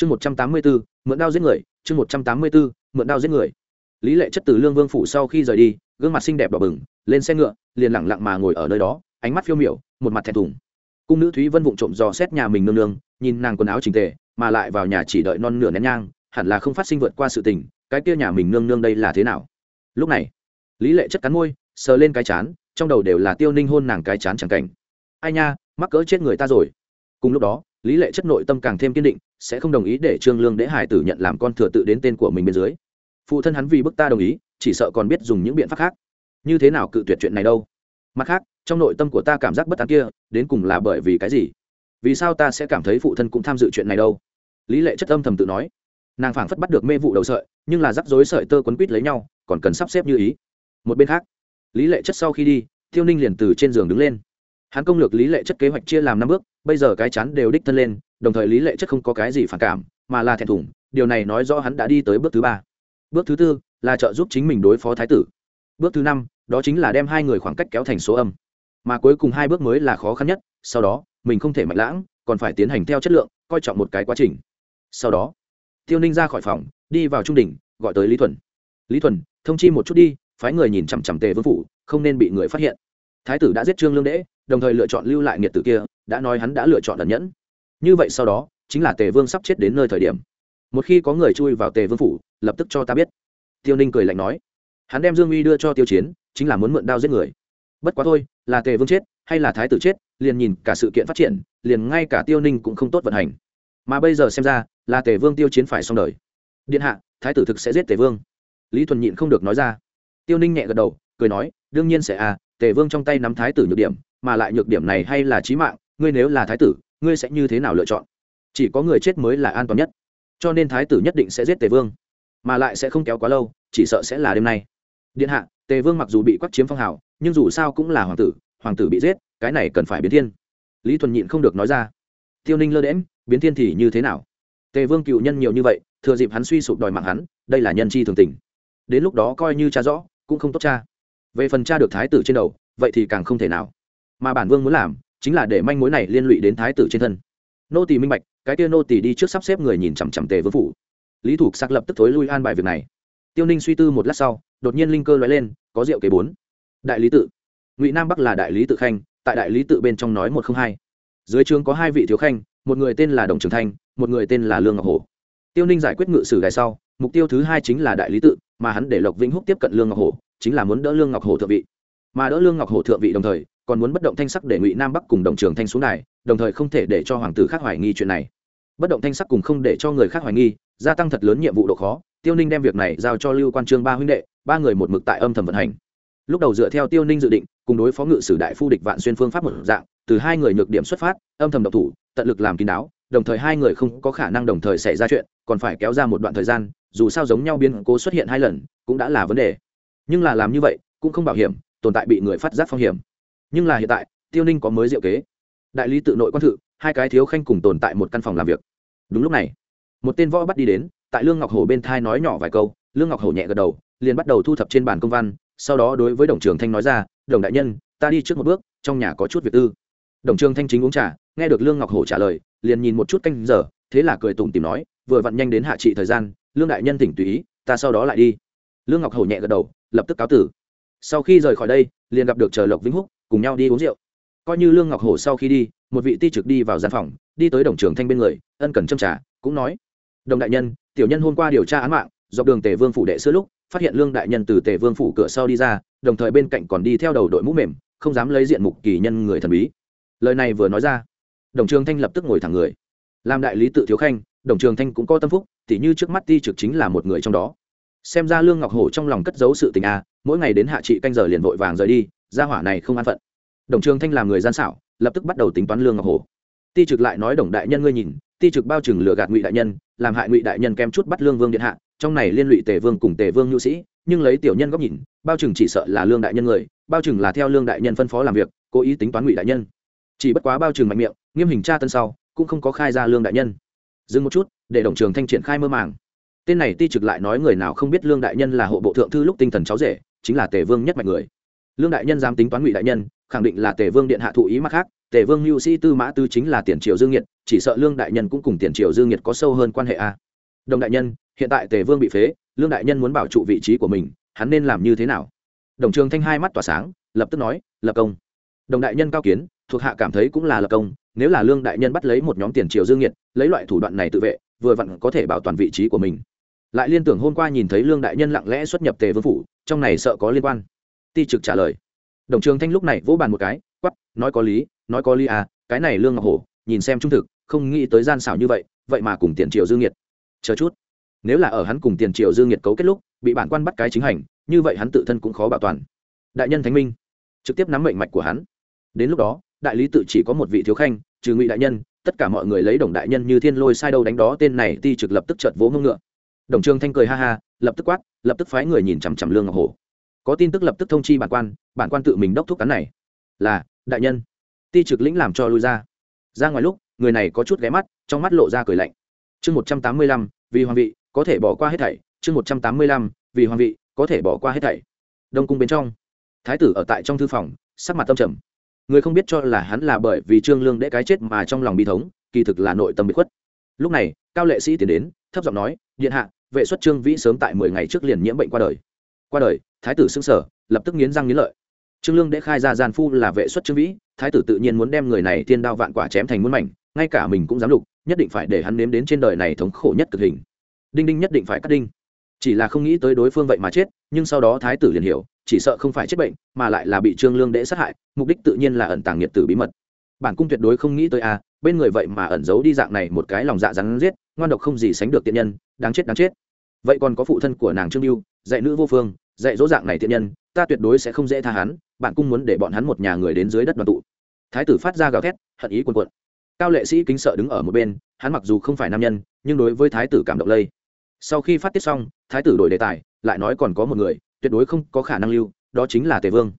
chương một trăm tám mươi bốn mượn đao giết người, chương một trăm tám mươi bốn mượn đao giết người. Lý lệ chất từ lương vương phủ sau khi rời đi, gương mặt xinh đẹp đỏ bừng, lên xe ngựa, liền lẳng lặng mà ngồi ở nơi đó, ánh mắt phiêu miểu, một mặt thẹn thùng. Cung nữ thúy vân vụng trộm dò xét nhà mình nương nương, nhìn nàng quần áo trình tề, mà lại vào nhà chỉ đợi non nửa nén nhang, hẳn là không phát sinh vượt qua sự tình, cái kia nhà mình nương nương đây là thế nào? Lúc này, lý lệ chất cắn môi, sờ lên cái chán, trong đầu đều là tiêu ninh hôn nàng cái chán chẳng cảnh. Ai nha, mắc cỡ chết người ta rồi. Cùng lúc đó, lý lệ chất nội tâm càng thêm kiên định sẽ không đồng ý để trương lương đế hải tử nhận làm con thừa tự đến tên của mình bên dưới. Phụ thân hắn vì bức ta đồng ý, chỉ sợ còn biết dùng những biện pháp khác. Như thế nào cự tuyệt chuyện này đâu? Mặt khác, trong nội tâm của ta cảm giác bất an kia, đến cùng là bởi vì cái gì? Vì sao ta sẽ cảm thấy phụ thân cũng tham dự chuyện này đâu? Lý lệ chất âm thầm tự nói. Nàng phảng phất bắt được mê vụ đầu sợi, nhưng là rắc rối sợi tơ quấn quít lấy nhau, còn cần sắp xếp như ý. Một bên khác, lý lệ chất sau khi đi, tiêu ninh liền từ trên giường đứng lên. Hắn công lược lý lệ chất kế hoạch chia làm năm bước, bây giờ cái chắn đều đích thân lên đồng thời lý lệ chất không có cái gì phản cảm, mà là thẹn thùng, điều này nói rõ hắn đã đi tới bước thứ ba. Bước thứ tư là trợ giúp chính mình đối phó thái tử. Bước thứ năm, đó chính là đem hai người khoảng cách kéo thành số âm. Mà cuối cùng hai bước mới là khó khăn nhất, sau đó, mình không thể mạnh lãng, còn phải tiến hành theo chất lượng, coi trọng một cái quá trình. Sau đó, tiêu ninh ra khỏi phòng, đi vào trung đỉnh, gọi tới lý thuần. Lý thuần, thông chi một chút đi, phái người nhìn chằm chằm tề vương phủ, không nên bị người phát hiện. Thái tử đã giết trương lương đễ, đồng thời lựa chọn lưu lại nghiệt tử kia, đã nói hắn đã lựa chọn ẩn nhẫn như vậy sau đó, chính là tề vương sắp chết đến nơi thời điểm. Một khi có người chui vào tề vương phủ, lập tức cho ta biết. Tiêu ninh cười lạnh nói. Hắn đem dương uy đưa cho tiêu chiến, chính là muốn mượn đao giết người. Bất quá thôi, là tề vương chết, hay là thái tử chết, liền nhìn cả sự kiện phát triển, liền ngay cả tiêu ninh cũng không tốt vận hành. Mà bây giờ xem ra, là tề vương tiêu chiến phải xong đời. Điện hạ, thái tử thực sẽ giết tề vương. Lý thuần nhịn không được nói ra. Tiêu ninh nhẹ gật đầu, cười nói, đương nhiên sẽ à tề vương trong tay nắm thái tử nhược điểm, mà lại nhược điểm này hay là trí mạng, ngươi nếu là thái tử ngươi sẽ như thế nào lựa chọn? Chỉ có người chết mới là an toàn nhất. Cho nên thái tử nhất định sẽ giết tề vương, mà lại sẽ không kéo quá lâu, chỉ sợ sẽ là đêm nay. Điện hạ, tề vương mặc dù bị quắc chiếm phong hào, nhưng dù sao cũng là hoàng tử hoàng tử bị giết, cái này cần phải biến thiên. Lý thuần nhịn không được nói ra. Tiêu ninh lơ đễm biến thiên thì như thế nào? Tề vương cựu nhân nhiều như vậy, thừa dịp hắn suy sụp đòi mạng hắn, đây là nhân chi thường tình. Đến lúc đó coi như cha rõ, cũng không tốt cha. Về phần cha được thái tử trên đầu, vậy thì càng không thể nào. Mà bản vương muốn làm chính là để manh mối này liên lụy đến thái tử trên thân. Nô tỳ minh bạch, cái kia nô tỳ đi trước sắp xếp người nhìn chằm chằm tề vương phủ. Lý thủ sắc lập tức thối lui an bài việc này. Tiêu ninh suy tư một lát sau, đột nhiên linh cơ nói lên, có rượu kế bốn. Đại lý tự. Ngụy nam bắc là đại lý tự khanh, tại đại lý tự bên trong nói một không hai. Dưới trường có hai vị thiếu khanh, một người tên là đồng trường thanh, một người tên là lương ngọc hổ. Tiêu ninh giải quyết ngự sử gài sau, mục tiêu thứ hai chính là đại lý tự, mà hắn để lộc vĩnh húc tiếp cận lương ngọc hổ, chính là muốn đỡ lương ngọc hổ thượng vị. Mà đỡ lương ngọc hổ thượng vị đồng thời còn muốn bất động thanh sắc để ngụy nam bắc cùng đồng trường thanh xuống đài, đồng thời không thể để cho hoàng tử khác hoài nghi chuyện này. Bất động thanh sắc cùng không để cho người khác hoài nghi, gia tăng thật lớn nhiệm vụ độ khó, tiêu ninh đem việc này giao cho lưu quan trương ba huynh đệ, ba người một mực tại âm thầm vận hành. Lúc đầu dựa theo tiêu ninh dự định, cùng đối phó ngự sử đại phu địch vạn xuyên phương pháp một dạng, từ hai người nhược điểm xuất phát, âm thầm độc thủ, tận lực làm kín đáo, đồng thời hai người không có khả năng đồng thời xảy ra chuyện, còn phải kéo ra một đoạn thời gian, dù sao giống nhau biến cố xuất hiện hai lần, cũng đã là vấn đề. Nhưng là làm như vậy, cũng không bảo hiểm, tồn tại bị người phát giác phong hiểm nhưng là hiện tại, tiêu ninh có mới diệu kế. Đại lý tự nội quan thự, hai cái thiếu khanh cùng tồn tại một căn phòng làm việc. Đúng lúc này, một tên võ bắt đi đến, tại lương ngọc hổ bên thai nói nhỏ vài câu. Lương ngọc hổ nhẹ gật đầu, liền bắt đầu thu thập trên bàn công văn, sau đó đối với đồng trường thanh nói ra, đồng đại nhân, ta đi trước một bước, trong nhà có chút việc tư. Đồng trường thanh chính uống trà, nghe được lương ngọc hổ trả lời, liền nhìn một chút canh giờ, thế là cười tủm tìm nói, vừa vặn nhanh đến hạ trị thời gian, lương đại nhân tỉnh tùy ý, ta sau đó lại đi. Lương ngọc hổ nhẹ gật đầu, lập tức cáo tử. Sau khi rời khỏi đây, liền gặp được chờ lộc vĩnh húc cùng nhau đi uống rượu. Coi như lương ngọc hổ sau khi đi, một vị ti trực đi vào gian phòng, đi tới đồng trường thanh bên người, ân cần châm trả cũng nói, đồng đại nhân, tiểu nhân hôm qua điều tra án mạng, dọc đường tề vương phủ đệ xưa lúc, phát hiện lương đại nhân từ tề vương phủ cửa sau đi ra, đồng thời bên cạnh còn đi theo đầu đội mũ mềm, không dám lấy diện mục kỳ nhân người thần bí. Lời này vừa nói ra, đồng trường thanh lập tức ngồi thẳng người. Làm đại lý tự thiếu khanh, đồng trường thanh cũng có tâm phúc, tỉ như trước mắt ti trực chính là một người trong đó. Xem ra lương ngọc hổ trong lòng cất giấu sự tình a, mỗi ngày đến hạ trị canh giờ liền vội vàng rời đi gia hỏa này không an phận. Đồng trường thanh làm người gian xảo, lập tức bắt đầu tính toán lương ngọc hổ ti trực lại nói đồng đại nhân ngươi nhìn, ti trực bao trừng lừa gạt ngụy đại nhân, làm hại ngụy đại nhân kem chút bắt lương vương điện hạ, trong này liên lụy tề vương cùng tề vương nhu sĩ, nhưng lấy tiểu nhân góc nhìn, bao trừng chỉ sợ là lương đại nhân người, bao trừng là theo lương đại nhân phân phó làm việc, cố ý tính toán ngụy đại nhân. Chỉ bất quá bao trừng mạnh miệng, nghiêm hình tra tân sau, cũng không có khai ra lương đại nhân. Dừng một chút, để đồng trường thanh triển khai mơ màng. Tên này ti trực lại nói người nào không biết lương đại nhân là hộ bộ thượng thư lúc tinh thần cháu rể, chính là tề vương nhất mạnh người lương đại nhân dám tính toán ngụy đại nhân, khẳng định là tề vương điện hạ thụ ý mặt khác. Tề vương mưu sĩ tư mã tư chính là tiền triều dương nhiệt, chỉ sợ lương đại nhân cũng cùng tiền triều dương nhiệt có sâu hơn quan hệ a đồng đại nhân, hiện tại tề vương bị phế, lương đại nhân muốn bảo trụ vị trí của mình, hắn nên làm như thế nào? Đồng trường thanh hai mắt tỏa sáng, lập tức nói, lập công. Đồng đại nhân cao kiến, thuộc hạ cảm thấy cũng là lập công, nếu là lương đại nhân bắt lấy một nhóm tiền triều dương nhiệt, lấy loại thủ đoạn này tự vệ, vừa vặn có thể bảo toàn vị trí của mình. Lại liên tưởng hôm qua nhìn thấy lương đại nhân lặng lẽ xuất nhập tề vương phủ, trong này sợ có liên quan ti trực trả lời. Đồng trường thanh lúc này vỗ bàn một cái quắp nói có lý, nói có lý à cái này lương ngọc hổ, nhìn xem trung thực, không nghĩ tới gian xảo như vậy vậy mà cùng tiền triệu dương nhiệt. Chờ chút. Nếu là ở hắn cùng tiền triệu dương nhiệt cấu kết lúc, bị bản quan bắt cái chính hành, như vậy hắn tự thân cũng khó bảo toàn. Đại nhân thánh minh, trực tiếp nắm mệnh mạch của hắn. Đến lúc đó, đại lý tự chỉ có một vị thiếu khanh, trừ ngụy đại nhân, tất cả mọi người lấy đồng đại nhân như thiên lôi sai đâu đánh đó, tên này ti trực lập tức chợt vỗ ngưng ngựa. Đồng trương thanh cười ha ha, lập tức quát, lập tức phái người nhìn chằm chằm lương ngọc hổ có tin tức lập tức thông chi bản quan bản quan tự mình đốc thúc cắn này. Là, đại nhân. Ti trực lĩnh làm cho lui ra. Ra ngoài lúc, người này có chút ghé mắt, trong mắt lộ ra cười lạnh. Chương một trăm tám mươi lăm, vì hoàng vị, có thể bỏ qua hết thảy. Chương một trăm tám mươi lăm, vì hoàng vị, có thể bỏ qua hết thảy. Đông cung bên trong. Thái tử ở tại trong thư phòng, sắc mặt tâm trầm. Người không biết cho là hắn là bởi vì trương lương đễ cái chết mà trong lòng bi thống, kỳ thực là nội tâm bị khuất. Lúc này, cao lệ sĩ tiến đến, thấp giọng nói, điện hạ, vệ xuất trương vĩ sớm tại mười ngày trước liền nhiễm bệnh qua đời qua đời, thái tử xưng sở lập tức nghiến răng nghiến lợi. Trương lương đễ khai ra gian phu là vệ xuất trương vĩ, thái tử tự nhiên muốn đem người này thiên đao vạn quả chém thành muôn mảnh, ngay cả mình cũng dám lục, nhất định phải để hắn nếm đến trên đời này thống khổ nhất cực hình. Đinh đinh nhất định phải cắt đinh. Chỉ là không nghĩ tới đối phương vậy mà chết, nhưng sau đó thái tử liền hiểu, chỉ sợ không phải chết bệnh, mà lại là bị trương lương đễ sát hại, mục đích tự nhiên là ẩn tàng nhiệt tử bí mật. Bản cung tuyệt đối không nghĩ tới a bên người vậy mà ẩn giấu đi dạng này một cái lòng dạ rắn giết, ngoan độc không gì sánh được tiện nhân, đáng chết đáng chết. Vậy còn có phụ thân của nàng trương lưu dạy nữ vô phương, dạy dỗ dạng này thiện nhân, ta tuyệt đối sẽ không dễ tha hắn bản cung muốn để bọn hắn một nhà người đến dưới đất đoàn tụ. Thái tử phát ra gào thét, hận ý quần quận cao lệ sĩ kính sợ đứng ở một bên, hắn mặc dù không phải nam nhân, nhưng đối với thái tử cảm động lây. Sau khi phát tiết xong, thái tử đổi đề tài, lại nói còn có một người, tuyệt đối không có khả năng lưu, đó chính là tề vương.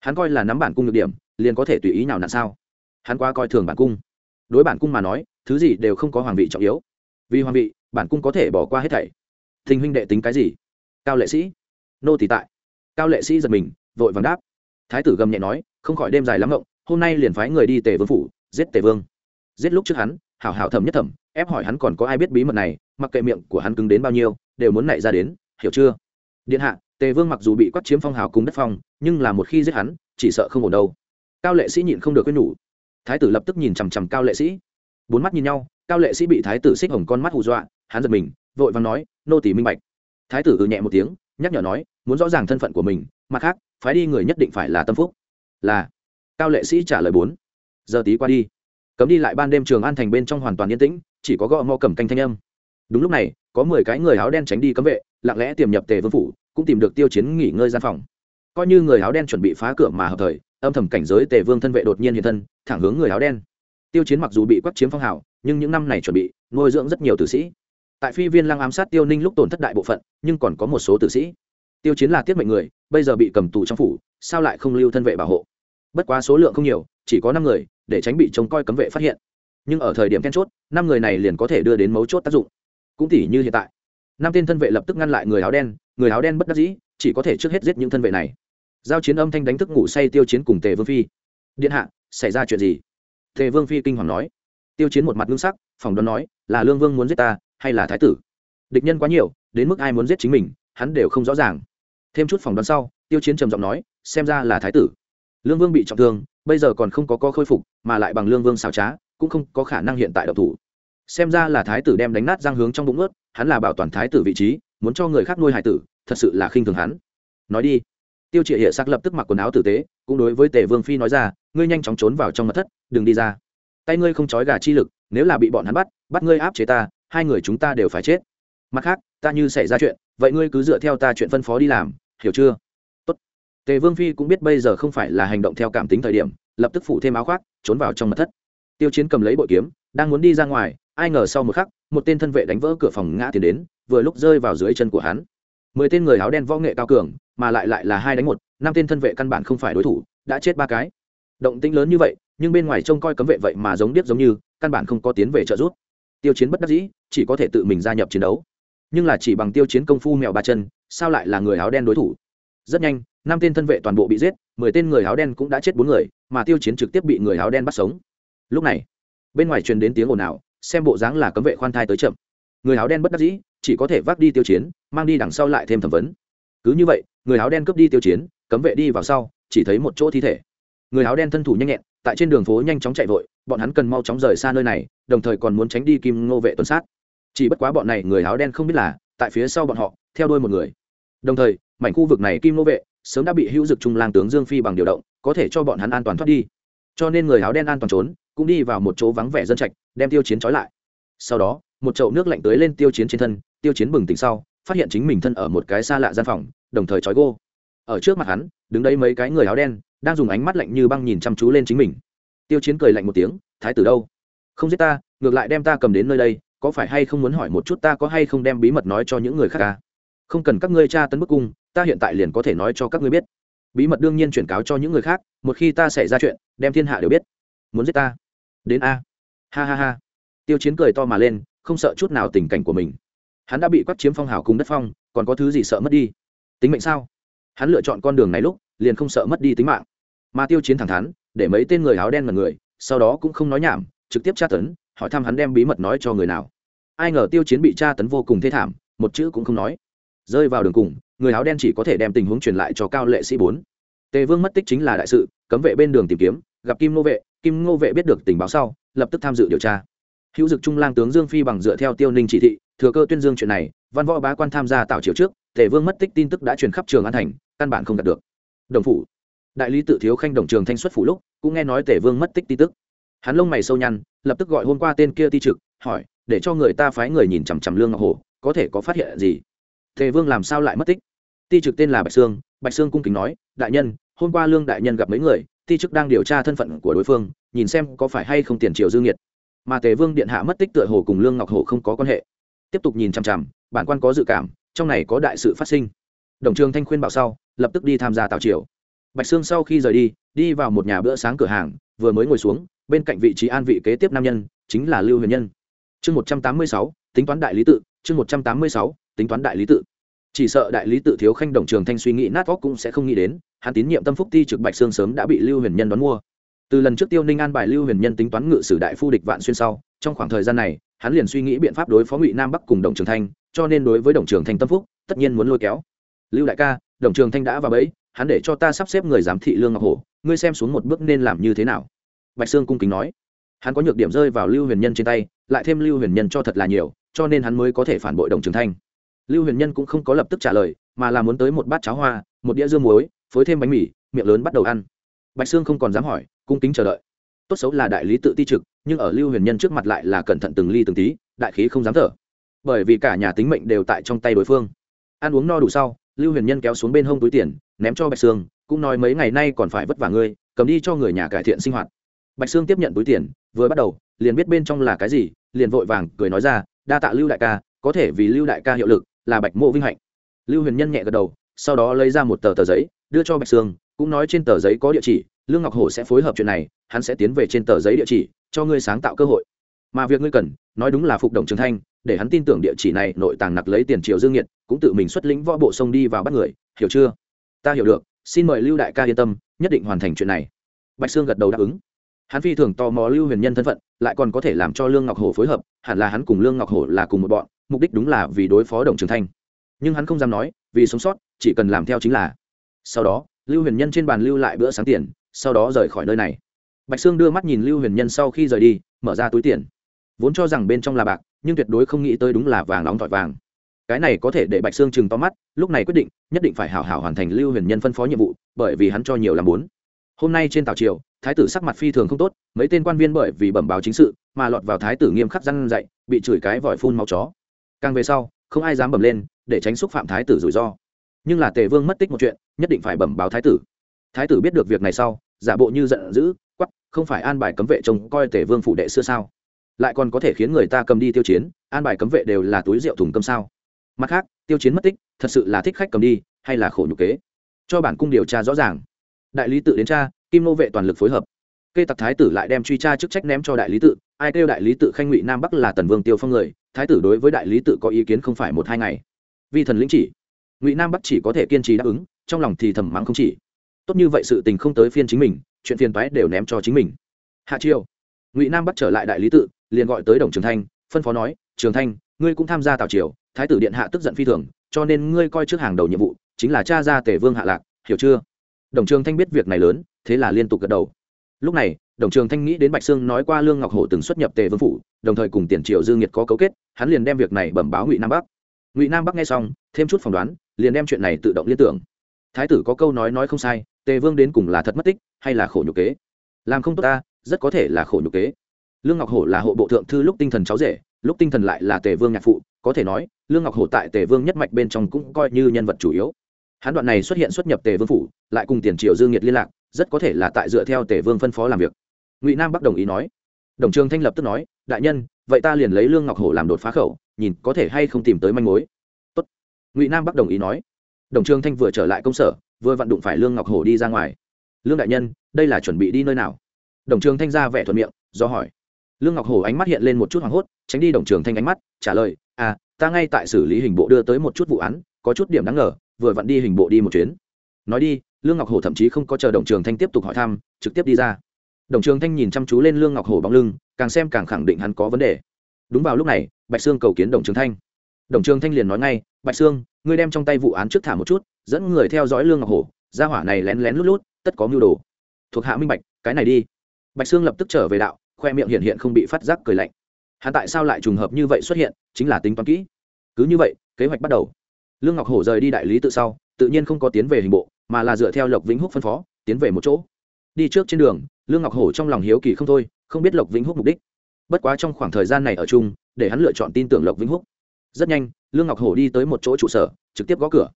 Hắn coi là nắm bản cung được điểm, liền có thể tùy ý nào nặn sao? Hắn quá coi thường bản cung. Đối bản cung mà nói, thứ gì đều không có hoàng vị trọng yếu. Vì hoàng vị, bản cung có thể bỏ qua hết thảy. Thình huynh đệ tính cái gì? Cao lệ sĩ. Nô tỷ tại. Cao lệ sĩ giật mình, vội vàng đáp. Thái tử gầm nhẹ nói, không khỏi đêm dài lắm ngộng, hôm nay liền phái người đi tề vương phủ, giết tề vương. Giết lúc trước hắn, hảo hảo thầm nhất thầm ép hỏi hắn còn có ai biết bí mật này, mặc kệ miệng của hắn cứng đến bao nhiêu, đều muốn nảy ra đến, hiểu chưa? Điện hạ, tề vương mặc dù bị quát chiếm phong hào cùng đất phong, nhưng là một khi giết hắn, chỉ sợ không ổn đâu. Cao lệ sĩ nhịn không được quên nhủ. Thái tử lập tức nhìn chằm chằm cao lệ sĩ. Bốn mắt nhìn nhau, cao lệ sĩ bị thái tử xích hồng con mắt hù dọa, hắn giật mình, vội vàng nói, nô tỷ minh bạch thái tử ừ nhẹ một tiếng, nhắc nhở nói, muốn rõ ràng thân phận của mình, mặt khác, phái đi người nhất định phải là tâm phúc. Là. Cao lệ sĩ trả lời bốn. Giờ tí qua đi. Cấm đi lại ban đêm trường an thành bên trong hoàn toàn yên tĩnh, chỉ có gõ mò cầm canh thanh âm. Đúng lúc này, có mười cái người áo đen tránh đi cấm vệ, lặng lẽ tiềm nhập tề vương phủ, cũng tìm được tiêu chiến nghỉ ngơi gian phòng. Coi như người áo đen chuẩn bị phá cửa mà hợp thời, âm thầm cảnh giới tề vương thân vệ đột nhiên hiện thân, thẳng hướng người áo đen. Tiêu chiến mặc dù bị quắc chiếm phong hào, nhưng những năm này chuẩn bị, nuôi dưỡng rất nhiều tử sĩ tại phi viên lăng ám sát tiêu ninh lúc tổn thất đại bộ phận, nhưng còn có một số tử sĩ. Tiêu chiến là tiết mệnh người, bây giờ bị cầm tù trong phủ, sao lại không lưu thân vệ bảo hộ? Bất quá số lượng không nhiều, chỉ có năm người, để tránh bị trông coi cấm vệ phát hiện. Nhưng ở thời điểm then chốt, năm người này liền có thể đưa đến mấu chốt tác dụng. Cũng tỉ như hiện tại. Năm tên thân vệ lập tức ngăn lại người áo đen, người áo đen bất đắc dĩ, chỉ có thể trước hết giết những thân vệ này. Giao chiến âm thanh đánh thức ngủ say tiêu chiến cùng tề vương phi. Điện hạ, xảy ra chuyện gì? Tề vương phi kinh hoàng nói. Tiêu chiến một mặt ngưng sắc phòng đoán nói, là lương vương muốn giết ta hay là thái tử? Địch nhân quá nhiều, đến mức ai muốn giết chính mình, hắn đều không rõ ràng. Thêm chút phòng đoán sau, tiêu chiến trầm giọng nói, xem ra là thái tử. Lương vương bị trọng thương, bây giờ còn không có co khôi phục, mà lại bằng lương vương xào trá, cũng không có khả năng hiện tại độc thủ. Xem ra là thái tử đem đánh nát giang hướng trong bụng ướt, hắn là bảo toàn thái tử vị trí, muốn cho người khác nuôi hải tử, thật sự là khinh thường hắn. Nói đi. Tiêu trị hệ sắc lập tức mặc quần áo tử tế, cũng đối với tề vương phi nói ra, ngươi nhanh chóng trốn vào trong mật thất, đừng đi ra. Tay ngươi không trói gà chi lực, nếu là bị bọn hắn bắt bắt ngươi áp chế ta hai người chúng ta đều phải chết. Mặt khác, ta như xảy ra chuyện, vậy ngươi cứ dựa theo ta chuyện phân phó đi làm, hiểu chưa? Tốt. tề vương phi cũng biết bây giờ không phải là hành động theo cảm tính thời điểm, lập tức phủ thêm áo khoác, trốn vào trong mật thất. Tiêu chiến cầm lấy bội kiếm, đang muốn đi ra ngoài, ai ngờ sau một khắc, một tên thân vệ đánh vỡ cửa phòng ngã tiền đến, vừa lúc rơi vào dưới chân của hắn. Mười tên người áo đen võ nghệ cao cường, mà lại lại là hai đánh một, năm tên thân vệ căn bản không phải đối thủ, đã chết ba cái. Động tĩnh lớn như vậy, nhưng bên ngoài trông coi cấm vệ vậy mà giống điếc giống như, căn bản không có tiến về trợ giúp tiêu chiến bất đắc dĩ, chỉ có thể tự mình gia nhập chiến đấu. Nhưng là chỉ bằng tiêu chiến công phu mèo ba chân, sao lại là người áo đen đối thủ? Rất nhanh, năm tên thân vệ toàn bộ bị giết, mười tên người áo đen cũng đã chết bốn người, mà tiêu chiến trực tiếp bị người áo đen bắt sống. Lúc này, bên ngoài truyền đến tiếng ồn ào, xem bộ dáng là cấm vệ khoan thai tới chậm. Người áo đen bất đắc dĩ, chỉ có thể vác đi tiêu chiến, mang đi đằng sau lại thêm thẩm vấn. Cứ như vậy, người áo đen cướp đi tiêu chiến, cấm vệ đi vào sau, chỉ thấy một chỗ thi thể người áo đen thân thủ nhanh nhẹn, tại trên đường phố nhanh chóng chạy vội, bọn hắn cần mau chóng rời xa nơi này, đồng thời còn muốn tránh đi kim ngô vệ tuần sát. Chỉ bất quá bọn này người áo đen không biết là, tại phía sau bọn họ, theo đuôi một người. Đồng thời, mảnh khu vực này kim ngô vệ, sớm đã bị hữu dực trung lang tướng dương phi bằng điều động, có thể cho bọn hắn an toàn thoát đi. Cho nên người áo đen an toàn trốn, cũng đi vào một chỗ vắng vẻ dân trạch, đem tiêu chiến trói lại. Sau đó, một chậu nước lạnh tới lên tiêu chiến trên thân, tiêu chiến bừng tỉnh sau, phát hiện chính mình thân ở một cái xa lạ gian phòng, đồng thời trói gô. Ở trước mặt hắn, đứng đây mấy cái người áo đen đang dùng ánh mắt lạnh như băng nhìn chăm chú lên chính mình. Tiêu chiến cười lạnh một tiếng, thái tử đâu? Không giết ta, ngược lại đem ta cầm đến nơi đây, có phải hay không muốn hỏi một chút ta có hay không đem bí mật nói cho những người khác à? không cần các ngươi tra tấn bức cung, ta hiện tại liền có thể nói cho các ngươi biết. Bí mật đương nhiên chuyển cáo cho những người khác, một khi ta xảy ra chuyện, đem thiên hạ đều biết. Muốn giết ta? Đến a. Ha ha ha. Tiêu chiến cười to mà lên, không sợ chút nào tình cảnh của mình. Hắn đã bị quắc chiếm phong hào cùng đất phong, còn có thứ gì sợ mất đi? Tính mệnh sao? Hắn lựa chọn con đường này lúc, liền không sợ mất đi tính mạng mà tiêu chiến thẳng thắn, để mấy tên người áo đen mật người, sau đó cũng không nói nhảm, trực tiếp tra tấn, hỏi thăm hắn đem bí mật nói cho người nào. Ai ngờ tiêu chiến bị tra tấn vô cùng thê thảm, một chữ cũng không nói. Rơi vào đường cùng, người áo đen chỉ có thể đem tình huống truyền lại cho cao lệ sĩ bốn. Tề vương mất tích chính là đại sự, cấm vệ bên đường tìm kiếm, gặp kim ngô vệ, kim ngô vệ biết được tình báo sau, lập tức tham dự điều tra. Hữu dực trung lang tướng dương phi bằng dựa theo tiêu ninh chỉ thị, thừa cơ tuyên dương chuyện này, văn võ bá quan tham gia tạo chiều trước, tề vương mất tích tin tức đã truyền khắp trường an thành, căn bản không đạt được. Đồng phủ đại lý tự thiếu khanh đồng trường thanh xuất phủ lúc, cũng nghe nói tề vương mất tích ti tức. Hắn lông mày sâu nhăn, lập tức gọi hôm qua tên kia ti trực, hỏi, để cho người ta phái người nhìn chằm chằm lương ngọc hồ có thể có phát hiện gì? Tề vương làm sao lại mất tích? Ti trực tên là bạch sương bạch sương cung kính nói, đại nhân, hôm qua lương đại nhân gặp mấy người, ti chức đang điều tra thân phận của đối phương, nhìn xem có phải hay không tiền triều dương nhiệt mà tề vương điện hạ mất tích tựa hồ cùng lương ngọc hồ không có quan hệ. Tiếp tục nhìn chằm chằm, bản quan có dự cảm, trong này có đại sự phát sinh. Đồng trường thanh khuyên bảo sau, lập tức đi tham gia tào triều bạch sương sau khi rời đi đi vào một nhà bữa sáng cửa hàng, vừa mới ngồi xuống, bên cạnh vị trí an vị kế tiếp nam nhân, chính là lưu huyền nhân. Chương một trăm tám mươi sáu, tính toán đại lý tự, chương một trăm tám mươi sáu, tính toán đại lý tự. Chỉ sợ đại lý tự thiếu khanh đồng trường thanh suy nghĩ nát óc cũng sẽ không nghĩ đến, hắn tín nhiệm tâm phúc ti trực bạch sương sớm đã bị lưu huyền nhân đón mua. Từ lần trước tiêu ninh an bài lưu huyền nhân tính toán ngự sử đại phu địch vạn xuyên sau, trong khoảng thời gian này, hắn liền suy nghĩ biện pháp đối phó ngụy nam bắc cùng đồng trường thanh, cho nên đối với đồng trường thanh tâm phúc, tất nhiên muốn lôi kéo. Lưu đại ca đồng trường thanh đã vào bẫy, hắn để cho ta sắp xếp người giám thị lương ngọc hổ, ngươi xem xuống một bước nên làm như thế nào? Bạch sương cung kính nói. Hắn có nhược điểm rơi vào lưu huyền nhân trên tay, lại thêm lưu huyền nhân cho thật là nhiều, cho nên hắn mới có thể phản bội đồng trường thanh. Lưu huyền nhân cũng không có lập tức trả lời, mà là muốn tới một bát cháo hoa, một đĩa dương muối, phối thêm bánh mì, miệng lớn bắt đầu ăn. Bạch sương không còn dám hỏi, cung kính chờ đợi. Tốt xấu là đại lý tự ti trực, nhưng ở lưu huyền nhân trước mặt lại là cẩn thận từng ly từng tí, đại khí không dám thở. Bởi vì cả nhà tính mệnh đều tại trong tay đối phương. Ăn uống no đủ sau lưu huyền nhân kéo xuống bên hông túi tiền, ném cho bạch sương, cũng nói mấy ngày nay còn phải vất vả ngươi, cầm đi cho người nhà cải thiện sinh hoạt. Bạch sương tiếp nhận túi tiền, vừa bắt đầu, liền biết bên trong là cái gì, liền vội vàng cười nói ra, đa tạ lưu đại ca, có thể vì lưu đại ca hiệu lực, là bạch mộ vinh hạnh. Lưu huyền nhân nhẹ gật đầu, sau đó lấy ra một tờ tờ giấy, đưa cho bạch sương, cũng nói trên tờ giấy có địa chỉ, lương ngọc hổ sẽ phối hợp chuyện này, hắn sẽ tiến về trên tờ giấy địa chỉ, cho ngươi sáng tạo cơ hội mà việc ngươi cần, nói đúng là phục động trường thanh, để hắn tin tưởng địa chỉ này, nội tàng nặc lấy tiền triệu dương nhiệt cũng tự mình xuất lĩnh võ bộ sông đi vào bắt người, hiểu chưa? Ta hiểu được, xin mời lưu đại ca yên tâm, nhất định hoàn thành chuyện này. Bạch sương gật đầu đáp ứng. Hắn phi thường tò mò lưu huyền nhân thân phận, lại còn có thể làm cho lương ngọc hổ phối hợp, hẳn là hắn cùng lương ngọc hổ là cùng một bọn, mục đích đúng là vì đối phó đồng trường thanh. Nhưng hắn không dám nói, vì sống sót, chỉ cần làm theo chính là. Sau đó, lưu huyền nhân trên bàn lưu lại bữa sáng tiền, sau đó rời khỏi nơi này. Bạch sương đưa mắt nhìn lưu huyền nhân sau khi rời đi, mở ra túi tiền vốn cho rằng bên trong là bạc, nhưng tuyệt đối không nghĩ tới đúng là vàng nóng thỏi vàng. Cái này có thể để bạch sương chừng to mắt, lúc này quyết định, nhất định phải hảo hảo hoàn thành lưu huyền nhân phân phó nhiệm vụ, bởi vì hắn cho nhiều làm bốn hôm nay trên tàu triều, thái tử sắc mặt phi thường không tốt, mấy tên quan viên bởi vì bẩm báo chính sự, mà lọt vào thái tử nghiêm khắc răn dạy, bị chửi cái vòi phun máu chó. Càng về sau, không ai dám bẩm lên, để tránh xúc phạm thái tử rủi ro. Nhưng là tề vương mất tích một chuyện, nhất định phải bẩm báo thái tử. Thái tử biết được việc này sau, giả bộ như giận dữ quắp không phải an bài cấm vệ trông coi tề vương phủ đệ xưa sao? Lại còn có thể khiến người ta cầm đi tiêu chiến, an bài cấm vệ đều là túi rượu thùng cơm sao. Mặt khác, tiêu chiến mất tích, thật sự là thích khách cầm đi, hay là khổ nhục kế? Cho bản cung điều tra rõ ràng. Đại lý tự đến tra, kim nô vệ toàn lực phối hợp. Cây tặc thái tử lại đem truy tra chức trách ném cho đại lý tự, ai kêu đại lý tự khanh ngụy nam bắc là tần vương tiêu phong người, thái tử đối với đại lý tự có ý kiến không phải một hai ngày. Vì thần lĩnh chỉ. Ngụy nam bắc chỉ có thể kiên trì đáp ứng, trong lòng thì thầm mắng không chỉ. Tốt như vậy sự tình không tới phiên chính mình, chuyện phiền toái đều ném cho chính mình. Hạ chiêu ngụy nam bắt trở lại đại lý tự liền gọi tới đồng trường thanh phân phó nói trường thanh ngươi cũng tham gia tào triều thái tử điện hạ tức giận phi thường cho nên ngươi coi trước hàng đầu nhiệm vụ chính là cha ra tể vương hạ lạc hiểu chưa đồng trường thanh biết việc này lớn thế là liên tục gật đầu lúc này đồng trường thanh nghĩ đến bạch sương nói qua lương ngọc hổ từng xuất nhập tề vương phủ đồng thời cùng tiền triệu dương nhiệt có cấu kết hắn liền đem việc này bẩm báo ngụy nam bắc ngụy nam bắc nghe xong thêm chút phỏng đoán liền đem chuyện này tự động liên tưởng thái tử có câu nói nói không sai tề vương đến cùng là thật mất tích hay là khổ nhục kế làm không tốt ta rất có thể là khổ nhục kế. Lương ngọc hổ là hộ bộ thượng thư lúc tinh thần cháu rể, lúc tinh thần lại là tề vương nhạc phụ, có thể nói, lương ngọc hổ tại tề vương nhất mạch bên trong cũng coi như nhân vật chủ yếu. Hắn đoạn này xuất hiện xuất nhập tề vương phủ, lại cùng tiền triệu dương nhiệt liên lạc, rất có thể là tại dựa theo tề vương phân phó làm việc. Ngụy nam bắc đồng ý nói. Đồng trường thanh lập tức nói, đại nhân, vậy ta liền lấy lương ngọc hổ làm đột phá khẩu, nhìn có thể hay không tìm tới manh mối. Tốt. ngụy nam bắc đồng ý nói. Đồng trường thanh vừa trở lại công sở, vừa vặn đụng phải lương ngọc hổ đi ra ngoài. Lương đại nhân, đây là chuẩn bị đi nơi nào? Đồng trường thanh ra vẻ thuận miệng, do hỏi. Lương ngọc hổ ánh mắt hiện lên một chút hoảng hốt, tránh đi đồng trường thanh ánh mắt, trả lời à ta ngay tại xử lý hình bộ đưa tới một chút vụ án, có chút điểm đáng ngờ, vừa vặn đi hình bộ đi một chuyến. Nói đi, lương ngọc hổ thậm chí không có chờ đồng trường thanh tiếp tục hỏi thăm, trực tiếp đi ra. Đồng trường thanh nhìn chăm chú lên lương ngọc hổ bóng lưng, càng xem càng khẳng định hắn có vấn đề. Đúng vào lúc này, bạch sương cầu kiến đồng trường thanh. Đồng trường thanh liền nói ngay, bạch sương, ngươi đem trong tay vụ án trước thả một chút, dẫn người theo dõi lương ngọc hổ ra hỏa này lén lén lút lút, tất có mưu đồ. Thuộc hạ minh bạch, cái này đi bạch sương lập tức trở về đạo, khoe miệng hiện hiện không bị phát giác cười lạnh. Hắn tại sao lại trùng hợp như vậy xuất hiện, chính là tính toán kỹ. Cứ như vậy, kế hoạch bắt đầu. Lương ngọc hổ rời đi đại lý tự sau, tự nhiên không có tiến về hình bộ, mà là dựa theo lộc vĩnh húc phân phó, tiến về một chỗ. Đi trước trên đường, lương ngọc hổ trong lòng hiếu kỳ không thôi, không biết lộc vĩnh húc mục đích. Bất quá trong khoảng thời gian này ở chung, để hắn lựa chọn tin tưởng lộc vĩnh húc. Rất nhanh, lương ngọc hổ đi tới một chỗ trụ sở, trực tiếp gõ cửa.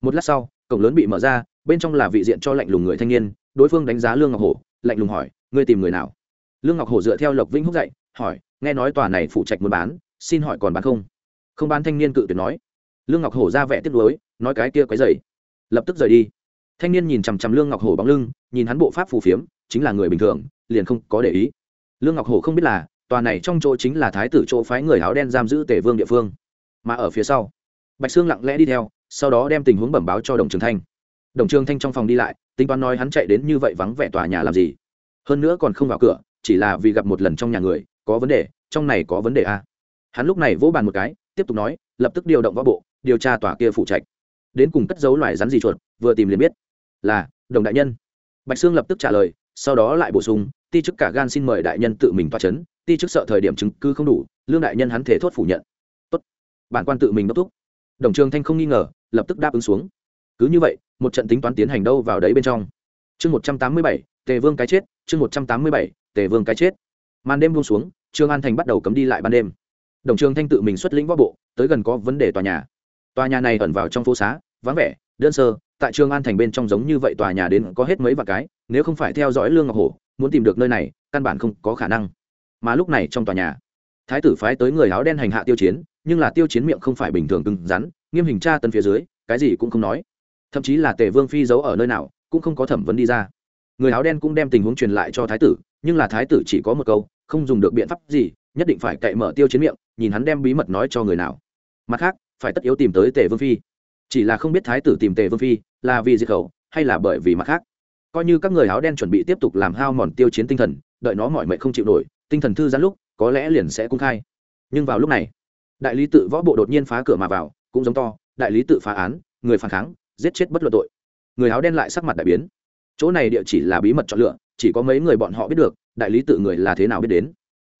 Một lát sau, cổng lớn bị mở ra, bên trong là vị diện cho lạnh lùng người thanh niên, đối phương đánh giá lương ngọc hổ lạnh lùng hỏi ngươi tìm người nào? Lương ngọc hổ dựa theo lộc vĩnh húc dậy, hỏi nghe nói tòa này phụ trạch muốn bán xin hỏi còn bán không? Không bán thanh niên cự tuyệt nói. Lương ngọc hổ ra vẻ tiếc nuối nói cái kia quấy dày lập tức rời đi. Thanh niên nhìn chằm chằm lương ngọc hổ bóng lưng nhìn hắn bộ pháp phù phiếm chính là người bình thường liền không có để ý. Lương ngọc hổ không biết là tòa này trong chỗ chính là thái tử chỗ phái người áo đen giam giữ tể vương địa phương. Mà ở phía sau bạch sương lặng lẽ đi theo sau đó đem tình huống bẩm báo cho đồng trường thanh. Đồng trường thanh trong phòng đi lại tính toán nói hắn chạy đến như vậy vắng vẻ tòa nhà làm gì. Hơn nữa còn không vào cửa, chỉ là vì gặp một lần trong nhà người, có vấn đề, trong này có vấn đề a. À. hắn lúc này vỗ bàn một cái, tiếp tục nói, lập tức điều động võ bộ, điều tra tòa kia phụ trạch. Đến cùng cất giấu loài rắn gì chuột, vừa tìm liền biết. Là, đồng đại nhân. Bạch sương lập tức trả lời, sau đó lại bổ sung, ti chức cả gan xin mời đại nhân tự mình toa c h ấ n ti chức sợ thời điểm chứng cứ không đủ, lương đại nhân hắn thể thốt phủ nhận. Tốt. Bản quan tự mình đốc thúc. Đồng trường thanh không nghi ngờ, lập tức đáp ứng xuống. Cứ như vậy một trận tính toán tiến hành đâu vào đấy bên trong. Chương một trăm tám mươi bảy, tề vương cái chết, chương một trăm tám mươi bảy, tề vương cái chết. Màn đêm buông xuống, trương an thành bắt đầu cấm đi lại ban đêm. Đồng trường thanh tự mình xuất lĩnh võ bộ, tới gần có vấn đề tòa nhà. Tòa nhà này ẩn vào trong phố xá, vắng vẻ, đơn sơ, tại trương an thành bên trong giống như vậy tòa nhà đến có hết mấy vạn cái, nếu không phải theo dõi lương ngọc hổ, muốn tìm được nơi này, căn bản không có khả năng. Mà lúc này trong tòa nhà, thái tử phái tới người áo đen hành hạ tiêu chiến, nhưng là tiêu chiến miệng không phải bình thường cứng rắn, nghiêm hình tra tấn phía dưới, cái gì cũng không nói thậm chí là tề vương phi giấu ở nơi nào, cũng không có thẩm vấn đi ra. Người áo đen cũng đem tình huống truyền lại cho thái tử, nhưng là thái tử chỉ có một câu, không dùng được biện pháp gì, nhất định phải cậy mở tiêu chiến miệng, nhìn hắn đem bí mật nói cho người nào. Mặt khác, phải tất yếu tìm tới tề vương phi. Chỉ là không biết thái tử tìm tề vương phi là vì diệt khẩu, hay là bởi vì mặt khác. Coi như các người áo đen chuẩn bị tiếp tục làm hao mòn tiêu chiến tinh thần, đợi nó mọi mệnh không chịu nổi, tinh thần thư giãn lúc, có lẽ liền sẽ cung khai. Nhưng vào lúc này, đại lý tự võ bộ đột nhiên phá cửa mà vào, cũng giống to, đại lý tự phá án, người phản kháng giết chết bất luận tội. Người áo đen lại sắc mặt đại biến. Chỗ này địa chỉ là bí mật chọn lựa, chỉ có mấy người bọn họ biết được, đại lý tự người là thế nào biết đến.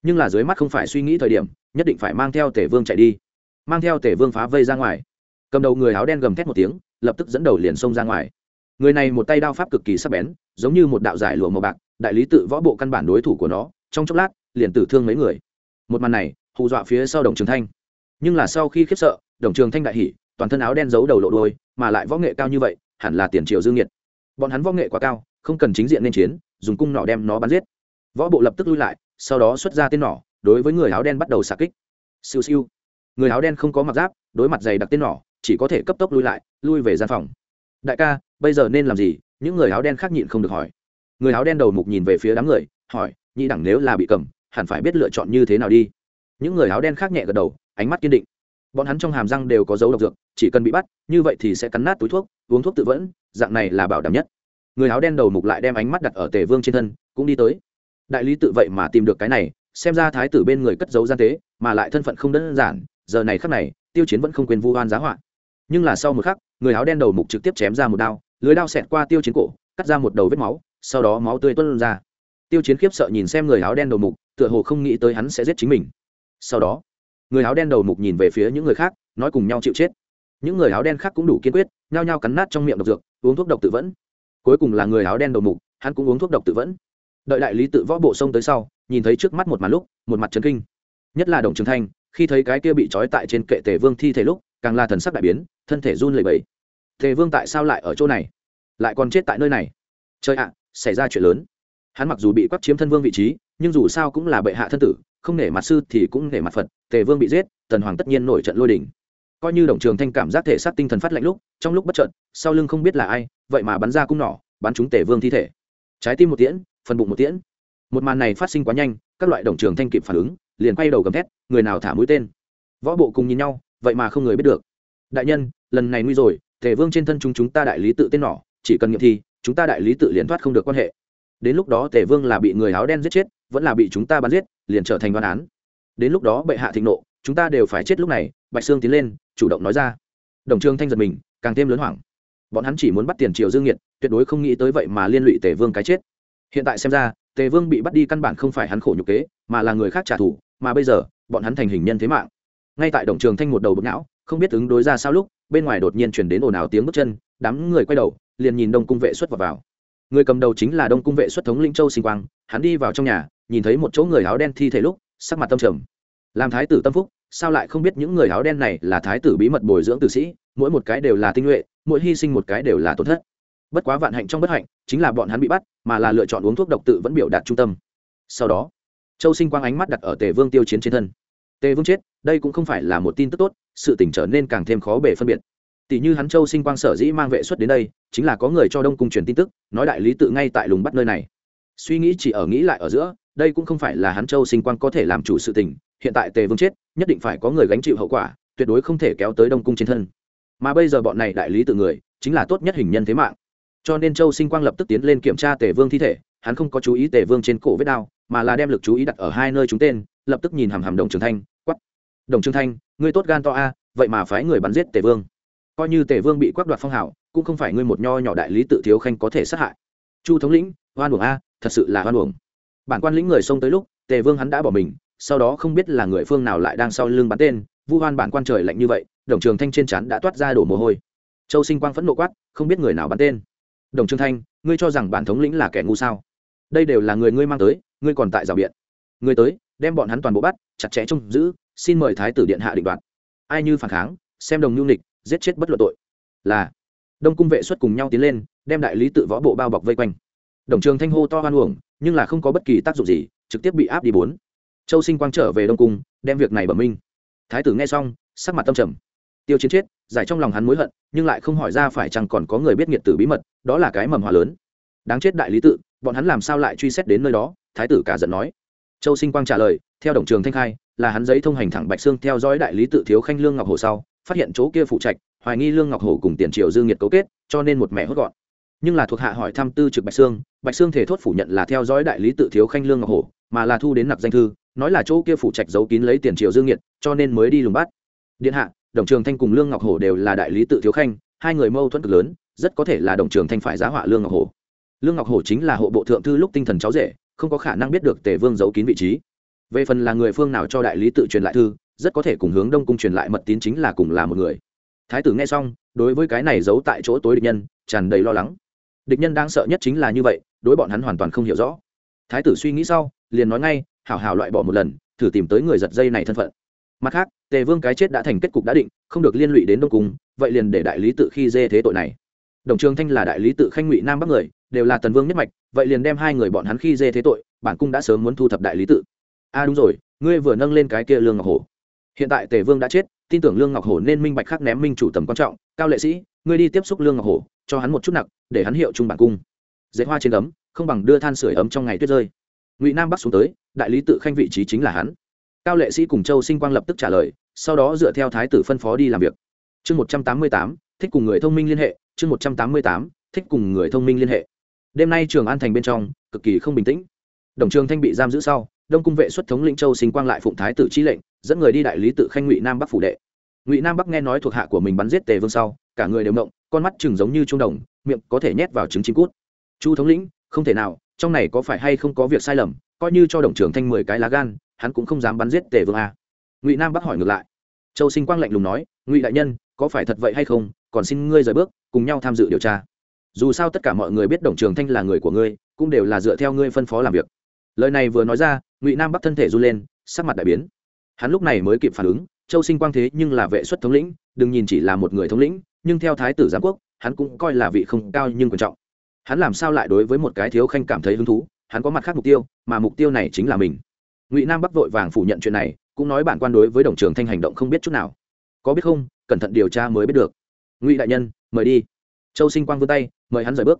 Nhưng là dưới mắt không phải suy nghĩ thời điểm, nhất định phải mang theo tể vương chạy đi. Mang theo tể vương phá vây ra ngoài. Cầm đầu người áo đen gầm thét một tiếng, lập tức dẫn đầu liền xông ra ngoài. Người này một tay đao pháp cực kỳ sắc bén, giống như một đạo giải lụa màu bạc, đại lý tự võ bộ căn bản đối thủ của nó, trong chốc lát, liền tử thương mấy người. Một màn này, hù dọa phía sau đồng trường thanh. Nhưng là sau khi khiếp sợ, đồng trường thanh đại hỉ toàn thân áo đen giấu đầu lộ đôi mà lại võ nghệ cao như vậy, hẳn là tiền triều dương nhiệt bọn hắn võ nghệ quá cao, không cần chính diện nên chiến, dùng cung nỏ đem nó bắn giết. Võ bộ lập tức lui lại, sau đó xuất ra tên nỏ, đối với người áo đen bắt đầu xạ kích. Siêu siêu. Người áo đen không có mặc giáp, đối mặt dày đặc tên nỏ, chỉ có thể cấp tốc lui lại, lui về gian phòng. Đại ca, bây giờ nên làm gì? Những người áo đen khác nhịn không được hỏi. Người áo đen đầu mục nhìn về phía đám người, hỏi, nhị đẳng nếu là bị cầm, hẳn phải biết lựa chọn như thế nào đi? Những người áo đen khác nhẹ gật đầu, ánh mắt kiên định bọn hắn trong hàm răng đều có dấu độc dược, chỉ cần bị bắt, như vậy thì sẽ cắn nát túi thuốc, uống thuốc tự vẫn, dạng này là bảo đảm nhất. Người áo đen đầu mục lại đem ánh mắt đặt ở tề vương trên thân, cũng đi tới. Đại lý tự vậy mà tìm được cái này, xem ra thái tử bên người cất dấu gian tế, mà lại thân phận không đơn giản, giờ này khắc này, tiêu chiến vẫn không quên vu oan giá họa. Nhưng là sau một khắc, người áo đen đầu mục trực tiếp chém ra một đao, lưới đao xẹt qua tiêu chiến cổ, cắt ra một đầu vết máu, sau đó máu tươi tuôn ra. Tiêu chiến khiếp sợ nhìn xem người áo đen đầu mục, tựa hồ không nghĩ tới hắn sẽ giết chính mình. Sau đó người áo đen đầu mục nhìn về phía những người khác, nói cùng nhau chịu chết. Những người áo đen khác cũng đủ kiên quyết, nhao nhao cắn nát trong miệng độc dược, uống thuốc độc tự vẫn. Cuối cùng là người áo đen đầu mục, hắn cũng uống thuốc độc tự vẫn. Đợi đại lý tự võ bộ xông tới sau, nhìn thấy trước mắt một màn lúc, một mặt trấn kinh. Nhất là đồng trường thanh, khi thấy cái kia bị trói tại trên kệ tề vương thi thể lúc, càng là thần sắc đại biến, thân thể run lẩy bẩy. Tề vương tại sao lại ở chỗ này? Lại còn chết tại nơi này? Chơi ạ, xảy ra chuyện lớn. Hắn mặc dù bị quắc chiếm thân vương vị trí nhưng dù sao cũng là bệ hạ thân tử, không nể mặt sư thì cũng nể mặt phật, tề vương bị giết, tần hoàng tất nhiên nổi trận lôi đình. Coi như đồng trường thanh cảm giác thể xác tinh thần phát lạnh lúc, trong lúc bất trợn sau lưng không biết là ai, vậy mà bắn ra cung nỏ, bắn trúng tề vương thi thể. Trái tim một tiễn, phần bụng một tiễn. Một màn này phát sinh quá nhanh, các loại đồng trường thanh kịp phản ứng, liền quay đầu gầm thét, người nào thả mũi tên? Võ bộ cùng nhìn nhau, vậy mà không người biết được. Đại nhân, lần này nguy rồi, tề vương trên thân chúng chúng ta đại lý tự tên nỏ, chỉ cần nghiệm thi, chúng ta đại lý tự liền thoát không được quan hệ. Đến lúc đó tề vương là bị người áo đen giết chết vẫn là bị chúng ta bắn giết liền trở thành đoán án. Đến lúc đó bệ hạ thịnh nộ chúng ta đều phải chết lúc này bạch sương tiến lên chủ động nói ra. Đồng trương thanh giật mình càng thêm lớn hoảng. Bọn hắn chỉ muốn bắt tiền triều dương nhiệt tuyệt đối không nghĩ tới vậy mà liên lụy tề vương cái chết. Hiện tại xem ra tề vương bị bắt đi căn bản không phải hắn khổ nhục kế mà là người khác trả thù mà bây giờ bọn hắn thành hình nhân thế mạng. Ngay tại đồng trường thanh một đầu bực não không biết ứng đối ra sao lúc bên ngoài đột nhiên chuyển đến ồn ào tiếng bước chân đám người quay đầu liền nhìn đông cung vệ xuất vào, vào. người cầm đầu chính là đông cung vệ xuất thống linh châu sinh quang hắn đi vào trong nhà nhìn thấy một chỗ người áo đen thi thể lúc, sắc mặt tâm trầm. Làm thái tử tâm phúc, sao lại không biết những người áo đen này là thái tử bí mật bồi dưỡng tử sĩ, mỗi một cái đều là tinh nhuệ, mỗi hy sinh một cái đều là tổn thất. Bất quá vạn hạnh trong bất hạnh, chính là bọn hắn bị bắt, mà là lựa chọn uống thuốc độc tự vẫn biểu đạt trung tâm. Sau đó, châu sinh quang ánh mắt đặt ở tề vương tiêu chiến trên thân. Tề vương chết, đây cũng không phải là một tin tức tốt, sự tỉnh trở nên càng thêm khó bể phân biệt. Tỷ như hắn châu sinh quang sở dĩ mang vệ xuất đến đây, chính là có người cho đông cung truyền tin tức, nói đại lý tự ngay tại lùng bắt nơi này. Suy nghĩ chỉ ở nghĩ lại ở giữa đây cũng không phải là hắn châu sinh quang có thể làm chủ sự tình, hiện tại tề vương chết, nhất định phải có người gánh chịu hậu quả, tuyệt đối không thể kéo tới đông cung trên thân. Mà bây giờ bọn này đại lý tự người, chính là tốt nhất hình nhân thế mạng. Cho nên châu sinh quang lập tức tiến lên kiểm tra tề vương thi thể, hắn không có chú ý tề vương trên cổ vết đao mà là đem lực chú ý đặt ở hai nơi chúng tên, lập tức nhìn hàm hàm đồng trường thanh quắp đồng trường thanh, ngươi tốt gan to a, vậy mà phái người bắn giết tề vương. Coi như tề vương bị quắc đoạt phong hảo, cũng không phải ngươi một nho nhỏ đại lý tự thiếu khanh có thể sát hại. Chu thống lĩnh hoan uổng a, thật sự là hoan uổng bản quan lĩnh người xông tới lúc, tề vương hắn đã bỏ mình, sau đó không biết là người phương nào lại đang sau lưng bắn tên, vu hoan bản quan trời lạnh như vậy, đồng trường thanh trên chắn đã toát ra đổ mồ hôi. Châu sinh quang phẫn nộ quát, không biết người nào bắn tên. Đồng trường thanh, ngươi cho rằng bản thống lĩnh là kẻ ngu sao? Đây đều là người ngươi mang tới, ngươi còn tại rào biện. Ngươi tới, đem bọn hắn toàn bộ bắt, chặt chẽ trông giữ, xin mời thái tử điện hạ định đoạt. Ai như phản kháng, xem đồng nhu nịch giết chết bất luận tội. Là, đông cung vệ xuất cùng nhau tiến lên, đem đại lý tự võ bộ bao bọc vây quanh. Đồng trường thanh hô to hoan uổng nhưng là không có bất kỳ tác dụng gì, trực tiếp bị áp đi bốn. Châu sinh quang trở về đông cung, đem việc này bẩm minh. Thái tử nghe xong, sắc mặt tâm trầm. Tiêu chiến chết, giải trong lòng hắn mối hận, nhưng lại không hỏi ra phải chăng còn có người biết nghiệt tử bí mật, đó là cái mầm hòa lớn. Đáng chết đại lý tự, bọn hắn làm sao lại truy xét đến nơi đó? Thái tử cả giận nói. Châu sinh quang trả lời, theo đồng trường thanh khai, là hắn giấy thông hành thẳng bạch sương theo dõi đại lý tự thiếu khanh lương ngọc hồ sau, phát hiện chỗ kia phụ trạch, hoài nghi lương ngọc hồ cùng tiền triều dương nhiệt cấu kết, cho nên một mẹ hốt gọn nhưng là thuộc hạ hỏi thăm tư trực bạch sương bạch sương thể thốt phủ nhận là theo dõi đại lý tự thiếu khanh lương ngọc hổ, mà là thu đến nặc danh thư nói là chỗ kia phủ trạch giấu kín lấy tiền triệu dương nhiệt cho nên mới đi lùng bắt. Điện hạ đồng trường thanh cùng lương ngọc hổ đều là đại lý tự thiếu khanh hai người mâu thuẫn cực lớn rất có thể là đồng trường thanh phải giá họa lương ngọc hổ. lương ngọc hổ chính là hộ bộ thượng thư lúc tinh thần cháu rể không có khả năng biết được tề vương giấu kín vị trí. Về phần là người phương nào cho đại lý tự truyền lại thư rất có thể cùng hướng đông cung truyền lại mật tín chính là cùng là một người. Thái tử nghe xong đối với cái này giấu tại chỗ tối địch nhân tràn đầy lo lắng địch nhân đang sợ nhất chính là như vậy, đối bọn hắn hoàn toàn không hiểu rõ. Thái tử suy nghĩ sau, liền nói ngay, hảo hảo loại bỏ một lần, thử tìm tới người giật dây này thân phận. Mặt khác, tề vương cái chết đã thành kết cục đã định, không được liên lụy đến đông cung, vậy liền để đại lý tự khi dê thế tội này. Đồng trường thanh là đại lý tự khanh ngụy nam bắc người, đều là tần vương nhất mạch, vậy liền đem hai người bọn hắn khi dê thế tội, bản cung đã sớm muốn thu thập đại lý tự. A à đúng rồi, ngươi vừa nâng lên cái kia lương ngọc hổ. Hiện tại tề vương đã chết, tin tưởng lương ngọc hổ nên minh bạch khắc ném minh chủ tầm quan trọng. Cao lệ sĩ, ngươi đi tiếp xúc lương ngọc hổ, cho hắn một chút nặng để hắn hiệu trung bản cung. Dạy hoa trên ấm, không bằng đưa than sửa ấm trong ngày tuyết rơi. Ngụy nam bắc xuống tới, đại lý tự khanh vị trí chính là hắn. Cao lệ sĩ cùng châu sinh quang lập tức trả lời, sau đó dựa theo thái tử phân phó đi làm việc. Chương một trăm tám mươi tám, thích cùng người thông minh liên hệ, chương một trăm tám mươi tám, thích cùng người thông minh liên hệ. Đêm nay trường an thành bên trong, cực kỳ không bình tĩnh. Đồng trường thanh bị giam giữ sau, đông cung vệ xuất thống lĩnh châu sinh quang lại phụng thái tử chi lệnh, dẫn người đi đại lý tự khanh ngụy nam bắc phủ đệ ngụy nam bắc nghe nói thuộc hạ của mình bắn giết tề vương sau cả người đều mộng con mắt chừng giống như trung đồng, miệng có thể nhét vào trứng chim cút. Chu thống lĩnh, không thể nào, trong này có phải hay không có việc sai lầm, coi như cho đồng trưởng thanh mười cái lá gan, hắn cũng không dám bắn giết tề vương a. Ngụy nam bắc hỏi ngược lại. Châu sinh quang lạnh lùng nói, ngụy đại nhân, có phải thật vậy hay không? Còn xin ngươi rời bước, cùng nhau tham dự điều tra. Dù sao tất cả mọi người biết đồng trường thanh là người của ngươi, cũng đều là dựa theo ngươi phân phó làm việc. Lời này vừa nói ra, ngụy nam bắc thân thể run lên, sắc mặt đại biến. Hắn lúc này mới kịp phản ứng châu sinh quang thế nhưng là vệ xuất thống lĩnh, đừng nhìn chỉ là một người thống lĩnh, nhưng theo thái tử giám quốc, hắn cũng coi là vị không cao nhưng quan trọng. Hắn làm sao lại đối với một cái thiếu khanh cảm thấy hứng thú, hắn có mặt khác mục tiêu, mà mục tiêu này chính là mình. Ngụy nam bắc vội vàng phủ nhận chuyện này, cũng nói bản quan đối với đồng trường thanh hành động không biết chút nào. Có biết không, cẩn thận điều tra mới biết được. Ngụy đại nhân, mời đi. Châu sinh quang vươn tay, mời hắn rời bước.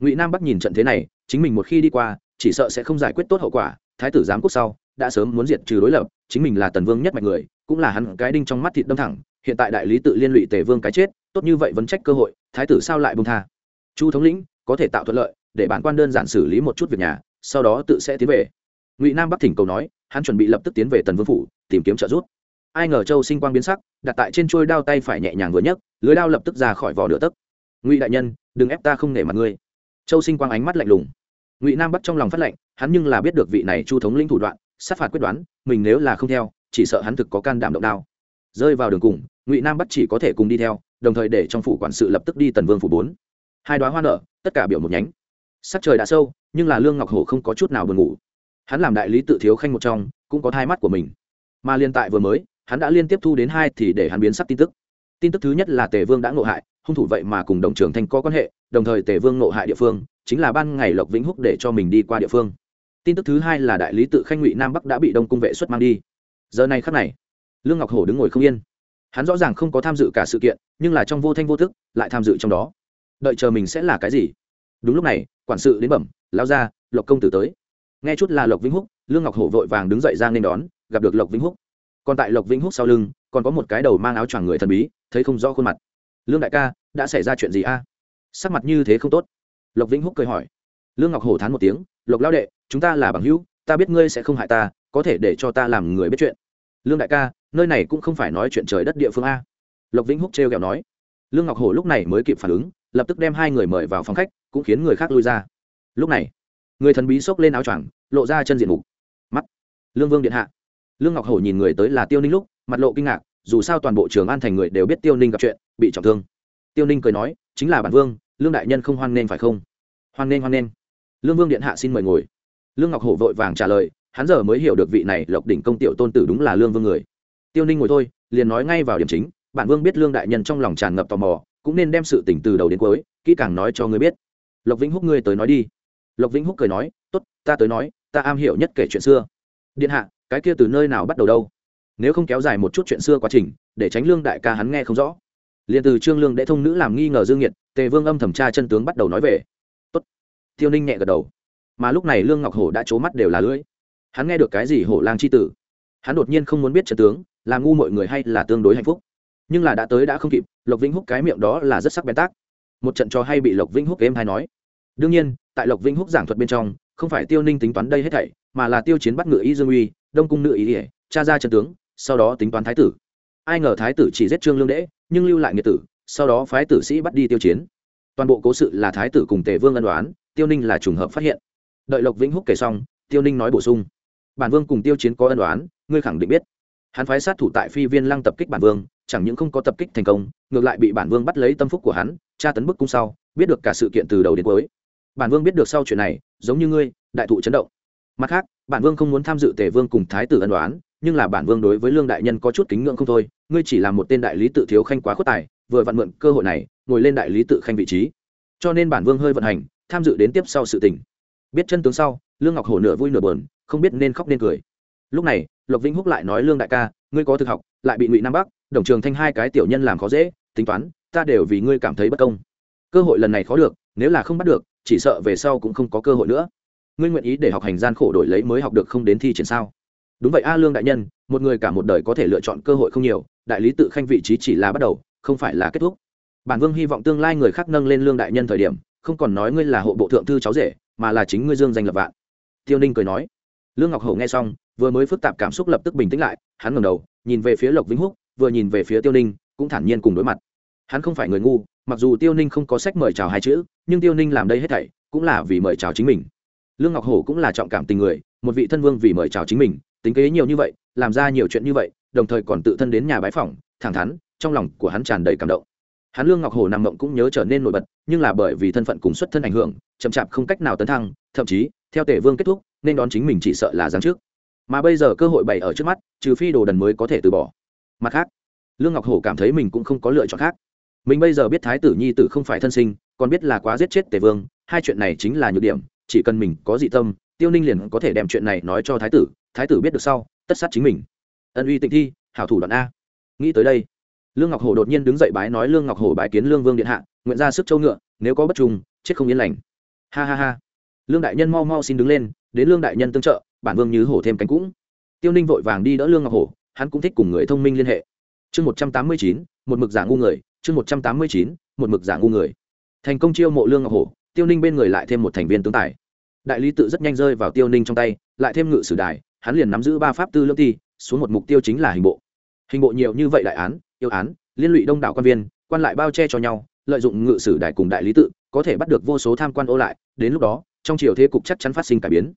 Ngụy nam bắc nhìn trận thế này, chính mình một khi đi qua, chỉ sợ sẽ không giải quyết tốt hậu quả, thái tử giám quốc sau, đã sớm muốn diệt trừ đối lập, chính mình là tần vương nhất mạch người cũng là hắn cái đinh trong mắt thịt đâm thẳng, hiện tại đại lý tự liên lụy tề vương cái chết, tốt như vậy vẫn trách cơ hội, thái tử sao lại bông tha? Chu thống lĩnh, có thể tạo thuận lợi, để bản quan đơn giản xử lý một chút việc nhà, sau đó tự sẽ tiến về. Ngụy nam bắc thỉnh cầu nói, hắn chuẩn bị lập tức tiến về tần vương phủ, tìm kiếm trợ giúp. Ai ngờ châu sinh quang biến sắc, đặt tại trên trôi đao tay phải nhẹ nhàng vừa nhấc, lưới đao lập tức ra khỏi vỏ lửa tấc. Ngụy đại nhân, đừng ép ta không nể mặt ngươi. Châu sinh quang ánh mắt lạnh lùng. Ngụy nam bắc trong lòng phát lạnh hắn nhưng là biết được vị này chu thống lĩnh thủ đoạn, sát phạt quyết đoán, mình nếu là không theo chỉ sợ hắn thực có can đảm động đao. Rơi vào đường cùng, ngụy nam bắt chỉ có thể cùng đi theo, đồng thời để trong phủ quản sự lập tức đi tần vương phủ bốn. Hai đoá hoa nở, tất cả biểu một nhánh. Sắc trời đã sâu, nhưng là lương ngọc hổ không có chút nào buồn ngủ. Hắn làm đại lý tự thiếu khanh một trong, cũng có hai mắt của mình. Mà liên tại vừa mới, hắn đã liên tiếp thu đến hai thì để hắn biến sắc tin tức. Tin tức thứ nhất là tề vương đã ngộ hại, hung thủ vậy mà cùng đồng trưởng thanh có quan hệ, đồng thời tề vương ngộ hại địa phương, chính là ban ngày lộc vĩnh húc để cho mình đi qua địa phương. Tin tức thứ hai là đại lý tự khanh ngụy nam bắc đã bị đông cung vệ xuất mang đi giờ này khắc này, lương ngọc hổ đứng ngồi không yên. Hắn rõ ràng không có tham dự cả sự kiện, nhưng là trong vô thanh vô thức lại tham dự trong đó. Đợi chờ mình sẽ là cái gì? Đúng lúc này, quản sự đến bẩm lao ra lộc công tử tới. Nghe chút là lộc vĩnh húc, lương ngọc hổ vội vàng đứng dậy ra nên đón, gặp được lộc vĩnh húc. Còn tại lộc vĩnh húc sau lưng, còn có một cái đầu mang áo choàng người thần bí, thấy không rõ khuôn mặt. Lương đại ca, đã xảy ra chuyện gì a? Sắc mặt như thế không tốt. Lộc vĩnh húc cười hỏi. Lương ngọc hổ thán một tiếng, lộc lao đệ, chúng ta là bằng hữu, ta biết ngươi sẽ không hại ta, có thể để cho ta làm người biết chuyện lương đại ca, nơi này cũng không phải nói chuyện trời đất địa phương a. Lộc vĩnh húc trêu kẹo nói. Lương ngọc hổ lúc này mới kịp phản ứng, lập tức đem hai người mời vào phòng khách, cũng khiến người khác lui ra. Lúc này, người thần bí xốc lên áo choàng, lộ ra chân diện mục. Mắt. Lương vương điện hạ. Lương ngọc hổ nhìn người tới là tiêu ninh lúc, mặt lộ kinh ngạc, dù sao toàn bộ trường an thành người đều biết tiêu ninh gặp chuyện, bị trọng thương. Tiêu ninh cười nói, chính là bản vương, lương đại nhân không hoan nghênh phải không? Hoan nghênh hoan nghênh. Lương vương điện hạ xin mời ngồi. Lương ngọc hổ vội vàng trả lời hắn giờ mới hiểu được vị này lộc đỉnh công tiểu tôn tử đúng là lương vương người. Tiêu ninh ngồi thôi, liền nói ngay vào điểm chính, bản vương biết lương đại nhân trong lòng tràn ngập tò mò, cũng nên đem sự tỉnh từ đầu đến cuối, kỹ càng nói cho ngươi biết. Lộc vĩnh húc ngươi tới nói đi. Lộc vĩnh húc cười nói t ố t ta tới nói, ta am hiểu nhất kể chuyện xưa. Điện hạ, cái kia từ nơi nào bắt đầu đâu? Nếu không kéo dài một chút chuyện xưa quá trình, để tránh lương đại ca hắn nghe không rõ. Liền từ trương lương đệ thông nữ làm nghi ngờ dương nhiệt tề vương âm thẩm tra chân tướng bắt đầu nói về. Tốt. Tiêu ninh nhẹ gật đầu. Mà lúc này lương ngọc hổ đã trố mắt đều là lưỡi hắn nghe được cái gì hổ lang c h i tử. Hắn đột nhiên không muốn biết trần tướng, là ngu mọi người hay là tương đối hạnh phúc. Nhưng là đã tới đã không kịp, lộc vĩnh húc cái miệng đó là rất sắc bén tác. Một trận trò hay bị lộc vĩnh húc êm hay nói. Đương nhiên, tại lộc vĩnh húc giảng thuật bên trong, không phải tiêu ninh tính toán đây hết thảy, mà là tiêu chiến bắt ngự y dương uy, đông cung nữ ý ỉa cha ra trận tướng, sau đó tính toán thái tử. Ai ngờ thái tử chỉ giết trương lương đễ, nhưng lưu lại nghĩa tử, sau đó phái tử sĩ bắt đi tiêu chiến. Toàn bộ cố sự là thái tử cùng tề vương ân đoán tiêu ninh là trùng hợp phát hiện. Đợi lộc vĩnh húc kể xong, tiêu ninh nói bổ sung bản vương cùng tiêu chiến có ân đoán ngươi khẳng định biết. Hắn phái sát thủ tại phi viên lăng tập kích bản vương, chẳng những không có tập kích thành công, ngược lại bị bản vương bắt lấy tâm phúc của hắn, tra tấn bức cung sau, biết được cả sự kiện từ đầu đến cuối. Bản vương biết được sau chuyện này, giống như ngươi, đại thụ chấn động. Mặt khác, bản vương không muốn tham dự tề vương cùng thái tử ân đoán nhưng là bản vương đối với lương đại nhân có chút kính ngưỡng không thôi, ngươi chỉ là một tên đại lý tự thiếu khanh quá khuất tài, vừa vặn mượn cơ hội này, ngồi lên đại lý tự khanh vị trí. Cho nên bản vương hơi vận hành, tham dự đến tiếp sau sự tình. Biết chân tướng sau, lương ngọc hổ nửa vui nửa buồn không biết nên khóc nên cười. Lúc này, lộc vĩnh húc lại nói lương đại ca, ngươi có thực học, lại bị ngụy nam bắc, đồng trường thanh hai cái tiểu nhân làm khó dễ, tính toán, ta đều vì ngươi cảm thấy bất công. Cơ hội lần này khó được, nếu là không bắt được, chỉ sợ về sau cũng không có cơ hội nữa. Ngươi nguyện ý để học hành gian khổ đổi lấy mới học được không đến thi triển sao? Đúng vậy a, lương đại nhân, một người cả một đời có thể lựa chọn cơ hội không nhiều, đại lý tự khanh vị trí chỉ là bắt đầu, không phải là kết thúc. Bản vương hy vọng tương lai người khác nâng lên lương đại nhân thời điểm, không còn nói ngươi là hộ bộ thượng thư cháu rể, mà là chính ngươi dương danh lập vạn. Tiêu ninh cười nói lương ngọc hổ nghe xong, vừa mới phức tạp cảm xúc lập tức bình tĩnh lại, hắn ngẩng đầu, nhìn về phía lộc vĩnh húc, vừa nhìn về phía tiêu ninh, cũng thản nhiên cùng đối mặt. Hắn không phải người ngu, mặc dù tiêu ninh không có sách mời chào hai chữ, nhưng tiêu ninh làm đây hết thảy, cũng là vì mời chào chính mình. Lương ngọc hổ cũng là trọng cảm tình người, một vị thân vương vì mời chào chính mình, tính kế nhiều như vậy, làm ra nhiều chuyện như vậy, đồng thời còn tự thân đến nhà bái phỏng, thẳng thắn, trong lòng của hắn tràn đầy cảm động. Hắn lương ngọc hổ nằm mộng cũng nhớ trở nên nổi bật, nhưng là bởi vì thân phận cùng xuất thân ảnh hưởng, chậm chạp không cách nào tấn thăng, thậm chí, theo tể vương kết thúc nên đón chính mình chỉ sợ là giáng trước mà bây giờ cơ hội bày ở trước mắt, trừ phi đồ đần mới có thể từ bỏ. Mặt khác, lương ngọc hổ cảm thấy mình cũng không có lựa chọn khác. Mình bây giờ biết thái tử nhi tử không phải thân sinh, còn biết là quá giết chết tề vương, hai chuyện này chính là nhược điểm, chỉ cần mình có dị tâm, tiêu ninh liền có thể đem chuyện này nói cho thái tử thái tử biết được sau, tất sát chính mình. Ân uy tịnh thi, hảo thủ đoạn a. Nghĩ tới đây, lương ngọc hổ đột nhiên đứng dậy bái nói lương ngọc hổ bái kiến lương vương điện hạ, nguyện ra sức châu ngựa, nếu có bất trùng chết không yên lành. Ha ha ha. Lương đại nhân mau mau xin đứng lên đến lương đại nhân tương trợ, bản vương như hổ thêm cánh cũng. Tiêu ninh vội vàng đi đỡ lương ngọc hổ, hắn cũng thích cùng người thông minh liên hệ. Chương một trăm tám mươi chín, một mực giả ngu người, chương một trăm tám mươi chín, một mực giả ngu người. Thành công chiêu mộ lương ngọc hổ, tiêu ninh bên người lại thêm một thành viên tướng tài. Đại lý tự rất nhanh rơi vào tiêu ninh trong tay, lại thêm ngự sử đài, hắn liền nắm giữ ba pháp tư lương thi xuống một mục tiêu chính là hình bộ. Hình bộ nhiều như vậy đại án, yêu án, liên lụy đông đảo quan viên, quan lại bao che cho nhau, lợi dụng ngự sử đài cùng đại lý tự, có thể bắt được vô số tham quan ô lại, đến lúc đó, trong triều thế cục chắc chắn phát sinh cải biến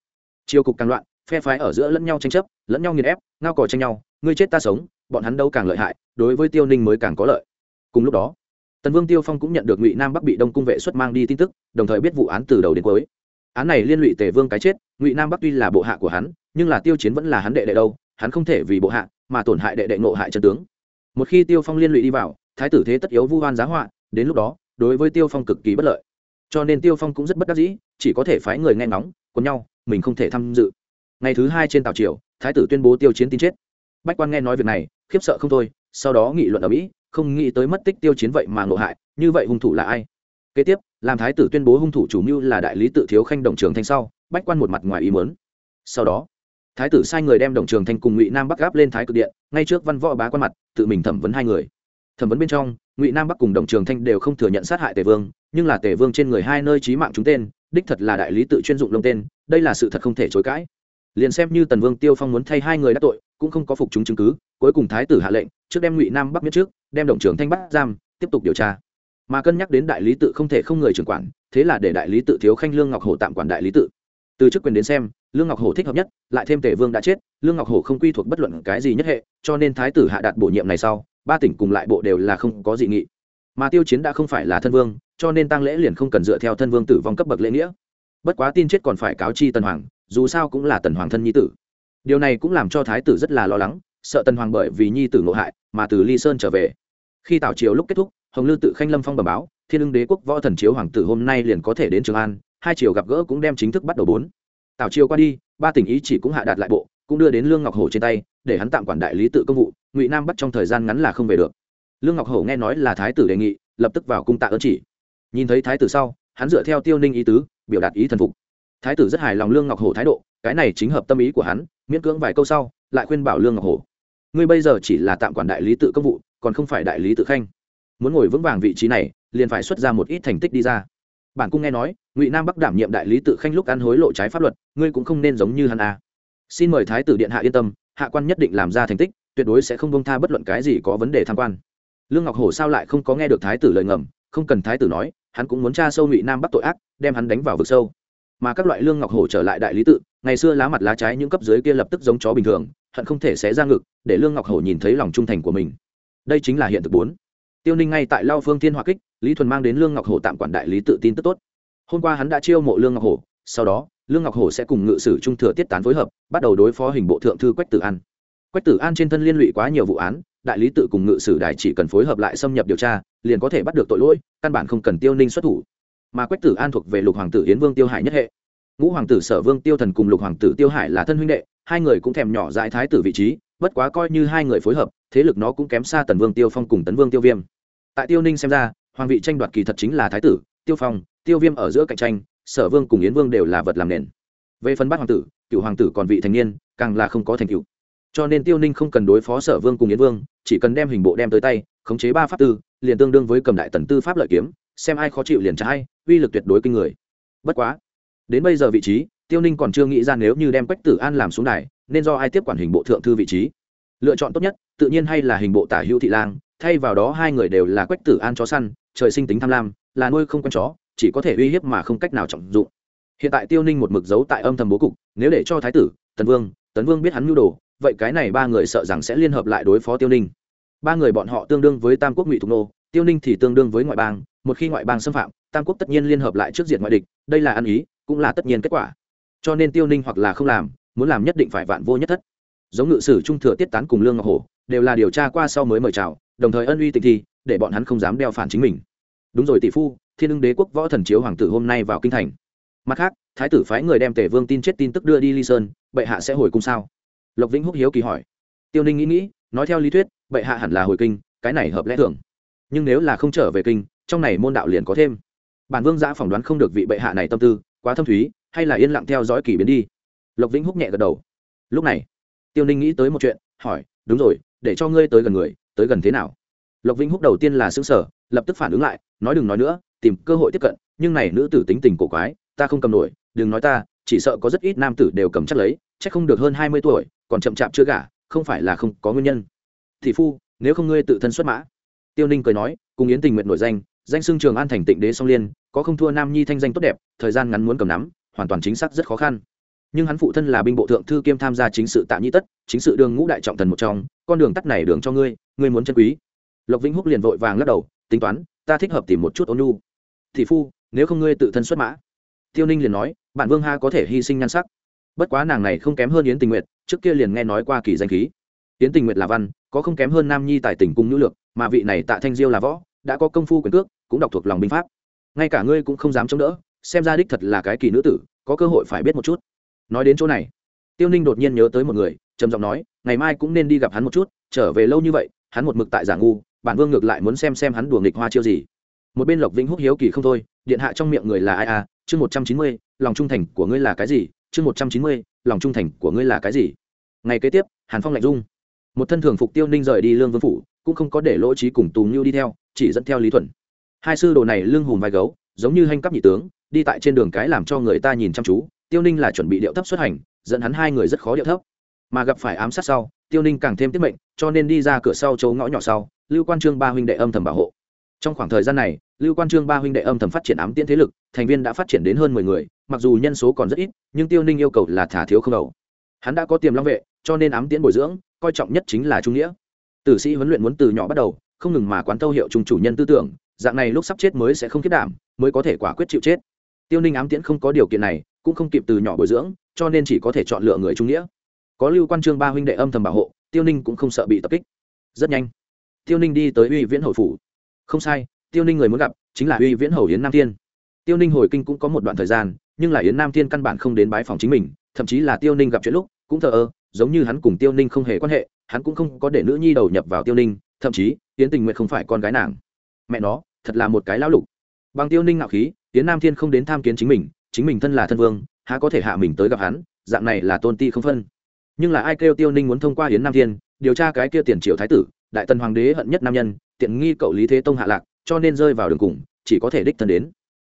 chiêu cục càng loạn, phe phái ở giữa lẫn nhau tranh chấp, lẫn nhau nghiền ép, ngao cò tranh nhau, ngươi chết ta sống, bọn hắn đâu càng lợi hại, đối với tiêu ninh mới càng có lợi. Cùng lúc đó, tần vương tiêu phong cũng nhận được ngụy nam bắc bị đông cung vệ xuất mang đi tin tức, đồng thời biết vụ án từ đầu đến cuối. Án này liên lụy tề vương cái chết, ngụy nam bắc tuy là bộ hạ của hắn, nhưng là tiêu chiến vẫn là hắn đệ đệ đâu, hắn không thể vì bộ hạ mà tổn hại đệ đệ nộ hại chân tướng. Một khi tiêu phong liên lụy đi vào, thái tử thế tất yếu vu hoan giá họa, đến lúc đó, đối với tiêu phong cực kỳ bất lợi. Cho nên tiêu phong cũng rất bất đắc dĩ, chỉ có thể phái người nghe ngóng quấn nhau mình không thể tham dự. Ngày thứ hai trên tàu triều, thái tử tuyên bố tiêu chiến tin chết. Bách quan nghe nói việc này, khiếp sợ không thôi, sau đó nghị luận ở mỹ, không nghĩ tới mất tích tiêu chiến vậy mà ngộ hại, như vậy hung thủ là ai? Kế tiếp, làm thái tử tuyên bố hung thủ chủ mưu là đại lý tự thiếu khanh đồng trường thanh sau, bách quan một mặt ngoài ý mớn sau đó, thái tử sai người đem đồng trường thanh cùng ngụy nam bắc gáp lên thái cực điện, ngay trước văn võ bá quan mặt, tự mình thẩm vấn hai người. Thẩm vấn bên trong, ngụy nam bắc cùng đồng trường thanh đều không thừa nhận sát hại tề vương, nhưng là tề vương trên người hai nơi trí mạng chúng tên đích thật là đại lý tự chuyên dụng lông tên, đây là sự thật không thể chối cãi. Liền xem như tần vương tiêu phong muốn thay hai người đã tội, cũng không có phục chúng chứng cứ, cuối cùng thái tử hạ lệnh, trước đem ngụy nam bắc biết trước, đem đồng trường thanh bắt giam, tiếp tục điều tra. Mà cân nhắc đến đại lý tự không thể không người trưởng quản, thế là để đại lý tự thiếu khanh lương ngọc hổ tạm quản đại lý tự. Từ chức quyền đến xem, lương ngọc hổ thích hợp nhất, lại thêm tể vương đã chết, lương ngọc hổ không quy thuộc bất luận cái gì nhất hệ, cho nên thái tử hạ đạt bổ nhiệm này sau, ba tỉnh cùng lại bộ đều là không có dị nghị. Mà tiêu chiến đã không phải là thân vương cho nên tăng lễ liền không cần dựa theo thân vương tử vong cấp bậc lễ nghĩa. Bất quá tin chết còn phải cáo chi tần hoàng, dù sao cũng là tần hoàng thân nhi tử. Điều này cũng làm cho thái tử rất là lo lắng, sợ tần hoàng bởi vì nhi tử ngộ hại mà từ ly sơn trở về. Khi tảo triều lúc kết thúc, hồng lư tự khanh lâm phong bẩm báo, thiên ưng đế quốc võ thần chiếu hoàng tử hôm nay liền có thể đến trường an, hai triều gặp gỡ cũng đem chính thức bắt đầu bốn. Tảo triều qua đi, ba tỉnh ý chỉ cũng hạ đạt lại bộ, cũng đưa đến lương ngọc hổ trên tay, để hắn tạm quản đại lý tự công vụ, ngụy nam bắt trong thời gian ngắn là không về được. Lương ngọc hổ nghe nói là thái tử đề nghị, lập tức vào cung tạ ơn chỉ nhìn thấy thái tử sau, hắn dựa theo tiêu ninh ý tứ, biểu đạt ý thần phục. Thái tử rất hài lòng lương ngọc hổ thái độ, cái này chính hợp tâm ý của hắn, miễn cưỡng vài câu sau, lại khuyên bảo lương ngọc hổ. Ngươi bây giờ chỉ là tạm quản đại lý tự công vụ, còn không phải đại lý tự khanh. Muốn ngồi vững vàng vị trí này, liền phải xuất ra một ít thành tích đi ra. Bản cung nghe nói, ngụy nam bắc đảm nhiệm đại lý tự khanh lúc ăn hối lộ trái pháp luật, ngươi cũng không nên giống như hắn à? xin mời thái tử điện hạ yên tâm, hạ quan nhất định làm ra thành tích, tuyệt đối sẽ không bông tha bất luận cái gì có vấn đề tham quan. Lương ngọc hổ sao lại không có nghe được thái tử lời ngầm, không cần thái tử nói hắn cũng muốn tra sâu ngụy nam bắc tội ác, đem hắn đánh vào vực sâu. Mà các loại lương ngọc hổ trở lại đại lý tự, ngày xưa lá mặt lá trái những cấp dưới kia lập tức giống chó bình thường, hận không thể xé ra ngực, để lương ngọc hổ nhìn thấy lòng trung thành của mình. Đây chính là hiện thực bốn. Tiêu ninh ngay tại lao phương thiên hoa kích, lý thuần mang đến lương ngọc hổ tạm quản đại lý tự tin tức tốt. Hôm qua hắn đã chiêu mộ lương ngọc hổ, sau đó, lương ngọc hổ sẽ cùng ngự sử trung thừa tiết tán phối hợp, bắt đầu đối phó hình bộ thượng thư quách tử an. Quách tử an trên thân liên lụy quá nhiều vụ án đại lý tự cùng ngự sử đài chỉ cần phối hợp lại xâm nhập điều tra, liền có thể bắt được tội lỗi, căn bản không cần tiêu ninh xuất thủ. Mà quách tử an thuộc về lục hoàng tử hiến vương tiêu hải nhất hệ. Ngũ hoàng tử sở vương tiêu thần cùng lục hoàng tử tiêu hải là thân huynh đệ, hai người cũng thèm nhỏ dại thái tử vị trí, bất quá coi như hai người phối hợp, thế lực nó cũng kém xa tần vương tiêu phong cùng tấn vương tiêu viêm. Tại tiêu ninh xem ra, hoàng vị tranh đoạt kỳ thật chính là thái tử, tiêu phong, tiêu viêm ở giữa cạnh tranh, sở vương cùng yến vương đều là vật làm nền. Về phần bát hoàng tử, cựu hoàng tử còn vị thành niên, càng là không có thành cựu cho nên tiêu ninh không cần đối phó sở vương cùng yến vương chỉ cần đem hình bộ đem tới tay, khống chế ba pháp tư, liền tương đương với cầm đại tần tư pháp lợi kiếm, xem ai khó chịu liền trả ai, uy lực tuyệt đối kinh người. Bất quá, đến bây giờ vị trí, tiêu ninh còn chưa nghĩ ra nếu như đem quách tử an làm xuống đài, nên do ai tiếp quản hình bộ thượng thư vị trí. Lựa chọn tốt nhất, tự nhiên hay là hình bộ tả hữu thị lang, thay vào đó hai người đều là quách tử an chó săn, trời sinh tính tham lam, là nuôi không con chó, chỉ có thể uy hiếp mà không cách nào trọng dụng. Hiện tại tiêu ninh một mực giấu tại âm thầm bố cục, nếu để cho thái tử, tần vương tấn vương biết hắn mưu đồ vậy cái này ba người sợ rằng sẽ liên hợp lại đối phó tiêu ninh. Ba người bọn họ tương đương với tam quốc ngụy thục nô, tiêu ninh thì tương đương với ngoại bang, một khi ngoại bang xâm phạm, tam quốc tất nhiên liên hợp lại trước diện ngoại địch, đây là ăn ý, cũng là tất nhiên kết quả. Cho nên tiêu ninh hoặc là không làm, muốn làm nhất định phải vạn vô nhất thất. Giống ngự sử trung thừa tiết tán cùng lương ngọc hổ, đều là điều tra qua sau mới mời chào, đồng thời ân uy tình thi để bọn hắn không dám đeo phản chính mình. Đúng rồi tỷ phu, thiên ưng đế quốc võ thần chiếu hoàng tử hôm nay vào kinh thành. Mặt khác, thái tử phái người đem tể vương tin chết tin tức đưa đi ly sơn, bệ hạ sẽ hồi cung sao? Lộc vĩnh húc hiếu kỳ hỏi. Tiêu ninh nghĩ nghĩ, nói theo lý thuyết, bệ hạ hẳn là hồi kinh, cái này hợp lẽ thường. Nhưng nếu là không trở về kinh, trong này môn đạo liền có thêm. Bản vương giã phỏng đoán không được vị bệ hạ này tâm tư, quá thâm thúy, hay là yên lặng theo dõi kỳ biến đi. Lộc vĩnh húc nhẹ gật đầu. Lúc này, tiêu ninh nghĩ tới một chuyện, hỏi, đúng rồi, để cho ngươi tới gần người, tới gần thế nào? Lộc vĩnh húc đầu tiên là xứng sở lập tức phản ứng lại, nói đừng nói nữa, tìm cơ hội tiếp cận, nhưng này nữ tử tính tình cổ quái, ta không cầm nổi, đừng nói ta, chỉ sợ có rất ít nam tử đều cầm chắc lấy, chắc không được hơn hai mươi tuổi còn chậm chạp chưa gả, không phải là không có nguyên nhân. Thị phu, nếu không ngươi tự thân xuất mã. Tiêu ninh cười nói, cùng yến tình nguyện nổi danh danh xưng trường an thành tịnh đế song liên, có không thua nam nhi thanh danh tốt đẹp, thời gian ngắn muốn cầm nắm, hoàn toàn chính xác rất khó khăn. Nhưng hắn phụ thân là binh bộ thượng thư kiêm tham gia chính sự tạ nhi tất, chính sự đường ngũ đại trọng thần một trong, con đường tắt này đường cho ngươi ngươi muốn chân quý. Lộc vĩnh húc liền vội vàng lắc đầu, tính toán, ta thích hợp tìm một chút ôn nhu. Thị phu, nếu không ngươi tự thân xuất mã. Tiêu ninh liền nói, bản vương ha có thể hy sinh nhan sắc. Bất quá nàng này không kém hơn yến tình nguyệt trước kia liền nghe nói qua kỳ danh khí. Tiến tình nguyệt là văn, có không kém hơn nam nhi tài tình cung nữ lược, mà vị này tạ thanh diêu là võ, đã có công phu quyền cước, cũng đọc thuộc lòng binh pháp. Ngay cả ngươi cũng không dám chống đỡ, xem ra đích thật là cái kỳ nữ tử, có cơ hội phải biết một chút. Nói đến chỗ này, tiêu ninh đột nhiên nhớ tới một người, trầm giọng nói, ngày mai cũng nên đi gặp hắn một chút, trở về lâu như vậy, hắn một mực tại giả ngu, bản vương ngược lại muốn xem xem hắn đùa nghịch hoa chiêu gì. Một bên lộc vĩnh húc hiếu kỳ không thôi, điện hạ trong miệng người là ai à? Chương một trăm chín mươi, lòng trung thành của ngươi là cái gì? Chương một trăm chín mươi lòng trung thành của ngươi là cái gì? Ngày kế tiếp, hàn phong lạnh dung một thân thường phục tiêu ninh rời đi lương vương phủ, cũng không có để lỗ trí cùng tù ngưu đi theo, chỉ dẫn theo lý thuần. Hai sư đồ này lưng hùm vai gấu, giống như hành cấp nhị tướng, đi tại trên đường cái làm cho người ta nhìn chăm chú. Tiêu ninh là chuẩn bị điệu thấp xuất hành, dẫn hắn hai người rất khó điệu thấp. Mà gặp phải ám sát sau, tiêu ninh càng thêm tiết mệnh, cho nên đi ra cửa sau chỗ ngõ nhỏ sau, lưu quan trương ba huynh đệ âm thầm bảo hộ. Trong khoảng thời gian này lưu quan trương ba huynh đệ âm thầm phát triển ám tiễn thế lực, thành viên đã phát triển đến hơn mười người, mặc dù nhân số còn rất ít, nhưng tiêu ninh yêu cầu là thả thiếu không đầu. Hắn đã có tiềm long vệ, cho nên ám tiễn bồi dưỡng, coi trọng nhất chính là trung nghĩa. Tử sĩ huấn luyện muốn từ nhỏ bắt đầu, không ngừng mà quán tâu hiệu trung chủ nhân tư tưởng, dạng này lúc sắp chết mới sẽ không kết đảm, mới có thể quả quyết chịu chết. Tiêu ninh ám tiễn không có điều kiện này, cũng không kịp từ nhỏ bồi dưỡng, cho nên chỉ có thể chọn lựa người trung nghĩa. Có lưu quan trương ba huynh đệ âm thầm bảo hộ, tiêu ninh cũng không sợ bị tập kích. Rất nhanh, tiêu ninh đi tới uy viễn hội phủ. Không sai tiêu ninh người muốn gặp, chính là uy viễn hầu yến nam thiên. Tiêu ninh hồi kinh cũng có một đoạn thời gian, nhưng là yến nam thiên căn bản không đến bái phòng chính mình, thậm chí là tiêu ninh gặp chuyện lúc, cũng thờ ơ, giống như hắn cùng tiêu ninh không hề quan hệ, hắn cũng không có để nữ nhi đầu nhập vào tiêu ninh, thậm chí, yến tình nguyện không phải con gái nàng. Mẹ nó, thật là một cái lão lục. Bằng tiêu ninh ngạo khí, yến nam thiên không đến tham kiến chính mình chính mình thân là thân vương, há có thể hạ mình tới gặp hắn, dạng này là tôn ti không phân. Nhưng là ai kêu tiêu ninh muốn thông qua yến nam thiên, điều tra cái kia tiền triệu thái tử, đại tần hoàng đế hận nhất nam nhân, tiện nghi cậu lý thế tông hạ lạc cho nên rơi vào đường cùng, chỉ có thể đích thân đến.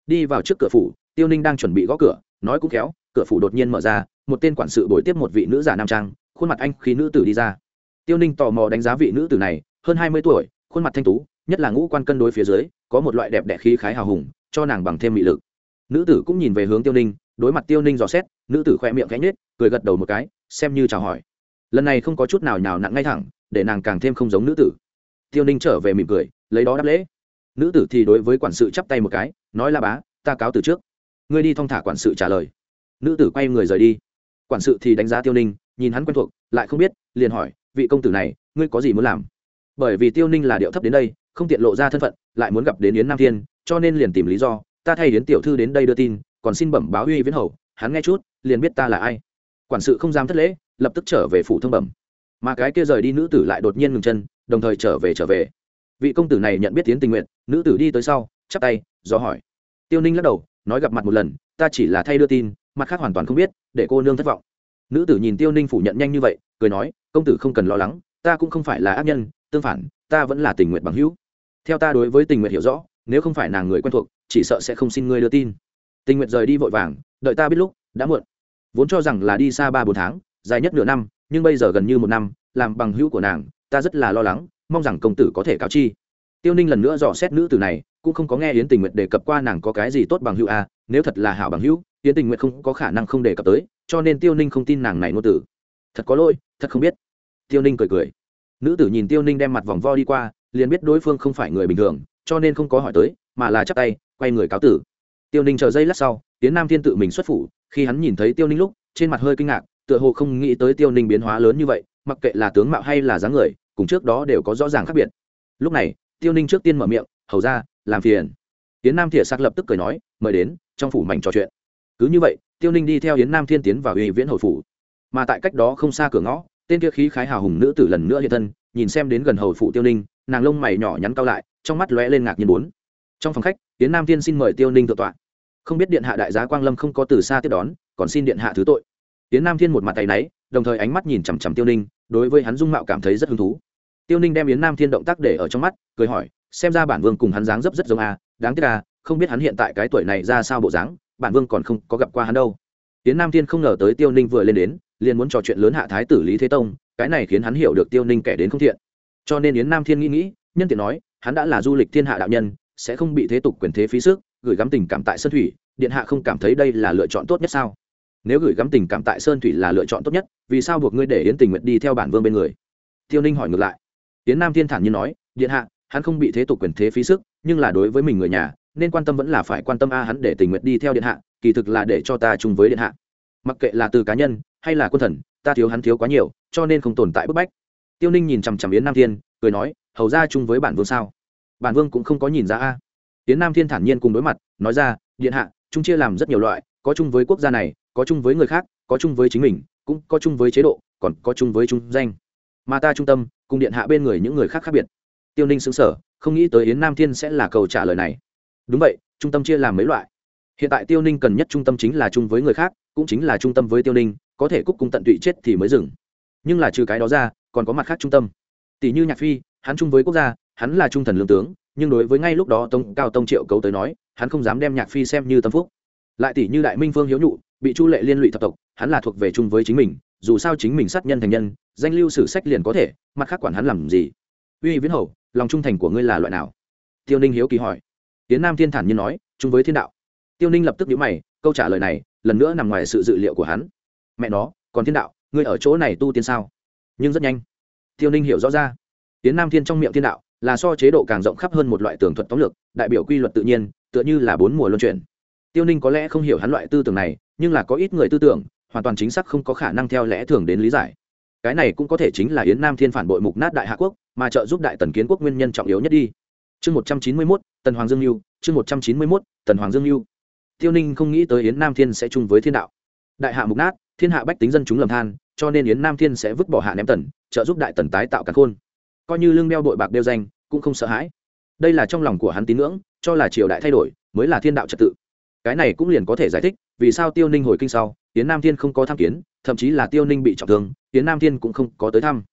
Đi vào trước cửa phủ, tiêu ninh đang chuẩn bị gõ cửa, nói cũng khéo, cửa phủ đột nhiên mở ra, một tên quản sự bồi tiếp một vị nữ giả nam trang, khuôn mặt anh khi nữ tử đi ra. Tiêu ninh tò mò đánh giá vị nữ tử này, hơn hai mươi tuổi, khuôn mặt thanh tú, nhất là ngũ quan cân đối phía dưới, có một loại đẹp đẽ khí khái hào hùng, cho nàng bằng thêm mị lực. Nữ tử cũng nhìn về hướng tiêu ninh, đối mặt tiêu ninh dò xét, nữ tử khoe miệng cánh nết cười gật đầu một cái, xem như chào hỏi. Lần này không có chút nào nhào nặng ngay thẳng, để nàng càng thêm không giống nữ tử. Tiêu ninh trở về mỉm cười, lấy đó đáp lễ nữ tử thì đối với quản sự chắp tay một cái, nói là bá, ta cáo từ trước. Ngươi đi thong thả quản sự trả lời. Nữ tử quay người rời đi. Quản sự thì đánh giá tiêu ninh, nhìn hắn quen thuộc, lại không biết, liền hỏi, vị công tử này, ngươi có gì muốn làm? Bởi vì tiêu ninh là điệu thấp đến đây, không tiện lộ ra thân phận, lại muốn gặp đến yến nam thiên, cho nên liền tìm lý do, ta thay yến tiểu thư đến đây đưa tin, còn xin bẩm báo uy viễn hầu, hắn nghe chút, liền biết ta là ai. Quản sự không dám thất lễ, lập tức trở về phủ thông bẩm. Mà cái kia rời đi nữ tử lại đột nhiên ngừng chân, đồng thời trở về trở về vị công tử này nhận biết tiến tình nguyện, nữ tử đi tới sau, chắp tay, do hỏi. Tiêu ninh lắc đầu, nói gặp mặt một lần, ta chỉ là thay đưa tin, mặt khác hoàn toàn không biết, để cô nương thất vọng. Nữ tử nhìn tiêu ninh phủ nhận nhanh như vậy, cười nói, công tử không cần lo lắng, ta cũng không phải là ác nhân, tương phản, ta vẫn là tình nguyện bằng hữu. Theo ta đối với tình nguyện hiểu rõ, nếu không phải nàng người quen thuộc, chỉ sợ sẽ không xin ngươi đưa tin. Tình nguyện rời đi vội vàng, đợi ta biết lúc, đã muộn. Vốn cho rằng là đi xa ba bốn tháng, dài nhất nửa năm, nhưng bây giờ gần như một năm, làm bằng hữu của nàng, ta rất là lo lắng mong rằng công tử có thể cáo chi. Tiêu ninh lần nữa dò xét nữ tử này, cũng không có nghe yến tình nguyện đề cập qua nàng có cái gì tốt bằng hữu a nếu thật là hảo bằng hữu, yến tình nguyện không có khả năng không đề cập tới, cho nên tiêu ninh không tin nàng này ngôn tử. Thật có lỗi, thật không biết. Tiêu ninh cười cười. Nữ tử nhìn tiêu ninh đem mặt vòng vo đi qua, liền biết đối phương không phải người bình thường, cho nên không có hỏi tới, mà là chắp tay, quay người cáo tử. Tiêu ninh chờ giây lát sau tiến nam thiên tự mình xuất phủ, khi hắn nhìn thấy tiêu ninh lúc, trên mặt hơi kinh ngạc, tựa hồ không nghĩ tới tiêu ninh biến hóa lớn như vậy, mặc kệ là tướng mạo hay là dáng người cùng trước đó đều có rõ ràng khác biệt. Lúc này, tiêu ninh trước tiên mở miệng, hầu ra, làm phiền. Yến nam thiệp sắc lập tức cười nói, mời đến, trong phủ mảnh trò chuyện. Cứ như vậy, tiêu ninh đi theo yến nam thiên tiến vào uy viễn hồi phủ. Mà tại cách đó không xa cửa ngõ, tên kia khí khái hào hùng nữ tử lần nữa hiện thân, nhìn xem đến gần hầu phụ tiêu ninh, nàng lông mày nhỏ nhắn cao lại, trong mắt lóe lên ngạc nhiên bốn. Trong phòng khách tiến nam thiên xin mời tiêu ninh tự tọa. Không biết điện hạ đại giá quang lâm không có từ xa tiếp đón, còn xin điện hạ thứ tội. Tiến nam thiên một mặt tay náy, đồng thời ánh mắt nhìn chằm chằm tiêu ninh đối với hắn dung mạo cảm thấy rất hứng thú. Tiêu ninh đem yến nam thiên động tác để ở trong mắt cười hỏi xem ra bản vương cùng hắn dáng dấp rất giống a à, đáng tiếc à không biết hắn hiện tại cái tuổi này ra sao bộ dáng bản vương còn không có gặp qua hắn đâu. Yến nam thiên không ngờ tới tiêu ninh vừa lên đến liền muốn trò chuyện lớn hạ thái tử lý thế tông cái này khiến hắn hiểu được tiêu ninh kẻ đến không thiện. Cho nên yến nam thiên nghĩ nghĩ nhân tiện nói hắn đã là du lịch thiên hạ đạo nhân sẽ không bị thế tục quyền thế phí sức gửi gắm tình cảm tại sơn thủy điện hạ không cảm thấy đây là lựa chọn tốt nhất sao? Nếu gửi gắm tình cảm tại sơn thủy là lựa chọn tốt nhất, vì sao buộc ngươi để yến tình nguyện đi theo bản vương bên người? Tiêu ninh hỏi ngược lại. Yến nam thiên thản như nói, điện hạ, hắn không bị thế tục quyền thế phí sức, nhưng là đối với mình người nhà, nên quan tâm vẫn là phải quan tâm a hắn để tình nguyện đi theo điện hạ, kỳ thực là để cho ta chung với điện hạ. Mặc kệ là từ cá nhân, hay là quân thần, ta thiếu hắn thiếu quá nhiều, cho nên không tồn tại bức bách. Tiêu ninh nhìn chằm chằm yến nam thiên, cười nói, hầu ra chung với bản vương sao? Bản vương cũng không có nhìn ra a. Yến nam thiên thản nhiên cùng đối mặt, nói ra, điện hạ chúng chia làm rất nhiều loại, có chung với quốc gia này có chung với người khác, có chung với chính mình, cũng có chung với chế độ, còn có chung với trung danh. Mà ta trung tâm, cùng điện hạ bên người những người khác khác biệt. Tiêu ninh xứng sở không nghĩ tới yến nam thiên sẽ là câu trả lời này. Đúng vậy, trung tâm chia làm mấy loại. Hiện tại tiêu ninh cần nhất trung tâm chính là chung với người khác, cũng chính là trung tâm với tiêu ninh, có thể cúc cung tận tụy chết thì mới dừng. Nhưng là trừ cái đó ra, còn có mặt khác trung tâm. Tỷ như nhạc phi, hắn chung với quốc gia, hắn là trung thần lương tướng, nhưng đối với ngay lúc đó tông cao tông triệu cấu tới nói, hắn không dám đem nhạc phi xem như tâm phúc. Lại tỷ như đại minh phương hiếu nhụ bị chu lệ liên lụy thập tộc, hắn là thuộc về chung với chính mình, dù sao chính mình sát nhân thành nhân, danh lưu sử sách liền có thể, mặt khác quản hắn làm gì? Uy viễn hầu, lòng trung thành của ngươi là loại nào? Tiêu ninh hiếu kỳ hỏi. Tiến nam thiên thản nhiên nói, chung với thiên đạo. Tiêu ninh lập tức nhíu mày, câu trả lời này, lần nữa nằm ngoài sự dự liệu của hắn. Mẹ nó, còn thiên đạo, ngươi ở chỗ này tu tiên sao? Nhưng rất nhanh. Tiêu ninh hiểu rõ ra. Tiến nam thiên trong miệng thiên đạo là so chế độ càng rộng khắp hơn một loại tường thuật tóm lược, đại biểu quy luật tự nhiên, tựa như là bốn mùa luân chuyển tiêu ninh có lẽ không hiểu hắn loại tư tưởng này, nhưng là có ít người tư tưởng, hoàn toàn chính xác không có khả năng theo lẽ thường đến lý giải. Cái này cũng có thể chính là yến nam thiên phản bội mục nát đại hạ quốc, mà trợ giúp đại tần kiến quốc nguyên nhân trọng yếu nhất đi. Chương một trăm chín mươi mốt, tần hoàng dương lưu, chương một trăm chín mươi mốt, tần hoàng dương lưu. Tiêu ninh không nghĩ tới yến nam thiên sẽ chung với thiên đạo. Đại hạ mục nát, thiên hạ bách tính dân chúng lầm than, cho nên yến nam thiên sẽ vứt bỏ hạ ném tần, trợ giúp đại tần tái tạo càn khôn. Coi như lương đeo đội bạc đeo danh, cũng không sợ hãi. Đây là trong lòng của hắn tín ngưỡng, cho là triều đại thay đổi, mới là thiên đạo trật tự cái này cũng liền có thể giải thích vì sao tiêu ninh hồi kinh sau, yến nam thiên không có tham kiến, thậm chí là tiêu ninh bị trọng thương, yến nam thiên cũng không có tới thăm.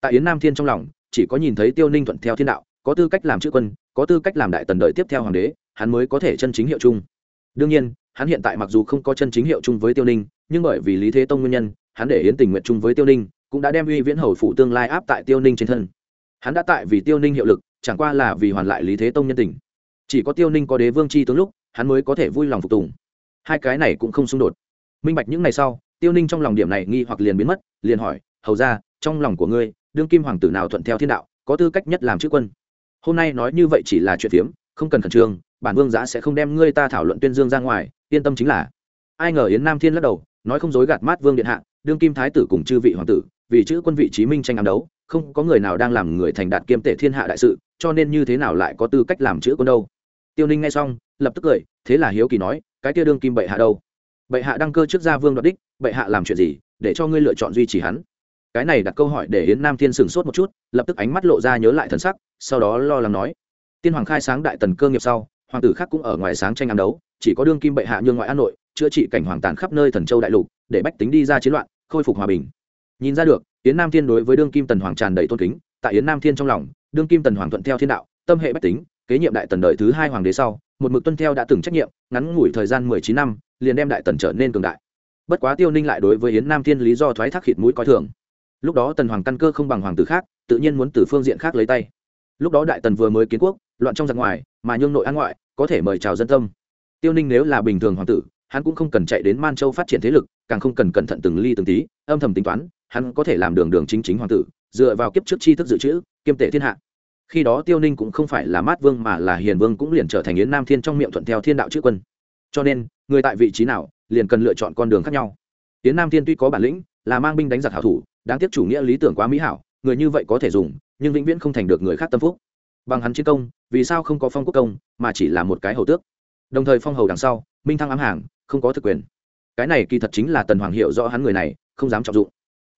Tại yến nam thiên trong lòng, chỉ có nhìn thấy tiêu ninh thuận theo thiên đạo, có tư cách làm chữ quân, có tư cách làm đại tần đợi tiếp theo hoàng đế, hắn mới có thể chân chính hiệu chung. Đương nhiên, hắn hiện tại mặc dù không có chân chính hiệu chung với tiêu ninh, nhưng bởi vì lý thế tông nguyên nhân, hắn để yến tình nguyện chung với tiêu ninh, cũng đã đem uy viễn hầu phụ tương lai áp tại tiêu ninh trên thân. Hắn đã tại vì tiêu ninh hiệu lực, chẳng qua là vì hoàn lại lý thế tông nhân tình. Chỉ có tiêu ninh có đế vương c h i tướng lúc hắn mới có thể vui lòng phục tùng. Hai cái này cũng không xung đột. Minh bạch những ngày sau, tiêu ninh trong lòng điểm này nghi hoặc liền biến mất, liền hỏi, hầu ra trong lòng của ngươi, đương kim hoàng tử nào thuận theo thiên đạo, có tư cách nhất làm chữ quân? Hôm nay nói như vậy chỉ là chuyện phiếm, không cần khẩn trương, bản vương giã sẽ không đem ngươi ta thảo luận tuyên dương ra ngoài, yên tâm chính là. Ai ngờ yến nam thiên lắc đầu, nói không dối gạt mát vương điện hạ, đương kim thái tử cùng chư vị hoàng tử, vì chữ quân vị chí minh tranh ám đấu, không có người nào đang làm người thành đạt kiêm tể thiên hạ đại sự, cho nên như thế nào lại có tư cách làm chữ quân đâu? Tiêu ninh nghe xong lập tức cười, thế là hiếu kỳ nói, cái kia đương kim bệ hạ đâu? Bệ hạ đăng cơ trước gia vương đoạt đích, bệ hạ làm chuyện gì, để cho ngươi lựa chọn duy trì hắn? Cái này đặt câu hỏi để hiến nam thiên sửng sốt một chút, lập tức ánh mắt lộ ra nhớ lại thần sắc, sau đó lo lắng nói, tiên hoàng khai sáng đại tần cơ nghiệp sau, hoàng tử khác cũng ở ngoài sáng tranh ám đấu, chỉ có đương kim bệ hạ nhương ngoại an nội, chữa trị cảnh hoàng tàn khắp nơi thần châu đại lục, để bách tính đi ra chiến loạn, khôi phục hòa bình. Nhìn ra được, yến nam thiên đối với đương kim tần hoàng tràn đầy tôn kính, tại yến nam thiên trong lòng, đương kim tần hoàng thuận theo thiên đạo, tâm hệ bách tính, kế nhiệm đại tần đời thứ hai hoàng đế sau một mực tuân theo đã từng trách nhiệm, ngắn ngủi thời gian mười chín năm, liền đem đại tần trở nên cường đại. Bất quá tiêu ninh lại đối với yến nam thiên lý do thoái thác khịt mũi coi thường. Lúc đó tần hoàng căn cơ không bằng hoàng tử khác, tự nhiên muốn từ phương diện khác lấy tay. Lúc đó đại tần vừa mới kiến quốc, loạn trong giặc ngoài, mà nhương nội an ngoại, có thể mời chào dân tâm. Tiêu ninh nếu là bình thường hoàng tử, hắn cũng không cần chạy đến man châu phát triển thế lực, càng không cần cẩn thận từng ly từng tí, âm thầm tính toán, hắn có thể làm đường đường chính chính hoàng tử, dựa vào kiếp trước tri thức dự trữ, kiêm tể thiên hạ khi đó tiêu ninh cũng không phải là mát vương mà là hiền vương cũng liền trở thành yến nam thiên trong miệng thuận theo thiên đạo chữ quân. Cho nên, người tại vị trí nào, liền cần lựa chọn con đường khác nhau. Yến nam thiên tuy có bản lĩnh, là mang binh đánh giặc hảo thủ, đáng tiếc chủ nghĩa lý tưởng quá mỹ hảo, người như vậy có thể dùng, nhưng vĩnh viễn không thành được người khác tâm phúc. Bằng hắn chiến công, vì sao không có phong quốc công, mà chỉ là một cái hầu tước? Đồng thời phong hầu đằng sau, minh thăng ám hàng, không có thực quyền. Cái này kỳ thật chính là tần hoàng hiệu rõ hắn người này, không dám trọng dụng.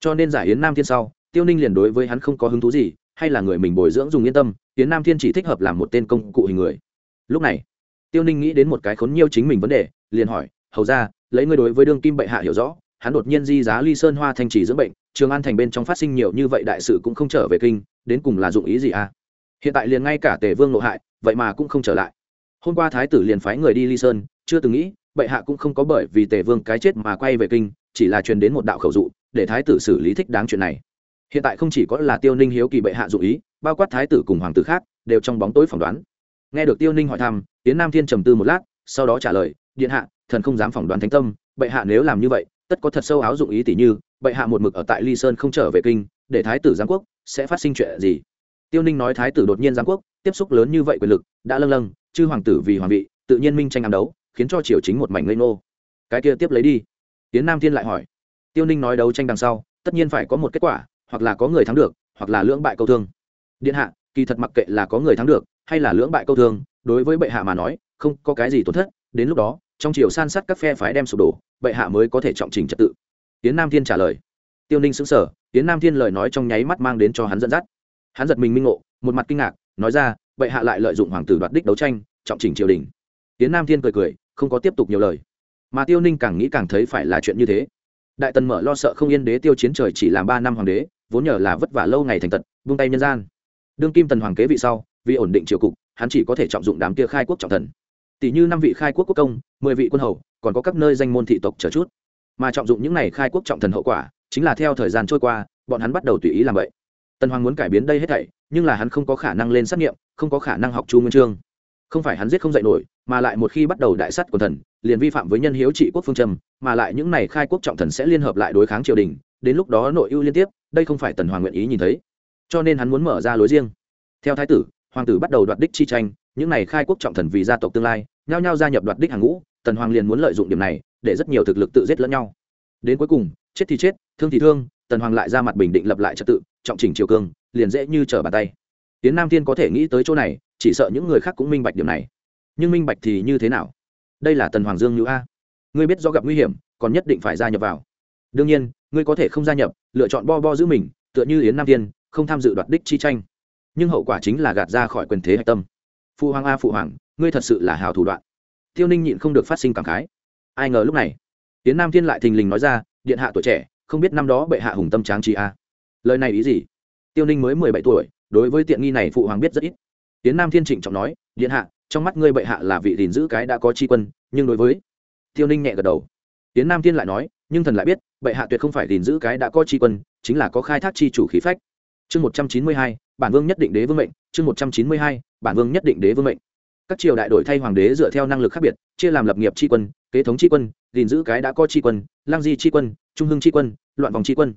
Cho nên giải yến nam thiên sau, tiêu ninh liền đối với hắn không có hứng thú gì hay là người mình bồi dưỡng dùng yên tâm tiến nam thiên chỉ thích hợp làm một tên công cụ hình người. Lúc này, tiêu ninh nghĩ đến một cái khốn nhiêu chính mình vấn đề, liền hỏi, hầu ra lấy ngươi đối với đương kim bệ hạ hiểu rõ, hắn đột nhiên di giá ly sơn hoa thanh trì dưỡng bệnh, trường an thành bên trong phát sinh nhiều như vậy đại sự cũng không trở về kinh, đến cùng là dụng ý gì à? Hiện tại liền ngay cả tề vương nội hại, vậy mà cũng không trở lại. Hôm qua thái tử liền phái người đi ly sơn, chưa từng nghĩ, bệ hạ cũng không có bởi vì tề vương cái chết mà quay về kinh, chỉ là truyền đến một đạo khẩu dụ, để thái tử xử lý thích đáng chuyện này hiện tại không chỉ có là tiêu ninh hiếu kỳ bệ hạ dụ ý, bao quát thái tử cùng hoàng tử khác, đều trong bóng tối phỏng đoán. Nghe được tiêu ninh hỏi thăm tiến nam thiên trầm tư một lát, sau đó trả lời, điện hạ, thần không dám phỏng đoán thánh tâm, bệ hạ nếu làm như vậy, tất có thật sâu áo dụng ý tỷ như, bệ hạ một mực ở tại ly sơn không trở về kinh, để thái tử giáng quốc, sẽ phát sinh chuyện gì? Tiêu ninh nói thái tử đột nhiên giáng quốc, tiếp xúc lớn như vậy quyền lực, đã lâng lâng, chư hoàng tử vì hoàng vị, tự nhiên minh tranh ám đấu, khiến cho triều chính một mảnh lây nô cái kia tiếp lấy đi. Tiến nam thiên lại hỏi. Tiêu ninh nói đấu tranh đằng sau, tất nhiên phải có một kết quả hoặc là có người thắng được, hoặc là lưỡng bại câu thương. Điện hạ, kỳ thật mặc kệ là có người thắng được hay là lưỡng bại câu thương, đối với bệ hạ mà nói, không có cái gì tổn thất, đến lúc đó, trong chiều san sát các phe phái đem sụp đổ, bệ hạ mới có thể trọng trình trật tự. Tiến nam thiên trả lời. Tiêu ninh xứng sở tiến nam thiên lời nói trong nháy mắt mang đến cho hắn dẫn dắt. Hắn giật mình minh ngộ, một mặt kinh ngạc, nói ra, bệ hạ lại lợi dụng hoàng tử đoạt đích đấu tranh, trọng trình triều đình. Tiến nam thiên cười cười, không có tiếp tục nhiều lời. Mà tiêu ninh càng nghĩ càng thấy phải là chuyện như thế. Đại tần mở lo sợ không yên đế tiêu chiến trời chỉ làm ba năm hoàng đế vốn nhờ là vất vả lâu ngày thành tật, vung tay nhân gian. Đương kim tần hoàng kế vị sau, vì ổn định triều cục, hắn chỉ có thể trọng dụng đám kia khai quốc trọng thần. Tỷ như năm vị khai quốc quốc công, mười vị quân hầu, còn có các nơi danh môn thị tộc chờ chút. Mà trọng dụng những này khai quốc trọng thần hậu quả, chính là theo thời gian trôi qua, bọn hắn bắt đầu tùy ý làm vậy. Tần hoàng muốn cải biến đây hết thảy, nhưng là hắn không có khả năng lên xét nghiệm, không có khả năng học chu nguyên trương. Không phải hắn giết không dạy nổi, mà lại một khi bắt đầu đại sắt của thần, liền vi phạm với nhân hiếu trị quốc phương trầm mà lại những này khai quốc trọng thần sẽ liên hợp lại đối kháng triều đình, đến lúc đó nội ưu liên tiếp đây không phải tần hoàng nguyện ý nhìn thấy, cho nên hắn muốn mở ra lối riêng. Theo thái tử, hoàng tử bắt đầu đoạt đích chi tranh, những này khai quốc trọng thần vì gia tộc tương lai, nhao nhao gia nhập đoạt đích hàng ngũ, tần hoàng liền muốn lợi dụng điểm này, để rất nhiều thực lực tự giết lẫn nhau. Đến cuối cùng, chết thì chết, thương thì thương, tần hoàng lại ra mặt bình định lập lại trật tự, trọng chỉnh triều cương, liền dễ như trở bàn tay. Tiến nam thiên có thể nghĩ tới chỗ này, chỉ sợ những người khác cũng minh bạch điểm này. Nhưng minh bạch thì như thế nào? Đây là tần hoàng dương như a. Ngươi biết do gặp nguy hiểm, còn nhất định phải gia nhập vào. Đương nhiên, ngươi có thể không gia nhập lựa chọn bo bo giữ mình, tựa như yến nam thiên, không tham dự đoạt đích chi tranh. Nhưng hậu quả chính là gạt ra khỏi quyền thế hạch tâm. Phụ hoàng a phụ hoàng, ngươi thật sự là hào thủ đoạn. Tiêu ninh nhịn không được phát sinh cảm khái. Ai ngờ lúc này, Yến nam thiên lại thình lình nói ra, điện hạ tuổi trẻ, không biết năm đó bệ hạ hùng tâm tráng trí a. Lời này ý gì? Tiêu ninh mới mười bảy tuổi, đối với tiện nghi này phụ hoàng biết rất ít. Tiến nam thiên trịnh trọng nói, điện hạ, trong mắt ngươi bệ hạ là vị gìn giữ cái đã có tri quân, nhưng đối với tiêu ninh nhẹ gật đầu. Tiến nam thiên lại nói nhưng thần lại biết, bệ hạ tuyệt không phải gìn giữ cái đã có tri quân, chính là có khai thác tri chủ khí phách. Chương một trăm chín mươi hai, bản vương nhất định đế vương mệnh. Chương một trăm chín mươi hai, bản vương nhất định đế vương mệnh. Các triều đại đổi thay hoàng đế dựa theo năng lực khác biệt, chia làm lập nghiệp tri quân, kế thống tri quân, gìn giữ cái đã có tri quân, lang di tri quân, trung hưng tri quân, loạn vòng tri quân.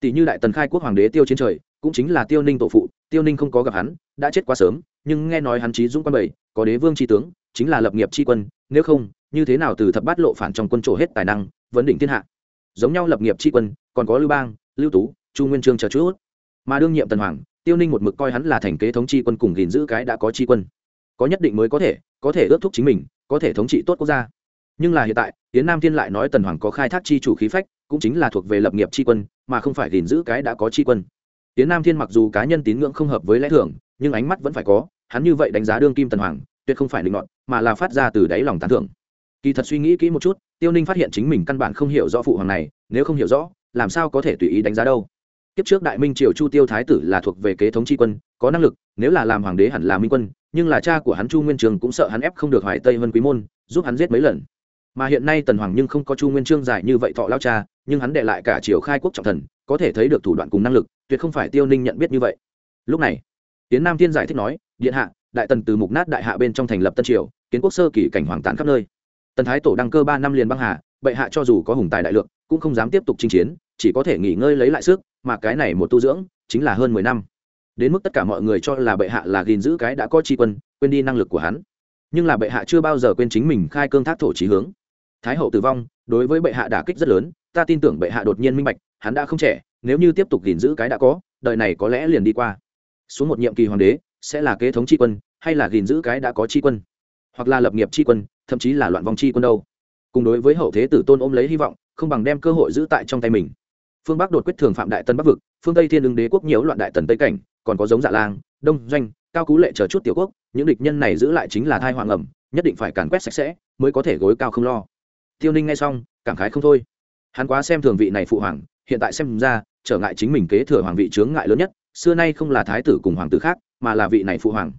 Tỷ như đại tần khai quốc hoàng đế tiêu chiến trời, cũng chính là tiêu ninh tổ phụ, tiêu ninh không có gặp hắn, đã chết quá sớm, nhưng nghe nói hắn trí dũng quân bảy có đế vương tri tướng, chính là lập nghiệp tri quân, nếu không, như thế nào từ thập bát lộ phản trong quân trổ hết tài năng, vấn đỉnh thiên hạ giống nhau lập nghiệp tri quân, còn có lưu bang, lưu tú, chu nguyên trương chờ chút. Mà đương nhiệm tần hoàng, tiêu ninh một mực coi hắn là thành kế thống tri quân cùng gìn giữ cái đã có tri quân. Có nhất định mới có thể có thể ước thúc chính mình, có thể thống trị tốt quốc gia. Nhưng là hiện tại tiến nam thiên lại nói tần hoàng có khai thác chi chủ khí phách, cũng chính là thuộc về lập nghiệp tri quân, mà không phải gìn giữ cái đã có tri quân. Tiến nam thiên mặc dù cá nhân tín ngưỡng không hợp với lẽ thường, nhưng ánh mắt vẫn phải có, hắn như vậy đánh giá đương kim tần hoàng, tuyệt không phải định luận mà là phát ra từ đáy lòng tán thưởng. Kỳ thật suy nghĩ kỹ một chút tiêu ninh phát hiện chính mình căn bản không hiểu rõ phụ hoàng này, nếu không hiểu rõ, làm sao có thể tùy ý đánh giá đâu? Kiếp trước đại minh triều chu tiêu thái tử là thuộc về kế thống tri quân, có năng lực, nếu là làm hoàng đế hẳn là minh quân, nhưng là cha của hắn chu nguyên trường cũng sợ hắn ép không được hoài tây vân quý môn, giúp hắn giết mấy lần. Mà hiện nay tần hoàng nhưng không có chu nguyên trương dài như vậy thọ lao cha, nhưng hắn để lại cả triều khai quốc trọng thần, có thể thấy được thủ đoạn cùng năng lực, tuyệt không phải tiêu ninh nhận biết như vậy. Lúc này tiến nam thiên giải thích nói, điện hạ, đại tần từ mục nát đại hạ bên trong thành lập tân triều, kiến quốc sơ kỷ cảnh hoàng tán khắp nơi tần thái tổ đăng cơ ba năm liền băng hà, bệ hạ cho dù có hùng tài đại lượng, cũng không dám tiếp tục chinh chiến, chỉ có thể nghỉ ngơi lấy lại sức, mà cái này một tu dưỡng, chính là hơn mười năm. Đến mức tất cả mọi người cho là bệ hạ là gìn giữ cái đã có tri quân, quên đi năng lực của hắn. Nhưng là bệ hạ chưa bao giờ quên chính mình khai cương thác thổ trí hướng. Thái hậu tử vong, đối với bệ hạ đả kích rất lớn, ta tin tưởng bệ hạ đột nhiên minh bạch, hắn đã không trẻ, nếu như tiếp tục gìn giữ cái đã có, đời này có lẽ liền đi qua. Xuống một nhiệm kỳ hoàng đế, sẽ là kế thống tri quân, hay là gìn giữ cái đã có tri quân? Hoặc là lập nghiệp tri quân, thậm chí là loạn vong tri quân đâu. Cùng đối với hậu thế tử tôn ôm lấy hy vọng, không bằng đem cơ hội giữ tại trong tay mình. Phương bắc đột quyết thường phạm đại tân bắc vực, phương tây thiên ứng đế quốc nhiễu loạn đại tần tây cảnh, còn có giống dạ lang, đông doanh, cao cú lệ chờ chút tiểu quốc, những địch nhân này giữ lại chính là thai hoàng ẩm, nhất định phải càn quét sạch sẽ, mới có thể gối cao không lo. Tiêu ninh nghe xong, cảm khái không thôi. Hắn quá xem thường vị này phụ hoàng, hiện tại xem ra, trở ngại chính mình kế thừa hoàng vị chướng ngại lớn nhất, xưa nay không là thái tử cùng hoàng tử khác, mà là vị này phụ hoàng.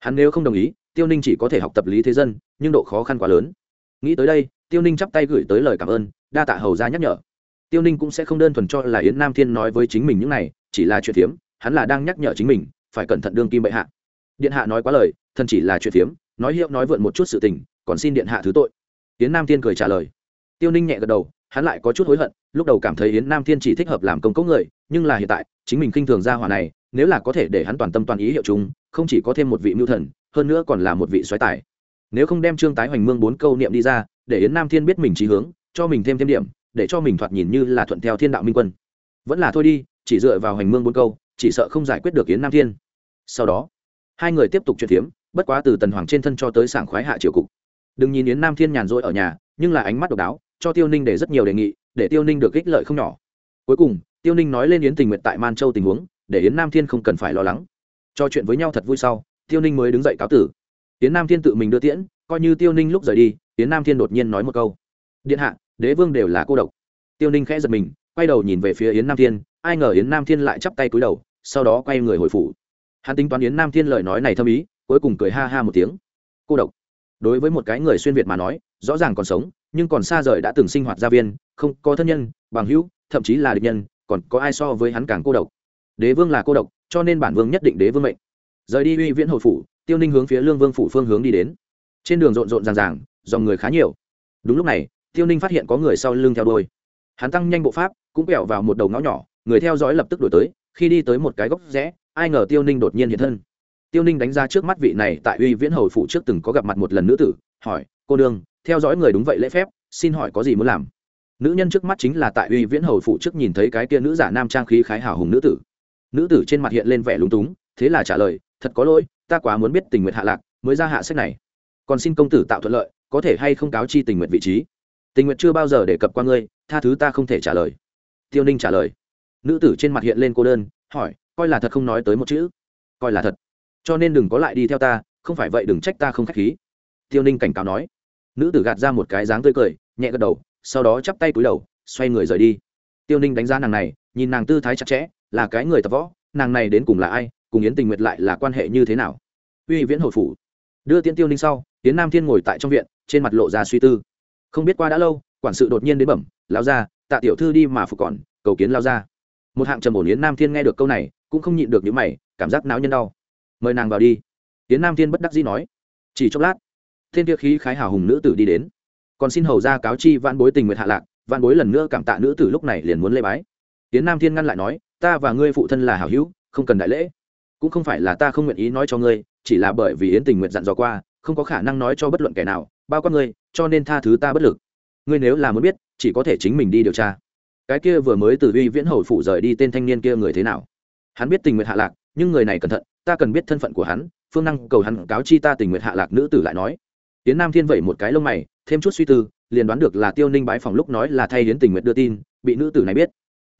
Hắn nếu không đồng ý tiêu ninh chỉ có thể học tập lý thế dân, nhưng độ khó khăn quá lớn. Nghĩ tới đây, tiêu ninh chắp tay gửi tới lời cảm ơn, đa tạ hầu ra nhắc nhở. Tiêu ninh cũng sẽ không đơn thuần cho là yến nam thiên nói với chính mình những này, chỉ là chuyện phiếm, hắn là đang nhắc nhở chính mình, phải cẩn thận đương kim bệ hạ. Điện hạ nói quá lời, thần chỉ là chuyện phiếm, nói hiệu nói vượn một chút sự tình, còn xin điện hạ thứ tội. Yến nam thiên cười trả lời. Tiêu ninh nhẹ gật đầu, hắn lại có chút hối hận, lúc đầu cảm thấy yến nam thiên chỉ thích hợp làm công cốc người, nhưng là hiện tại, chính mình khinh thường ra hỏa này nếu là có thể để hắn toàn tâm toàn ý hiệu chúng không chỉ có thêm một vị mưu thần, hơn nữa còn là một vị xoáy tài. Nếu không đem trương tái hoành mương bốn câu niệm đi ra, để yến nam thiên biết mình trí hướng, cho mình thêm thêm điểm, để cho mình thoạt nhìn như là thuận theo thiên đạo minh quân. Vẫn là thôi đi, chỉ dựa vào hoành mương bốn câu, chỉ sợ không giải quyết được yến nam thiên. Sau đó, hai người tiếp tục chuyện thiếm, bất quá từ tần hoàng trên thân cho tới sảng khoái hạ triều cục. Đừng nhìn yến nam thiên nhàn rỗi ở nhà, nhưng là ánh mắt độc đáo, cho tiêu ninh để rất nhiều đề nghị, để tiêu ninh được ích lợi không nhỏ. Cuối cùng, tiêu ninh nói lên yến tình nguyện tại man châu tình huống để yến nam thiên không cần phải lo lắng. Trò chuyện với nhau thật vui sau, tiêu ninh mới đứng dậy cáo tử. Yến nam thiên tự mình đưa tiễn, coi như tiêu ninh lúc rời đi, yến nam thiên đột nhiên nói một câu. Điện hạ, đế vương đều là cô độc. Tiêu ninh khẽ giật mình, quay đầu nhìn về phía yến nam thiên, ai ngờ yến nam thiên lại chắp tay cúi đầu, sau đó quay người hồi phủ. Hắn tính toán yến nam thiên lời nói này thâm ý, cuối cùng cười ha ha một tiếng. Cô độc. Đối với một cái người xuyên việt mà nói, rõ ràng còn sống, nhưng còn xa rời đã từng sinh hoạt gia viên, không có thân nhân, bằng hữu, thậm chí là địch nhân, còn có ai so với hắn càng cô độc? Đế vương là cô độc, cho nên bản vương nhất định đế vương mệnh. Rời đi uy viễn hồi phủ, tiêu ninh hướng phía lương vương phủ phương hướng đi đến. Trên đường rộn rộn ràng ràng, dòng người khá nhiều. Đúng lúc này, tiêu ninh phát hiện có người sau lưng theo đôi hắn tăng nhanh bộ pháp, cũng quẹo vào một đầu ngõ nhỏ, người theo dõi lập tức đổi tới, khi đi tới một cái góc rẽ, ai ngờ tiêu ninh đột nhiên hiện thân. Tiêu ninh đánh ra trước mắt vị này tại uy viễn hầu phủ trước từng có gặp mặt một lần nữ tử, hỏi, cô đương theo dõi người đúng vậy lễ phép, xin hỏi có gì muốn làm? Nữ nhân trước mắt chính là tại uy viễn hầu phủ trước nhìn thấy cái kia nữ giả nam trang khí khái hào hùng nữ tử nữ tử trên mặt hiện lên vẻ lúng túng, thế là trả lời, thật có lỗi, ta quá muốn biết tình nguyện hạ lạc, mới ra hạ sách này. Còn xin công tử tạo thuận lợi, có thể hay không cáo chi tình nguyện vị trí? Tình nguyện chưa bao giờ đề cập qua ngươi, tha thứ ta không thể trả lời. Tiêu ninh trả lời. Nữ tử trên mặt hiện lên cô đơn, hỏi, coi là thật không nói tới một chữ? Coi là thật. Cho nên đừng có lại đi theo ta, không phải vậy đừng trách ta không k h á c h khí. Tiêu ninh cảnh cáo nói. Nữ tử gạt ra một cái dáng tươi cười, nhẹ gật đầu, sau đó chắp tay cúi đầu, xoay người rời đi. Tiêu ninh đánh giá nàng này nhìn nàng tư thái chặt chẽ, là cái người tập võ, nàng này đến cùng là ai, cùng yến tình nguyệt lại là quan hệ như thế nào? Uy viễn hồi phủ. Đưa tiễn tiêu ninh sau, yến nam thiên ngồi tại trong viện, trên mặt lộ ra suy tư. Không biết qua đã lâu, quản sự đột nhiên đến bẩm lao ra tạ tiểu thư đi mà phục còn, cầu kiến lao ra một hạng trầm ổn yến nam thiên nghe được câu này, cũng không nhịn được những mày, cảm giác não nhân đau. Mời nàng vào đi. Yến nam thiên bất đắc dĩ nói. Chỉ chốc lát, thiên kia khí khái hào hùng nữ tử đi đến. Còn xin hầu ra cáo chi vạn bối tình nguyện hạ lạc vạn bối lần nữa cảm tạ nữ tử lúc này liền muốn lê bái yến nam thiên ngăn lại nói, ta và ngươi phụ thân là hảo hữu, không cần đại lễ. Cũng không phải là ta không nguyện ý nói cho ngươi, chỉ là bởi vì yến tình nguyện dặn dò qua, không có khả năng nói cho bất luận kẻ nào, bao quát ngươi, cho nên tha thứ ta bất lực. Ngươi nếu là muốn biết, chỉ có thể chính mình đi điều tra. Cái kia vừa mới từ uy viễn hầu phủ rời đi tên thanh niên kia người thế nào? Hắn biết tình nguyện hạ lạc, nhưng người này cẩn thận, ta cần biết thân phận của hắn, phương năng cầu hắn cáo chi ta tình nguyện hạ lạc nữ tử lại nói. Tiến nam thiên vẩy một cái lông mày, thêm chút suy tư, liền đoán được là tiêu ninh bái phòng lúc nói là thay hiến tình nguyện đưa tin, bị nữ tử này biết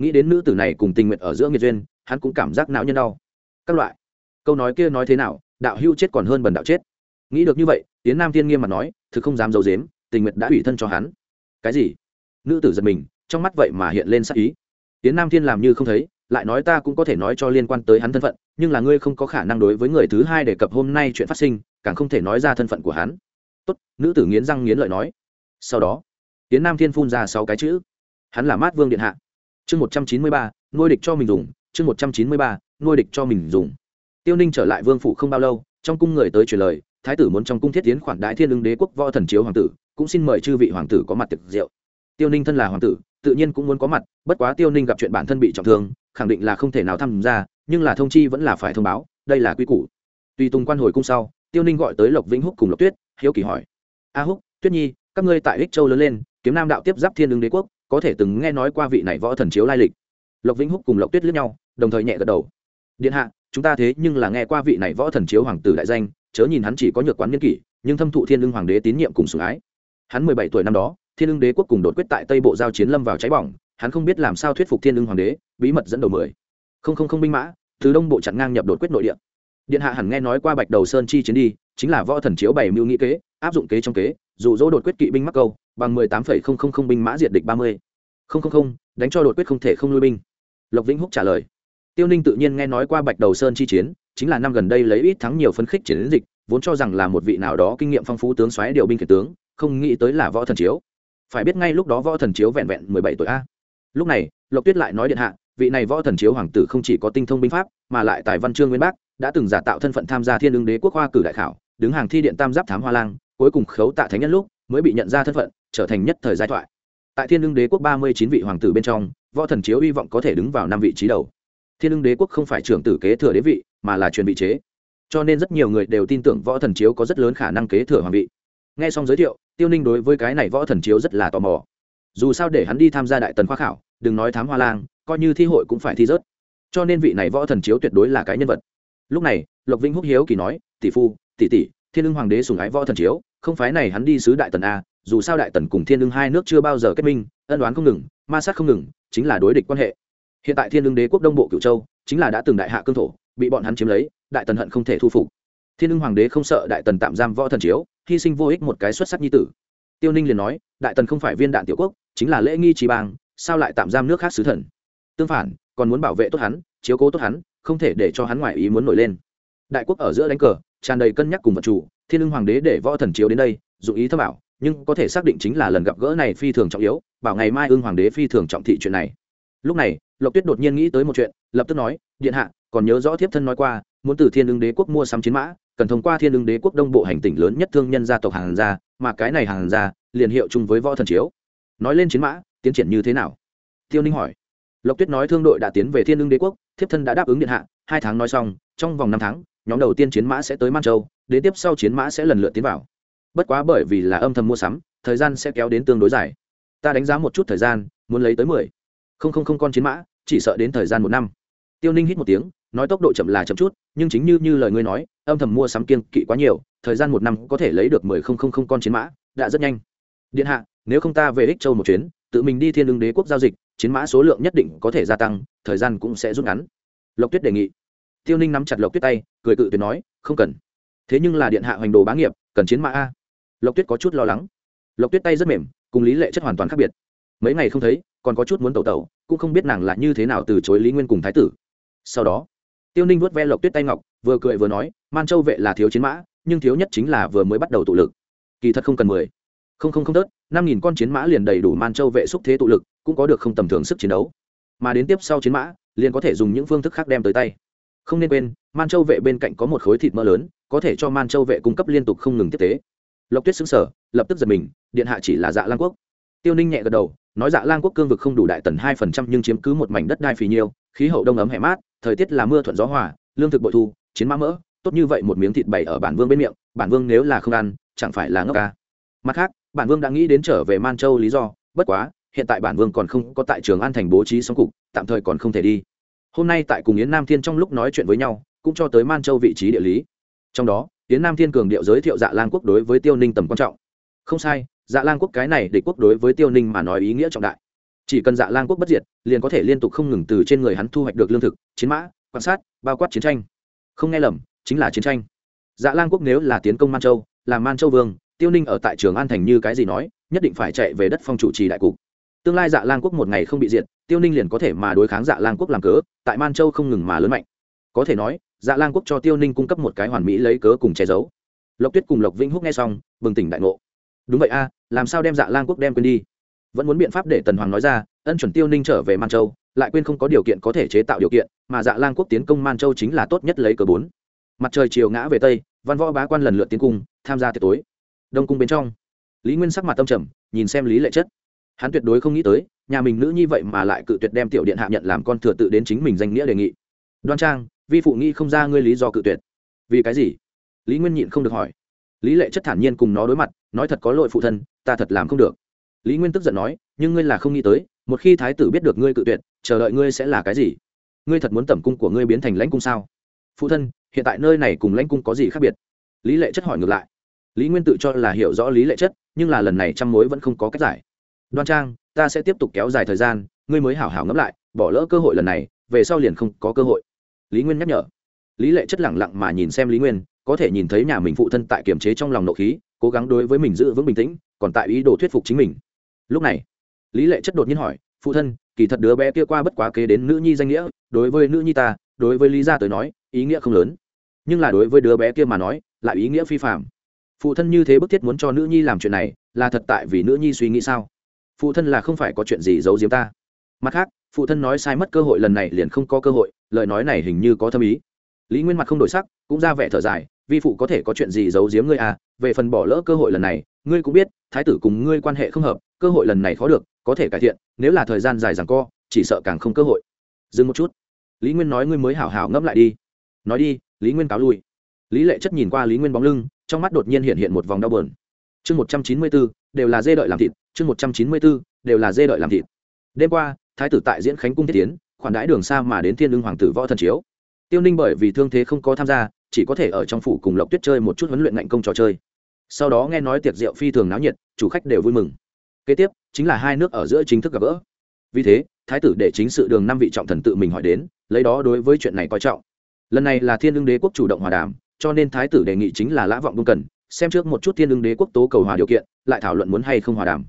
nghĩ đến nữ tử này cùng tình nguyện ở giữa nghiệt duyên, hắn cũng cảm giác não nhân đau. Các loại. Câu nói kia nói thế nào, đạo hưu chết còn hơn bần đạo chết. Nghĩ được như vậy tiến nam thiên nghiêm mặt nói, thực không dám d i ấ u dếm tình nguyện đã ủy thân cho hắn. Cái gì? Nữ tử giật mình, trong mắt vậy mà hiện lên sắc ý. Tiến nam thiên làm như không thấy, lại nói ta cũng có thể nói cho liên quan tới hắn thân phận, nhưng là ngươi không có khả năng đối với người thứ hai đề cập hôm nay chuyện phát sinh, càng không thể nói ra thân phận của hắn. Tốt, nữ tử nghiến răng nghiến lợi nói. Sau đó tiến nam thiên phun ra sáu cái chữ. Hắn là mát vương điện hạ chương một trăm chín mươi ba nuôi địch cho mình dùng, chương một trăm chín mươi ba nuôi địch cho mình dùng. Tiêu ninh trở lại vương phủ không bao lâu, trong cung người tới truyền lời, thái tử muốn trong cung thiết tiến khoản đại thiên ứng đế quốc võ thần chiếu hoàng tử, cũng xin mời chư vị hoàng tử có mặt tiệc rượu. Tiêu ninh thân là hoàng tử, tự nhiên cũng muốn có mặt, bất quá tiêu ninh gặp chuyện bản thân bị trọng thương, khẳng định là không thể nào tham gia, nhưng là thông chi vẫn là phải thông báo, đây là quy củ. Tùy tùng quan hồi cung sau, tiêu ninh gọi tới lộc vĩnh húc cùng lộc tuyết, hiếu kỳ hỏi. A húc, tuyết nhi, các ngươi tại ích châu lớn lên, kiếm nam đạo tiếp giáp thiên ứng đế quốc có thể từng nghe nói qua vị này võ thần chiếu lai lịch. Lộc vĩnh húc cùng lộc tuyết lướt nhau, đồng thời nhẹ gật đầu. Điện hạ, chúng ta thế nhưng là nghe qua vị này võ thần chiếu hoàng tử đại danh, chớ nhìn hắn chỉ có nhược quán nhân kỷ, nhưng thâm thụ thiên lương hoàng đế tín nhiệm cùng sủng ái. Hắn mười bảy tuổi năm đó, thiên lương đế quốc cùng đột quyết tại tây bộ giao chiến lâm vào cháy bỏng, hắn không biết làm sao thuyết phục thiên lương hoàng đế, bí mật dẫn đầu mười. Không không không binh mã, từ đông bộ chặn ngang nhập đột quyết nội địa. Điện hạ hẳn nghe nói qua bạch đầu sơn chi chiến đi, chính là võ thần chiếu bảy mưu nghĩ kế, áp dụng kế trong kế, dụ dỗ đột quyết kỵ binh mắc câu bằng mười tám phẩy không không không binh mã diệt địch ba mươi. Không không không, đánh cho đột quyết không thể không lui binh. Lộc vĩnh húc trả lời. Tiêu ninh tự nhiên nghe nói qua bạch đầu sơn chi chiến, chính là năm gần đây lấy ít thắng nhiều phân khích chiến dịch, vốn cho rằng là một vị nào đó kinh nghiệm phong phú tướng xoáy điều binh khiển tướng, không nghĩ tới là võ thần chiếu. Phải biết ngay lúc đó võ thần chiếu vẹn vẹn mười bảy tuổi a. Lúc này, lộc tuyết lại nói điện hạ, vị này võ thần chiếu hoàng tử không chỉ có tinh thông binh pháp, mà lại tài văn chương nguyên bác, đã từng giả tạo thân phận tham gia thiên Ưng đế quốc hoa cử đại khảo, đứng hàng thi điện tam giáp thám hoa lang, cuối cùng khấu tạ thánh nhân lúc mới bị nhận ra thân phận, trở thành nhất thời giai thoại. Tại thiên lương đế quốc ba mươi chín vị hoàng tử bên trong, võ thần chiếu hy vọng có thể đứng vào năm vị trí đầu. Thiên lương đế quốc không phải trưởng tử kế thừa đế vị, mà là truyền vị chế. Cho nên rất nhiều người đều tin tưởng võ thần chiếu có rất lớn khả năng kế thừa hoàng vị. N g h e xong giới thiệu, tiêu ninh đối với cái này võ thần chiếu rất là tò mò. Dù sao để hắn đi tham gia đại tần khoa khảo, đừng nói thám hoa lang, coi như thi hội cũng phải thi rớt. Cho nên vị này võ thần chiếu tuyệt đối là cái nhân vật. Lúc này, lộc vĩnh húc hiếu kỳ nói, tỷ phu, tỷ tỷ, thiên ưng hoàng đế sùng ái võ thần chiếu không phái này hắn đi sứ đại tần a, dù sao đại tần cùng thiên ưng hai nước chưa bao giờ kết minh, ân đoán không ngừng, ma sát không ngừng, chính là đối địch quan hệ. Hiện tại thiên ưng đế quốc đông bộ cửu châu chính là đã từng đại hạ cương thổ, bị bọn hắn chiếm lấy, đại tần hận không thể thu phục. Thiên ưng hoàng đế không sợ đại tần tạm giam võ thần chiếu, hy sinh vô ích một cái xuất sắc nhi tử. Tiêu ninh liền nói, đại tần không phải viên đạn tiểu quốc, chính là lễ nghi trí bang, sao lại tạm giam nước khác sứ thần? Tương phản, còn muốn bảo vệ tốt hắn, chiếu cố tốt hắn, không thể để cho hắn ngoại ý muốn nổi lên. Đại quốc ở giữa đánh cờ, tràn đầy cân nhắc cùng vật chủ thiên ưng hoàng đế để võ thần chiếu đến đây, dụng ý thâm bảo nhưng có thể xác định chính là lần gặp gỡ này phi thường trọng yếu, bảo ngày mai ưng hoàng đế phi thường trọng thị chuyện này. Lúc này, lộc tuyết đột nhiên nghĩ tới một chuyện, lập tức nói, điện hạ, còn nhớ rõ thiếp thân nói qua, muốn từ thiên ưng đế quốc mua sắm chiến mã, cần thông qua thiên ưng đế quốc đông bộ hành tỉnh lớn nhất thương nhân gia tộc hàng gia, mà cái này hàng gia, liền hiệu chung với võ thần chiếu. Nói lên chiến mã, tiến triển như thế nào? Tiêu ninh hỏi. Lộc tuyết nói thương đội đã tiến về thiên ưng đế quốc, thiếp thân đã đáp ứng điện hạ, hai tháng nói xong, trong vòng năm tháng, nhóm đầu tiên chiến mã sẽ tới man châu đến tiếp sau chiến mã sẽ lần lượt tiến vào. Bất quá bởi vì là âm thầm mua sắm, thời gian sẽ kéo đến tương đối dài. Ta đánh giá một chút thời gian, muốn lấy tới mười. Không không không con chiến mã, chỉ sợ đến thời gian một năm. Tiêu ninh hít một tiếng, nói tốc độ chậm là chậm chút, nhưng chính như như lời ngươi nói, âm thầm mua sắm kiên kỵ quá nhiều, thời gian một năm có thể lấy được mười không không không con chiến mã, đã rất nhanh. Điện hạ, nếu không ta về ích châu một chuyến, tự mình đi thiên lương đế quốc giao dịch, chiến mã số lượng nhất định có thể gia tăng, thời gian cũng sẽ rút ngắn. Lộc tuyết đề nghị. Tiêu ninh nắm chặt lộc tuyết tay, cười cự tuyệt nói, không cần thế nhưng là điện hạ hoành đồ bá nghiệp, cần chiến mã a. Lộc tuyết có chút lo lắng. Lộc tuyết tay rất mềm, cùng lý lệ chất hoàn toàn khác biệt. Mấy ngày không thấy, còn có chút muốn tẩu tẩu, cũng không biết nàng là như thế nào từ chối lý nguyên cùng thái tử. Sau đó, tiêu ninh vuốt ve lộc tuyết tay ngọc, vừa cười vừa nói, man châu vệ là thiếu chiến mã, nhưng thiếu nhất chính là vừa mới bắt đầu tụ lực. Kỳ thật không cần mười, không không không tớt, năm nghìn con chiến mã liền đầy đủ man châu vệ xúc thế tụ lực, cũng có được không tầm thường sức chiến đấu. Mà đến tiếp sau chiến mã, liền có thể dùng những phương thức khác đem tới tay. Không nên quên, man châu vệ bên cạnh có một khối thịt mỡ lớn có thể cho man châu vệ cung cấp liên tục không ngừng tiếp tế. Lộc tuyết xứng sở lập tức giật mình, điện hạ chỉ là dạ lan quốc. Tiêu ninh nhẹ gật đầu, nói dạ lan quốc cương vực không đủ đại tần hai phần trăm nhưng chiếm cứ một mảnh đất đai phì nhiêu, khí hậu đông ấm hẹ mát, thời tiết là mưa thuận gió hòa, lương thực bội thu, chiến mã mỡ, tốt như vậy một miếng thịt bày ở bản vương bên miệng, bản vương nếu là không ăn, chẳng phải là ngốc ca. Mặt khác, bản vương đã nghĩ đến trở về man châu lý do, bất quá, hiện tại bản vương còn không có tại trường an thành bố trí song cục, tạm thời còn không thể đi. Hôm nay tại cùng yến nam thiên trong lúc nói chuyện với nhau, cũng cho tới man châu vị trí địa lý trong đó tiến nam thiên cường điệu giới thiệu dạ lan quốc đối với tiêu ninh tầm quan trọng. Không sai dạ lan quốc cái này địch quốc đối với tiêu ninh mà nói ý nghĩa trọng đại. Chỉ cần dạ lan quốc bất diệt, liền có thể liên tục không ngừng từ trên người hắn thu hoạch được lương thực, chiến mã, quan sát, bao quát chiến tranh. Không nghe lầm, chính là chiến tranh. Dạ lan quốc nếu là tiến công man châu, là man châu vương, tiêu ninh ở tại trường an thành như cái gì nói, nhất định phải chạy về đất phong chủ trì đại cục. Tương lai dạ lang quốc một ngày không bị diệt, tiêu ninh liền có thể mà đối kháng dạ lang quốc làm cớ, tại man châu không ngừng mà lớn mạnh có thể nói dạ lang quốc cho tiêu ninh cung cấp một cái hoàn mỹ lấy cớ cùng che giấu. Lộc tuyết cùng lộc vĩnh húc nghe xong, bừng tỉnh đại ngộ. Đúng vậy a, làm sao đem dạ lang quốc đem quên đi? Vẫn muốn biện pháp để tần hoàng nói ra, ân chuẩn tiêu ninh trở về man châu, lại quên không có điều kiện có thể chế tạo điều kiện, mà dạ lang quốc tiến công man châu chính là tốt nhất lấy cớ bốn. Mặt trời chiều ngã về tây, văn võ bá quan lần lượt tiến cung, tham gia tiệc tối. Đông cung bên trong, lý nguyên sắc mặt tâm trầm, nhìn xem lý lệ chất. Hắn tuyệt đối không nghĩ tới, nhà mình nữ nhi vậy mà lại cự tuyệt đem tiểu điện hạ nhận làm con thừa tự đến chính mình danh nghĩa đề nghị. Đoan trang vi phụ nghĩ không ra ngươi lý do cự tuyệt. Vì cái gì? Lý nguyên nhịn không được hỏi. Lý lệ chất thản nhiên cùng nó đối mặt, nói thật có lỗi phụ thân, ta thật làm không được. Lý nguyên tức giận nói, nhưng ngươi là không nghĩ tới, một khi thái tử biết được ngươi cự tuyệt, chờ đợi ngươi sẽ là cái gì? Ngươi thật muốn tẩm cung của ngươi biến thành lãnh cung sao? Phụ thân, hiện tại nơi này cùng lãnh cung có gì khác biệt? Lý lệ chất hỏi ngược lại. Lý nguyên tự cho là hiểu rõ lý lệ chất, nhưng là lần này trăm mối vẫn không có cách giải. Đoan trang, ta sẽ tiếp tục kéo dài thời gian, ngươi mới hảo hảo ngẫm lại, bỏ lỡ cơ hội lần này, về sau liền không có cơ hội lý nguyên nhắc nhở. Lý lệ chất lẳng lặng mà nhìn xem lý nguyên, có thể nhìn thấy nhà mình phụ thân tại kiềm chế trong lòng nộ khí, cố gắng đối với mình giữ vững bình tĩnh, còn tại ý đồ thuyết phục chính mình. Lúc này, lý lệ chất đột nhiên hỏi, phụ thân, kỳ thật đứa bé kia qua bất quá kế đến nữ nhi danh nghĩa, đối với nữ nhi ta, đối với lý gia tới nói, ý nghĩa không lớn. Nhưng là đối với đứa bé kia mà nói, lại ý nghĩa phi phạm phụ thân như thế bức thiết muốn cho nữ nhi làm chuyện này, là thật tại vì nữ nhi suy nghĩ sao? Phụ thân là không phải có chuyện gì giấu giếm ta. Mặt khác phụ thân nói sai mất cơ hội lần này liền không có cơ hội, lời nói này hình như có thâm ý. Lý nguyên mặt không đổi sắc, cũng ra vẻ thở dài, vi phụ có thể có chuyện gì giấu giếm ngươi à? Về phần bỏ lỡ cơ hội lần này, ngươi cũng biết, thái tử cùng ngươi quan hệ không hợp, cơ hội lần này khó được, có thể cải thiện, nếu là thời gian dài rằng co, chỉ sợ càng không cơ hội. Dừng một chút. Lý nguyên nói, ngươi mới hảo hảo ngẫm lại đi. Nói đi, lý nguyên cáo lui. Lý lệ chất nhìn qua lý nguyên bóng lưng, trong mắt đột nhiên hiện hiện một vòng đau bờn chương một trăm chín mươi bốn đều là dê đợi làm thịt, chương một trăm chín mươi bốn đều là dê đợi làm thịt. Đêm qua thái tử tại diễn khánh cung thiết tiến, khoản đãi đường xa mà đến thiên lương hoàng tử võ thần chiếu. Tiêu ninh bởi vì thương thế không có tham gia, chỉ có thể ở trong phủ cùng lộc tuyết chơi một chút huấn luyện ngạnh công trò chơi. Sau đó nghe nói tiệc rượu phi thường náo nhiệt, chủ khách đều vui mừng. Kế tiếp, chính là hai nước ở giữa chính thức gặp gỡ. Vì thế, thái tử để chính sự đường năm vị trọng thần tự mình hỏi đến, lấy đó đối với chuyện này coi trọng. Lần này là thiên lương đế quốc chủ động hòa đàm, cho nên thái tử đề nghị chính là lã vọng công cần, xem trước một chút thiên lương đế quốc tố cầu hòa điều kiện, lại thảo luận muốn hay không hòa đàm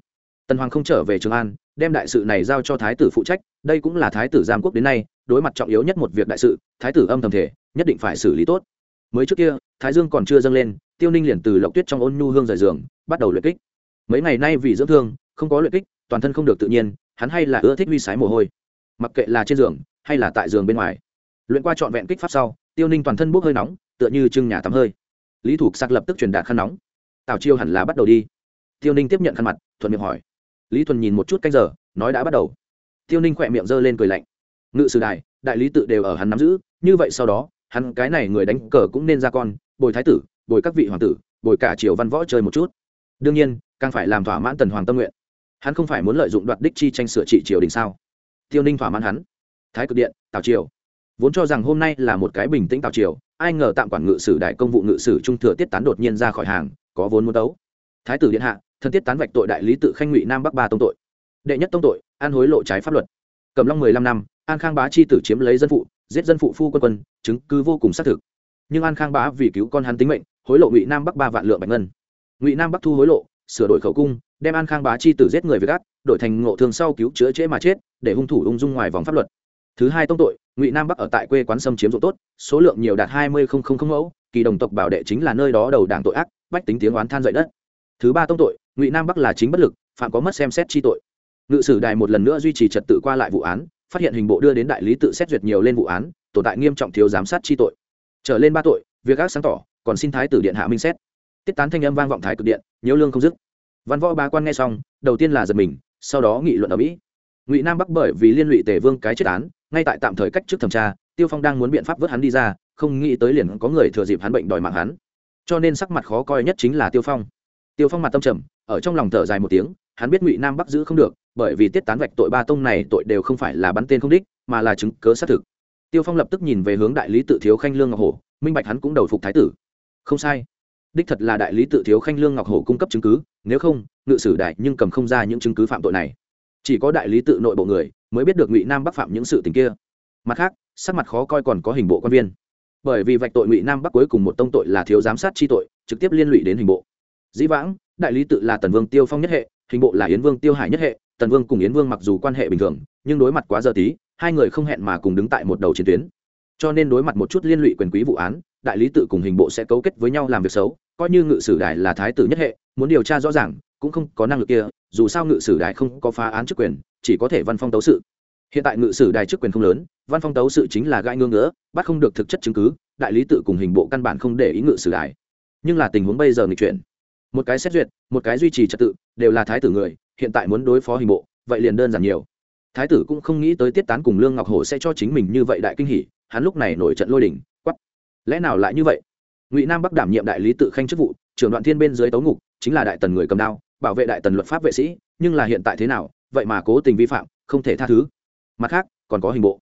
tần hoàng không trở về trường an, đem đại sự này giao cho thái tử phụ trách, đây cũng là thái tử giam quốc đến nay, đối mặt trọng yếu nhất một việc đại sự, thái tử âm thầm thể, nhất định phải xử lý tốt. Mới trước kia, thái dương còn chưa dâng lên, tiêu ninh liền từ lộc tuyết trong ôn nhu hương rời giường, bắt đầu luyện kích. Mấy ngày nay vì dưỡng thương, không có luyện kích, toàn thân không được tự nhiên, hắn hay là ưa thích huy sái mồ hôi. Mặc kệ là trên giường, hay là tại giường bên ngoài. Luyện qua trọn vẹn kích pháp sau, tiêu ninh toàn thân bốc hơi nóng, tựa như trưng nhà tắm hơi. Lý thục sạc lập tức truyền đạt khăn nóng. Tào chiêu hẳn là bắt đầu đi. Tiêu ninh tiếp nhận khăn mặt, thuận miệng hỏi lý thuần nhìn một chút canh giờ, nói đã bắt đầu. Tiêu ninh khỏe miệng giơ lên cười lạnh. Ngự sử đài đại lý tự đều ở hắn nắm giữ, như vậy sau đó, hắn cái này người đánh cờ cũng nên ra con, bồi thái tử, bồi các vị hoàng tử, bồi cả triều văn võ chơi một chút. Đương nhiên, càng phải làm thỏa mãn tần hoàng tâm nguyện. Hắn không phải muốn lợi dụng đoạt đích chi tranh sửa trị triều đình sao? Tiêu ninh thỏa mãn hắn. Thái cực điện, tào triều. Vốn cho rằng hôm nay là một cái bình tĩnh tào triều, ai ngờ tạm quản ngự sử đại công vụ ngự sử trung thừa tiết tán đột nhiên ra khỏi hàng, có vốn muốn đấu. Thái tử điện hạ thân tiết tán vạch tội đại lý tự khanh ngụy nam bắc ba tông tội đệ nhất tông tội an hối lộ trái pháp luật cầm long mười lăm năm an khang bá chi tử chiếm lấy dân phụ giết dân phụ phu quân quân chứng cứ vô cùng xác thực nhưng an khang bá vì cứu con hắn tính mệnh hối lộ ngụy nam bắc ba vạn lượng bạch ngân ngụy nam bắc thu hối lộ sửa đổi khẩu cung đem an khang bá chi tử giết người với gác, đổi thành ngộ thương sau cứu chữa trễ mà chết để hung thủ ung dung ngoài vòng pháp luật thứ hai tông tội ngụy nam bắc ở tại quê quán sâm chiếm dụng tốt số lượng nhiều đạt hai mươi mẫu kỳ đồng tộc bảo đệ chính là nơi đó đầu đảng tội ác bách tính tiếng oán than dậy đất thứ ba tông tội ngụy nam bắc là chính bất lực phạm có mất xem xét chi tội ngự sử đài một lần nữa duy trì trật tự qua lại vụ án phát hiện hình bộ đưa đến đại lý tự xét duyệt nhiều lên vụ án tồn tại nghiêm trọng thiếu giám sát chi tội trở lên ba tội việc ác sáng tỏ còn xin thái tử điện hạ minh xét tiết tán thanh âm vang vọng thái cực điện nhớ lương không dứt văn võ ba quan nghe xong đầu tiên là giật mình sau đó nghị luận ở mỹ ngụy nam bắc bởi vì liên lụy tề vương cái chết án ngay tại tạm thời cách trước thẩm tra tiêu phong đang muốn biện pháp vớt hắn đi ra không nghĩ tới liền có người thừa dịp hắn bệnh đòi mạng hắn cho nên sắc mặt khó coi nhất chính là tiêu phong tiêu phong mặt tâm trầm ở trong lòng thở dài một tiếng, hắn biết ngụy nam bắc giữ không được, bởi vì tiết tán vạch tội ba tông này tội đều không phải là bắn tên không đích, mà là chứng cớ xác thực. Tiêu phong lập tức nhìn về hướng đại lý tự thiếu khanh lương ngọc hổ, minh bạch hắn cũng đầu phục thái tử. Không sai. Đích thật là đại lý tự thiếu khanh lương ngọc hổ cung cấp chứng cứ, nếu không, ngự sử đại nhưng cầm không ra những chứng cứ phạm tội này. Chỉ có đại lý tự nội bộ người mới biết được ngụy nam bắc phạm những sự tình kia. Mặt khác, sắc mặt khó coi còn có hình bộ quan viên. Bởi vì vạch tội ngụy nam bắc cuối cùng một tông tội là thiếu giám sát chi tội, trực tiếp liên lụy đến hình bộ. Dĩ vãng đại lý tự là tần vương tiêu phong nhất hệ, hình bộ là yến vương tiêu hải nhất hệ, tần vương cùng yến vương mặc dù quan hệ bình thường, nhưng đối mặt quá giờ tí, hai người không hẹn mà cùng đứng tại một đầu chiến tuyến. Cho nên đối mặt một chút liên lụy quyền quý vụ án, đại lý tự cùng hình bộ sẽ cấu kết với nhau làm việc xấu, coi như ngự sử đài là thái tử nhất hệ, muốn điều tra rõ ràng, cũng không có năng lực kia, dù sao ngự sử đài không có phá án chức quyền, chỉ có thể văn phong tấu sự. Hiện tại ngự sử đài chức quyền không lớn, văn phong tấu sự chính là gai ngưỡng nữa bắt không được thực chất chứng cứ, đại lý tự cùng hình bộ căn bản không để ý ngự sử đài nhưng là tình huống bây giờ nghịch chuyển một cái xét duyệt một cái duy trì trật tự đều là thái tử người hiện tại muốn đối phó hình bộ vậy liền đơn giản nhiều. Thái tử cũng không nghĩ tới tiết tán cùng lương ngọc hổ sẽ cho chính mình như vậy đại kinh hỉ hắn lúc này nổi trận lôi đình, quắp lẽ nào lại như vậy? Ngụy nam bắc đảm nhiệm đại lý tự khanh chức vụ trưởng đoạn thiên bên dưới tấu ngục chính là đại tần người cầm đao bảo vệ đại tần luật pháp vệ sĩ nhưng là hiện tại thế nào vậy mà cố tình vi phạm không thể tha thứ. Mặt khác còn có hình bộ.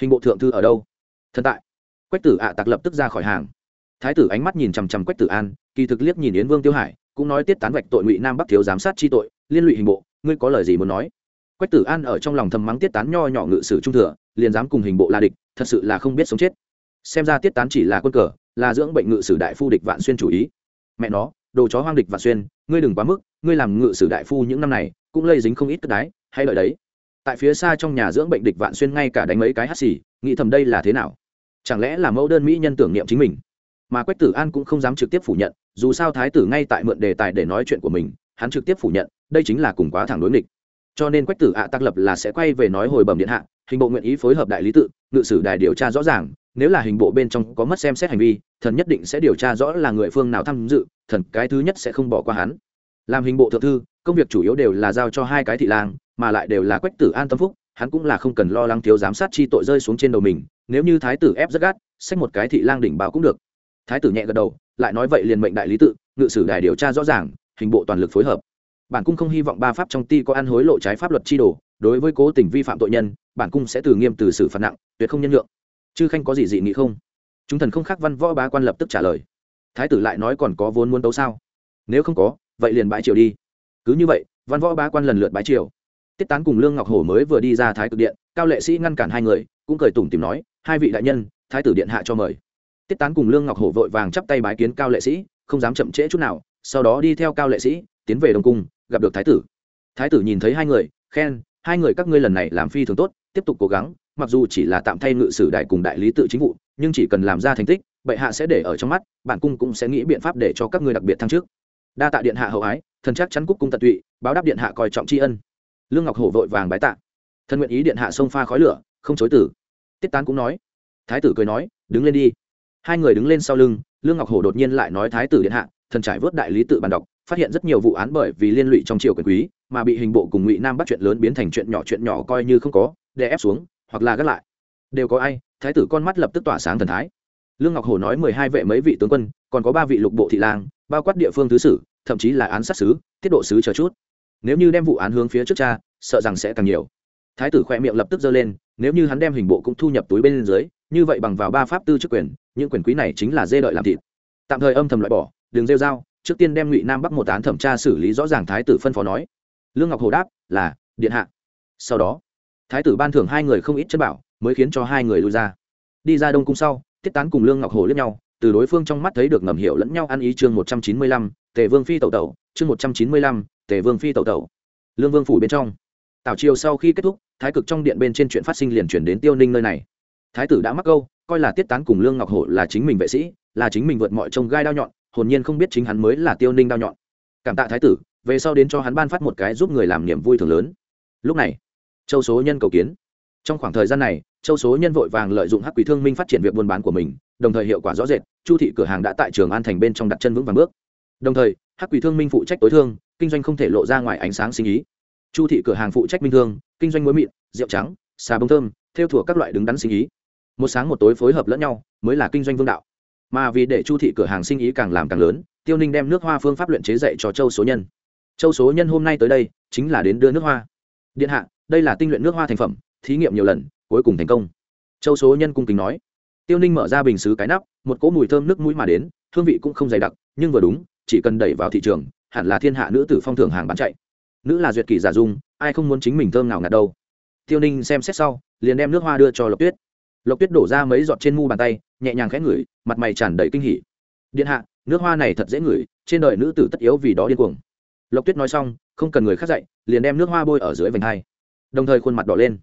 Hình bộ thượng thư ở đâu? Thần tại. Quách tử ạ à tặc lập tức ra khỏi hàng thái tử ánh mắt nhìn chằm chằm quách tử an, kỳ thực liếc nhìn yến vương tiêu hải, cũng nói tiết tán vạch tội ngụy nam bắc thiếu giám sát chi tội, liên lụy hình bộ, ngươi có lời gì muốn nói? Quách tử an ở trong lòng thầm mắng tiết tán nho nhỏ ngự sử trung thừa, liền dám cùng hình bộ la địch, thật sự là không biết sống chết. Xem ra tiết tán chỉ là quân cờ, là dưỡng bệnh ngự sử đại phu địch vạn xuyên chủ ý. Mẹ nó, đồ chó hoang địch vạn xuyên, ngươi đừng quá mức, ngươi làm ngự sử đại phu những năm này, cũng lây dính không ít cất đái hay lợi đấy. Tại phía xa trong nhà dưỡng bệnh địch vạn xuyên ngay cả đánh mấy cái hắt xì, nghĩ thầm đây là thế nào? Chẳng lẽ là mẫu đơn mỹ nhân tưởng niệm chính mình? Mà quách tử an cũng không dám trực tiếp phủ nhận, dù sao thái tử ngay tại mượn đề tài để nói chuyện của mình, hắn trực tiếp phủ nhận, đây chính là cùng quá thẳng đối nghịch. Cho nên quách tử ạ à tác lập là sẽ quay về nói hồi bẩm điện hạ, hình bộ nguyện ý phối hợp đại lý tự, ngự sử đài điều tra rõ ràng, nếu là hình bộ bên trong có mất xem xét hành vi, thần nhất định sẽ điều tra rõ là người phương nào tham dự, thần cái thứ nhất sẽ không bỏ qua hắn. Làm hình bộ thượng thư, công việc chủ yếu đều là giao cho hai cái thị lang, mà lại đều là quách tử an tâm phúc, hắn cũng là không cần lo lắng thiếu giám sát chi tội rơi xuống trên đầu mình, nếu như thái tử ép rất gắt, xách một cái thị lang đỉnh báo cũng được thái tử nhẹ gật đầu, lại nói vậy liền mệnh đại lý tự, ngự sử đài điều tra rõ ràng, hình bộ toàn lực phối hợp. Bản cung không hy vọng ba pháp trong ti có ăn hối lộ trái pháp luật chi đồ, đối với cố tình vi phạm tội nhân, bản cung sẽ từ nghiêm từ xử phạt nặng, tuyệt không nhân lượng chư khanh có gì dị nghị không? Chúng thần không khác văn võ bá quan lập tức trả lời. Thái tử lại nói còn có vốn muốn tấu sao? Nếu không có, vậy liền bãi triều đi. Cứ như vậy, văn võ bá quan lần lượt bãi triều. Tiết tán cùng lương ngọc hổ mới vừa đi ra thái cực điện, cao lệ sĩ ngăn cản hai người, cũng cười tủm tìm nói, hai vị đại nhân, thái tử điện hạ cho mời tiết tán cùng lương ngọc hổ vội vàng chắp tay bái kiến cao lệ sĩ, không dám chậm trễ chút nào, sau đó đi theo cao lệ sĩ, tiến về đông cung, gặp được thái tử. Thái tử nhìn thấy hai người, khen, hai người các ngươi lần này làm phi thường tốt, tiếp tục cố gắng, mặc dù chỉ là tạm thay ngự sử đại cùng đại lý tự chính vụ, nhưng chỉ cần làm ra thành tích, bệ hạ sẽ để ở trong mắt, bản cung cũng sẽ nghĩ biện pháp để cho các ngươi đặc biệt thăng trước đa tạ điện hạ hậu ái, thần chắc chắn cúc cung tận tụy, báo đáp điện hạ coi trọng tri ân. Lương ngọc hổ vội vàng bái tạ. Thân nguyện ý điện hạ sông pha khói lửa, không chối tử tiết tán cũng nói. Thái tử cười nói, đứng lên đi hai người đứng lên sau lưng, lương ngọc hổ đột nhiên lại nói thái tử điện hạ, thần trải vớt đại lý tự bàn đọc, phát hiện rất nhiều vụ án bởi vì liên lụy trong triều quyền quý, mà bị hình bộ cùng ngụy nam bắt chuyện lớn biến thành chuyện nhỏ chuyện nhỏ coi như không có đè ép xuống, hoặc là gác lại. Đều có ai, thái tử con mắt lập tức tỏa sáng thần thái. Lương ngọc hổ nói mười hai vệ mấy vị tướng quân, còn có ba vị lục bộ thị lang, bao quát địa phương thứ sử, thậm chí là án sát sứ, tiết độ sứ chờ chút. Nếu như đem vụ án hướng phía trước cha, sợ rằng sẽ càng nhiều. Thái tử khoe miệng lập tức giơ lên, nếu như hắn đem hình bộ cũng thu nhập túi bên dưới như vậy bằng vào ba pháp tư chức quyền, những quyền quý này chính là dê đợi làm thịt. Tạm thời âm thầm loại bỏ, đừng rêu dao trước tiên đem ngụy nam bắc một án thẩm tra xử lý rõ ràng thái tử phân phó nói. Lương ngọc hồ đáp, là, điện hạ. Sau đó, thái tử ban thưởng hai người không ít chân bảo, mới khiến cho hai người lui ra. Đi ra đông cung sau tiết tán cùng lương ngọc hồ lướt nhau, từ đối phương trong mắt thấy được ngầm hiểu lẫn nhau ăn ý chương một trăm chín mươi lăm, tề vương phi tẩu tẩu, chương một trăm chín mươi lăm, tề vương phi tẩu tẩu. Lương vương phủ bên trong. Tảo chiều sau khi kết thúc, thái cực trong điện bên trên chuyện phát sinh liền chuyển đến tiêu ninh nơi này thái tử đã mắc câu, coi là tiết tán cùng lương ngọc hổ là chính mình vệ sĩ, là chính mình vượt mọi trông gai đao nhọn, hồn nhiên không biết chính hắn mới là tiêu ninh đao nhọn. Cảm tạ thái tử, về sau đến cho hắn ban phát một cái giúp người làm niềm vui thường lớn. Lúc này, châu số nhân cầu kiến. Trong khoảng thời gian này, châu số nhân vội vàng lợi dụng hắc quỷ thương minh phát triển việc buôn bán của mình, đồng thời hiệu quả rõ rệt, chu thị cửa hàng đã tại trường an thành bên trong đặt chân vững vàng bước. Đồng thời, hắc quỷ thương minh phụ trách tối thương, kinh doanh không thể lộ ra ngoài ánh sáng sinh ý. Chu thị cửa hàng phụ trách minh thương, kinh doanh muối mịn, rượu trắng, xà bông thơm, theo thủa các loại đứng đắn sinh ý một sáng một tối phối hợp lẫn nhau, mới là kinh doanh vương đạo. Mà vì để chu thị cửa hàng sinh ý càng làm càng lớn, tiêu ninh đem nước hoa phương pháp luyện chế dạy cho châu số nhân. Châu số nhân hôm nay tới đây, chính là đến đưa nước hoa. Điện hạ, đây là tinh luyện nước hoa thành phẩm, thí nghiệm nhiều lần, cuối cùng thành công. Châu số nhân cung kính nói. Tiêu ninh mở ra bình xứ cái nắp, một cỗ mùi thơm nước mũi mà đến, hương vị cũng không dày đặc, nhưng vừa đúng, chỉ cần đẩy vào thị trường, hẳn là thiên hạ nữ tử phong thường hàng bán chạy. Nữ là duyệt kỷ giả dung, ai không muốn chính mình thơm nào ngạt đâu. Tiêu ninh xem xét sau, liền đem nước hoa đưa cho lộc tuyết lộc tuyết đổ ra mấy giọt trên mu bàn tay, nhẹ nhàng khẽ ngửi, mặt mày tràn đầy kinh hỉ. Điện hạ, nước hoa này thật dễ ngửi, trên đời nữ tử tất yếu vì đó điên cuồng. Lộc tuyết nói xong, không cần người khác dạy, liền đem nước hoa bôi ở dưới vành hai. Đồng thời khuôn mặt đỏ lên.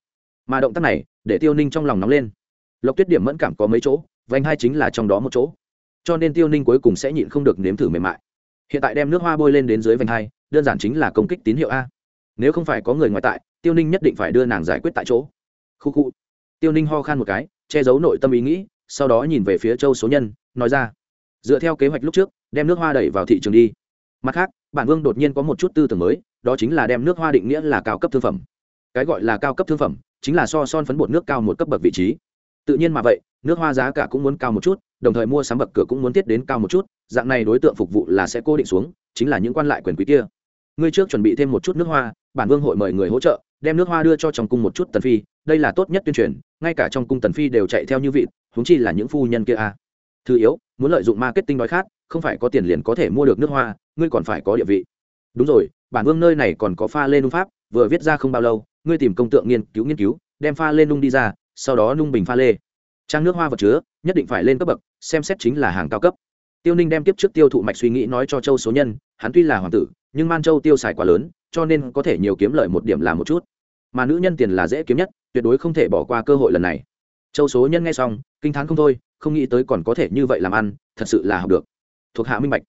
Mà động tác này, để tiêu ninh trong lòng nóng lên. Lộc tuyết điểm mẫn cảm có mấy chỗ, vành hai chính là trong đó một chỗ. Cho nên tiêu ninh cuối cùng sẽ nhịn không được nếm thử mềm mại. Hiện tại đem nước hoa bôi lên đến dưới vành hai, đơn giản chính là công kích tín hiệu a. Nếu không phải có người ngoại tại, tiêu ninh nhất định phải đưa nàng giải quyết tại chỗ. Khu khu tiêu ninh ho khan một cái, che giấu nội tâm ý nghĩ, sau đó nhìn về phía châu số nhân, nói ra, dựa theo kế hoạch lúc trước, đem nước hoa đẩy vào thị trường đi. Mặt khác, bản vương đột nhiên có một chút tư tưởng mới, đó chính là đem nước hoa định nghĩa là cao cấp thương phẩm. Cái gọi là cao cấp thương phẩm, chính là so son phấn bột nước cao một cấp bậc vị trí. Tự nhiên mà vậy, nước hoa giá cả cũng muốn cao một chút, đồng thời mua sắm bậc cửa cũng muốn tiết đến cao một chút, dạng này đối tượng phục vụ là sẽ cố định xuống, chính là những quan lại quyền quý kia. Ngươi trước chuẩn bị thêm một chút nước hoa, bản vương hội mời người hỗ trợ, đem nước hoa đưa cho trong cung một chút tần phi, đây là tốt nhất tuyên truyền ngay cả trong cung tần phi đều chạy theo như vị huống chi là những phu nhân kia a. À. thứ yếu muốn lợi dụng marketing đói khát, không phải có tiền liền có thể mua được nước hoa ngươi còn phải có địa vị. Đúng rồi bản vương nơi này còn có pha lên nung pháp vừa viết ra không bao lâu ngươi tìm công tượng nghiên cứu nghiên cứu đem pha lên nung đi ra sau đó nung bình pha lê. Trang nước hoa vật chứa nhất định phải lên cấp bậc xem xét chính là hàng cao cấp. Tiêu ninh đem tiếp trước tiêu thụ mạch suy nghĩ nói cho châu số nhân hắn tuy là hoàng tử nhưng man châu tiêu xài quá lớn cho nên có thể nhiều kiếm lợi một điểm là một chút mà nữ nhân tiền là dễ kiếm nhất, tuyệt đối không thể bỏ qua cơ hội lần này. Châu số nhân nghe xong, kinh t h á n không thôi, không nghĩ tới còn có thể như vậy làm ăn, thật sự là học được. Thuộc hạ minh bạch.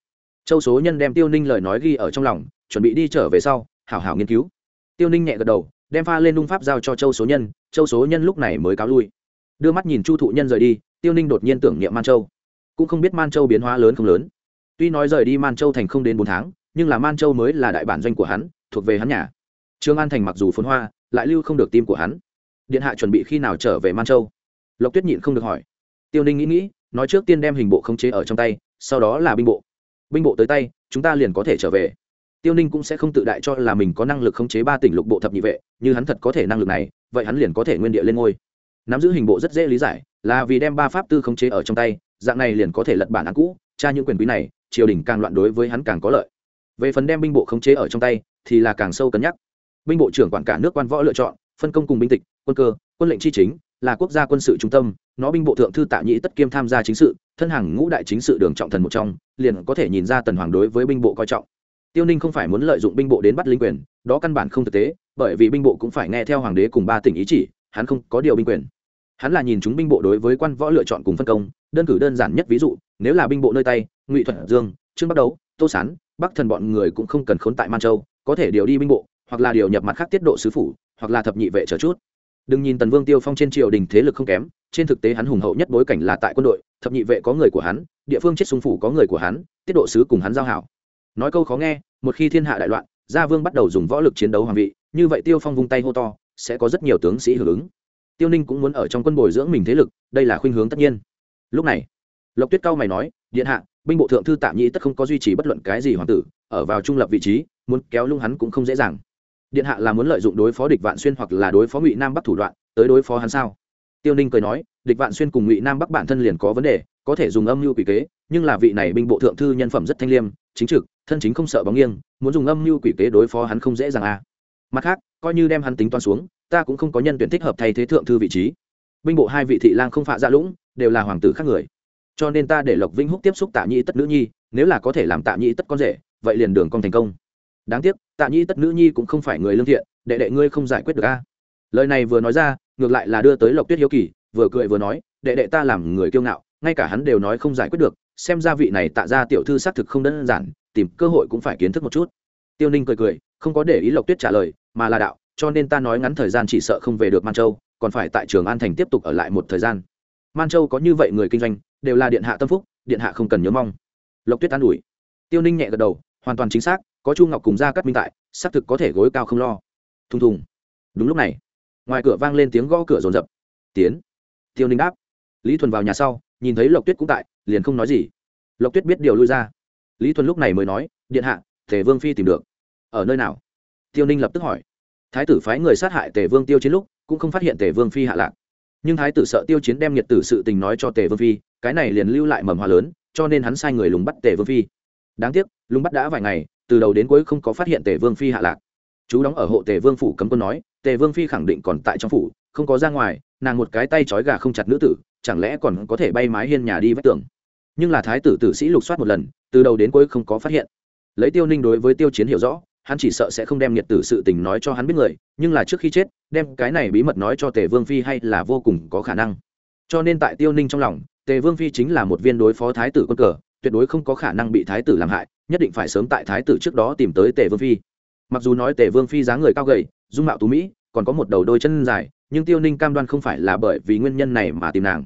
Châu số nhân đem tiêu ninh lời nói ghi ở trong lòng, chuẩn bị đi trở về sau, hảo hảo nghiên cứu. Tiêu ninh nhẹ gật đầu, đem pha lên nung pháp giao cho châu số nhân, châu số nhân lúc này mới cáo lui. Đưa mắt nhìn chu thụ nhân rời đi, tiêu ninh đột nhiên tưởng niệm man châu. Cũng không biết man châu biến hóa lớn không lớn. Tuy nói rời đi man châu thành không đến bốn tháng, nhưng là man châu mới là đại bản doanh của hắn, thuộc về hắn nhà. Trương an thành mặc dù phồn hoa lại lưu không được tim của hắn. Điện hạ chuẩn bị khi nào trở về man châu? Lộc tuyết nhịn không được hỏi. Tiêu ninh nghĩ nghĩ, nói trước tiên đem hình bộ khống chế ở trong tay, sau đó là binh bộ. Binh bộ tới tay, chúng ta liền có thể trở về. Tiêu ninh cũng sẽ không tự đại cho là mình có năng lực khống chế ba tỉnh lục bộ thập nhị vệ, như hắn thật có thể năng lực này, vậy hắn liền có thể nguyên địa lên ngôi. Nắm giữ hình bộ rất dễ lý giải, là vì đem ba pháp tư khống chế ở trong tay, dạng này liền có thể lật bản án cũ, tra những quyền quý này, triều đình càng loạn đối với hắn càng có lợi. Về phần đem binh bộ khống chế ở trong tay, thì là càng sâu cân nhắc binh bộ trưởng quản cả nước quan võ lựa chọn, phân công cùng binh tịch, quân cơ, quân lệnh chi chính, là quốc gia quân sự trung tâm, nó binh bộ thượng thư tạ nhĩ tất kiêm tham gia chính sự, thân hàng ngũ đại chính sự đường trọng thần một trong, liền có thể nhìn ra tần hoàng đối với binh bộ coi trọng. Tiêu ninh không phải muốn lợi dụng binh bộ đến bắt linh quyền, đó căn bản không thực tế, bởi vì binh bộ cũng phải nghe theo hoàng đế cùng ba tỉnh ý chỉ, hắn không có điều binh quyền. Hắn là nhìn chúng binh bộ đối với quan võ lựa chọn cùng phân công, đơn cử đơn giản nhất ví dụ, nếu là binh bộ nơi tay, ngụy thuận dương, trương bắt đấu, tô sán, bắc thần bọn người cũng không cần khốn tại man châu, có thể điều đi binh bộ hoặc là điều nhập mặt khác tiết độ sứ phủ, hoặc là thập nhị vệ trở chút. Đừng nhìn tần vương tiêu phong trên triều đình thế lực không kém, trên thực tế hắn hùng hậu nhất bối cảnh là tại quân đội, thập nhị vệ có người của hắn, địa phương chết xung phủ có người của hắn, tiết độ sứ cùng hắn giao hảo. Nói câu khó nghe, một khi thiên hạ đại loạn, gia vương bắt đầu dùng võ lực chiến đấu hoàng vị, như vậy tiêu phong vung tay hô to, sẽ có rất nhiều tướng sĩ hưởng ứng. Tiêu ninh cũng muốn ở trong quân bồi dưỡng mình thế lực, đây là khuynh hướng tất nhiên. Lúc này, lộc tuyết cao mày nói, điện hạ, binh bộ thượng thư tạm nhĩ tất không có duy trì bất luận cái gì hoàng tử, ở vào trung lập vị trí, muốn kéo lung hắn cũng không dễ dàng điện hạ là muốn lợi dụng đối phó địch vạn xuyên hoặc là đối phó ngụy nam bắc thủ đoạn tới đối phó hắn sao? Tiêu ninh cười nói, địch vạn xuyên cùng ngụy nam bắc bản thân liền có vấn đề, có thể dùng âm mưu quỷ kế, nhưng là vị này binh bộ thượng thư nhân phẩm rất thanh liêm, chính trực, thân chính không sợ bóng nghiêng, muốn dùng âm mưu quỷ kế đối phó hắn không dễ dàng à. mặt khác, coi như đem hắn tính toán xuống, ta cũng không có nhân tuyển thích hợp thay thế thượng thư vị trí. Binh bộ hai vị thị lang không phạ dạ lũng, đều là hoàng tử khác người. Cho nên ta để lộc vĩnh húc tiếp xúc tạ nhi tất nữ nhi, nếu là có thể làm tạ nhi tất con rể, vậy liền đường con thành công đáng tiếc, tạ nhi tất nữ nhi cũng không phải người lương thiện, đệ đệ ngươi không giải quyết được a. Lời này vừa nói ra, ngược lại là đưa tới lộc tuyết hiếu kỳ, vừa cười vừa nói, đệ đệ ta làm người kiêu ngạo, ngay cả hắn đều nói không giải quyết được, xem ra vị này tạ ra tiểu thư xác thực không đơn giản, tìm cơ hội cũng phải kiến thức một chút. Tiêu ninh cười cười, không có để ý lộc tuyết trả lời, mà là đạo, cho nên ta nói ngắn thời gian chỉ sợ không về được man châu, còn phải tại trường an thành tiếp tục ở lại một thời gian. Man châu có như vậy người kinh doanh, đều là điện hạ tâm phúc, điện hạ không cần nhớ mong. Lộc tuyết an ủi. Tiêu ninh nhẹ gật đầu, hoàn toàn chính xác có chu ngọc cùng ra cắt minh tại xác thực có thể gối cao không lo thùng thùng đúng lúc này ngoài cửa vang lên tiếng gõ cửa rồn rập tiến tiêu ninh đáp lý thuần vào nhà sau nhìn thấy lộc tuyết cũng tại liền không nói gì lộc tuyết biết điều lui ra lý thuần lúc này mới nói điện hạ tề vương phi tìm được ở nơi nào tiêu ninh lập tức hỏi thái tử phái người sát hại tề vương tiêu chiến lúc cũng không phát hiện tề vương phi hạ lạc nhưng thái tử sợ tiêu chiến đem nhiệt tử sự tình nói cho tề vương phi cái này liền lưu lại mầm hoa lớn cho nên hắn sai người lùng bắt tề vương phi đáng tiếc, lùng bắt đã vài ngày, từ đầu đến cuối không có phát hiện tề vương phi hạ lạc. Chú đóng ở hộ tề vương phủ cấm quân nói, tề vương phi khẳng định còn tại trong phủ, không có ra ngoài, nàng một cái tay trói gà không chặt nữ tử, chẳng lẽ còn có thể bay mái hiên nhà đi vách tường. Nhưng là thái tử tử sĩ lục soát một lần, từ đầu đến cuối không có phát hiện. Lấy tiêu ninh đối với tiêu chiến hiểu rõ, hắn chỉ sợ sẽ không đem nhiệt tử sự tình nói cho hắn biết người, nhưng là trước khi chết, đem cái này bí mật nói cho tề vương phi hay là vô cùng có khả năng. Cho nên tại tiêu ninh trong lòng, tề vương phi chính là một viên đối phó thái tử quân cờ tuyệt đối không có khả năng bị thái tử làm hại, nhất định phải sớm tại thái tử trước đó tìm tới tề vương phi. Mặc dù nói tề vương phi dáng người cao gầy, dung mạo tú mỹ, còn có một đầu đôi chân dài, nhưng tiêu ninh cam đoan không phải là bởi vì nguyên nhân này mà tìm nàng.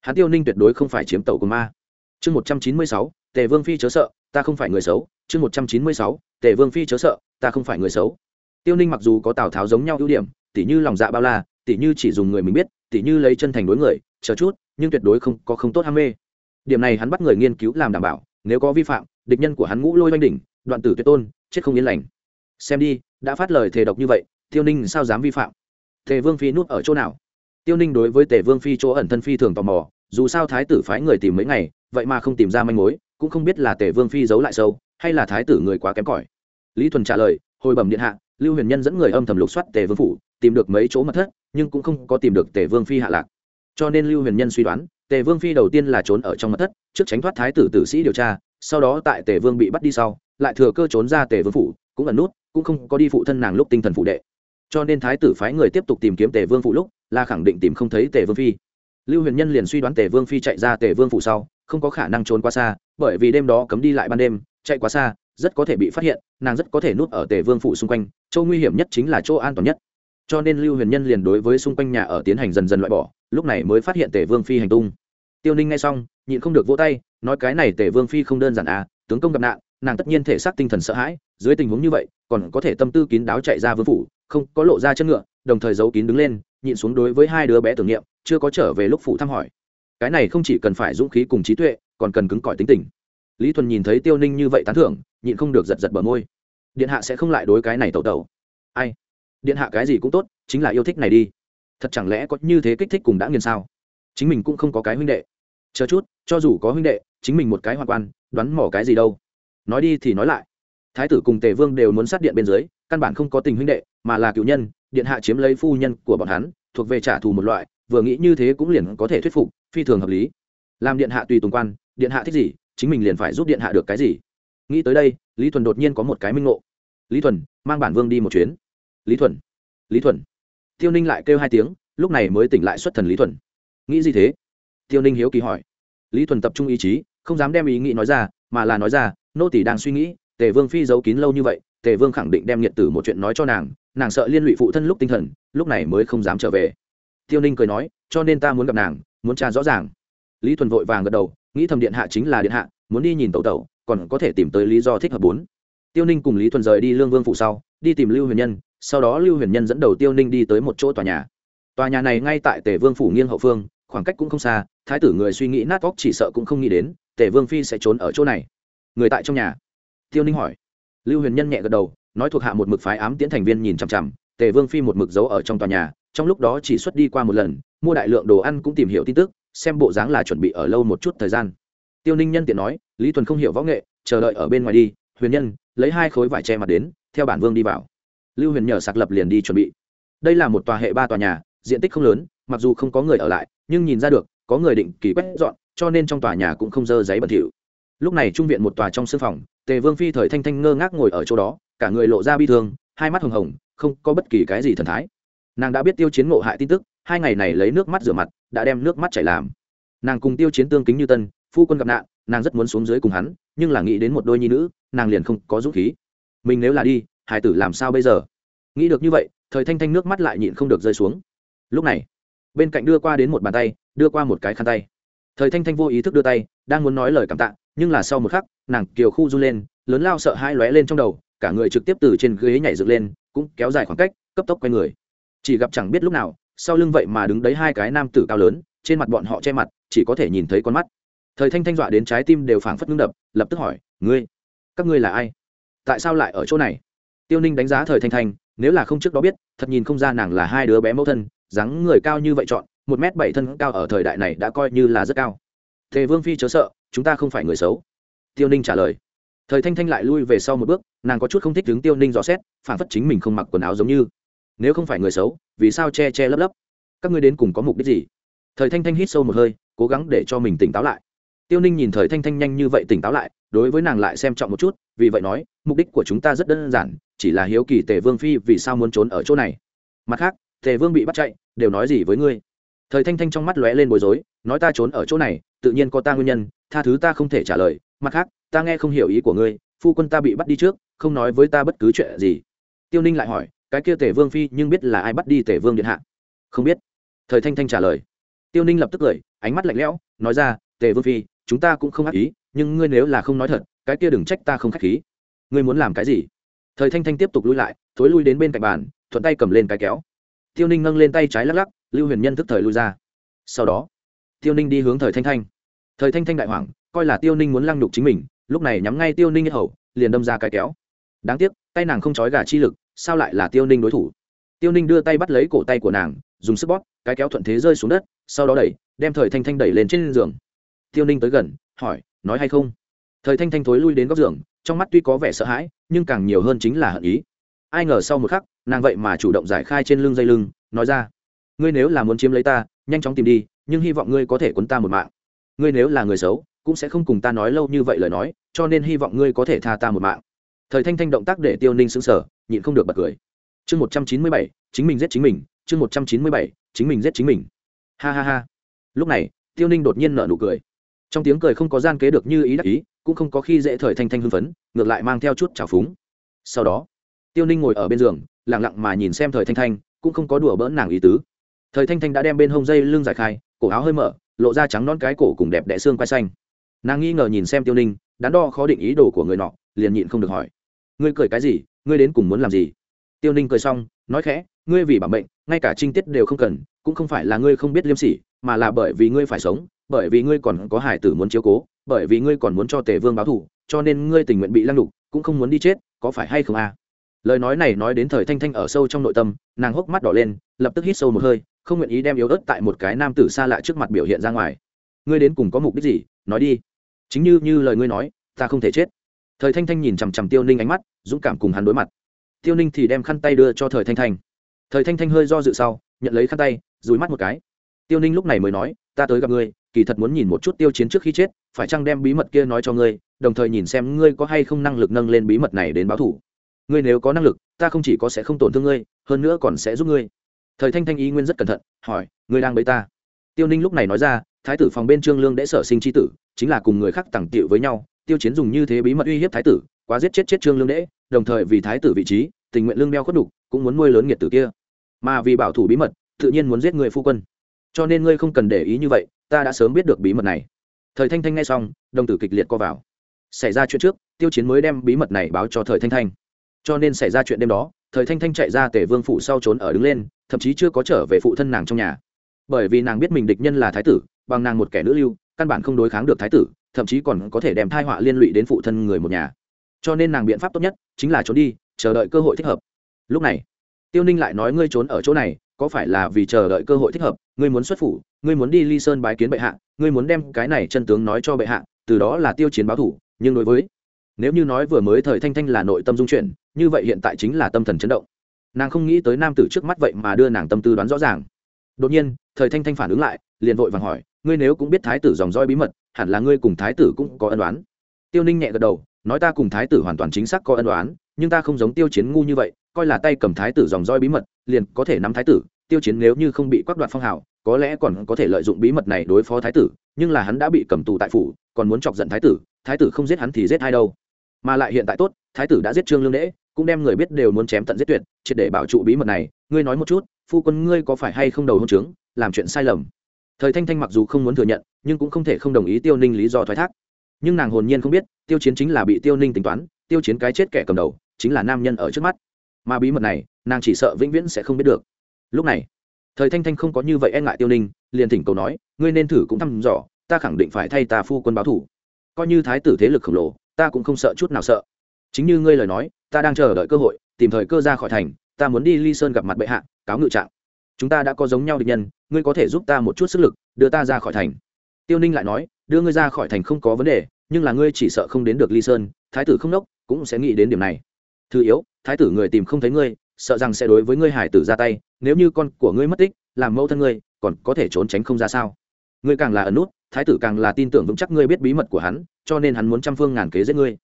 Hắn tiêu ninh tuyệt đối không phải chiếm tàu của ma. Chương một trăm chín mươi sáu, tề vương phi chớ sợ, ta không phải người xấu. Chương một trăm chín mươi sáu, tề vương phi chớ sợ, ta không phải người xấu. Tiêu ninh mặc dù có tào tháo giống nhau ưu điểm, tỉ như lòng dạ bao la, tỉ như chỉ dùng người mình biết, tỉ như lấy chân thành đối người, chờ chút, nhưng tuyệt đối không có không tốt ham mê điểm này hắn bắt người nghiên cứu làm đảm bảo, nếu có vi phạm, địch nhân của hắn ngũ lôi oanh đỉnh, đoạn tử tuyệt tôn, chết không yên lành. Xem đi, đã phát lời thề độc như vậy, tiêu ninh sao dám vi phạm? Tề vương phi núp ở chỗ nào? Tiêu ninh đối với tề vương phi chỗ ẩn thân phi thường tò mò, dù sao thái tử phái người tìm mấy ngày, vậy mà không tìm ra manh mối, cũng không biết là tề vương phi giấu lại sâu, hay là thái tử người quá kém cỏi. Lý thuần trả lời, hồi bẩm điện hạ, lưu huyền nhân dẫn người âm thầm lục soát tề vương phủ, tìm được mấy chỗ mật thất, nhưng cũng không có tìm được tề vương phi hạ lạc. Cho nên lưu huyền nhân suy đoán tề vương phi đầu tiên là trốn ở trong mật thất, trước tránh thoát thái tử tử sĩ điều tra, sau đó tại tề vương bị bắt đi sau, lại thừa cơ trốn ra tề vương phủ, cũng ẩn nút, cũng không có đi phụ thân nàng lúc tinh thần phụ đệ. Cho nên thái tử phái người tiếp tục tìm kiếm tề vương phụ lúc, là khẳng định tìm không thấy tề vương phi. Lưu huyền nhân liền suy đoán tề vương phi chạy ra tề vương phủ sau, không có khả năng trốn quá xa, bởi vì đêm đó cấm đi lại ban đêm, chạy quá xa, rất có thể bị phát hiện, nàng rất có thể núp ở tề vương phủ xung quanh, chỗ nguy hiểm nhất chính là chỗ an toàn nhất. Cho nên lưu huyền nhân liền đối với xung quanh nhà ở tiến hành dần dần loại bỏ, lúc này mới phát hiện tề vương phi hành tung tiêu ninh nghe xong, nhịn không được vỗ tay, nói cái này tề vương phi không đơn giản à tướng công gặp nạn, nàng tất nhiên thể xác tinh thần sợ hãi, dưới tình huống như vậy, còn có thể tâm tư kín đáo chạy ra vương phủ, không có lộ ra chân ngựa, đồng thời giấu kín đứng lên, nhịn xuống đối với hai đứa bé tưởng niệm, chưa có trở về lúc phủ thăm hỏi. Cái này không chỉ cần phải dũng khí cùng trí tuệ, còn cần cứng cỏi tính tình. Lý thuần nhìn thấy tiêu ninh như vậy tán thưởng, nhịn không được giật giật bờ môi. Điện hạ sẽ không lại đối cái này tẩu tẩu. Ai? Điện hạ cái gì cũng tốt, chính là yêu thích này đi. Thật chẳng lẽ có như thế kích thích cùng đã nghiền sao? Chính mình cũng không có cái huynh đệ chờ chút, cho dù có huynh đệ, chính mình một cái hoa quan, đoán mỏ cái gì đâu. Nói đi thì nói lại. Thái tử cùng tề vương đều muốn sát điện bên dưới, căn bản không có tình huynh đệ, mà là cựu nhân, điện hạ chiếm lấy phu nhân của bọn hắn, thuộc về trả thù một loại, vừa nghĩ như thế cũng liền có thể thuyết phục, phi thường hợp lý. Làm điện hạ tùy tùng quan, điện hạ thích gì, chính mình liền phải giúp điện hạ được cái gì. Nghĩ tới đây, lý thuần đột nhiên có một cái minh ngộ. Lý thuần, mang bản vương đi một chuyến. Lý thuần lý thuần. Tiêu ninh lại kêu hai tiếng, lúc này mới tỉnh lại xuất thần lý thuần. Nghĩ gì thế? Tiêu ninh hiếu kỳ hỏi. Lý thuần tập trung ý chí, không dám đem ý nghĩ nói ra, mà là nói ra, nô tỷ đang suy nghĩ, tề vương phi giấu kín lâu như vậy, tề vương khẳng định đem nhiệt tử một chuyện nói cho nàng nàng sợ liên lụy phụ thân lúc tinh thần, lúc này mới không dám trở về. Tiêu ninh cười nói, cho nên ta muốn gặp nàng, muốn tra rõ ràng. Lý thuần vội vàng gật đầu, nghĩ thầm điện hạ chính là điện hạ, muốn đi nhìn tẩu tẩu, còn có thể tìm tới lý do thích hợp bốn. Tiêu ninh cùng lý thuần rời đi lương vương phủ sau, đi tìm lưu huyền nhân, sau đó lưu huyền nhân dẫn đầu tiêu ninh đi tới một chỗ tòa nhà. Tòa nhà này ngay tại tề vương phủ nghiêng hậu phương, khoảng cách cũng không xa thái tử người suy nghĩ nát óc chỉ sợ cũng không nghĩ đến, tề vương phi sẽ trốn ở chỗ này. Người tại trong nhà? Tiêu ninh hỏi. Lưu huyền nhân nhẹ gật đầu, nói thuộc hạ một mực phái ám tiễn thành viên nhìn chằm chằm, tề vương phi một mực giấu ở trong tòa nhà, trong lúc đó chỉ xuất đi qua một lần, mua đại lượng đồ ăn cũng tìm hiểu tin tức, xem bộ dáng là chuẩn bị ở lâu một chút thời gian. Tiêu ninh nhân tiện nói, lý thuần không hiểu võ nghệ, chờ đợi ở bên ngoài đi, huyền nhân, lấy hai khối vải che mặt đến, theo bản vương đi vào. Lưu huyền nhờ sạc lập liền đi chuẩn bị. Đây là một tòa hệ ba tòa nhà, diện tích không lớn, mặc dù không có người ở lại, nhưng nhìn ra được có người định kỳ quét dọn, cho nên trong tòa nhà cũng không dơ giấy bẩn thỉu. Lúc này trung viện một tòa trong sưng phòng, tề vương phi thời thanh thanh ngơ ngác ngồi ở chỗ đó, cả người lộ ra bi thương, hai mắt hồng hồng, không có bất kỳ cái gì thần thái. Nàng đã biết tiêu chiến ngộ hại tin tức, hai ngày này lấy nước mắt rửa mặt, đã đem nước mắt chảy làm. Nàng cùng tiêu chiến tương kính như tân, phu quân gặp nạn, nàng rất muốn xuống dưới cùng hắn, nhưng là nghĩ đến một đôi nhi nữ, nàng liền không có dũng khí. Mình nếu là đi, hải tử làm sao bây giờ? Nghĩ được như vậy, thời thanh thanh nước mắt lại nhịn không được rơi xuống. Lúc này bên cạnh đưa qua đến một bàn tay, đưa qua một cái khăn tay. Thời thanh thanh vô ý thức đưa tay, đang muốn nói lời cảm tạ, nhưng là sau một khắc, nàng kiều khu run lên, lớn lao sợ hai lóe lên trong đầu, cả người trực tiếp từ trên ghế nhảy dựng lên, cũng kéo dài khoảng cách, cấp tốc quay người. Chỉ gặp chẳng biết lúc nào, sau lưng vậy mà đứng đấy hai cái nam tử cao lớn, trên mặt bọn họ che mặt, chỉ có thể nhìn thấy con mắt. Thời thanh thanh dọa đến trái tim đều phảng phất ngưng đập, lập tức hỏi, ngươi, các ngươi là ai? Tại sao lại ở chỗ này? Tiêu ninh đánh giá thời thanh thanh, nếu là không trước đó biết, thật nhìn không ra nàng là hai đứa bé mẫu thân dáng người cao như vậy chọn, một m bảy thân cao ở thời đại này đã coi như là rất cao. Tề vương phi chớ sợ, chúng ta không phải người xấu. Tiêu ninh trả lời. Thời thanh thanh lại lui về sau một bước, nàng có chút không thích đứng tiêu ninh rõ xét, phản phất chính mình không mặc quần áo giống như. Nếu không phải người xấu, vì sao che che lấp lấp? Các ngươi đến cùng có mục đích gì? Thời thanh thanh hít sâu một hơi, cố gắng để cho mình tỉnh táo lại. Tiêu ninh nhìn thời thanh thanh nhanh như vậy tỉnh táo lại, đối với nàng lại xem trọng một chút, vì vậy nói, mục đích của chúng ta rất đơn giản, chỉ là hiếu kỳ tề vương phi vì sao muốn trốn ở chỗ này. Mặt khác tề vương bị bắt chạy, đều nói gì với ngươi? Thời thanh thanh trong mắt lóe lên bối rối, nói ta trốn ở chỗ này, tự nhiên có ta nguyên nhân, tha thứ ta không thể trả lời. Mặt khác, ta nghe không hiểu ý của ngươi, phu quân ta bị bắt đi trước, không nói với ta bất cứ chuyện gì. Tiêu ninh lại hỏi, cái kia tề vương phi nhưng biết là ai bắt đi tề vương điện hạ? Không biết. Thời thanh thanh trả lời. Tiêu ninh lập tức cười, ánh mắt lạnh lẽo, nói ra, tề vương phi, chúng ta cũng không ác ý, nhưng ngươi nếu là không nói thật, cái kia đừng trách ta không k h á c h khí. Ngươi muốn làm cái gì? Thời thanh thanh tiếp tục lui lại, thối lui đến bên cạnh bàn, thuận tay cầm lên cái kéo tiêu ninh nâng lên tay trái lắc lắc, lưu huyền nhân thức thời lui ra. Sau đó, tiêu ninh đi hướng thời thanh thanh. Thời thanh thanh đại hoảng, coi là tiêu ninh muốn lăng nhục chính mình, lúc này nhắm ngay tiêu ninh nhất hầu, liền đâm ra cái kéo. Đáng tiếc, tay nàng không trói gà chi lực, sao lại là tiêu ninh đối thủ? Tiêu ninh đưa tay bắt lấy cổ tay của nàng, dùng sức bóp, cái kéo thuận thế rơi xuống đất, sau đó đẩy, đem thời thanh thanh đẩy lên trên giường. Tiêu ninh tới gần, hỏi, nói hay không? Thời thanh thanh thối lui đến góc giường, trong mắt tuy có vẻ sợ hãi, nhưng càng nhiều hơn chính là hận ý. Ai ngờ sau một khắc nàng vậy mà chủ động giải khai trên lưng dây lưng, nói ra, ngươi nếu là muốn chiếm lấy ta, nhanh chóng tìm đi, nhưng hy vọng ngươi có thể quấn ta một mạng. Ngươi nếu là người xấu, cũng sẽ không cùng ta nói lâu như vậy lời nói, cho nên hy vọng ngươi có thể tha ta một mạng. Thời thanh thanh động tác để tiêu ninh xứng sở nhịn không được bật cười. Chương một trăm chín mươi bảy, chính mình giết chính mình, chương một trăm chín mươi bảy, chính mình giết chính mình. Ha ha ha. Lúc này, tiêu ninh đột nhiên nở nụ cười. Trong tiếng cười không có gian kế được như ý đắc ý, cũng không có khi dễ thời thanh thanh hưng phấn, ngược lại mang theo chút trào phúng. Sau đó, tiêu ninh ngồi ở bên giường lẳng lặng mà nhìn xem thời thanh thanh, cũng không có đùa bỡn nàng ý tứ. Thời thanh thanh đã đem bên hông dây lưng giải khai, cổ áo hơi mở, lộ ra trắng non cái cổ cùng đẹp đẽ xương quai xanh. Nàng nghi ngờ nhìn xem tiêu ninh, đắn đo khó định ý đồ của người nọ, liền nhịn không được hỏi. Ngươi cười cái gì? Ngươi đến cùng muốn làm gì? Tiêu ninh cười xong, nói khẽ, ngươi vì bảo mệnh, ngay cả trinh tiết đều không cần, cũng không phải là ngươi không biết liêm sỉ, mà là bởi vì ngươi phải sống, bởi vì ngươi còn có hải tử muốn chiếu cố, bởi vì ngươi còn muốn cho tề vương báo thù, cho nên ngươi tình nguyện bị lăng đục cũng không muốn đi chết, có phải hay không à? Lời nói này nói đến thời thanh thanh ở sâu trong nội tâm, nàng hốc mắt đỏ lên, lập tức hít sâu một hơi, không nguyện ý đem yếu ớt tại một cái nam tử xa lạ trước mặt biểu hiện ra ngoài. Ngươi đến cùng có mục đích gì? Nói đi. Chính như như lời ngươi nói, ta không thể chết. Thời thanh thanh nhìn chằm chằm tiêu ninh ánh mắt, dũng cảm cùng hắn đối mặt. Tiêu ninh thì đem khăn tay đưa cho thời thanh thanh. Thời thanh thanh hơi do dự sau, nhận lấy khăn tay, dùi mắt một cái. Tiêu ninh lúc này mới nói, ta tới gặp ngươi, kỳ thật muốn nhìn một chút tiêu chiến trước khi chết, phải chăng đem bí mật kia nói cho ngươi, đồng thời nhìn xem ngươi có hay không năng lực nâng lên bí mật này đến báo thủ ngươi nếu có năng lực, ta không chỉ có sẽ không tổn thương ngươi, hơn nữa còn sẽ giúp ngươi. Thời thanh thanh ý nguyên rất cẩn thận, hỏi, ngươi đang bấy ta? Tiêu ninh lúc này nói ra, thái tử phòng bên trương lương đễ sở sinh c tử, chính là cùng người khác tặng tiệu với nhau, tiêu chiến dùng như thế bí mật uy hiếp thái tử, quá giết chết chết trương lương đễ đồng thời vì thái tử vị trí, tình nguyện lương đeo khuất đục cũng muốn nuôi lớn nghiệt tử kia. Mà vì bảo thủ bí mật, tự nhiên muốn giết người phu quân. Cho nên ngươi không cần để ý như vậy, ta đã sớm biết được bí mật này. Thời thanh thanh nghe xong, đồng tử kịch liệt co vào. Xảy ra chuyện trước, tiêu chiến mới đem bí mật này báo cho thời thanh thanh cho nên xảy ra chuyện đêm đó, thời thanh thanh chạy ra tể vương phủ sau trốn ở đứng lên, thậm chí chưa có trở về phụ thân nàng trong nhà. Bởi vì nàng biết mình địch nhân là thái tử, bằng nàng một kẻ nữ lưu, căn bản không đối kháng được thái tử, thậm chí còn có thể đem thai họa liên lụy đến phụ thân người một nhà. Cho nên nàng biện pháp tốt nhất, chính là trốn đi, chờ đợi cơ hội thích hợp. Lúc này, tiêu ninh lại nói ngươi trốn ở chỗ này, có phải là vì chờ đợi cơ hội thích hợp, ngươi muốn xuất phủ, ngươi muốn đi ly sơn bái kiến bệ hạ, ngươi muốn đem cái này chân tướng nói cho bệ hạ, từ đó là tiêu chiến báo thủ, nhưng đối với nếu như nói vừa mới thời thanh thanh là nội tâm dung chuyển, như vậy hiện tại chính là tâm thần chấn động. Nàng không nghĩ tới nam tử trước mắt vậy mà đưa nàng tâm tư đoán rõ ràng. Đột nhiên, thời thanh thanh phản ứng lại, liền vội vàng hỏi, ngươi nếu cũng biết thái tử dòng roi bí mật, hẳn là ngươi cùng thái tử cũng có ân đoán tiêu ninh nhẹ gật đầu, nói ta cùng thái tử hoàn toàn chính xác có ân đoán nhưng ta không giống tiêu chiến ngu như vậy, coi là tay cầm thái tử dòng roi bí mật, liền có thể nắm thái tử. Tiêu chiến nếu như không bị quắc đoạt phong hào, có lẽ còn có thể lợi dụng bí mật này đối phó thái tử, nhưng là hắn đã bị cầm tù tại phủ, còn muốn chọc giận thái tử thái tử không giết hắn thì giết ai đâu mà lại hiện tại tốt, thái tử đã giết trương lương đễ, cũng đem người biết đều muốn chém tận giết tuyệt, triệt để bảo trụ bí mật này. Ngươi nói một chút, phu quân ngươi có phải hay không đầu hôn trướng, làm chuyện sai lầm? Thời thanh thanh mặc dù không muốn thừa nhận, nhưng cũng không thể không đồng ý tiêu ninh lý do thoái thác. Nhưng nàng hồn nhiên không biết, tiêu chiến chính là bị tiêu ninh tính toán, tiêu chiến cái chết kẻ cầm đầu, chính là nam nhân ở trước mắt. Mà bí mật này, nàng chỉ sợ vĩnh viễn sẽ không biết được. Lúc này, thời thanh thanh không có như vậy e ngại tiêu ninh, liền thỉnh cầu nói, ngươi nên thử cũng thăm dò, ta khẳng định phải thay ta phu quân báo thủ. Coi như thái tử thế lực khổng lồ ta cũng không sợ chút nào sợ. Chính như ngươi lời nói, ta đang chờ đợi cơ hội, tìm thời cơ ra khỏi thành, ta muốn đi ly sơn gặp mặt bệ hạ, cáo ngự trạng. Chúng ta đã có giống nhau địch nhân, ngươi có thể giúp ta một chút sức lực, đưa ta ra khỏi thành. Tiêu ninh lại nói, đưa ngươi ra khỏi thành không có vấn đề, nhưng là ngươi chỉ sợ không đến được ly sơn, thái tử không đốc cũng sẽ nghĩ đến điểm này. Thứ yếu, thái tử người tìm không thấy ngươi, sợ rằng sẽ đối với ngươi hải tử ra tay, nếu như con của ngươi mất tích, làm mẫu thân ngươi, còn có thể trốn tránh không ra sao? Ngươi càng là ẩn nút, thái tử càng là tin tưởng vững chắc ngươi biết bí mật của hắn cho nên hắn muốn trăm phương ngàn kế giết ngươi.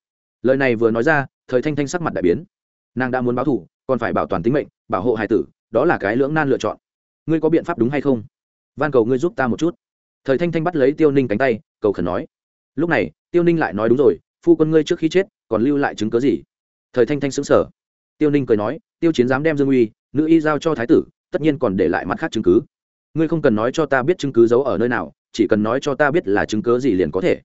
Lời này vừa nói ra, thời thanh thanh sắc mặt đại biến. Nàng đã muốn báo thủ còn phải bảo toàn tính mệnh, bảo hộ hải tử, đó là cái lưỡng nan lựa chọn. Ngươi có biện pháp đúng hay không? Van cầu ngươi giúp ta một chút. Thời thanh thanh bắt lấy tiêu ninh cánh tay, cầu khẩn nói. Lúc này, tiêu ninh lại nói đúng rồi, phu quân ngươi trước khi chết, còn lưu lại chứng cớ gì? Thời thanh thanh xứng sở tiêu ninh cười nói, tiêu chiến dám đem dương uy, nữ y giao cho thái tử, tất nhiên còn để lại mặt khác chứng cứ. Ngươi không cần nói cho ta biết chứng cứ giấu ở nơi nào, chỉ cần nói cho ta biết là chứng cớ gì liền có thể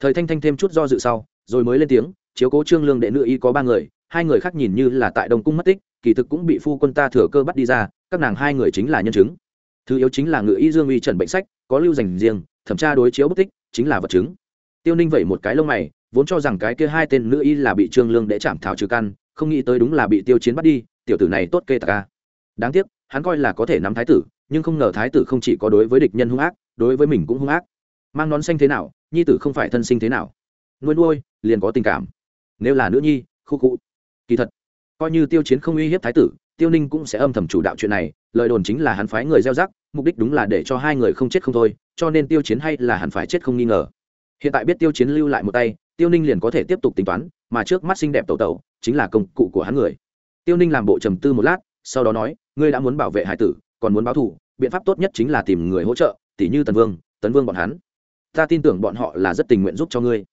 thời thanh thanh thêm chút do dự sau, rồi mới lên tiếng, chiếu cố trương lương đệ nữ y có ba người, hai người khác nhìn như là tại đông cung mất tích, kỳ thực cũng bị phu quân ta thừa cơ bắt đi ra, các nàng hai người chính là nhân chứng. Thứ yếu chính là ngự y dương uy trần bệnh sách, có lưu dành riêng, thẩm tra đối chiếu bất tích, chính là vật chứng. Tiêu ninh vẩy một cái lông mày, vốn cho rằng cái kia hai tên nữ y là bị trương lương để chạm thảo trừ căn, không nghĩ tới đúng là bị tiêu chiến bắt đi, tiểu tử này tốt kê tạc ca đáng tiếc, hắn coi là có thể nắm thái tử, nhưng không ngờ thái tử không chỉ có đối với địch nhân hung ác, đối với mình cũng hung ác. Mang nón xanh thế nào nhi tử không phải thân sinh thế nào. Nuôi nuôi, liền có tình cảm. Nếu là nữ nhi, khu cụ kỳ thật, coi như tiêu chiến không uy hiếp thái tử, tiêu ninh cũng sẽ âm thầm chủ đạo chuyện này, lời đồn chính là hắn phái người gieo rắc, mục đích đúng là để cho hai người không chết không thôi, cho nên tiêu chiến hay là hắn phải chết không nghi ngờ. Hiện tại biết tiêu chiến lưu lại một tay, tiêu ninh liền có thể tiếp tục tính toán, mà trước mắt xinh đẹp tẩu tẩu, chính là công cụ của hắn người. Tiêu ninh làm bộ trầm tư một lát, sau đó nói, ngươi đã muốn bảo vệ hải tử, còn muốn báo thù, biện pháp tốt nhất chính là tìm người hỗ trợ tỷ như tần vương, tấn vương bọn hắn ta tin tưởng bọn họ là rất tình nguyện giúp cho ngươi.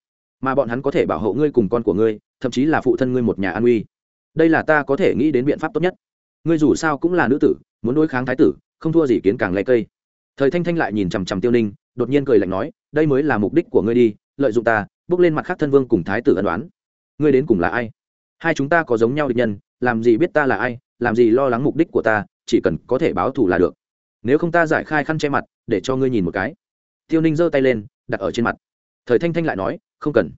Mà bọn hắn có thể bảo hộ ngươi cùng con của ngươi, thậm chí là phụ thân ngươi một nhà an uy. Đây là ta có thể nghĩ đến biện pháp tốt nhất. Ngươi dù sao cũng là nữ tử, muốn đối kháng thái tử, không thua gì kiến càng lây cây. Thời thanh thanh lại nhìn chằm chằm tiêu ninh, đột nhiên cười lạnh nói, đây mới là mục đích của ngươi đi, lợi dụng ta, bước lên mặt khác thân vương cùng thái tử ân đoán ngươi đến cùng là ai? Hai chúng ta có giống nhau địch nhân, làm gì biết ta là ai, làm gì lo lắng mục đích của ta, chỉ cần có thể báo thù là được. Nếu không ta giải khai khăn che mặt, để cho ngươi nhìn một cái tiêu ninh giơ tay lên, đặt ở trên mặt. Thời thanh thanh lại nói, không cần.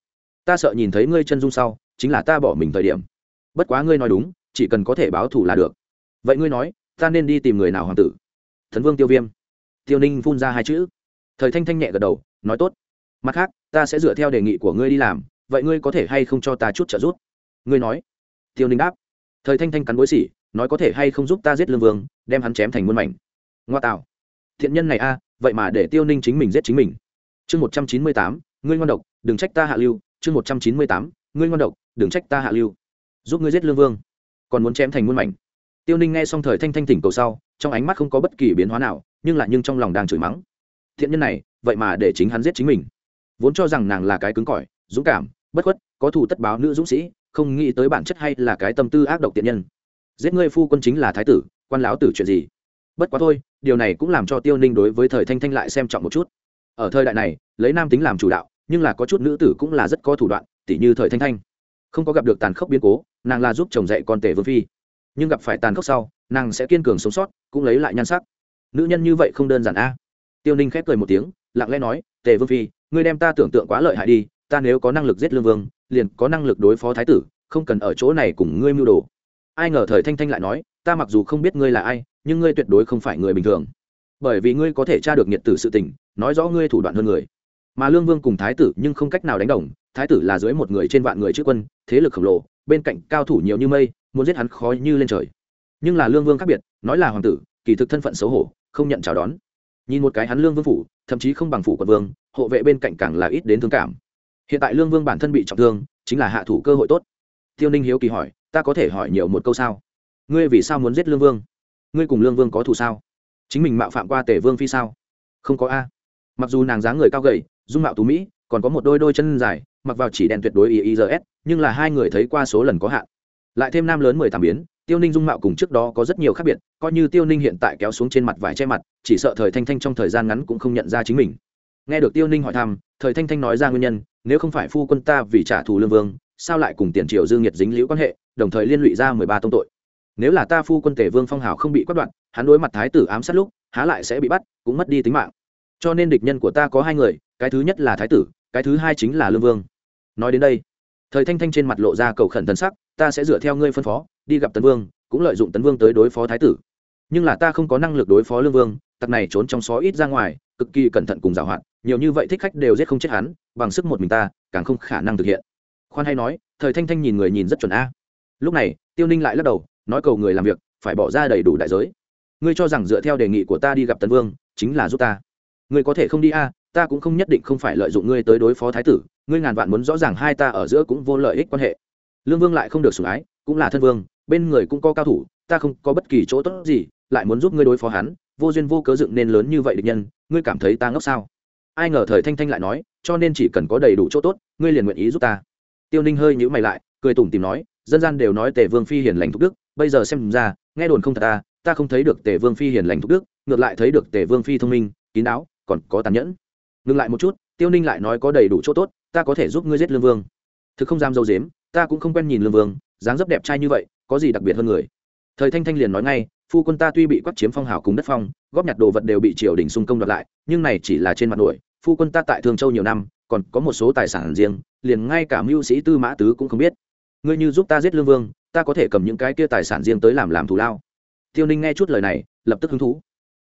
Ta sợ nhìn thấy ngươi chân dung sau, chính là ta bỏ mình thời điểm. Bất quá ngươi nói đúng, chỉ cần có thể báo thù là được. Vậy ngươi nói, ta nên đi tìm người nào hoàng tử? Thần vương tiêu viêm. Tiêu ninh phun ra hai chữ. Thời thanh thanh nhẹ gật đầu, nói tốt. Mặt khác, ta sẽ dựa theo đề nghị của ngươi đi làm, vậy ngươi có thể hay không cho ta chút trợ giúp? Ngươi nói. Tiêu ninh đáp. Thời thanh thanh cắn bối xỉ nói có thể hay không giúp ta giết lương vương, đem hắn chém thành muôn mảnh. Ngoa tạo. Thiện nhân này a vậy mà để tiêu ninh chính mình giết chính mình. Chương một trăm chín mươi tám, ngươi ngon độc, đừng trách ta hạ lưu. Chương một trăm chín mươi tám, ngươi ngon độc, đừng trách ta hạ lưu. Giúp ngươi giết lương vương. Còn muốn chém thành muôn mảnh. Tiêu ninh nghe xong thời thanh thanh tỉnh cầu sau, trong ánh mắt không có bất kỳ biến hóa nào, nhưng lại nhưng trong lòng đang chửi mắng. Thiện nhân này, vậy mà để chính hắn giết chính mình. Vốn cho rằng nàng là cái cứng cỏi, dũng cảm, bất khuất, có thù tất báo nữ dũng sĩ, không nghĩ tới bản chất hay là cái tâm tư ác độc tiện nhân. Giết ngươi phu quân chính là thái tử, quan láo tử chuyện gì? Bất quá thôi điều này cũng làm cho tiêu ninh đối với thời thanh thanh lại xem trọng một chút. Ở thời đại này, lấy nam tính làm chủ đạo, nhưng là có chút nữ tử cũng là rất có thủ đoạn, tỉ như thời thanh thanh. Không có gặp được tàn khốc biến cố, nàng là giúp chồng dạy con tể vương phi. Nhưng gặp phải tàn khốc sau, nàng sẽ kiên cường sống sót, cũng lấy lại nhan sắc. Nữ nhân như vậy không đơn giản a. Tiêu ninh khép cười một tiếng, lặng lẽ nói, tề vương phi, ngươi đem ta tưởng tượng quá lợi hại đi, ta nếu có năng lực giết lương vương, liền có năng lực đối phó thái tử, không cần ở chỗ này cùng ngươi mưu đồ. Ai ngờ thời thanh thanh lại nói ta mặc dù không biết ngươi là ai, nhưng ngươi tuyệt đối không phải người bình thường. Bởi vì ngươi có thể tra được nhiệt tử sự tình, nói rõ ngươi thủ đoạn hơn người. Mà lương vương cùng thái tử nhưng không cách nào đánh đồng, thái tử là dưới một người trên vạn người chữ quân, thế lực khổng lồ, bên cạnh cao thủ nhiều như mây, muốn giết hắn khó như lên trời. Nhưng là lương vương khác biệt, nói là hoàng tử, kỳ thực thân phận xấu hổ, không nhận chào đón. Nhìn một cái hắn lương vương phủ, thậm chí không bằng phủ quận vương, hộ vệ bên cạnh càng là ít đến thương cảm. Hiện tại lương vương bản thân bị trọng thương, chính là hạ thủ cơ hội tốt. Tiêu ninh hiếu kỳ hỏi, ta có thể hỏi nhiều một câu sao? Ngươi vì sao muốn giết lương vương? Ngươi cùng lương vương có thù sao? Chính mình mạo phạm qua tể vương phi sao? Không có a. Mặc dù nàng dáng người cao gầy, dung mạo tú mỹ, còn có một đôi đôi chân dài, mặc vào chỉ đèn tuyệt đối ý s, nhưng là hai người thấy qua số lần có hạn. Lại thêm nam lớn mười tám biến, tiêu ninh dung mạo cùng trước đó có rất nhiều khác biệt, coi như tiêu ninh hiện tại kéo xuống trên mặt vải che mặt, chỉ sợ thời thanh thanh trong thời gian ngắn cũng không nhận ra chính mình. Nghe được tiêu ninh hỏi thăm, thời thanh thanh nói ra nguyên nhân, nếu không phải phu quân ta vì trả thù lương vương, sao lại cùng tiền triều dương nhiệt dính liễu quan hệ, đồng thời liên lụy ra mười ba tông tội? Nếu là ta phu quân tể vương phong hào không bị quát đoạn, hắn đối mặt thái tử ám sát lúc, há lại sẽ bị bắt, cũng mất đi tính mạng. Cho nên địch nhân của ta có hai người, cái thứ nhất là thái tử, cái thứ hai chính là lương vương. Nói đến đây, thời thanh thanh trên mặt lộ ra cầu khẩn tân sắc, ta sẽ dựa theo ngươi phân phó, đi gặp tấn vương, cũng lợi dụng tấn vương tới đối phó thái tử. Nhưng là ta không có năng lực đối phó lương vương, tặc này trốn trong xó ít ra ngoài, cực kỳ cẩn thận cùng giảo hoạt, nhiều như vậy thích khách đều giết không chết hắn, bằng sức một mình ta, càng không khả năng thực hiện. Khoan hay nói, thời thanh thanh nhìn người nhìn rất chuẩn a. Lúc này, tiêu ninh lại lắc đầu nói cầu người làm việc, phải bỏ ra đầy đủ đại giới. Ngươi cho rằng dựa theo đề nghị của ta đi gặp tấn vương, chính là giúp ta. Ngươi có thể không đi a, ta cũng không nhất định không phải lợi dụng ngươi tới đối phó thái tử, ngươi ngàn vạn muốn rõ ràng hai ta ở giữa cũng vô lợi ích quan hệ. Lương vương lại không được sủng ái, cũng là thân vương, bên người cũng có cao thủ, ta không có bất kỳ chỗ tốt gì, lại muốn giúp ngươi đối phó hắn, vô duyên vô cớ dựng nên lớn như vậy địch nhân, ngươi cảm thấy ta ngốc sao? Ai ngờ thời thanh thanh lại nói, cho nên chỉ cần có đầy đủ chỗ tốt, ngươi liền nguyện ý giúp ta. Tiêu ninh hơi nhữ mày lại, cười tủm tìm nói dân gian đều nói tề vương phi hiền lành thúc đức, bây giờ xem ra, nghe đồn không thật ta ta không thấy được tề vương phi hiền lành thúc đức, ngược lại thấy được tề vương phi thông minh, kín đáo, còn có tàn nhẫn. Ngừng lại một chút, tiêu ninh lại nói có đầy đủ chỗ tốt, ta có thể giúp ngươi giết lương vương. Thực không dám dâu dếm, ta cũng không quen nhìn lương vương, dáng dấp đẹp trai như vậy, có gì đặc biệt hơn người? Thời thanh thanh liền nói ngay, phu quân ta tuy bị quắc chiếm phong hào cùng đất phong, góp nhặt đồ vật đều bị triều đình xung công đoạt lại, nhưng này chỉ là trên mặt nổi, phu quân ta tại thương châu nhiều năm, còn có một số tài sản riêng, liền ngay cả mưu sĩ tư mã tứ cũng không biết ngươi như giúp ta giết lương vương, ta có thể cầm những cái kia tài sản riêng tới làm làm thù lao. Tiêu ninh nghe chút lời này, lập tức hứng thú.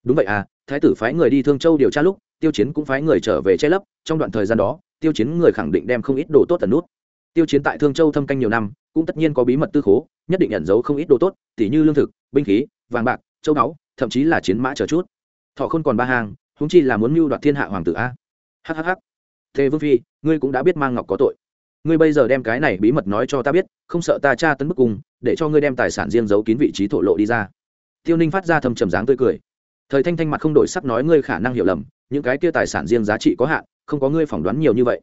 Đúng vậy à thái tử phái người đi thương châu điều tra lúc, tiêu chiến cũng phái người trở về che lấp, trong đoạn thời gian đó, tiêu chiến người khẳng định đem không ít đồ tốt tần nút. Tiêu chiến tại thương châu thâm canh nhiều năm, cũng tất nhiên có bí mật tư khố, nhất định ẩn giấu không ít đồ tốt, tỉ như lương thực, binh khí, vàng bạc, châu báu, thậm chí là chiến mã chờ chút. Thọ không còn ba hàng húng chi là muốn mưu đoạt thiên hạ hoàng tử a. Hhh thế vương phi, ngươi cũng đã biết mang ngọc có tội ngươi bây giờ đem cái này bí mật nói cho ta biết, không sợ ta tra tấn bức cung, để cho ngươi đem tài sản riêng giấu kín vị trí thổ lộ đi ra. Tiêu ninh phát ra thầm trầm dáng tươi cười. Thời thanh thanh mặt không đổi sắc nói ngươi khả năng hiểu lầm, những cái kia tài sản riêng giá trị có hạn, không có ngươi phỏng đoán nhiều như vậy.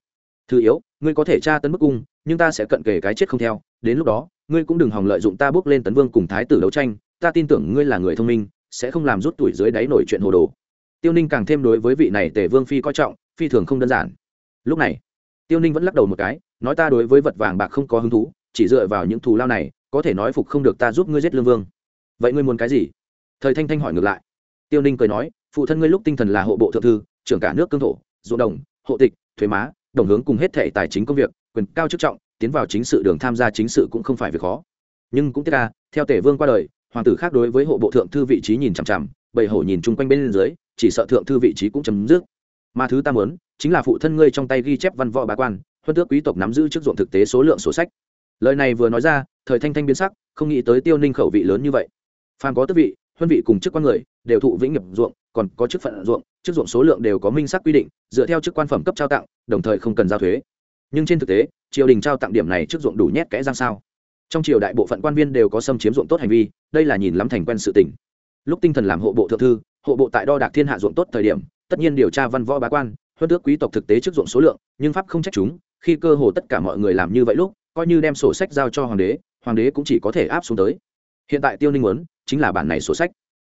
Thứ yếu, ngươi có thể tra tấn bức cung, nhưng ta sẽ cận kề cái chết không theo, đến lúc đó, ngươi cũng đừng hòng lợi dụng ta bước lên tấn vương cùng thái tử đấu tranh, ta tin tưởng ngươi là người thông minh, sẽ không làm rút tuổi dưới đáy nổi chuyện hồ đồ. Tiêu ninh càng thêm đối với vị này tề vương phi coi trọng, phi thường không đơn giản. Lúc này, tiêu ninh vẫn lắc đầu một cái nói ta đối với vật vàng bạc không có hứng thú, chỉ dựa vào những thù lao này, có thể nói phục không được ta giúp ngươi giết lương vương. Vậy ngươi muốn cái gì? Thời thanh thanh hỏi ngược lại. Tiêu ninh cười nói, phụ thân ngươi lúc tinh thần là hộ bộ thượng thư, trưởng cả nước cương thổ, ruộng đồng, hộ tịch, thuế má, đồng hướng cùng hết thệ tài chính công việc, quyền cao chức trọng, tiến vào chính sự đường tham gia chính sự cũng không phải việc khó. Nhưng cũng tiếc ca theo tể vương qua đời, hoàng tử khác đối với hộ bộ thượng thư vị trí nhìn chằm chằm, bầy hổ nhìn chung quanh bên dưới, chỉ sợ thượng thư vị trí cũng chấm dứt. Mà thứ ta muốn, chính là phụ thân ngươi trong tay ghi chép văn võ bá quan huân tước quý tộc nắm giữ chức ruộng thực tế số lượng sổ sách. Lời này vừa nói ra, thời thanh thanh biến sắc, không nghĩ tới tiêu ninh khẩu vị lớn như vậy. Phan có tước vị, huân vị cùng chức quan người đều thụ vĩnh nghiệp ruộng, còn có chức phận ruộng, chức ruộng số lượng đều có minh sắc quy định, dựa theo chức quan phẩm cấp trao tặng, đồng thời không cần giao thuế. Nhưng trên thực tế, triều đình trao tặng điểm này chức ruộng đủ nhét kẽ răng sao? Trong triều đại bộ phận quan viên đều có xâm chiếm ruộng tốt hành vi, đây là nhìn lắm thành quen sự tình. Lúc tinh thần làm hộ bộ thượng thư, hộ bộ tại đo đạc thiên hạ ruộng tốt thời điểm, tất nhiên điều tra văn võ bá quan, huân tước quý tộc thực tế chức ruộng số lượng, nhưng pháp không trách chúng khi cơ hồ tất cả mọi người làm như vậy lúc, coi như đem sổ sách giao cho hoàng đế hoàng đế cũng chỉ có thể áp xuống tới. Hiện tại tiêu ninh muốn, chính là bản này sổ sách.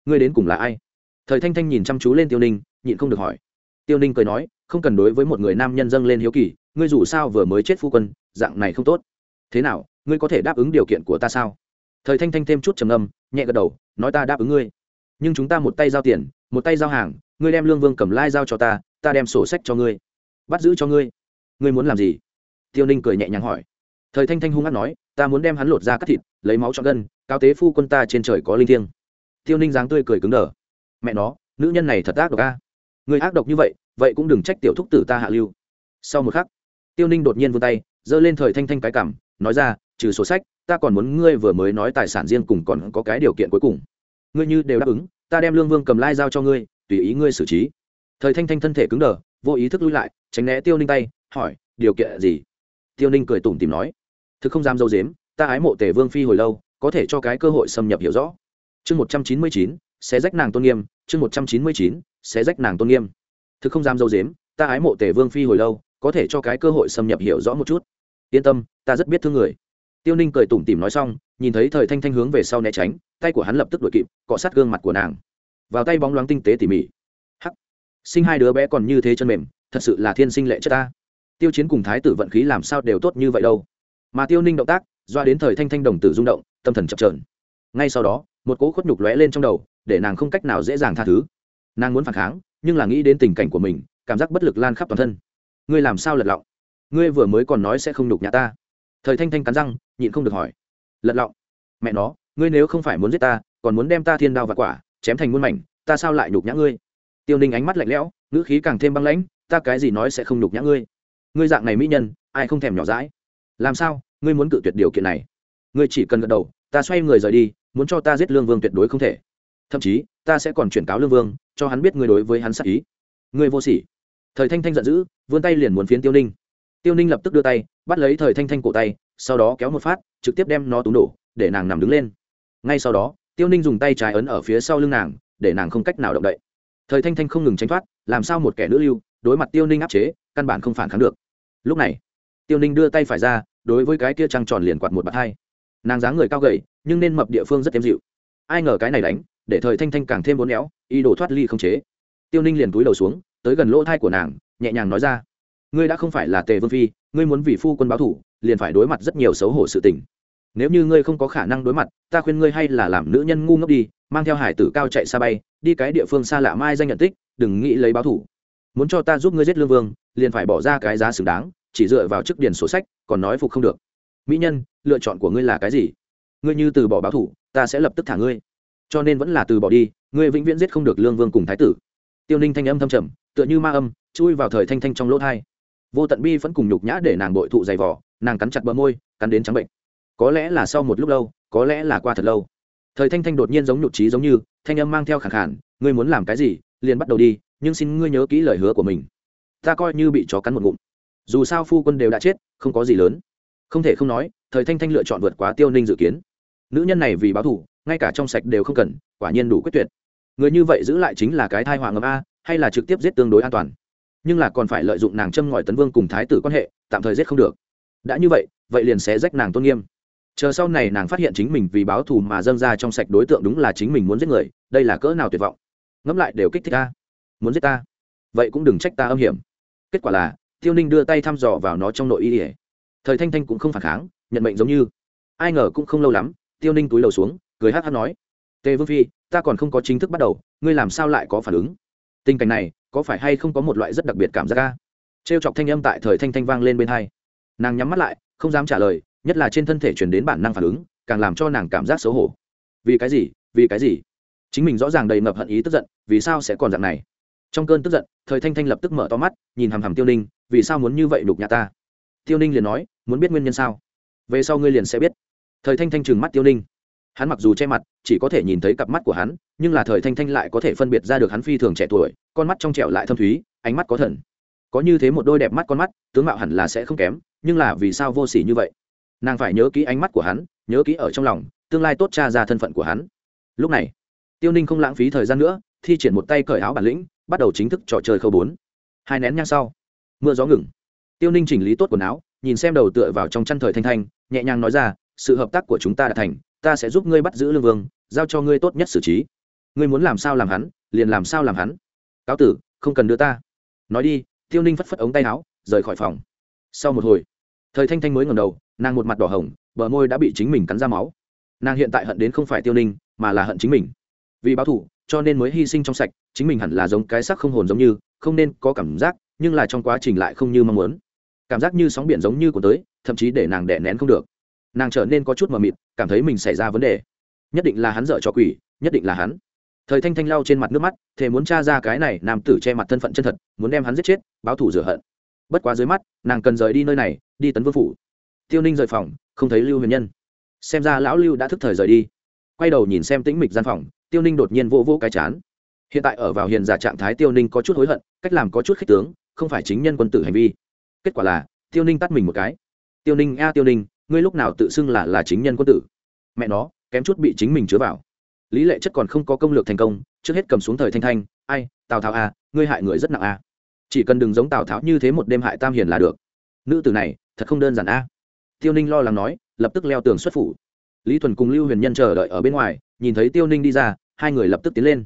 Ngươi đến cùng là ai? Thời thanh thanh nhìn chăm chú lên tiêu ninh, nhịn không được hỏi. Tiêu ninh cười nói, không cần đối với một người nam nhân dâng lên hiếu kỳ, ngươi dù sao vừa mới chết phu quân, dạng này không tốt. Thế nào, ngươi có thể đáp ứng điều kiện của ta sao? Thời thanh thanh thêm chút trầm âm nhẹ gật đầu, nói ta đáp ứng ngươi. Nhưng chúng ta một tay giao tiền, một tay giao hàng, ngươi đem lương vương cầm lai giao cho ta ta đem sổ sách cho ngươi. Bắt giữ cho ngươi ngươi muốn làm gì? Tiêu ninh cười nhẹ nhàng hỏi. Thời thanh thanh hung hát nói, ta muốn đem hắn lột ra cắt thịt, lấy máu cho gân cao tế phu quân ta trên trời có linh thiêng. Tiêu ninh dáng tươi cười cứng đờ. Mẹ nó, nữ nhân này thật ác độc a. Người ác độc như vậy vậy cũng đừng trách tiểu thúc tử ta hạ lưu. Sau một khắc, tiêu ninh đột nhiên vươn tay, giơ lên thời thanh thanh cái cảm nói ra, trừ sổ sách, ta còn muốn ngươi vừa mới nói tài sản riêng cùng còn có cái điều kiện cuối cùng. Ngươi như đều đáp ứng, ta đem lương vương cầm lai giao cho ngươi, tùy ý ngươi xử trí. Thời thanh thanh thân thể cứng đờ, vô ý thức lui lại, tránh né tiêu ninh tay hỏi, điều kiện gì? Tiêu ninh cười tủm tìm nói, thực không dám dâu dếm, ta ái mộ tề vương phi hồi lâu, có thể cho cái cơ hội xâm nhập hiểu rõ. Chương một trăm chín mươi chín sẽ rách nàng tôn nghiêm, chương một trăm chín mươi chín sẽ rách nàng tôn nghiêm. Thực không dám dâu dếm, ta ái mộ tề vương phi hồi lâu, có thể cho cái cơ hội xâm nhập hiểu rõ một chút. Yên tâm, ta rất biết thương người. Tiêu ninh cười tủm tỉm nói xong, nhìn thấy thời thanh thanh hướng về sau né tránh, tay của hắn lập tức đuổi kịp, cọ sát gương mặt của nàng. Vào tay bóng loáng tinh tế tỉ mỉ. Hắc. Sinh hai đứa bé còn như thế chân mềm, thật sự là thiên sinh lệ chất ta tiêu chiến cùng thái tử vận khí làm sao đều tốt như vậy đâu. Mà tiêu ninh động tác, doa đến thời thanh thanh đồng tử rung động, tâm thần chập trờn ngay sau đó, một cỗ khuất nhục lóe lên trong đầu, để nàng không cách nào dễ dàng tha thứ. Nàng muốn phản kháng, nhưng là nghĩ đến tình cảnh của mình, cảm giác bất lực lan khắp toàn thân. Ngươi làm sao lật lọng? Ngươi vừa mới còn nói sẽ không nhục nhà ta. Thời thanh thanh cắn răng, nhịn không được hỏi. Lật lọng? Mẹ nó, ngươi nếu không phải muốn giết ta, còn muốn đem ta thiên đao và quả, chém thành muôn mảnh, ta sao lại nhục nhã ngươi? Tiêu ninh ánh mắt lạnh lẽo, ngữ khí càng thêm băng lãnh, ta cái gì nói sẽ không nhục nhã ngươi? Ngươi dạng này mỹ nhân, ai không thèm nhỏ dãi? làm sao? Ngươi muốn cự tuyệt điều kiện này. Ngươi chỉ cần gật đầu, ta xoay người rời đi, muốn cho ta giết lương vương tuyệt đối không thể. Thậm chí, ta sẽ còn chuyển cáo lương vương, cho hắn biết ngươi đối với hắn sắc ý. Ngươi vô sỉ. Thời thanh thanh giận dữ, vươn tay liền muốn phiến tiêu ninh. Tiêu ninh lập tức đưa tay, bắt lấy thời thanh thanh cổ tay, sau đó kéo một phát, trực tiếp đem nó túng đổ, để nàng nằm đứng lên. Ngay sau đó, tiêu ninh dùng tay trái ấn ở phía sau lưng nàng, để nàng không cách nào động đậy. Thời thanh thanh không ngừng tránh thoát, làm sao một kẻ nữ lưu đối mặt tiêu ninh áp chế, căn bản không phản kháng được. Lúc này, tiêu ninh đưa tay phải ra, đối với cái kia trăng tròn liền quạt một bạt hai. Nàng dáng người cao gầy, nhưng nên mập địa phương rất êm dịu. Ai ngờ cái này đánh, để thời thanh thanh càng thêm bốn éo, ý đồ thoát ly không chế. Tiêu ninh liền túi đầu xuống, tới gần lỗ thai của nàng, nhẹ nhàng nói ra, ngươi đã không phải là tề vương phi, ngươi muốn vì phu quân báo thủ, liền phải đối mặt rất nhiều xấu hổ sự tình. Nếu như ngươi không có khả năng đối mặt, ta khuyên ngươi hay là làm nữ nhân ngu ngốc đi, mang theo hải tử cao chạy xa bay, đi cái địa phương xa lạ mai danh nhận tích, đừng nghĩ lấy báo thủ muốn cho ta giúp ngươi giết lương vương, liền phải bỏ ra cái giá xứng đáng, chỉ dựa vào chức điển sổ sách, còn nói phục không được. Mỹ nhân, lựa chọn của ngươi là cái gì? Ngươi như từ bỏ báo thủ, ta sẽ lập tức thả ngươi. Cho nên vẫn là từ bỏ đi, ngươi vĩnh viễn giết không được lương vương cùng thái tử. Tiêu ninh thanh âm thâm trầm, tựa như ma âm, chui vào thời thanh thanh trong lỗ thai. Vô tận bi vẫn cùng nhục nhã để nàng bội thụ dày vỏ nàng cắn chặt bờ môi, cắn đến trắng bệnh. Có lẽ là sau một lúc lâu, có lẽ là qua thật lâu. Thời thanh thanh đột nhiên giống nhục trí giống như, thanh âm mang theo khẳng khản ngươi muốn làm cái gì, liền bắt đầu đi nhưng xin ngươi nhớ kỹ lời hứa của mình. Ta coi như bị chó cắn một ngụm. Dù sao phu quân đều đã chết không có gì lớn. Không thể không nói thời thanh thanh lựa chọn vượt quá tiêu ninh dự kiến. Nữ nhân này vì báo thù, ngay cả trong sạch đều không cần quả nhiên đủ quyết tuyệt. Người như vậy giữ lại chính là cái thai hoàng ngầm a hay là trực tiếp giết tương đối an toàn? Nhưng là còn phải lợi dụng nàng châm ngòi tấn vương cùng thái tử quan hệ tạm thời giết không được. Đã như vậy vậy liền sẽ rách nàng tôn nghiêm. Chờ sau này nàng phát hiện chính mình vì báo thù mà dâng ra trong sạch đối tượng đúng là chính mình muốn giết người đây là cỡ nào tuyệt vọng. Ngẫm lại đều kích thích a muốn giết ta? Vậy cũng đừng trách ta âm hiểm. Kết quả là, tiêu ninh đưa tay thăm dò vào nó trong nội y ỉa thời thanh thanh cũng không phản kháng, nhận mệnh giống như. Ai ngờ cũng không lâu lắm, tiêu ninh túi đầu xuống, cười hát hát nói, tề vương phi, ta còn không có chính thức bắt đầu, ngươi làm sao lại có phản ứng? Tình cảnh này, có phải hay không có một loại rất đặc biệt cảm giác ca trêu chọc thanh âm tại thời thanh thanh vang lên bên hai. Nàng nhắm mắt lại, không dám trả lời, nhất là trên thân thể chuyển đến bản năng phản ứng, càng làm cho nàng cảm giác xấu hổ. Vì cái gì? Vì cái gì? Chính mình rõ ràng đầy ngập hận ý tức giận, vì sao sẽ còn dạng này? Trong cơn tức giận, thời thanh thanh lập tức mở to mắt, nhìn hằm hằm tiêu ninh, vì sao muốn như vậy đục nhà ta? Tiêu ninh liền nói, muốn biết nguyên nhân sao? Về sau ngươi liền sẽ biết. Thời thanh thanh trừng mắt tiêu ninh. Hắn mặc dù che mặt, chỉ có thể nhìn thấy cặp mắt của hắn, nhưng là thời thanh thanh lại có thể phân biệt ra được hắn phi thường trẻ tuổi, con mắt trong trẹo lại thâm thúy, ánh mắt có thần. Có như thế một đôi đẹp mắt con mắt, tướng mạo hẳn là sẽ không kém, nhưng là vì sao vô s ỉ như vậy? Nàng phải nhớ kỹ ánh mắt của hắn, nhớ kỹ ở trong lòng, tương lai tốt cha ra thân phận của hắn. Lúc này, tiêu ninh không lãng phí thời gian nữa, thi triển một tay cởi áo bản lĩnh bắt đầu chính thức trò chơi khâu bốn. Hai nén nhang sau, mưa gió ngừng. Tiêu ninh chỉnh lý tốt quần áo, nhìn xem đầu tựa vào trong chăn thời thanh thanh, nhẹ nhàng nói ra, sự hợp tác của chúng ta đã thành, ta sẽ giúp ngươi bắt giữ lương vương, giao cho ngươi tốt nhất xử trí. Ngươi muốn làm sao làm hắn, liền làm sao làm hắn. Cáo tử, không cần đưa ta. Nói đi, tiêu ninh phất phất ống tay áo, rời khỏi phòng. Sau một hồi, thời thanh thanh mới ngầm đầu, nàng một mặt đỏ hồng, bờ môi đã bị chính mình cắn ra máu. Nàng hiện tại hận đến không phải tiêu ninh, mà là hận chính mình. Vì báo thủ cho nên mới hy sinh trong sạch, chính mình hẳn là giống cái sắc không hồn giống như, không nên có cảm giác, nhưng là trong quá trình lại không như mong muốn. Cảm giác như sóng biển giống như của tới, thậm chí để nàng đẻ nén không được. Nàng trở nên có chút mờ mịt, cảm thấy mình xảy ra vấn đề. Nhất định là hắn dợ cho quỷ, nhất định là hắn. Thời thanh thanh lau trên mặt nước mắt, thề muốn t r a ra cái này, nam tử che mặt thân phận chân thật, muốn đem hắn giết chết, báo thủ rửa hận. Bất quá dưới mắt, nàng cần rời đi nơi này, đi tấn vương phủ. Tiêu ninh rời phòng, không thấy lưu huyền nhân. Xem ra lão lưu đã thức thời rời đi. Quay đầu nhìn xem tĩnh mịch gian phòng tiêu ninh đột nhiên vô vô cái chán. Hiện tại ở vào hiền giả trạng thái tiêu ninh có chút hối hận, cách làm có chút khích tướng, không phải chính nhân quân tử hành vi. Kết quả là, tiêu ninh tắt mình một cái. Tiêu ninh, a tiêu ninh, ngươi lúc nào tự xưng là là chính nhân quân tử? Mẹ nó, kém chút bị chính mình chứa vào. Lý lệ chất còn không có công lược thành công, trước hết cầm xuống thời thanh thanh, ai, tào tháo a ngươi hại người rất nặng a chỉ cần đừng giống tào tháo như thế một đêm hại tam hiền là được. Nữ tử này, thật không đơn giản a tiêu ninh lo lắng nói, lập tức leo tường xuất phủ lý thuần cùng lưu huyền nhân chờ đợi ở bên ngoài, nhìn thấy tiêu ninh đi ra, hai người lập tức tiến lên.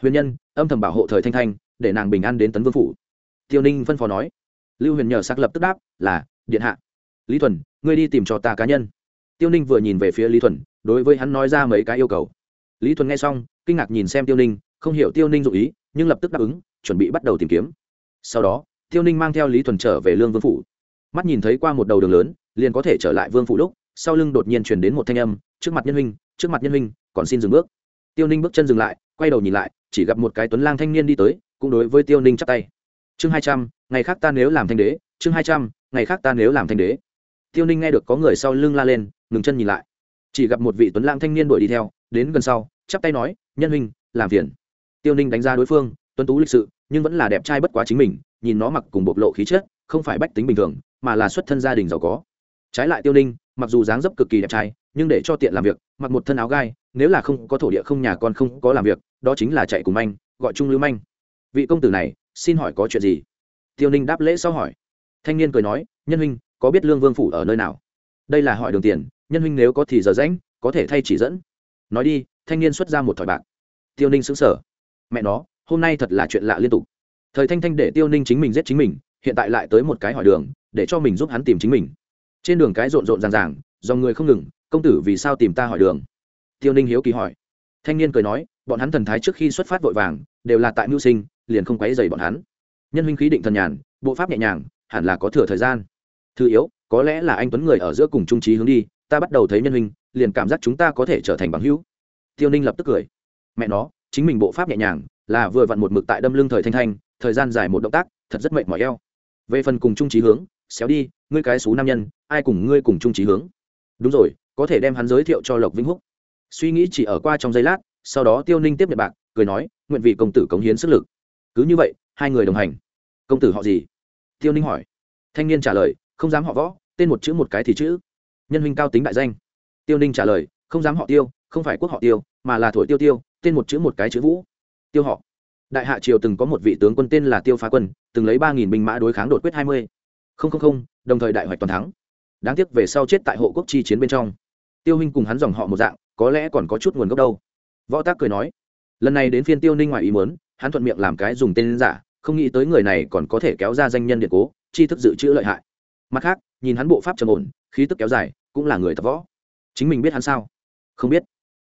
Huyền nhân, âm thầm bảo hộ thời thanh thanh, để nàng bình an đến tấn vương phủ. Tiêu ninh phân phó nói. Lưu huyền nhờ xác lập tức đáp, là, điện hạ. Lý thuần, ngươi đi tìm cho ta cá nhân. Tiêu ninh vừa nhìn về phía lý thuần, đối với hắn nói ra mấy cái yêu cầu. Lý thuần nghe xong, kinh ngạc nhìn xem tiêu ninh, không hiểu tiêu ninh dụ ý, nhưng lập tức đáp ứng, chuẩn bị bắt đầu tìm kiếm. Sau đó, tiêu ninh mang theo lý thuần trở về lương vương phủ. Mắt nhìn thấy qua một đầu đường lớn, liền có thể trở lại vương phủ lúc sau lưng đột nhiên chuyển đến một thanh âm, trước mặt nhân huynh, trước mặt nhân huynh, còn xin dừng bước. Tiêu ninh bước chân dừng lại, quay đầu nhìn lại, chỉ gặp một cái tuấn lang thanh niên đi tới, cũng đối với tiêu ninh chắp tay. Chương hai trăm, ngày khác ta nếu làm thanh đế, chương hai trăm, ngày khác ta nếu làm thanh đế. Tiêu ninh nghe được có người sau lưng la lên, ngừng chân nhìn lại. Chỉ gặp một vị tuấn lang thanh niên đuổi đi theo, đến gần sau, chắp tay nói, nhân huynh, làm phiền. Tiêu ninh đánh ra đối phương, tuấn tú lịch sự, nhưng vẫn là đẹp trai bất quá chính mình, nhìn nó mặc cùng bộc lộ khí chất, không phải bách tính bình thường, mà là xuất thân gia đình giàu có. Trái lại tiêu ninh mặc dù dáng dấp cực kỳ đẹp trai, nhưng để cho tiện làm việc, mặc một thân áo gai, nếu là không có thổ địa không nhà con không có làm việc, đó chính là chạy cùng manh, gọi chung lưu manh. Vị công tử này, xin hỏi có chuyện gì? Tiêu ninh đáp lễ sau hỏi. Thanh niên cười nói, nhân huynh, có biết lương vương phủ ở nơi nào? Đây là hỏi đường tiền, nhân huynh nếu có thì giờ rãnh có thể thay chỉ dẫn. Nói đi. Thanh niên xuất ra một thỏi bạc. Tiêu ninh xứng sở mẹ nó, hôm nay thật là chuyện lạ liên tục. Thời thanh thanh để tiêu ninh chính mình giết chính mình, hiện tại lại tới một cái hỏi đường, để cho mình giúp hắn tìm chính mình trên đường cái rộn rộn ràng ràng do người không ngừng, công tử vì sao tìm ta hỏi đường? Tiêu ninh hiếu kỳ hỏi. Thanh niên cười nói, bọn hắn thần thái trước khi xuất phát vội vàng, đều là tại mưu sinh, liền không quấy dày bọn hắn. Nhân huynh khí định thần nhàn, bộ pháp nhẹ nhàng, hẳn là có thừa thời gian. Thứ yếu, có lẽ là anh tuấn người ở giữa cùng trung trí hướng đi, ta bắt đầu thấy nhân huynh, liền cảm giác chúng ta có thể trở thành bằng hữu. Tiêu ninh lập tức cười. Mẹ nó, chính mình bộ pháp nhẹ nhàng, là vừa vặn một mực tại đâm lưng thời thanh thanh, thời gian dài một động tác, thật rất mệt mỏi eo. Về phần cùng trung trí hướng xéo đi, ngươi cái xú nam nhân, ai cùng ngươi cùng chung trí hướng? Đúng rồi, có thể đem hắn giới thiệu cho lộc vĩnh húc. Suy nghĩ chỉ ở qua trong giây lát, sau đó tiêu ninh tiếp nhận bạc, cười nói, nguyện vị công tử cống hiến sức lực. Cứ như vậy, hai người đồng hành. Công tử họ gì? Tiêu ninh hỏi. Thanh niên trả lời, không dám họ võ, tên một chữ một cái thì chữ. Nhân huynh cao tính đại danh. Tiêu ninh trả lời, không dám họ tiêu, không phải quốc họ tiêu, mà là thổi tiêu tiêu, tên một chữ một cái chữ vũ. Tiêu họ. Đại hạ triều từng có một vị tướng quân tên là tiêu phá quân, từng lấy ba nghìn binh mã đối kháng đột quyết hai mươi không không không, đồng thời đại hoạch toàn thắng. Đáng tiếc về sau chết tại hộ quốc chi chiến bên trong. Tiêu huynh cùng hắn dòng họ một dạng, có lẽ còn có chút nguồn gốc đâu. Võ tác cười nói, lần này đến phiên tiêu ninh ngoài ý muốn, hắn thuận miệng làm cái dùng tên giả, không nghĩ tới người này còn có thể kéo ra danh nhân điện cố chi thức dự trữ lợi hại. Mặt khác, nhìn hắn bộ pháp trầm ổn, khí tức kéo dài, cũng là người tập võ. Chính mình biết hắn sao? Không biết.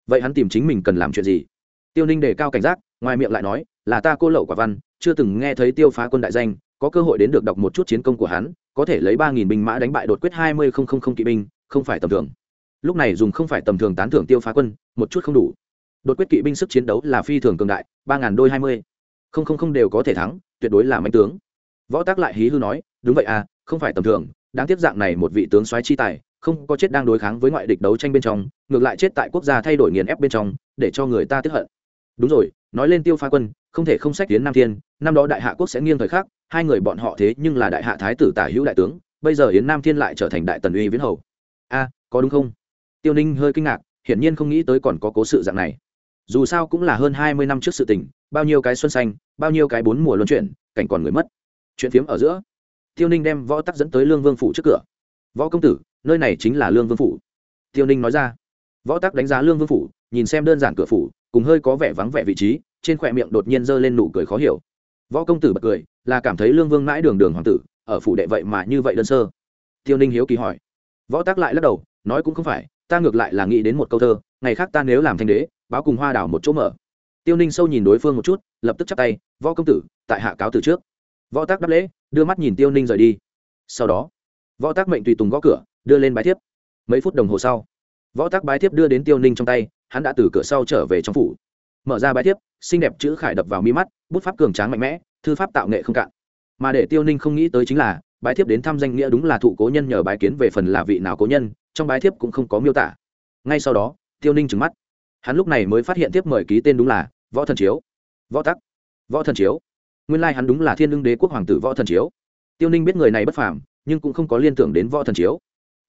Vậy hắn tìm chính mình cần làm chuyện gì? Tiêu ninh đề cao cảnh giác, ngoài miệng lại nói, là ta cô lậu quả văn, chưa từng nghe thấy tiêu phá quân đại danh, có cơ hội đến được đọc một chút chiến công của hắn có thể lấy ba nghìn binh mã đánh bại đột quyết hai mươi không không không kỵ binh, không phải tầm thường. Lúc này dùng không phải tầm thường tán thưởng tiêu phá quân, một chút không đủ. Đột quyết kỵ binh sức chiến đấu là phi thường cường đại, ba ngàn đôi hai mươi. Không không không đều có thể thắng, tuyệt đối là mạnh tướng. Võ tác lại hí hư nói, đúng vậy à không phải tầm thường, đáng tiếc dạng này một vị tướng soái chi tài, không có chết đang đối kháng với ngoại địch đấu tranh bên trong, ngược lại chết tại quốc gia thay đổi nghiền ép bên trong, để cho người ta tiếp hận. Đúng rồi nói lên tiêu phá quân, không thể không sách tiến nam thiên, năm đó đại hạ quốc sẽ nghiêng thời khắc, hai người bọn họ thế nhưng là đại hạ thái tử tả hữu đại tướng, bây giờ yến nam thiên lại trở thành đại tần uy viễn hầu. A, có đúng không? Tiêu ninh hơi kinh ngạc, hiển nhiên không nghĩ tới còn có cố sự dạng này. Dù sao cũng là hơn hai mươi năm trước sự tình, bao nhiêu cái xuân xanh, bao nhiêu cái bốn mùa luân chuyển, cảnh còn người mất. Chuyện phiếm ở giữa. Tiêu ninh đem võ tắc dẫn tới lương vương phủ trước cửa. Võ công tử, nơi này chính là lương vương phủ. Tiêu ninh nói ra. Võ tắc đánh giá lương vương phủ, nhìn xem đơn giản cửa phủ cùng hơi có vẻ vắng vẻ vị trí, trên khỏe miệng đột nhiên giơ lên nụ cười khó hiểu. Võ công tử bật cười, là cảm thấy lương vương mãi đường đường hoàng tử, ở phủ đệ vậy mà như vậy đơn sơ. Tiêu ninh hiếu kỳ hỏi. Võ tác lại lắc đầu, nói cũng không phải, ta ngược lại là nghĩ đến một câu thơ, ngày khác ta nếu làm thanh đế, báo cùng hoa đảo một chỗ mở. Tiêu ninh sâu nhìn đối phương một chút, lập tức chắp tay, võ công tử, tại hạ cáo từ trước. Võ tác đáp lễ, đưa mắt nhìn tiêu ninh rời đi. Sau đó, võ tác mệnh tùy tùng gõ cửa, đưa lên bái thiếp. Mấy phút đồng hồ sau, võ tác bái thiếp đưa đến tiêu ninh trong tay hắn đã từ cửa sau trở về trong phủ. Mở ra bài thiếp, xinh đẹp chữ khải đập vào mi mắt, bút pháp cường tráng mạnh mẽ, thư pháp tạo nghệ không cạn. Mà để tiêu ninh không nghĩ tới chính là bái thiếp đến thăm danh nghĩa đúng là thụ cố nhân nhờ bái kiến về phần là vị nào cố nhân, trong bái thiếp cũng không có miêu tả. Ngay sau đó, tiêu ninh trừng mắt. Hắn lúc này mới phát hiện tiếp mời ký tên đúng là võ thần chiếu. Võ tắc. Võ thần chiếu. Nguyên lai hắn đúng là thiên lương đế quốc hoàng tử võ thần chiếu. Tiêu ninh biết người này bất phàm, nhưng cũng không có liên tưởng đến võ thần chiếu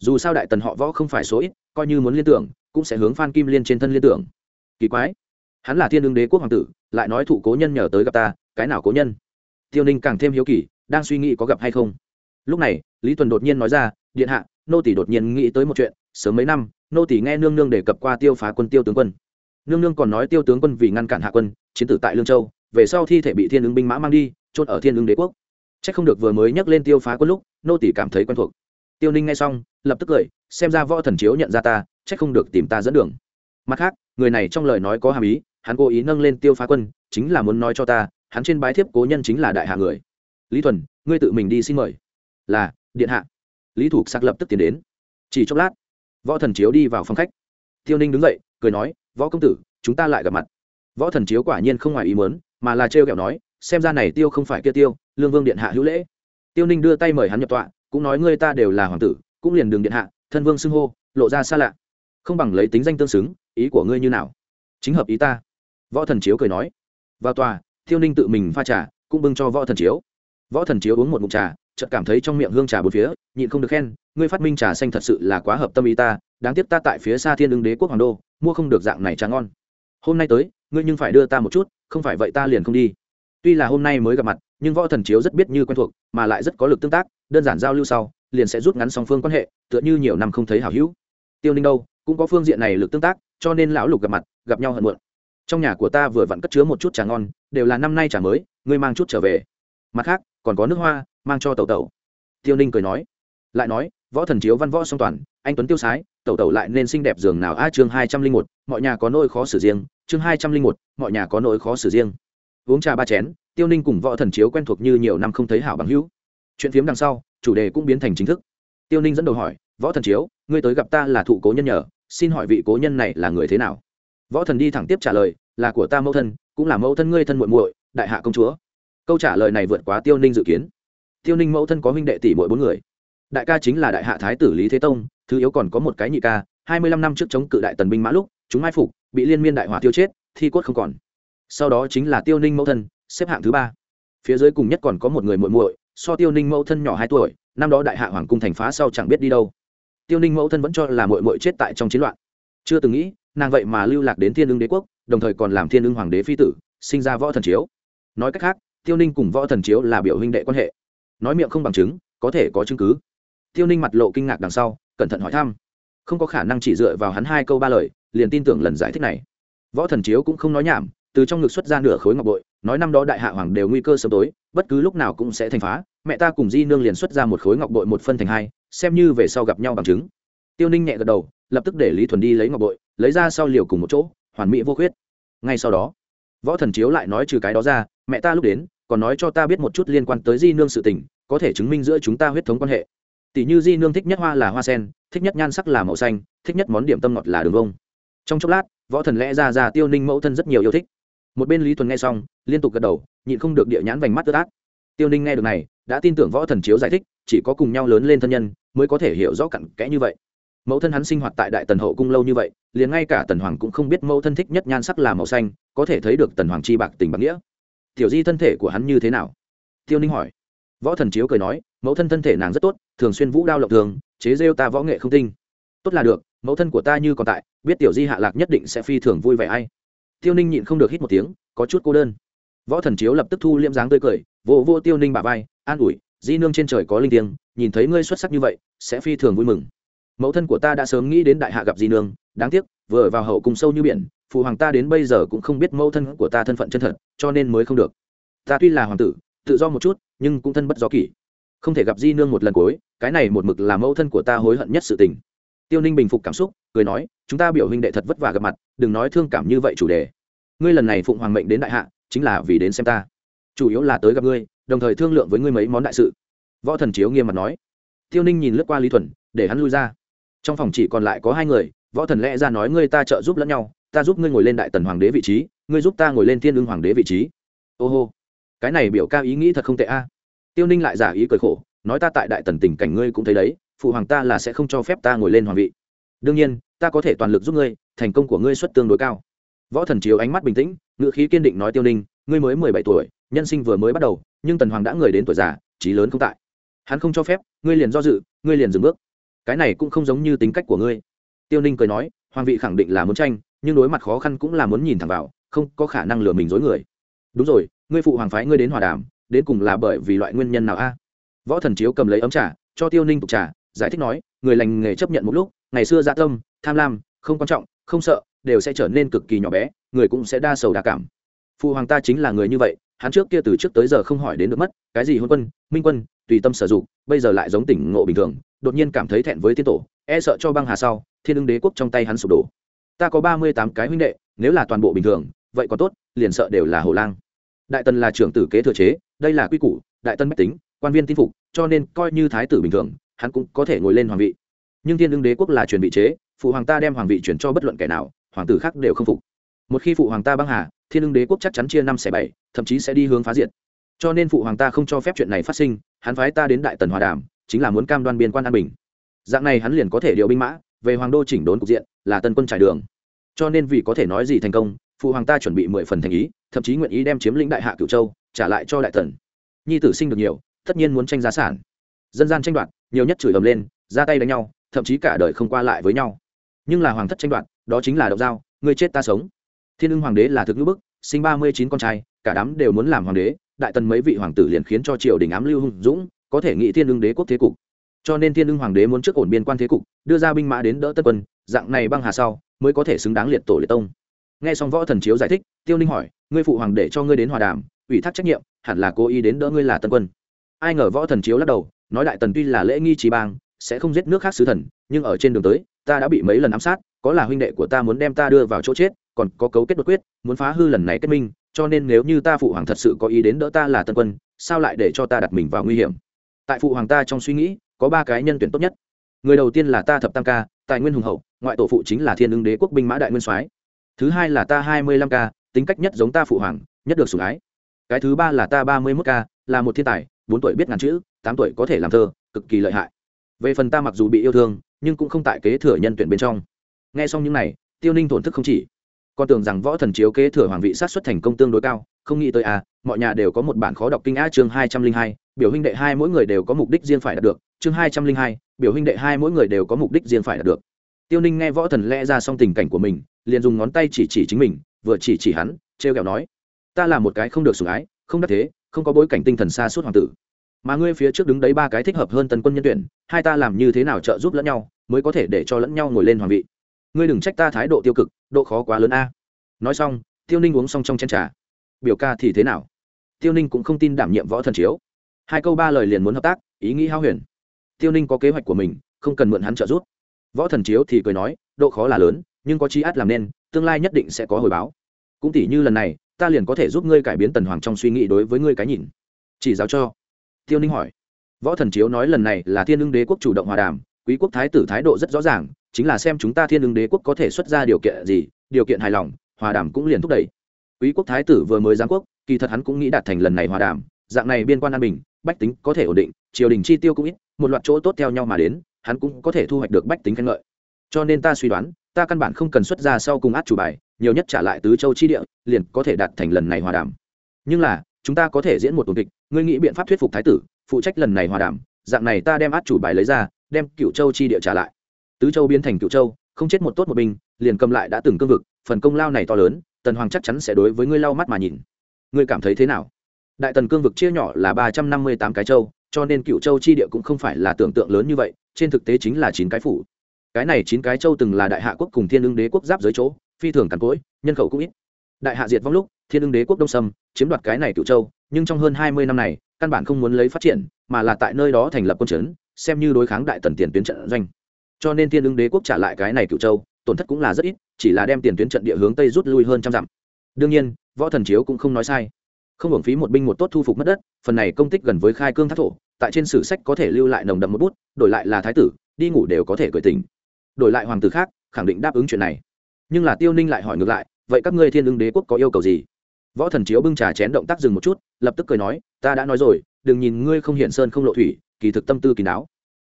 dù sao đại tần họ võ không phải số ít, coi như muốn liên tưởng, cũng sẽ hướng phan kim liên trên thân liên tưởng. Kỳ quái. Hắn là thiên đương đế quốc hoàng tử, lại nói thụ cố nhân nhờ tới gặp ta, cái nào cố nhân? Tiêu ninh càng thêm hiếu kỳ, đang suy nghĩ có gặp hay không. Lúc này, lý tuần đột nhiên nói ra, điện hạ, nô tỷ đột nhiên nghĩ tới một chuyện, sớm mấy năm, nô tỷ nghe nương nương đề cập qua tiêu phá quân, tiêu tướng quân. Nương nương còn nói tiêu tướng quân vì ngăn cản hạ quân, chiến tử tại lương châu, về sau thi thể bị thiên ứng binh mã mang đi trôn ở thiên ứng đế quốc. C h ắ c không được vừa mới nhắc lên tiêu phá quân lúc, nô tỷ cảm thấy quen thuộc tiêu ninh nghe xong, lập tức cười, xem ra võ thần chiếu nhận ra ta c h ắ c không được tìm ta dẫn đường. Mặt khác, người này trong lời nói có hàm ý, hắn cố ý nâng lên tiêu phá quân, chính là muốn nói cho ta, hắn trên bái thiếp cố nhân chính là đại hạ người. Lý thuần, ngươi tự mình đi xin mời. Là, điện hạ. Lý thủ sắc lập tức tiến đến. Chỉ chốc lát, võ thần chiếu đi vào phòng khách. Tiêu ninh đứng dậy, cười nói, võ công tử, chúng ta lại gặp mặt. Võ thần chiếu quả nhiên không ngoài ý muốn, mà là trêu kẹo nói, xem ra này tiêu không phải kia tiêu, lương vương điện hạ hữu lễ. Tiêu ninh đưa tay mời hắn nhập tọa cũng nói ngươi ta đều là hoàng tử, cũng liền đường điện hạ, thân vương xưng hô, lộ ra xa lạ. Không bằng lấy tính danh tương xứng, ý của ngươi như nào? Chính hợp ý ta. Võ thần chiếu cười nói. Vào tòa tiêu ninh tự mình pha trà, cũng bưng cho võ thần chiếu. Võ thần chiếu uống một mụn trà, chợt cảm thấy trong miệng hương trà bốn phía, nhịn không được khen, ngươi phát minh trà xanh thật sự là quá hợp tâm ý ta, đáng tiếc ta tại phía xa thiên ứng đế quốc hoàng đô, mua không được dạng này trà ngon. Hôm nay tới, ngươi nhưng phải đưa ta một chút, không phải vậy ta liền không đi. Tuy là hôm nay mới gặp mặt, nhưng võ thần chiếu rất biết như quen thuộc, mà lại rất có lực tương tác đơn giản giao lưu sau, liền sẽ rút ngắn song phương quan hệ, tựa như nhiều năm không thấy hảo hữu. Tiêu ninh đâu, cũng có phương diện này lực tương tác, cho nên lão lục gặp mặt, gặp nhau hận muộn. Trong nhà của ta vừa vặn cất chứa một chút trà ngon, đều là năm nay trà mới, ngươi mang chút trở về. Mặt khác, còn có nước hoa, mang cho tẩu tẩu. Tiêu ninh cười nói. Lại nói, võ thần chiếu văn võ song toàn, anh tuấn tiêu sái, tẩu tẩu lại nên xinh đẹp giường nào. A, chương hai trăm linh một, mọi nhà có nỗi khó xử riêng. Chương hai trăm linh một, mọi nhà có nỗi khó xử riêng. Uống trà ba chén, tiêu ninh cùng võ thần chiếu quen thuộc như nhiều năm không thấy hảo bằng hữu chuyện phiếm đằng sau, chủ đề cũng biến thành chính thức. Tiêu ninh dẫn đầu hỏi, võ thần chiếu, ngươi tới gặp ta là thụ cố nhân nhờ, xin hỏi vị cố nhân này là người thế nào? Võ thần đi thẳng tiếp trả lời, là của ta mẫu thân, cũng là mẫu thân ngươi thân muội muội, đại hạ công chúa. Câu trả lời này vượt quá tiêu ninh dự kiến. Tiêu ninh mẫu thân có huynh đệ tỷ mỗi bốn người. Đại ca chính là đại hạ thái tử lý thế tông, thứ yếu còn có một cái nhị ca, hai mươi lăm năm trước chống cự đại tần binh mã lúc, chúng mai phục, bị liên miên đại hỏa tiêu chết, thi cốt không còn. Sau đó chính là tiêu ninh mẫu thân, xếp hạng thứ ba. Phía dưới cùng nhất còn có một người muội muội so tiêu ninh mẫu thân nhỏ hai tuổi, năm đó đại hạ hoàng cung thành phá sau chẳng biết đi đâu. Tiêu ninh mẫu thân vẫn cho là muội muội chết tại trong chiến loạn. Chưa từng nghĩ, nàng vậy mà lưu lạc đến thiên ưng đế quốc, đồng thời còn làm thiên ưng hoàng đế phi tử, sinh ra võ thần chiếu. Nói cách khác, tiêu ninh cùng võ thần chiếu là biểu huynh đệ quan hệ. Nói miệng không bằng chứng, có thể có chứng cứ. Tiêu ninh mặt lộ kinh ngạc đằng sau, cẩn thận hỏi thăm. Không có khả năng chỉ dựa vào hắn hai câu ba lời, liền tin tưởng lần giải thích này. Võ thần chiếu cũng không nói nhảm từ trong ngực xuất ra nửa khối ngọc bội, nói năm đó đại hạ hoàng đều nguy cơ sớm tối, bất cứ lúc nào cũng sẽ thành phá, mẹ ta cùng di nương liền xuất ra một khối ngọc bội một phân thành hai, xem như về sau gặp nhau bằng chứng. Tiêu ninh nhẹ gật đầu, lập tức để lý thuần đi lấy ngọc bội, lấy ra sau liều cùng một chỗ, hoàn mỹ vô khuyết. Ngay sau đó, võ thần chiếu lại nói trừ cái đó ra, mẹ ta lúc đến, còn nói cho ta biết một chút liên quan tới di nương sự tình, có thể chứng minh giữa chúng ta huyết thống quan hệ. Tỷ như di nương thích nhất hoa là hoa sen, thích nhất nhan sắc là màu xanh, thích nhất món điểm tâm ngọt là đường vông. Trong chốc lát, võ thần lẽ ra ra tiêu ninh mẫu thân rất nhiều yêu thích một bên lý thuần nghe xong, liên tục gật đầu, nhịn không được địa nhãn vành mắt ướt át. Tiêu ninh nghe được này, đã tin tưởng võ thần chiếu giải thích, chỉ có cùng nhau lớn lên thân nhân, mới có thể hiểu rõ cặn kẽ như vậy. Mẫu thân hắn sinh hoạt tại đại tần hậu cung lâu như vậy, liền ngay cả tần hoàng cũng không biết mẫu thân thích nhất nhan sắc là màu xanh, có thể thấy được tần hoàng chi bạc tình bạc nghĩa. Tiểu di thân thể của hắn như thế nào? Tiêu ninh hỏi. Võ thần chiếu cười nói, mẫu thân thân thể nàng rất tốt, thường xuyên vũ đao lộng thường, chế rêu ta võ nghệ không tinh. Tốt là được, mẫu thân của ta như còn tại, biết tiểu di hạ lạc nhất định sẽ phi thường vui vẻ ai tiêu ninh nhịn không được hít một tiếng, có chút cô đơn. Võ thần chiếu lập tức thu liêm dáng tươi cười, vô vô tiêu ninh bà vai, an ủi, di nương trên trời có linh tiếng nhìn thấy ngươi xuất sắc như vậy, sẽ phi thường vui mừng. Mẫu thân của ta đã sớm nghĩ đến đại hạ gặp di nương, đáng tiếc, vừa vào hậu cùng sâu như biển, phụ hoàng ta đến bây giờ cũng không biết mẫu thân của ta thân phận chân thật, cho nên mới không được. Ta tuy là hoàng tử, tự do một chút, nhưng cũng thân bất do kỷ. Không thể gặp di nương một lần cuối, cái này một mực là mẫu thân của ta hối hận nhất sự tình tiêu ninh bình phục cảm xúc, cười nói, chúng ta biểu huynh đệ thật vất vả gặp mặt, đừng nói thương cảm như vậy chủ đề. Ngươi lần này phụng hoàng mệnh đến đại hạ, chính là vì đến xem ta. Chủ yếu là tới gặp ngươi, đồng thời thương lượng với ngươi mấy món đại sự. Võ thần chiếu nghiêm mặt nói. Tiêu ninh nhìn lướt qua lý thuần, để hắn lui ra. Trong phòng chỉ còn lại có hai người, võ thần lẽ ra nói ngươi ta trợ giúp lẫn nhau, ta giúp ngươi ngồi lên đại tần hoàng đế vị trí, ngươi giúp ta ngồi lên thiên ưng hoàng đế vị trí. Ô hô, cái này biểu ca ý nghĩ thật không tệ a. Tiêu ninh lại giả ý cười khổ, nói ta tại đại tần tình cảnh ngươi cũng thấy đấy phụ hoàng ta là sẽ không cho phép ta ngồi lên hoàng vị. Đương nhiên, ta có thể toàn lực giúp ngươi, thành công của ngươi xuất tương đối cao. Võ thần chiếu ánh mắt bình tĩnh ngự khí kiên định nói tiêu ninh, ngươi mới mười bảy tuổi, nhân sinh vừa mới bắt đầu, nhưng tần hoàng đã người đến tuổi già, trí lớn không tại. Hắn không cho phép, ngươi liền do dự, ngươi liền dừng bước. Cái này cũng không giống như tính cách của ngươi. Tiêu ninh cười nói, hoàng vị khẳng định là muốn tranh, nhưng đối mặt khó khăn cũng là muốn nhìn thẳng vào, không có khả năng lừa mình dối người. Đúng rồi, ngươi phụ hoàng phái ngươi đến hòa đàm, đến cùng là bởi vì loại nguyên nhân nào a? Võ thần chiếu cầm lấy ấm trà, cho tiêu ninh tục trà giải thích nói, người lành nghề chấp nhận một lúc, ngày xưa dạ tâm, tham lam, không quan trọng, không sợ, đều sẽ trở nên cực kỳ nhỏ bé, người cũng sẽ đa sầu đa cảm. Phụ hoàng ta chính là người như vậy, hắn trước kia từ trước tới giờ không hỏi đến được mất, cái gì hôn quân, minh quân, tùy tâm sử dụng, bây giờ lại giống tỉnh ngộ bình thường, đột nhiên cảm thấy thẹn với tiên tổ e sợ cho băng hà sau, thiên ưng đế quốc trong tay hắn sụp đổ. Ta có ba mươi tám cái huynh đệ, nếu là toàn bộ bình thường, vậy có tốt, liền sợ đều là hồ lang. Đại tần là trưởng tử kế thừa chế, đây là quy củ, đại tân mách tính, quan viên tin phục, cho nên coi như thái tử bình thường hắn cũng có thể ngồi lên hoàng vị. Nhưng thiên ưng đế quốc là truyền vị chế, phụ hoàng ta đem hoàng vị chuyển cho bất luận kẻ nào, hoàng tử khác đều không phục. Một khi phụ hoàng ta băng hà, thiên ưng đế quốc chắc chắn chia năm xẻ bảy, thậm chí sẽ đi hướng phá diệt. Cho nên phụ hoàng ta không cho phép chuyện này phát sinh, hắn phái ta đến đại tần hòa đàm, chính là muốn cam đoan biên quan an bình. Dạng này hắn liền có thể điều binh mã, về hoàng đô chỉnh đốn cục diện, là tân quân trải đường. Cho nên vì có thể nói gì thành công, phụ hoàng ta chuẩn bị mười phần thành ý, thậm chí nguyện ý đem chiếm lĩnh đại hạ cửu châu, trả lại cho đại tần. Nhi tử sinh được nhiều, tất nhiên muốn tranh giá sản dân gian tranh đoạt, nhiều nhất chửi ầm lên, ra tay đánh nhau, thậm chí cả đời không qua lại với nhau. Nhưng là hoàng thất tranh đoạt, đó chính là độc giao người chết ta sống. Thiên ưng hoàng đế là thực ngữ bức, sinh ba mươi chín con trai, cả đám đều muốn làm hoàng đế, đại tần mấy vị hoàng tử liền khiến cho triều đình ám lưu hùng dũng, có thể nghĩ thiên ưng đế quốc thế cục. Cho nên thiên ưng hoàng đế muốn trước ổn biên quan thế cục, đưa ra binh mã đến đỡ tất quân, dạng này băng hà sau, mới có thể xứng đáng liệt tổ liệt tông. Nghe xong võ thần chiếu giải thích, tiêu ninh hỏi, ngươi phụ hoàng để cho ngươi đến hòa đàm, ủy thác trách nhiệm, hẳn là cố ý đến đỡ ngươi là tân quân. Ai ngờ võ thần chiếu lắc đầu nói đại tần tuy là lễ nghi trí bang, sẽ không giết nước khác sứ thần, nhưng ở trên đường tới, ta đã bị mấy lần ám sát, có là huynh đệ của ta muốn đem ta đưa vào chỗ chết, còn có cấu kết đột quyết, muốn phá hư lần này kết minh, cho nên nếu như ta phụ hoàng thật sự có ý đến đỡ ta là tân quân, sao lại để cho ta đặt mình vào nguy hiểm? Tại phụ hoàng ta trong suy nghĩ, có ba cái nhân tuyển tốt nhất. Người đầu tiên là ta thập tam ca, tài nguyên hùng hậu, ngoại tổ phụ chính là thiên ứng đế quốc binh mã đại nguyên soái. Thứ hai là ta hai mươi lăm ca, tính cách nhất giống ta phụ hoàng, nhất được sủng ái. Cái thứ ba là ta ba mươi mốt ca, là một thiên tài, bốn tuổi biết ngàn chữ tám tuổi có thể làm thơ, cực kỳ lợi hại. Về phần ta mặc dù bị yêu thương, nhưng cũng không tại kế thừa nhân tuyển bên trong. Nghe xong những này, tiêu ninh thổn thức không chỉ. Con tưởng rằng võ thần chiếu kế thừa hoàng vị sát xuất thành công tương đối cao, không nghĩ tới à mọi nhà đều có một bản khó đọc kinh á chương hai trăm linh hai, biểu huynh đệ hai mỗi người đều có mục đích riêng phải đạt được. Chương hai trăm linh hai, biểu huynh đệ hai mỗi người đều có mục đích riêng phải đạt được. Tiêu ninh nghe võ thần lẽ ra xong tình cảnh của mình, liền dùng ngón tay chỉ chỉ chính mình, vừa chỉ chỉ hắn t r e o kẹo nói, ta là một cái không được sủng ái, không đắc thế, không có bối cảnh tinh thần xa suốt hoàng tử mà ngươi phía trước đứng đấy ba cái thích hợp hơn tần quân nhân tuyển, hai ta làm như thế nào trợ giúp lẫn nhau, mới có thể để cho lẫn nhau ngồi lên hoàng vị. Ngươi đừng trách ta thái độ tiêu cực, độ khó quá lớn a. Nói xong, tiêu ninh uống xong trong chen trà. Biểu ca thì thế nào? Tiêu ninh cũng không tin đảm nhiệm võ thần chiếu. Hai câu ba lời liền muốn hợp tác, ý nghĩ hao huyền. Tiêu ninh có kế hoạch của mình, không cần mượn hắn trợ giúp. Võ thần chiếu thì cười nói, độ khó là lớn, nhưng có chi át làm nên, tương lai nhất định sẽ có hồi báo. Cũng tỷ như lần này, ta liền có thể giúp ngươi cải biến tần hoàng trong suy nghĩ đối với ngươi cái nhìn. Chỉ giáo cho tiêu ninh hỏi. Võ thần chiếu nói lần này là thiên ưng đế quốc chủ động hòa đàm, quý quốc thái tử thái độ rất rõ ràng, chính là xem chúng ta thiên ưng đế quốc có thể xuất ra điều kiện gì, điều kiện hài lòng, hòa đàm cũng liền thúc đẩy. Quý quốc thái tử vừa mới giáng quốc, kỳ thật hắn cũng nghĩ đạt thành lần này hòa đàm, dạng này biên quan an bình, bách tính có thể ổn định, triều đình chi tiêu cũng ít, một loạt chỗ tốt theo nhau mà đến, hắn cũng có thể thu hoạch được bách tính khen ngợi. Cho nên ta suy đoán, ta căn bản không cần xuất ra sau cùng át chủ bài, nhiều nhất trả lại tứ châu chi địa, liền có thể đạt thành lần này hòa đàm. Nhưng là chúng ta có thể diễn một tuần kịch, ngươi nghĩ biện pháp thuyết phục thái tử, phụ trách lần này hòa đàm, dạng này ta đem át chủ bài lấy ra, đem cựu châu chi địa trả lại. Tứ châu biến thành cựu châu, không chết một tốt một binh liền cầm lại đã từng cương vực, phần công lao này to lớn, tần hoàng chắc chắn sẽ đối với ngươi lau mắt mà nhìn. Ngươi cảm thấy thế nào? Đại tần cương vực chia nhỏ là ba trăm năm mươi tám cái châu, cho nên cựu châu chi địa cũng không phải là tưởng tượng lớn như vậy, trên thực tế chính là chín cái phủ. Cái này chín cái châu từng là đại hạ quốc cùng thiên lương đế quốc giáp giới chỗ, phi thường càn cỗi, nhân khẩu cũng ít. Đại hạ diệt vong lúc thiên ưng đế quốc đông sâm, chiếm đoạt cái này cựu châu, nhưng trong hơn hai mươi năm này, căn bản không muốn lấy phát triển, mà là tại nơi đó thành lập quân trấn xem như đối kháng đại tần tiền tuyến trận doanh. Cho nên thiên ưng đế quốc trả lại cái này cựu châu, tổn thất cũng là rất ít, chỉ là đem tiền tuyến trận địa hướng tây rút lui hơn trăm dặm. Đương nhiên, võ thần chiếu cũng không nói sai. Không hưởng phí một binh một tốt thu phục mất đất, phần này công tích gần với khai cương thác thổ, tại trên sử sách có thể lưu lại nồng đậm một bút, đổi lại là thái tử, đi ngủ đều có thể cười tình đổi lại hoàng tử khác, khẳng định đáp ứng chuyện này. Nhưng là tiêu ninh lại hỏi ngược lại, vậy các ngươi thiên ưng đế quốc có yêu cầu gì? Võ thần chiếu bưng trà chén động tác dừng một chút, lập tức cười nói, ta đã nói rồi, đừng nhìn ngươi không hiện sơn không lộ thủy, kỳ thực tâm tư kỳ đáo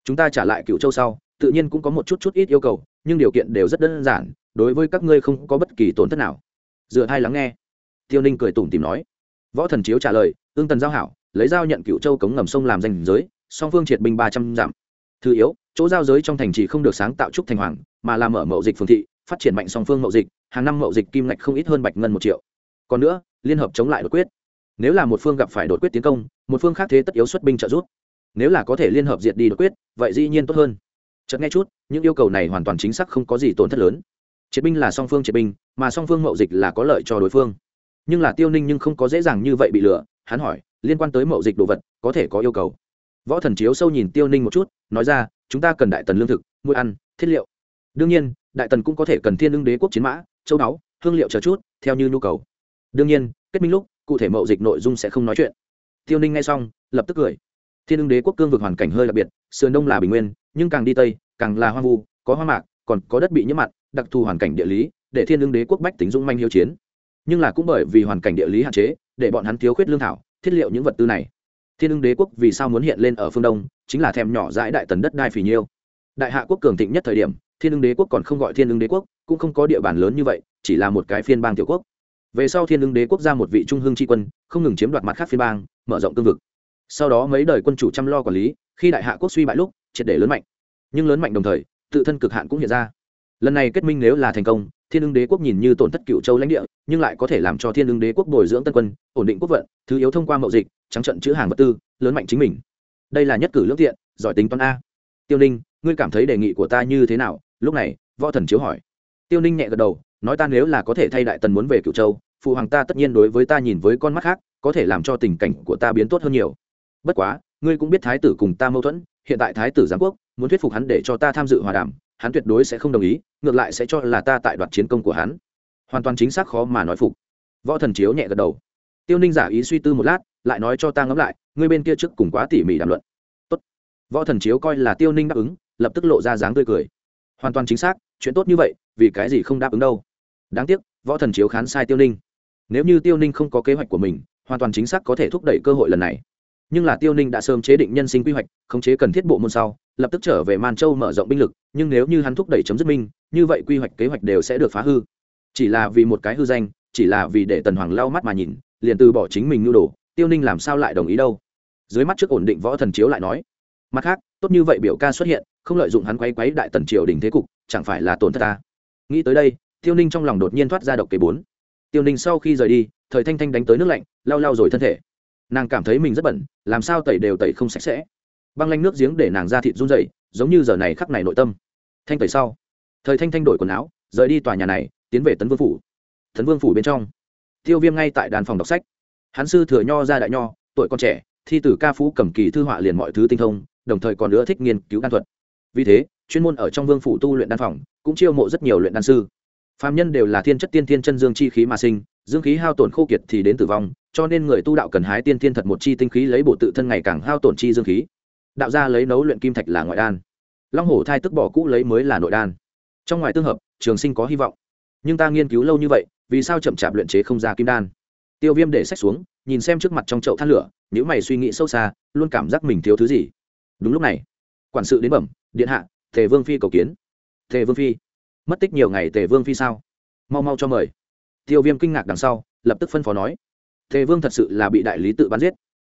chúng ta trả lại cựu châu sau, tự nhiên cũng có một chút chút ít yêu cầu, nhưng điều kiện đều rất đơn giản, đối với các ngươi không có bất kỳ tổn thất nào. Dựa hai lắng nghe, tiêu ninh cười tủm tìm nói. Võ thần chiếu trả lời ương tần giao hảo, lấy giao nhận cựu châu cống ngầm sông làm danh giới, song phương triệt binh ba trăm dặm. Thứ yếu, chỗ giao giới trong thành trì không được sáng tạo trúc thành hoàng, mà làm mở mậu dịch phương thị, phát triển mạnh song phương mậu dịch, hàng năm mậu dịch kim ngạch không ít hơn bạch ngân một triệu. Còn nữa liên hợp chống lại đột quyết. Nếu là một phương gặp phải đột quyết tiến công, một phương khác thế tất yếu xuất binh trợ giúp. Nếu là có thể liên hợp diệt đi đột quyết, vậy dĩ nhiên tốt hơn. Chợt nghe chút, những yêu cầu này hoàn toàn chính xác không có gì tổn thất lớn. Triệt binh là song phương triệt binh, mà song phương mậu dịch là có lợi cho đối phương. Nhưng là tiêu ninh nhưng không có dễ dàng như vậy bị lừa, hắn hỏi, liên quan tới mậu dịch đồ vật, có thể có yêu cầu? Võ thần chiếu sâu nhìn tiêu ninh một chút, nói ra, chúng ta cần đại tần lương thực mua ăn, thiết liệu. Đương nhiên, đại tần cũng có thể cần thiên lương đế quốc chiến mã, châu báu, hương liệu chờ chút, theo như nhu cầu đương nhiên, kết minh lúc, cụ thể mậu dịch nội dung sẽ không nói chuyện. Tiêu ninh nghe xong, lập tức cười. Thiên ưng đế quốc cương vực hoàn cảnh hơi đặc biệt, sườn đông là bình nguyên, nhưng càng đi tây, càng là hoang vu, có hoa mạc, còn có đất bị nhiễm mặn, đặc thù hoàn cảnh địa lý, để thiên ưng đế quốc bách tính dung manh hiếu chiến. Nhưng là cũng bởi vì hoàn cảnh địa lý hạn chế, để bọn hắn thiếu khuyết lương thảo, thiết liệu những vật tư này. Thiên ưng đế quốc vì sao muốn hiện lên ở phương đông, chính là thèm nhỏ dãi đại tần đất đai phì nhiêu. Đại hạ quốc cường thịnh nhất thời điểm, thiên ưng đế quốc còn không gọi thiên ưng đế quốc, cũng không có địa bàn lớn như vậy, chỉ là một cái phiên bang tiểu quốc về sau thiên ưng đế quốc ra một vị trung hương tri quân, không ngừng chiếm đoạt mặt khác phiên bang, mở rộng cương vực. Sau đó mấy đời quân chủ chăm lo quản lý, khi đại hạ quốc suy bại lúc, triệt để lớn mạnh. Nhưng lớn mạnh đồng thời, tự thân cực hạn cũng hiện ra. Lần này kết minh nếu là thành công, thiên ưng đế quốc nhìn như tổn thất cựu châu lãnh địa, nhưng lại có thể làm cho thiên ưng đế quốc bồi dưỡng tân quân, ổn định quốc vận, thứ yếu thông qua mậu dịch, trắng trận chữ hàng vật tư, lớn mạnh chính mình. Đây là nhất cử lương thiện giỏi tính toán a. Tiêu ninh, ngươi cảm thấy đề nghị của ta như thế nào? Lúc này, võ thần chiếu hỏi. Tiêu ninh nhẹ gật đầu nói ta nếu là có thể thay đại tần muốn về cựu châu, phụ hoàng ta tất nhiên đối với ta nhìn với con mắt khác, có thể làm cho tình cảnh của ta biến tốt hơn nhiều. Bất quá, ngươi cũng biết thái tử cùng ta mâu thuẫn, hiện tại thái tử giám quốc, muốn thuyết phục hắn để cho ta tham dự hòa đàm, hắn tuyệt đối sẽ không đồng ý, ngược lại sẽ cho là ta tại đoạt chiến công của hắn. Hoàn toàn chính xác khó mà nói phục. Võ thần chiếu nhẹ gật đầu. Tiêu ninh giả ý suy tư một lát, lại nói cho ta ngẫm lại, ngươi bên kia trước cùng quá tỉ mỉ đàm luận. Tốt. võ thần chiếu coi là tiêu ninh đáp ứng, lập tức lộ ra dáng tươi cười. Hoàn toàn chính xác, chuyện tốt như vậy, vì cái gì không đáp ứng đâu? Đáng tiếc, võ thần chiếu khán sai tiêu ninh. Nếu như tiêu ninh không có kế hoạch của mình, hoàn toàn chính xác có thể thúc đẩy cơ hội lần này. Nhưng là tiêu ninh đã sớm chế định nhân sinh quy hoạch, khống chế cần thiết bộ môn sau, lập tức trở về man châu mở rộng binh lực, nhưng nếu như hắn thúc đẩy chấm dứt minh, như vậy quy hoạch kế hoạch đều sẽ được phá hư. Chỉ là vì một cái hư danh, chỉ là vì để tần hoàng lau mắt mà nhìn, liền từ bỏ chính mình nhu đồ, tiêu ninh làm sao lại đồng ý đâu? Dưới mắt trước ổn định võ thần chiếu lại nói. Mặt khác, tốt như vậy biểu ca xuất hiện, không lợi dụng hắn quấy quấy đại tần triều đình thế cục, chẳng phải là tổn thất ta? Nghĩ tới đây tiêu ninh trong lòng đột nhiên thoát ra độc kế bốn. Tiêu ninh sau khi rời đi, thời thanh thanh đánh tới nước lạnh, lau lau rồi thân thể. Nàng cảm thấy mình rất bẩn, làm sao tẩy đều tẩy không sạch sẽ. Băng lanh nước giếng để nàng ra thịt run dậy giống như giờ này khắc này nội tâm. Thanh tẩy sau, thời thanh thanh đổi quần áo, rời đi tòa nhà này, tiến về tấn vương phủ. Tấn vương phủ bên trong, tiêu viêm ngay tại đàn phòng đọc sách. Hắn sư thừa nho ra đại nho, tuổi con trẻ, thi tử ca phú cầm kỳ thư họa liền mọi thứ tinh thông, đồng thời còn nữa thích nghiên cứu đan thuật. Vì thế, chuyên môn ở trong vương phủ tu luyện đan phòng, cũng chiêu mộ rất nhiều luyện đan sư. Phàm nhân đều là thiên chất tiên thiên chân dương chi khí mà sinh, dương khí hao tổn khô kiệt thì đến tử vong, cho nên người tu đạo cần hái tiên thiên thật một chi tinh khí lấy bộ tự thân ngày càng hao tổn chi dương khí. Đạo gia lấy nấu luyện kim thạch là ngoại đan. Long hổ thai tức bỏ cũ lấy mới là nội đan. Trong ngoài tương hợp, trường sinh có hy vọng. Nhưng ta nghiên cứu lâu như vậy, vì sao chậm chạp luyện chế không ra kim đan? Tiêu viêm để sách xuống, nhìn xem trước mặt trong chậu than lửa nếu mày suy nghĩ sâu xa, luôn cảm giác mình thiếu thứ gì. Đúng lúc này, quản sự đến bẩm, điện hạ tề vương phi cầu kiến. Tề vương phi? Mất tích nhiều ngày tề vương phi sao? Mau mau cho mời. Tiêu viêm kinh ngạc đằng sau, lập tức phân phó nói. Tề vương thật sự là bị đại lý tự bắn giết.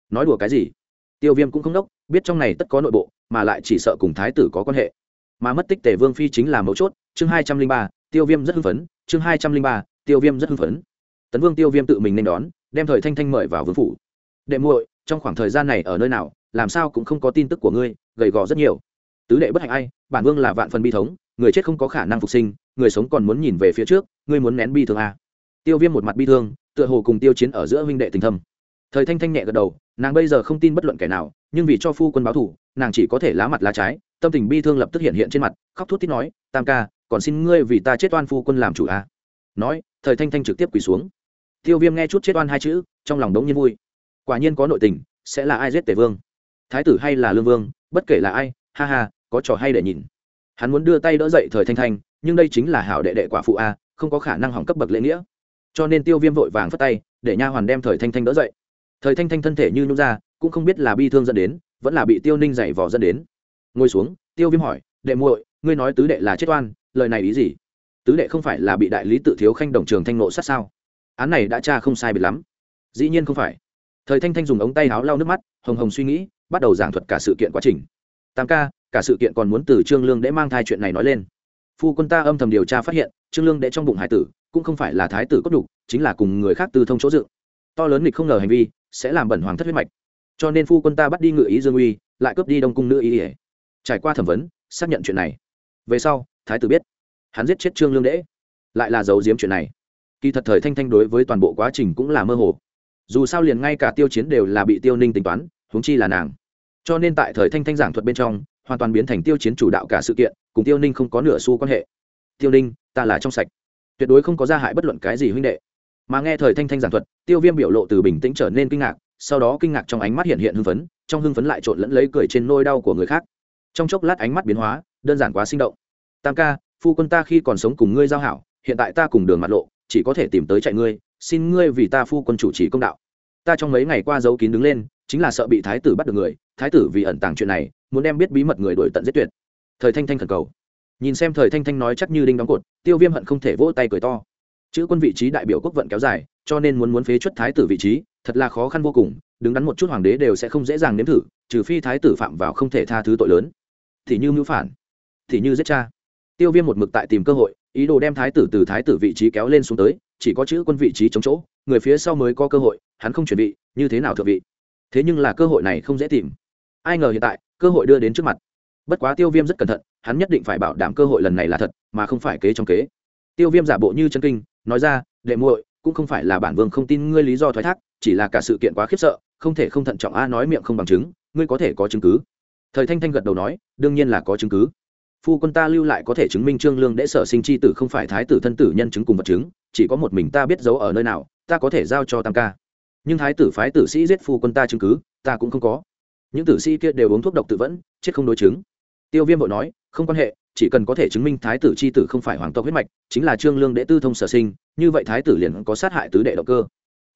Nói đùa cái gì? Tiêu viêm cũng không đốc, biết trong này tất có nội bộ, mà lại chỉ sợ cùng thái tử có quan hệ. Mà mất tích tề vương phi chính là mấu chốt, chương hai trăm linh ba, tiêu viêm rất hưng phấn, chương hai trăm linh ba, tiêu viêm rất hưng phấn. Tấn vương tiêu viêm tự mình nên đón, đem thời thanh thanh mời vào vương phủ. Đệ muội, trong khoảng thời gian này ở nơi nào, làm sao cũng không có tin tức của ngươi, gầy gò rất nhiều. Tứ đệ bất hạnh ai, bản vương là vạn phần bi thống người chết không có khả năng phục sinh, người sống còn muốn nhìn về phía trước, ngươi muốn nén bi thương à. tiêu viêm một mặt bi thương, tựa hồ cùng tiêu chiến ở giữa huynh đệ tình thâm. Thời thanh thanh nhẹ gật đầu, nàng bây giờ không tin bất luận kẻ nào, nhưng vì cho phu quân báo thủ, nàng chỉ có thể lá mặt lá trái, tâm tình bi thương lập tức hiện hiện trên mặt, khóc thút thít nói, tam ca, còn xin ngươi vì ta chết oan phu quân làm chủ à. nói, thời thanh thanh trực tiếp quỳ xuống. Tiêu viêm nghe chút chết oan hai chữ, trong lòng đống nhiên vui. Quả nhiên có nội tình, sẽ là ai giết tề vương? Thái tử hay là lương vương, bất kể là ai, ha ha, có trò hay để nhìn hắn muốn đưa tay đỡ dậy thời thanh thanh, nhưng đây chính là hảo đệ đệ quả phụ a, không có khả năng hỏng cấp bậc lễ nghĩa. Cho nên tiêu viêm vội vàng phất tay, để nha hoàn đem thời thanh thanh đỡ dậy. Thời thanh thanh thân thể như nhung ra, cũng không biết là bi thương dẫn đến, vẫn là bị tiêu ninh dày vò dẫn đến. Ngồi xuống, tiêu viêm hỏi, đệ muội, ngươi nói tứ đệ là chết oan, lời này ý gì? Tứ đệ không phải là bị đại lý tự thiếu khanh đồng trường thanh nộ sát sao? Án này đã tra không sai biệt lắm. Dĩ nhiên không phải. Thời thanh thanh dùng ống tay áo lau nước mắt, hồng hồng suy nghĩ, bắt đầu giảng thuật cả sự kiện quá trình. Tám ca cả sự kiện còn muốn từ trương lương để mang thai chuyện này nói lên. Phu quân ta âm thầm điều tra phát hiện trương lương đệ trong bụng hải tử cũng không phải là thái tử cốt đủ, chính là cùng người khác tư thông chỗ dựng to lớn nghịch không ngờ hành vi sẽ làm bẩn hoàng thất huyết mạch. Cho nên phu quân ta bắt đi ngự ý dương uy lại cướp đi đông cung nữ ý ỉa. Trải qua thẩm vấn xác nhận chuyện này. Về sau thái tử biết hắn giết chết trương lương đễ lại là giấu giếm chuyện này. Kỳ thật thời thanh thanh đối với toàn bộ quá trình cũng là mơ hồ. Dù sao liền ngay cả tiêu chiến đều là bị tiêu ninh tính toán huống chi là nàng. Cho nên tại thời thanh thanh giảng thuật bên trong hoàn toàn biến thành tiêu chiến chủ đạo cả sự kiện, cùng tiêu ninh không có nửa xu quan hệ. Tiêu ninh, ta là trong sạch. Tuyệt đối không có gia hại bất luận cái gì huynh đệ. Mà nghe thời thanh thanh giảng thuật, tiêu viêm biểu lộ từ bình tĩnh trở nên kinh ngạc, sau đó kinh ngạc trong ánh mắt hiện hiện hưng phấn, trong hưng phấn lại trộn lẫn lấy cười trên nôi đau của người khác. Trong chốc lát ánh mắt biến hóa, đơn giản quá sinh động. Tam ca, phu quân ta khi còn sống cùng ngươi giao hảo, hiện tại ta cùng đường mặt lộ, chỉ có thể tìm tới chạy ngươi, xin ngươi vì ta phu quân chủ trì công đạo. Ta trong mấy ngày qua giấu kín đứng lên, chính là sợ bị thái tử bắt được người, thái tử vì ẩn tàng chuyện này muốn đem biết bí mật người đổi tận giết tuyệt. Thời thanh thanh thần cầu. Nhìn xem thời thanh thanh nói chắc như đinh đóng cột, tiêu viêm hận không thể vỗ tay cười to. Chữ quân vị trí đại biểu quốc vận kéo dài, cho nên muốn muốn phế chuất thái tử vị trí, thật là khó khăn vô cùng, đứng đắn một chút hoàng đế đều sẽ không dễ dàng nếm thử, trừ phi thái tử phạm vào không thể tha thứ tội lớn. Thì như mưu phản, thì như giết cha. Tiêu viêm một mực tại tìm cơ hội, ý đồ đem thái tử từ thái tử vị trí kéo lên xuống tới, chỉ có chữ quân vị trí chống chỗ, người phía sau mới có cơ hội, hắn không chuẩn bị, như thế nào thượng vị. Thế nhưng là cơ hội này không dễ tìm ai ngờ hiện tại, cơ hội đưa đến trước mặt. Bất quá tiêu viêm rất cẩn thận, hắn nhất định phải bảo đảm cơ hội lần này là thật, mà không phải kế trong kế. Tiêu viêm giả bộ như chân kinh, nói ra, đệ muội, cũng không phải là bản vương không tin ngươi lý do thoái thác, chỉ là cả sự kiện quá khiếp sợ, không thể không thận trọng a, nói miệng không bằng chứng, ngươi có thể có chứng cứ. Thời thanh thanh gật đầu nói, đương nhiên là có chứng cứ. Phu quân ta lưu lại có thể chứng minh trương lương đệ sở sinh chi tử không phải thái tử thân tử nhân chứng cùng vật chứng, chỉ có một mình ta biết giấu ở nơi nào, ta có thể giao cho tam ca. Nhưng thái tử phái tử sĩ giết phu quân ta chứng cứ, ta cũng không có những tử sĩ kia đều uống thuốc độc tự vẫn, chết không đối chứng. Tiêu viêm vội nói, không quan hệ, chỉ cần có thể chứng minh thái tử c h i tử không phải hoàng tộc huyết mạch, chính là trương lương đệ tư thông sở sinh, như vậy thái tử liền có sát hại tứ đệ động cơ.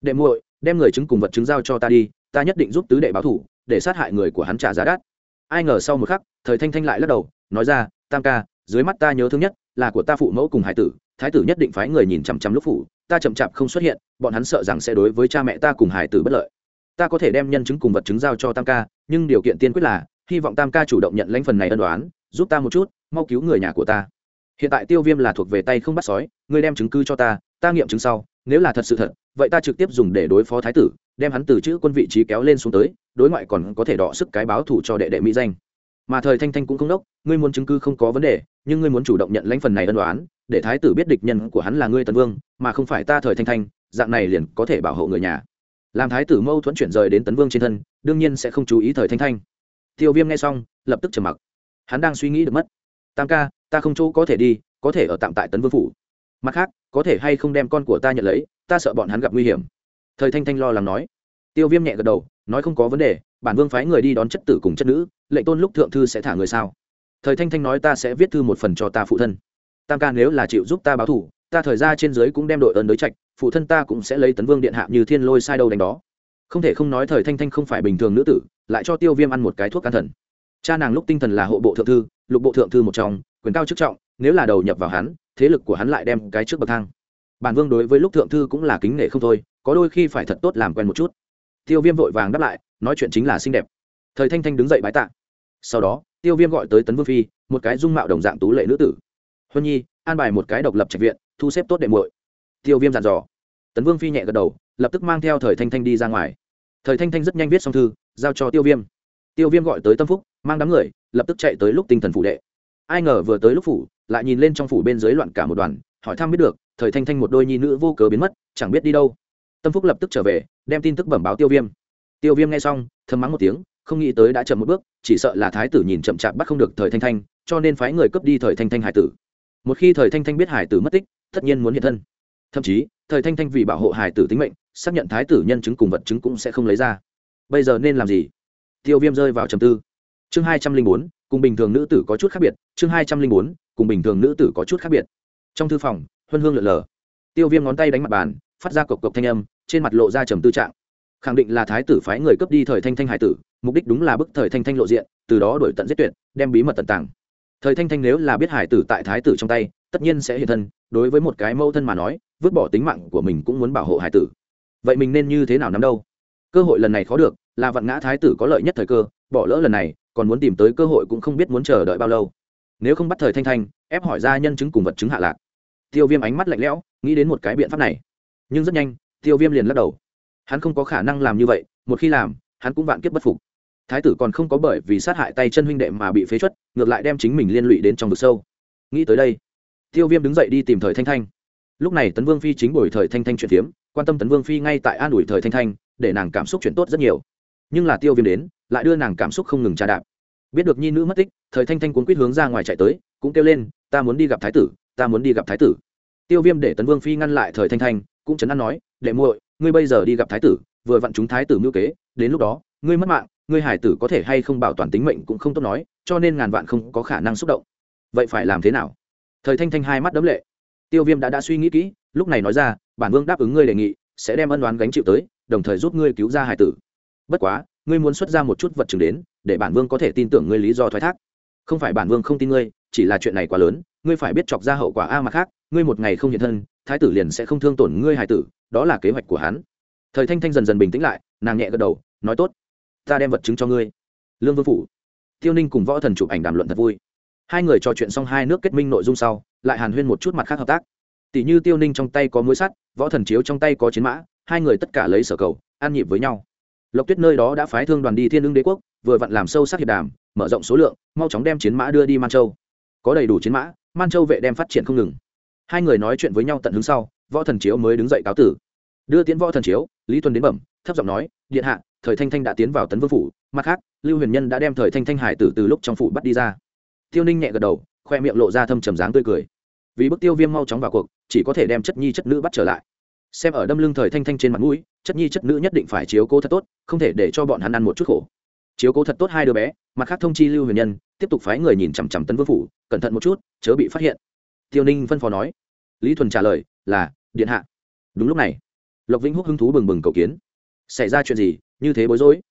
Đệ muội, đem người chứng cùng vật chứng giao cho ta đi, ta nhất định giúp tứ đệ báo thủ, để sát hại người của hắn trả giá đắt. Ai ngờ sau một khắc, thời thanh thanh lại lắc đầu, nói ra, tam ca, dưới mắt ta nhớ thương nhất, là của ta phụ mẫu cùng hải tử, thái tử nhất định phái người nhìn chằm chằm lúc phủ, ta chậm chạp không xuất hiện, bọn hắn sợ rằng sẽ đối với cha mẹ ta cùng hải tử bất lợi. Ta có thể đem nhân chứng cùng vật chứng giao cho tam ca nhưng điều kiện tiên quyết là, hy vọng tam ca chủ động nhận lãnh phần này ân đoán giúp ta một chút, mau cứu người nhà của ta. Hiện tại tiêu viêm là thuộc về tay không bắt sói ngươi đem chứng cứ cho ta ta nghiệm chứng sau, nếu là thật sự thật, vậy ta trực tiếp dùng để đối phó thái tử, đem hắn từ chữ quân vị trí kéo lên xuống tới, đối ngoại còn có thể đọ sức cái báo thủ cho đệ đệ mỹ danh. Mà thời thanh thanh cũng không đốc, ngươi muốn chứng cứ không có vấn đề, nhưng ngươi muốn chủ động nhận lãnh phần này ân đoán để thái tử biết địch nhân của hắn là ngươi tần vương, mà không phải ta thời thanh thanh, dạng này liền có thể bảo hộ người nhà làm thái tử mâu thuẫn chuyển rời đến tấn vương trên thân, đương nhiên sẽ không chú ý thời thanh thanh. Tiêu viêm nghe xong, lập tức trầm mặc. Hắn đang suy nghĩ được mất. Tam ca, ta không chỗ có thể đi, có thể ở tạm tại tấn vương phủ. Mặt khác, có thể hay không đem con của ta nhận lấy, ta sợ bọn hắn gặp nguy hiểm. Thời thanh thanh lo lắng nói. Tiêu viêm nhẹ gật đầu, nói không có vấn đề, bản vương phái người đi đón chất tử cùng chất nữ, lệnh tôn lúc thượng thư sẽ thả người sao? Thời thanh thanh nói ta sẽ viết thư một phần cho ta phụ thân. Tam ca nếu là chịu giúp ta báo thủ, ta thời ra trên dưới cũng đem đội ơn đối trạch phụ thân ta cũng sẽ lấy tấn vương điện hạ như thiên lôi sai đâu đánh đó. Không thể không nói thời thanh thanh không phải bình thường nữ tử, lại cho tiêu viêm ăn một cái thuốc can thần. Cha nàng lúc tinh thần là hộ bộ thượng thư, lục bộ thượng thư một trong, quyền cao chức trọng, nếu là đầu nhập vào hắn, thế lực của hắn lại đem cái trước bậc thang. Bản vương đối với lúc thượng thư cũng là kính nể không thôi, có đôi khi phải thật tốt làm quen một chút. Tiêu viêm vội vàng đáp lại, nói chuyện chính là xinh đẹp. Thời thanh thanh đứng dậy bái tạ. Sau đó, tiêu viêm gọi tới tấn vương phi, một cái dung mạo đồng dạng tú lệ nữ tử. Huân nhi, an bài một cái độc lập trạch viện, thu xếp tốt đệ muội. Tiêu viêm dặn dò tấn vương phi nhẹ gật đầu, lập tức mang theo thời thanh thanh đi ra ngoài. Thời thanh thanh rất nhanh viết xong thư, giao cho tiêu viêm. Tiêu viêm gọi tới tâm phúc, mang đám người, lập tức chạy tới lúc tinh thần phủ đệ. Ai ngờ vừa tới lúc phủ, lại nhìn lên trong phủ bên dưới loạn cả một đoàn, hỏi thăm biết được, thời thanh thanh một đôi nhi nữ vô cớ biến mất, chẳng biết đi đâu. Tâm phúc lập tức trở về, đem tin tức bẩm báo tiêu viêm. Tiêu viêm nghe xong, thầm mắng một tiếng, không nghĩ tới đã chậm một bước, chỉ sợ là thái tử nhìn chậm chạp bắt không được thời thanh thanh, cho nên phái người cướp đi thời thanh thanh hải tử. Một khi thời thanh thanh biết hải tử mất tích, tất nhiên muốn hiện thân. Thậm chí thời thanh thanh vì bảo hộ hải tử tính mệnh, xác nhận thái tử nhân chứng cùng vật chứng cũng sẽ không lấy ra. Bây giờ nên làm gì? Tiêu viêm rơi vào trầm tư. Chương hai trăm linh bốn, cùng bình thường nữ tử có chút khác biệt. Chương hai trăm linh bốn, cùng bình thường nữ tử có chút khác biệt. Trong thư phòng, huân hương lượn lờ. Tiêu viêm ngón tay đánh mặt bàn, phát ra cộc cộc thanh âm, trên mặt lộ ra trầm tư trạng. Khẳng định là thái tử phái người cướp đi thời thanh thanh hải tử, mục đích đúng là bức thời thanh thanh lộ diện, từ đó đổi tận giết tuyệt, đem bí mật tận tàng. Thời thanh thanh nếu là biết hải tử tại thái tử trong tay, tất nhiên sẽ hiện thân, đối với một cái mâu thân mà nói vứt bỏ tính mạng của mình cũng muốn bảo hộ hải tử. Vậy mình nên như thế nào nắm đâu? Cơ hội lần này khó được, là vạn ngã thái tử có lợi nhất thời cơ, bỏ lỡ lần này, còn muốn tìm tới cơ hội cũng không biết muốn chờ đợi bao lâu. Nếu không bắt thời thanh thanh, ép hỏi ra nhân chứng cùng vật chứng hạ lạc. Tiêu viêm ánh mắt lạnh lẽo, nghĩ đến một cái biện pháp này. Nhưng rất nhanh, tiêu viêm liền lắc đầu. Hắn không có khả năng làm như vậy, một khi làm, hắn cũng vạn kiếp bất phục. Thái tử còn không có bởi vì sát hại tay chân huynh đệ mà bị phế chuất, ngược lại đem chính mình liên lụy đến trong vực sâu. Nghĩ tới đây, tiêu viêm đứng dậy đi tìm thời thanh thanh lúc này tấn vương phi chính bồi thời thanh thanh chuyện phiếm quan tâm tấn vương phi ngay tại an ủi thời thanh thanh, để nàng cảm xúc chuyển tốt rất nhiều. Nhưng là tiêu viêm đến, lại đưa nàng cảm xúc không ngừng tra đạp. Biết được nhi nữ mất tích, thời thanh thanh cuốn quýt hướng ra ngoài chạy tới, cũng kêu lên, ta muốn đi gặp thái tử, ta muốn đi gặp thái tử. Tiêu viêm để tấn vương phi ngăn lại thời thanh thanh, cũng chấn an nói, đệ muội, ngươi bây giờ đi gặp thái tử, vừa vặn chúng thái tử mưu kế, đến lúc đó, ngươi mất mạng, ngươi hải tử có thể hay không bảo toàn tính mệnh cũng không tốt nói, cho nên ngàn vạn không có khả năng xúc động. Vậy phải làm thế nào? Thời thanh thanh hai mắt đấm lệ tiêu viêm đã đã suy nghĩ kỹ, lúc này nói ra, bản vương đáp ứng ngươi đề nghị, sẽ đem ân đoán gánh chịu tới, đồng thời giúp ngươi cứu ra hải tử. Bất quá, ngươi muốn xuất ra một chút vật chứng đến, để bản vương có thể tin tưởng ngươi lý do thoái thác. Không phải bản vương không tin ngươi, chỉ là chuyện này quá lớn, ngươi phải biết chọc ra hậu quả a mà khác, ngươi một ngày không hiện thân, thái tử liền sẽ không thương tổn ngươi hải tử, đó là kế hoạch của hắn. Thời thanh thanh dần dần bình tĩnh lại, nàng nhẹ gật đầu, nói, tốt, ta đem vật chứng cho ngươi. Lương vương phủ, tiêu ninh cùng võ thần chụp ảnh đàm luận thật vui hai người trò chuyện xong hai nước kết minh nội dung sau, lại hàn huyên một chút mặt khác hợp tác. Tỷ như tiêu ninh trong tay có mối sắt, võ thần chiếu trong tay có chiến mã, hai người tất cả lấy sở cầu an nhịp với nhau. Lộc tuyết nơi đó đã phái thương đoàn đi thiên lương đế quốc, vừa vặn làm sâu sắc hiệp đàm, mở rộng số lượng, mau chóng đem chiến mã đưa đi man châu. Có đầy đủ chiến mã, man châu vệ đem phát triển không ngừng. Hai người nói chuyện với nhau tận hướng sau, võ thần chiếu mới đứng dậy cáo tử. Đưa tiến võ thần chiếu, lý tuân đến bẩm, thấp giọng nói, điện hạ, thời thanh thanh đã tiến vào tấn vương phủ, mặt khác, lưu huyền nhân đã đem thời thanh thanh hải tử từ lúc trong phủ bắt đi ra tiêu ninh nhẹ gật đầu, khoe miệng lộ ra thâm trầm dáng tươi cười. Vì bức tiêu viêm mau chóng vào cuộc, chỉ có thể đem chất nhi chất nữ bắt trở lại. Xem ở đâm lưng thời thanh thanh trên mặt mũi, chất nhi chất nữ nhất định phải chiếu cố thật tốt, không thể để cho bọn hắn ăn một chút khổ. Chiếu cố thật tốt hai đứa bé, mặt khác thông chi lưu huyền nhân, tiếp tục phái người nhìn chằm chằm tân vương phủ, cẩn thận một chút, chớ bị phát hiện. Tiêu ninh phân phó nói. Lý thuần trả lời là, điện hạ. Đúng lúc này, lộc vĩnh húc hứng thú bừng bừng cầu kiến. Xảy ra chuyện gì? Như thế bối rối?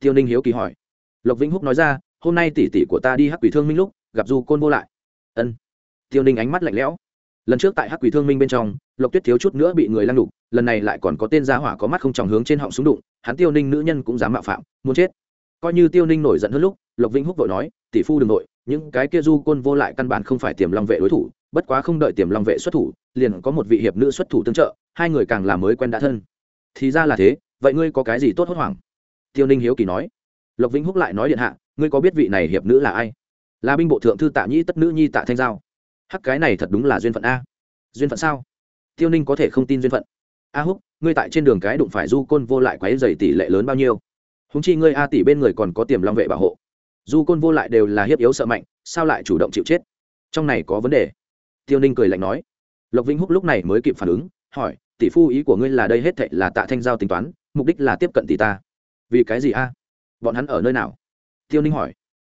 Tiêu ninh hiếu kỳ hỏi. Lộc vĩnh húc nói ra, hôm nay tỷ tỷ của ta đi hắc quỷ thương minh lúc gặp du côn vô lại. Ân. Tiêu ninh ánh mắt lạnh lẽo. Lần trước tại hắc quỷ thương minh bên trong, lộc tuyết thiếu chút nữa bị người lăng đục, lần này lại còn có tên gia hỏa có mắt không tròng hướng trên họng súng đụng, hắn tiêu ninh nữ nhân cũng dám mạo phạm, muốn chết. Coi như tiêu ninh nổi giận hơn lúc, lộc vĩnh húc vội nói, tỷ phu đừng nội những cái kia du côn vô lại căn bản không phải tiềm long vệ đối thủ, bất quá không đợi tiềm long vệ xuất thủ, liền có một vị hiệp nữ xuất thủ tương trợ, hai người càng là mới quen đã thân. Thì ra là thế, vậy ngươi có cái gì tốt hốt hoảng? Tiêu ninh hiếu kỳ nói. Lộc vĩnh húc lại nói điện hạ, ngươi có biết vị này hiệp nữ là ai? Là binh bộ thượng thư tạ nhĩ tất nữ nhi tạ thanh giao. Hắc, cái này thật đúng là duyên phận a. Duyên phận sao? Tiêu ninh có thể không tin duyên phận. A húc, ngươi tại trên đường cái đụng phải du côn vô lại quáy dày tỷ lệ lớn bao nhiêu? Húng chi ngươi a tỷ bên người còn có tiềm long vệ bảo hộ. Du côn vô lại đều là hiếp yếu sợ mạnh, sao lại chủ động chịu chết? Trong này có vấn đề. Tiêu ninh cười lạnh nói. Lộc vĩnh húc lúc này mới kịp phản ứng, hỏi, tỷ phu ý của ngươi là đây hết thệ là tạ thanh giao tính toán, mục đích là tiếp cận tỷ ta. Vì cái gì a? Bọn hắn ở nơi nào? Tiêu ninh hỏi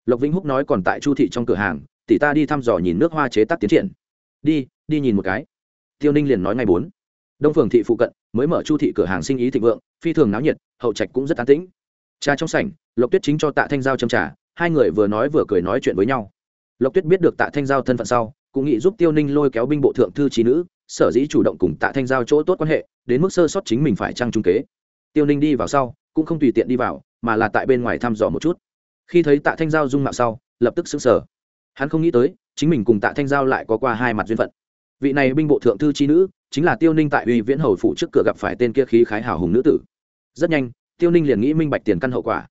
lộc vĩnh húc nói còn tại chu thị trong cửa hàng, tỷ ta đi thăm dò nhìn nước hoa chế tác tiến triển. Đi đi nhìn một cái. Tiêu ninh liền nói ngày bốn. Đông phường thị phụ cận, mới mở chu thị cửa hàng sinh ý thịnh vượng, phi thường náo nhiệt, hậu trạch cũng rất an tĩnh. Trà trong sảnh, lộc tuyết chính cho tạ thanh giao châm trà, hai người vừa nói vừa cười nói chuyện với nhau. Lộc tuyết biết được tạ thanh giao thân phận sau, cũng nghĩ giúp tiêu ninh lôi kéo binh bộ thượng thư trí nữ, sở dĩ chủ động cùng tạ thanh giao chỗ tốt quan hệ, đến mức sơ sót chính mình phải trăng trung kế. Tiêu ninh đi vào sau, cũng không tùy tiện đi vào, mà là tại bên ngoài thăm dò một chút khi thấy tạ thanh giao dung mạo sau, lập tức xứng sở hắn không nghĩ tới, chính mình cùng tạ thanh giao lại có qua hai mặt duyên phận. Vị này binh bộ thượng thư chi nữ, chính là tiêu ninh tại uy viễn hầu phụ trước cửa gặp phải tên kia khí khái hào hùng nữ tử. Rất nhanh, tiêu ninh liền nghĩ minh bạch tiền căn hậu quả.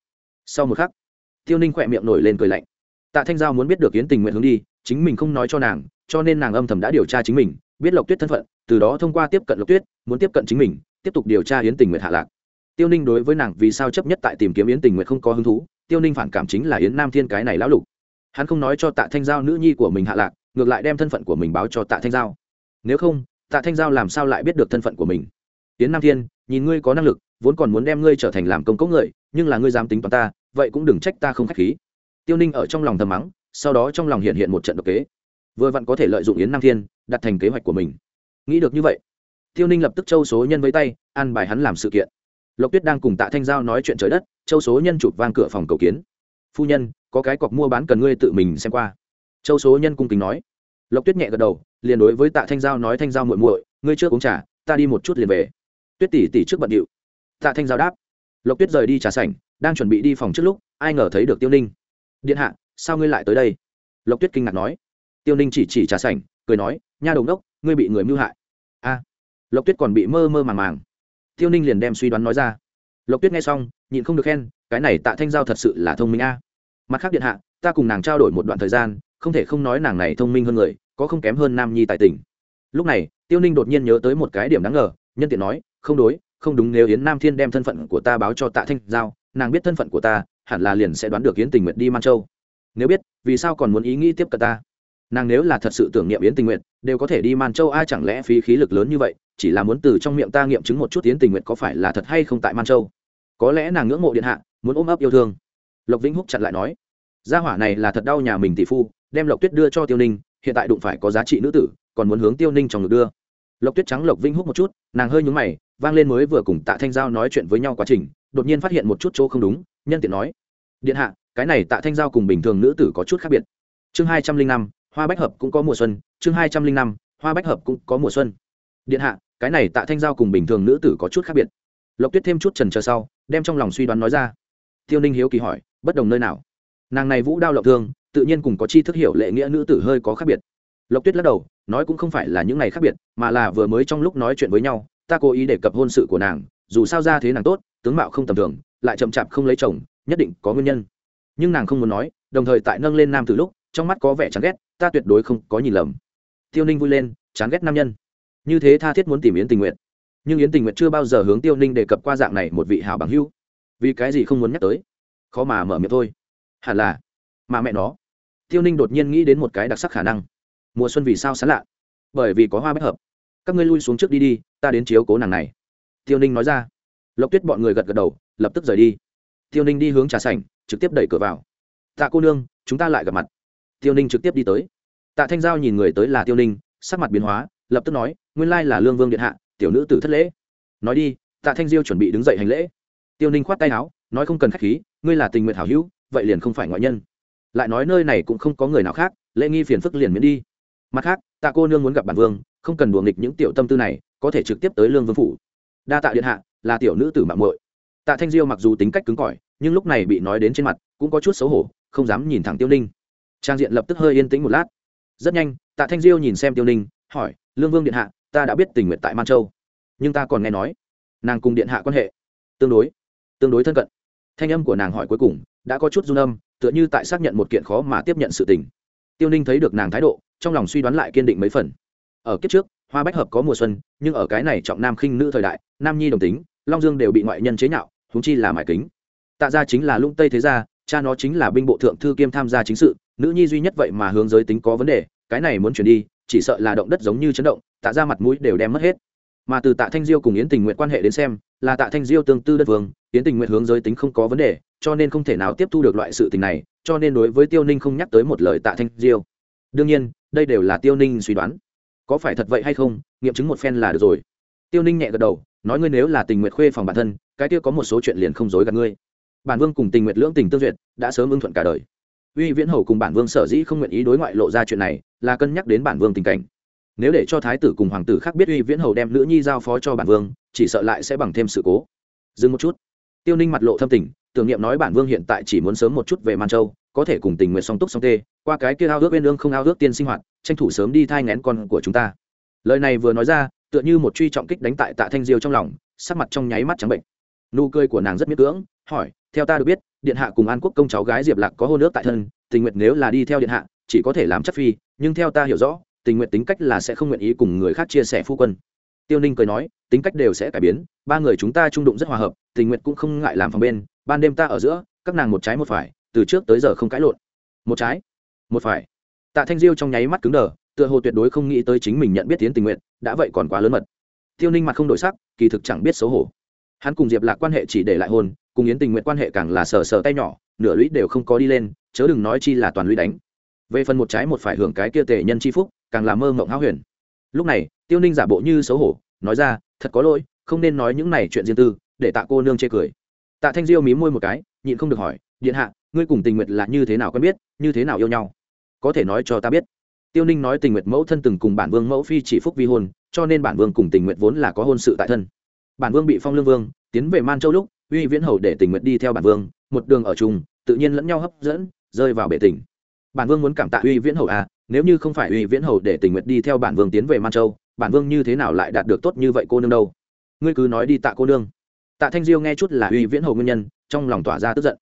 Sau một khắc, tiêu ninh khỏe miệng nổi lên cười lạnh. Tạ thanh giao muốn biết được yến tình nguyện hướng đi, chính mình không nói cho nàng, cho nên nàng âm thầm đã điều tra chính mình, biết lộc tuyết thân phận, từ đó thông qua tiếp cận lộc tuyết, muốn tiếp cận chính mình, tiếp tục điều tra yến tình nguyện hạ lạc. Tiêu ninh đối với nàng vì sao chấp nhất tại tìm kiếm yến tình nguyện không có hứng thú tiêu ninh phản cảm chính là yến nam thiên cái này lão lục. Hắn không nói cho tạ thanh giao nữ nhi của mình hạ lạc, ngược lại đem thân phận của mình báo cho tạ thanh giao. Nếu không, tạ thanh giao làm sao lại biết được thân phận của mình? Yến nam thiên, nhìn ngươi có năng lực, vốn còn muốn đem ngươi trở thành làm công cốc người, nhưng là ngươi dám tính toán ta, vậy cũng đừng trách ta không k h á c h khí. Tiêu ninh ở trong lòng thầm mắng, sau đó trong lòng hiện hiện một trận độc kế. Vừa vặn có thể lợi dụng yến nam thiên, đặt thành kế hoạch của mình. Nghĩ được như vậy, tiêu ninh lập tức châu số nhân với tay, an bài hắn làm sự kiện. Lộc tuyết đang cùng tạ thanh giao nói chuyện trời đất châu số nhân chụp vang cửa phòng cầu kiến. Phu nhân, có cái cọc mua bán cần ngươi tự mình xem qua. Châu số nhân cung kính nói. Lộc tuyết nhẹ gật đầu, liền đối với tạ thanh giao nói, thanh giao muội muội, ngươi trước uống trà, ta đi một chút liền về. Tuyết tỷ tỷ trước bận điệu. Tạ thanh giao đáp. Lộc tuyết rời đi trà sảnh, đang chuẩn bị đi phòng trước lúc, ai ngờ thấy được tiêu ninh. Điện hạ, sao ngươi lại tới đây? Lộc tuyết kinh ngạc nói. Tiêu ninh chỉ chỉ trà sảnh, cười nói, nha đồng đốc ngươi bị người mưu hại. A. Lộc tuyết còn bị mơ mơ màng màng. Tiêu ninh liền đem suy đoán nói ra. Lộc tuyết nghe xong nhịn không được khen, cái này tạ thanh giao thật sự là thông minh a. Mặt khác điện hạ, ta cùng nàng trao đổi một đoạn thời gian, không thể không nói nàng này thông minh hơn người, có không kém hơn nam nhi tài tình. Lúc này, tiêu ninh đột nhiên nhớ tới một cái điểm đáng ngờ, nhân tiện nói, không đối, không đúng, nếu yến nam thiên đem thân phận của ta báo cho tạ thanh giao, nàng biết thân phận của ta, hẳn là liền sẽ đoán được yến tình nguyện đi man châu. Nếu biết, vì sao còn muốn ý nghĩ tiếp cận ta? Nàng nếu là thật sự tưởng niệm yến tình nguyện đều có thể đi man châu ai chẳng lẽ phí khí lực lớn như vậy, chỉ là muốn từ trong miệng ta nghiệm chứng một chút yến tình nguyện có phải là thật hay không tại man châu? Có lẽ nàng ngưỡng mộ điện hạ, muốn ôm ấp yêu thương. Lộc vĩnh húc chặn lại nói, gia hỏa này là thật đau nhà mình tỷ phu, đem lộc tuyết đưa cho tiêu ninh, hiện tại đụng phải có giá trị nữ tử, còn muốn hướng tiêu ninh trong ngực đưa. Lộc tuyết trắng lộc vĩnh húc một chút, nàng hơi nhúng mày, vang lên mới vừa cùng tạ thanh giao nói chuyện với nhau quá trình, đột nhiên phát hiện một chút chỗ không đúng, nhân tiện nói, điện hạ, cái này tạ thanh giao cùng bình thường nữ tử có chút khác biệt. Chương hai trăm linh năm, hoa bách hợp cũng có mùa xuân, chương hai trăm linh năm, hoa bách hợp cũng có mùa xuân. Điện hạ, cái này tạ thanh giao cùng bình thường nữ tử có chút khác biệt lộc tuyết thêm chút trần chờ sau, đem trong lòng suy đoán nói ra. Tiêu ninh hiếu kỳ hỏi, bất đồng nơi nào? Nàng này vũ đao lộc thương, tự nhiên cùng có chi thức hiểu lệ nghĩa nữ tử hơi có khác biệt. Lộc tuyết lắc đầu, nói cũng không phải là những ngày khác biệt, mà là vừa mới trong lúc nói chuyện với nhau, ta cố ý đề cập hôn sự của nàng, dù sao ra thế nàng tốt, tướng mạo không tầm thường, lại chậm chạp không lấy chồng, nhất định có nguyên nhân. Nhưng nàng không muốn nói, đồng thời tại nâng lên nam từ lúc, trong mắt có vẻ chán ghét, ta tuyệt đối không có nhìn lầm. Tiêu ninh vui lên, chán ghét nam nhân. Như thế tha thiết muốn tìm yến tình nguyện nhưng yến tình nguyện chưa bao giờ hướng tiêu ninh đề cập qua dạng này một vị hảo bằng hưu vì cái gì không muốn nhắc tới? Khó mà mở miệng thôi. Hẳn là, mà mẹ nó, tiêu ninh đột nhiên nghĩ đến một cái đặc sắc khả năng. Mùa xuân vì sao sán lạ? Bởi vì có hoa bách hợp. Các ngươi lui xuống trước đi đi, ta đến chiếu cố nàng này. Tiêu ninh nói ra. Lộc tuyết bọn người gật gật đầu, lập tức rời đi. Tiêu ninh đi hướng trà sảnh, trực tiếp đẩy cửa vào. Tạ cô nương, chúng ta lại gặp mặt. Tiêu ninh trực tiếp đi tới. Tạ thanh giao nhìn người tới là tiêu ninh, sắc mặt biến hóa, lập tức nói, nguyên lai là lương vương điện hạ tiểu nữ tử thất lễ. Nói đi, tạ thanh diêu chuẩn bị đứng dậy hành lễ. Tiêu ninh khoát tay áo, nói không cần k h á c h khí, ngươi là tình nguyện hảo hữu, vậy liền không phải ngoại nhân. Lại nói nơi này cũng không có người nào khác, lễ nghi phiền phức liền miễn đi. Mặt khác, tạ cô nương muốn gặp bản vương, không cần đùa nghịch những tiểu tâm tư này, có thể trực tiếp tới lương vương phủ. Đa tạ điện hạ, là tiểu nữ tử mạng muội. Tạ thanh diêu mặc dù tính cách cứng cỏi, nhưng lúc này bị nói đến trên mặt, cũng có chút xấu hổ, không dám nhìn thẳng tiêu ninh. Trang diện lập tức hơi yên tĩnh một lát. Rất nhanh, tạ thanh diêu nhìn xem tiêu ninh, hỏi, lương vương điện hạ ta đã biết tình nguyện tại man châu nhưng ta còn nghe nói nàng cùng điện hạ quan hệ tương đối tương đối thân cận thanh âm của nàng hỏi cuối cùng đã có chút run âm tựa như tại xác nhận một kiện khó mà tiếp nhận sự tình tiêu ninh thấy được nàng thái độ trong lòng suy đoán lại kiên định mấy phần ở kiếp trước hoa bách hợp có mùa xuân nhưng ở cái này trọng nam khinh nữ thời đại nam nhi đồng tính long dương đều bị ngoại nhân chế nhạo húng chi là mải kính tạ gia chính là Lung tây thế gia cha nó chính là binh bộ thượng thư kiêm tham gia chính sự nữ nhi duy nhất vậy mà hướng giới tính có vấn đề cái này muốn chuyển đi chỉ sợ là động đất giống như chấn động tạ ra mặt mũi đều đem mất hết. Mà từ tạ thanh diêu cùng yến tình nguyện quan hệ đến xem, là tạ thanh diêu tương tư đất vương yến tình nguyện hướng giới tính không có vấn đề, cho nên không thể nào tiếp thu được loại sự tình này, cho nên đối với tiêu ninh không nhắc tới một lời tạ thanh diêu. Đương nhiên, đây đều là tiêu ninh suy đoán. Có phải thật vậy hay không, nghiệm chứng một phen là được rồi. Tiêu ninh nhẹ gật đầu, nói ngươi nếu là tình nguyện khuê phòng bản thân, cái kia có một số chuyện liền không dối gạt ngươi. Bản vương cùng tình nguyện lưỡng tình tương duyệt, đã sớm ưng thuận cả đời. Uy viễn hầu cùng bản vương sở dĩ không nguyện ý đối ngoại lộ ra chuyện này, là cân nhắc đến bản vương tình cảnh nếu để cho thái tử cùng hoàng tử khác biết uy viễn hầu đem nữ nhi giao phó cho bản vương, chỉ sợ lại sẽ bằng thêm sự cố. Dừng một chút. Tiêu ninh mặt lộ thâm tình, tưởng niệm nói bản vương hiện tại chỉ muốn sớm một chút về man châu, có thể cùng tình nguyện song túc song tê, qua cái kia ao ước bên lương không ao ước tiên sinh hoạt, tranh thủ sớm đi thai ngén con của chúng ta. Lời này vừa nói ra, tựa như một truy trọng kích đánh tại tạ thanh diêu trong lòng, sắc mặt trong nháy mắt trắng bệnh. Nụ cười của nàng rất miết cưỡng, hỏi, theo ta được biết, điện hạ cùng an quốc công cháu gái diệp lạc có hôn ước tại thân, tình nguyện nếu là đi theo điện hạ, chỉ có thể làm chất phi, nhưng theo ta hiểu rõ tình nguyện tính cách là sẽ không nguyện ý cùng người khác chia sẻ phu quân. Tiêu ninh cười nói, tính cách đều sẽ cải biến, ba người chúng ta trung đụng rất hòa hợp, tình nguyện cũng không ngại làm phòng bên, ban đêm ta ở giữa, các nàng một trái một phải, từ trước tới giờ không cãi lộn. Một trái, một phải. Tạ thanh diêu trong nháy mắt cứng đờ, tựa hồ tuyệt đối không nghĩ tới chính mình nhận biết tiến tình nguyện đã vậy còn quá lớn mật. Tiêu ninh mặt không đổi sắc, kỳ thực chẳng biết xấu hổ. Hắn cùng diệp lạc quan hệ chỉ để lại hôn cùng yến tình nguyện quan hệ càng là sờ sờ tay nhỏ, nửa lũy đều không có đi lên, chớ đừng nói chi là toàn lũy đánh về phần một trái một phải hưởng cái kia tề nhân c h i phúc, càng là mơ mộng háo huyền. Lúc này, tiêu ninh giả bộ như xấu hổ, nói ra, thật có lỗi, không nên nói những này chuyện riêng tư, để tạ cô nương chê cười. Tạ thanh diêu mí môi một cái, nhịn không được hỏi, điện hạ, ngươi cùng tình nguyện là như thế nào quen biết, như thế nào yêu nhau? Có thể nói cho ta biết. Tiêu ninh nói tình nguyện mẫu thân từng cùng bản vương mẫu phi chỉ phúc vi hôn, cho nên bản vương cùng tình nguyện vốn là có hôn sự tại thân. Bản vương bị phong lương vương, tiến về man châu lúc, uy viễn hầu để tình nguyện đi theo bản vương, một đường ở chung, tự nhiên lẫn nhau hấp dẫn, rơi vào bể tỉnh bản vương muốn cảm tạ uy viễn hầu à nếu như không phải uy viễn hầu để tình nguyện đi theo bản vương tiến về man châu, bản vương như thế nào lại đạt được tốt như vậy cô nương đâu? Ngươi cứ nói đi tạ cô nương. Tạ thanh diêu nghe chút là uy viễn hầu nguyên nhân, trong lòng tỏa ra tức giận.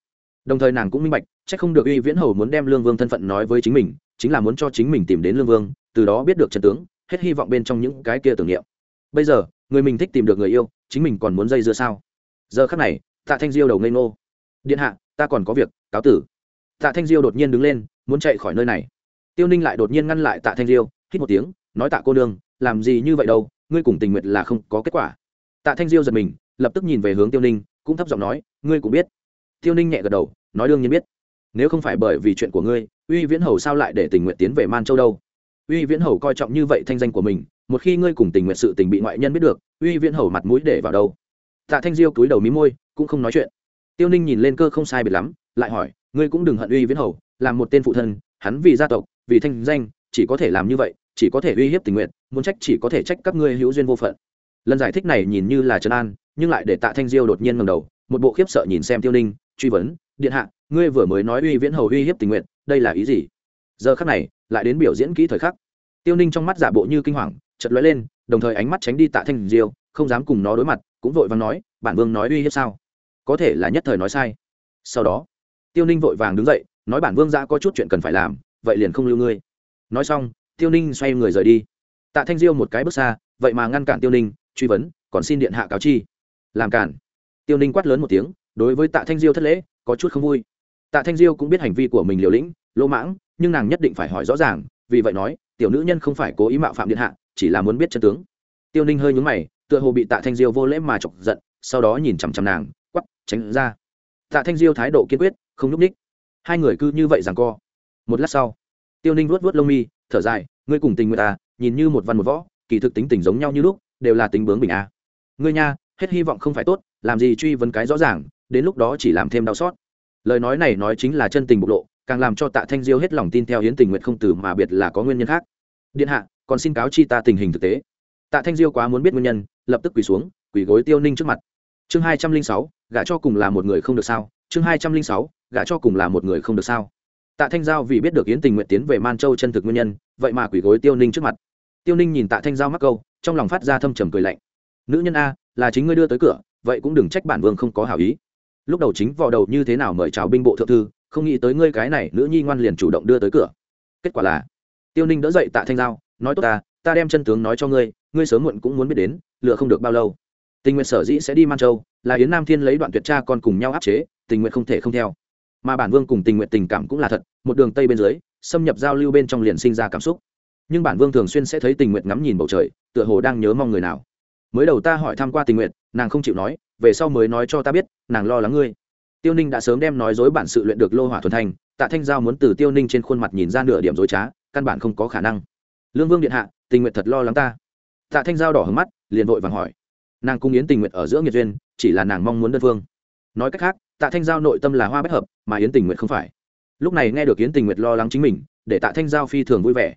Đồng thời nàng cũng minh bạch c h ắ c không được uy viễn hầu muốn đem lương vương thân phận nói với chính mình, chính là muốn cho chính mình tìm đến lương vương, từ đó biết được trần tướng, hết hy vọng bên trong những cái kia tưởng niệm. Bây giờ, người mình thích tìm được người yêu, chính mình còn muốn dây dưa sao? Giờ khắc này, tạ thanh diêu đầu ngây ngô. Điện hạ, ta còn có việc, cáo tử. Tạ thanh diêu đột nhiên đứng lên muốn chạy khỏi nơi này. Tiêu ninh lại đột nhiên ngăn lại tạ thanh diêu, hít một tiếng, nói tạ cô nương, làm gì như vậy đâu, ngươi cùng tình nguyện là không có kết quả. Tạ thanh diêu giật mình, lập tức nhìn về hướng tiêu ninh, cũng thấp giọng nói, ngươi cũng biết. Tiêu ninh nhẹ gật đầu, nói đương nhiên biết. Nếu không phải bởi vì chuyện của ngươi, uy viễn hầu sao lại để tình nguyện tiến về man châu đâu? Uy viễn hầu coi trọng như vậy thanh danh của mình, một khi ngươi cùng tình nguyện sự tình bị ngoại nhân biết được, uy viễn hầu mặt mũi để vào đâu? Tạ thanh diêu cúi đầu mí môi, cũng không nói chuyện. Tiêu ninh nhìn lên cơ không sai biệt lắm, lại hỏi, ngươi cũng đừng hận uy viễn hầu làm một tên phụ thân, hắn vì gia tộc, vì thanh danh, chỉ có thể làm như vậy, chỉ có thể uy hiếp tình nguyện, muốn trách chỉ có thể trách các ngươi hữu duyên vô phận. Lần giải thích này nhìn như là trấn an, nhưng lại để tạ thanh diêu đột nhiên ngầm đầu, một bộ khiếp sợ nhìn xem tiêu ninh, truy vấn, điện hạ, ngươi vừa mới nói uy viễn hầu uy hiếp tình nguyện, đây là ý gì? Giờ khắc này, lại đến biểu diễn kỹ thời khắc. Tiêu ninh trong mắt giả bộ như kinh hoàng chật lóe lên, đồng thời ánh mắt tránh đi tạ thanh diêu, không dám cùng nó đối mặt, cũng vội vàng nói, bản vương nói uy hiếp sao? Có thể là nhất thời nói sai. Sau đó, tiêu ninh vội vàng đứng dậy nói bản vương gia có chút chuyện cần phải làm, vậy liền không lưu ngươi. Nói xong, tiêu ninh xoay người rời đi. Tạ thanh diêu một cái bước xa, vậy mà ngăn cản tiêu ninh, truy vấn, còn xin điện hạ cáo chi? Làm cản. Tiêu ninh quát lớn một tiếng, đối với tạ thanh diêu thất lễ, có chút không vui. Tạ thanh diêu cũng biết hành vi của mình liều lĩnh, lỗ mãng, nhưng nàng nhất định phải hỏi rõ ràng, vì vậy nói, tiểu nữ nhân không phải cố ý mạo phạm điện hạ, chỉ là muốn biết chân tướng. Tiêu ninh hơi nhúng mày, tựa hồ bị tạ thanh diêu vô lễ mà chọc giận, sau đó nhìn chằm chằm nàng quắp tránh ra. Tạ thanh diêu thái độ kiên quyết, không nhúc ních hai người cứ như vậy rằng co. Một lát sau, tiêu ninh vuốt vuốt lông mi, thở dài, ngươi cùng tình người ta à, nhìn như một văn một võ, kỳ thực tính tình giống nhau như lúc, đều là tính bướng bình a à. ngươi nha, hết hy vọng không phải tốt, làm gì truy vấn cái rõ ràng, đến lúc đó chỉ làm thêm đau xót. Lời nói này nói chính là chân tình bộc lộ, càng làm cho tạ thanh diêu hết lòng tin theo hiến tình nguyện không từ mà biệt là có nguyên nhân khác. Điện hạ, còn xin cáo chi ta tình hình thực tế. Tạ thanh diêu quá muốn biết nguyên nhân, lập tức quỳ xuống, quỳ gối tiêu ninh trước mặt. Chương hai trăm linh sáu, gả cho cùng là một người không được sao. Chương hai trăm linh sáu gả cho cùng là một người không được sao? Tạ thanh giao vì biết được yến tình nguyện tiến về man châu chân thực nguyên nhân, vậy mà quỳ gối tiêu ninh trước mặt. Tiêu ninh nhìn tạ thanh giao mắc câu, trong lòng phát ra thâm trầm cười lạnh. Nữ nhân a, là chính ngươi đưa tới cửa, vậy cũng đừng trách bản vương không có hảo ý. Lúc đầu chính vò đầu như thế nào mời chào binh bộ thượng thư, không nghĩ tới ngươi cái này nữ nhi ngoan liền chủ động đưa tới cửa. Kết quả là, tiêu ninh đỡ dậy tạ thanh giao, nói tốt ta ta đem chân tướng nói cho ngươi ngươi sớm muộn cũng muốn biết đến, lựa không được bao lâu. Tình nguyện sở dĩ sẽ đi man châu, là yến nam thiên lấy đoạn tuyệt cha con cùng nhau áp chế, tình nguyện không thể không theo mà bản vương cùng tình nguyện tình cảm cũng là thật, một đường tây bên dưới, xâm nhập giao lưu bên trong liền sinh ra cảm xúc. Nhưng bản vương thường xuyên sẽ thấy tình nguyện ngắm nhìn bầu trời, tựa hồ đang nhớ mong người nào. Mới đầu ta hỏi tham q u a tình nguyện, nàng không chịu nói, về sau mới nói cho ta biết, nàng lo lắng ngươi. Tiêu ninh đã sớm đem nói dối bản sự luyện được lô hỏa thuần thành, tạ thanh giao muốn từ tiêu ninh trên khuôn mặt nhìn ra nửa điểm dối trá, căn bản không có khả năng. Lương vương điện hạ, tình nguyện thật lo lắng ta. Tạ thanh giao đỏ hứng mắt, liền vội vàng hỏi. Nàng cung yến tình nguyện ở giữa nghiệt duyên, chỉ là nàng mong muốn đơn phương. Nói cách khác tạ thanh giao nội tâm là hoa bất hợp, mà yến tình Nguyệt không phải. Lúc này nghe được yến tình Nguyệt lo lắng chính mình, để tạ thanh giao phi thường vui vẻ.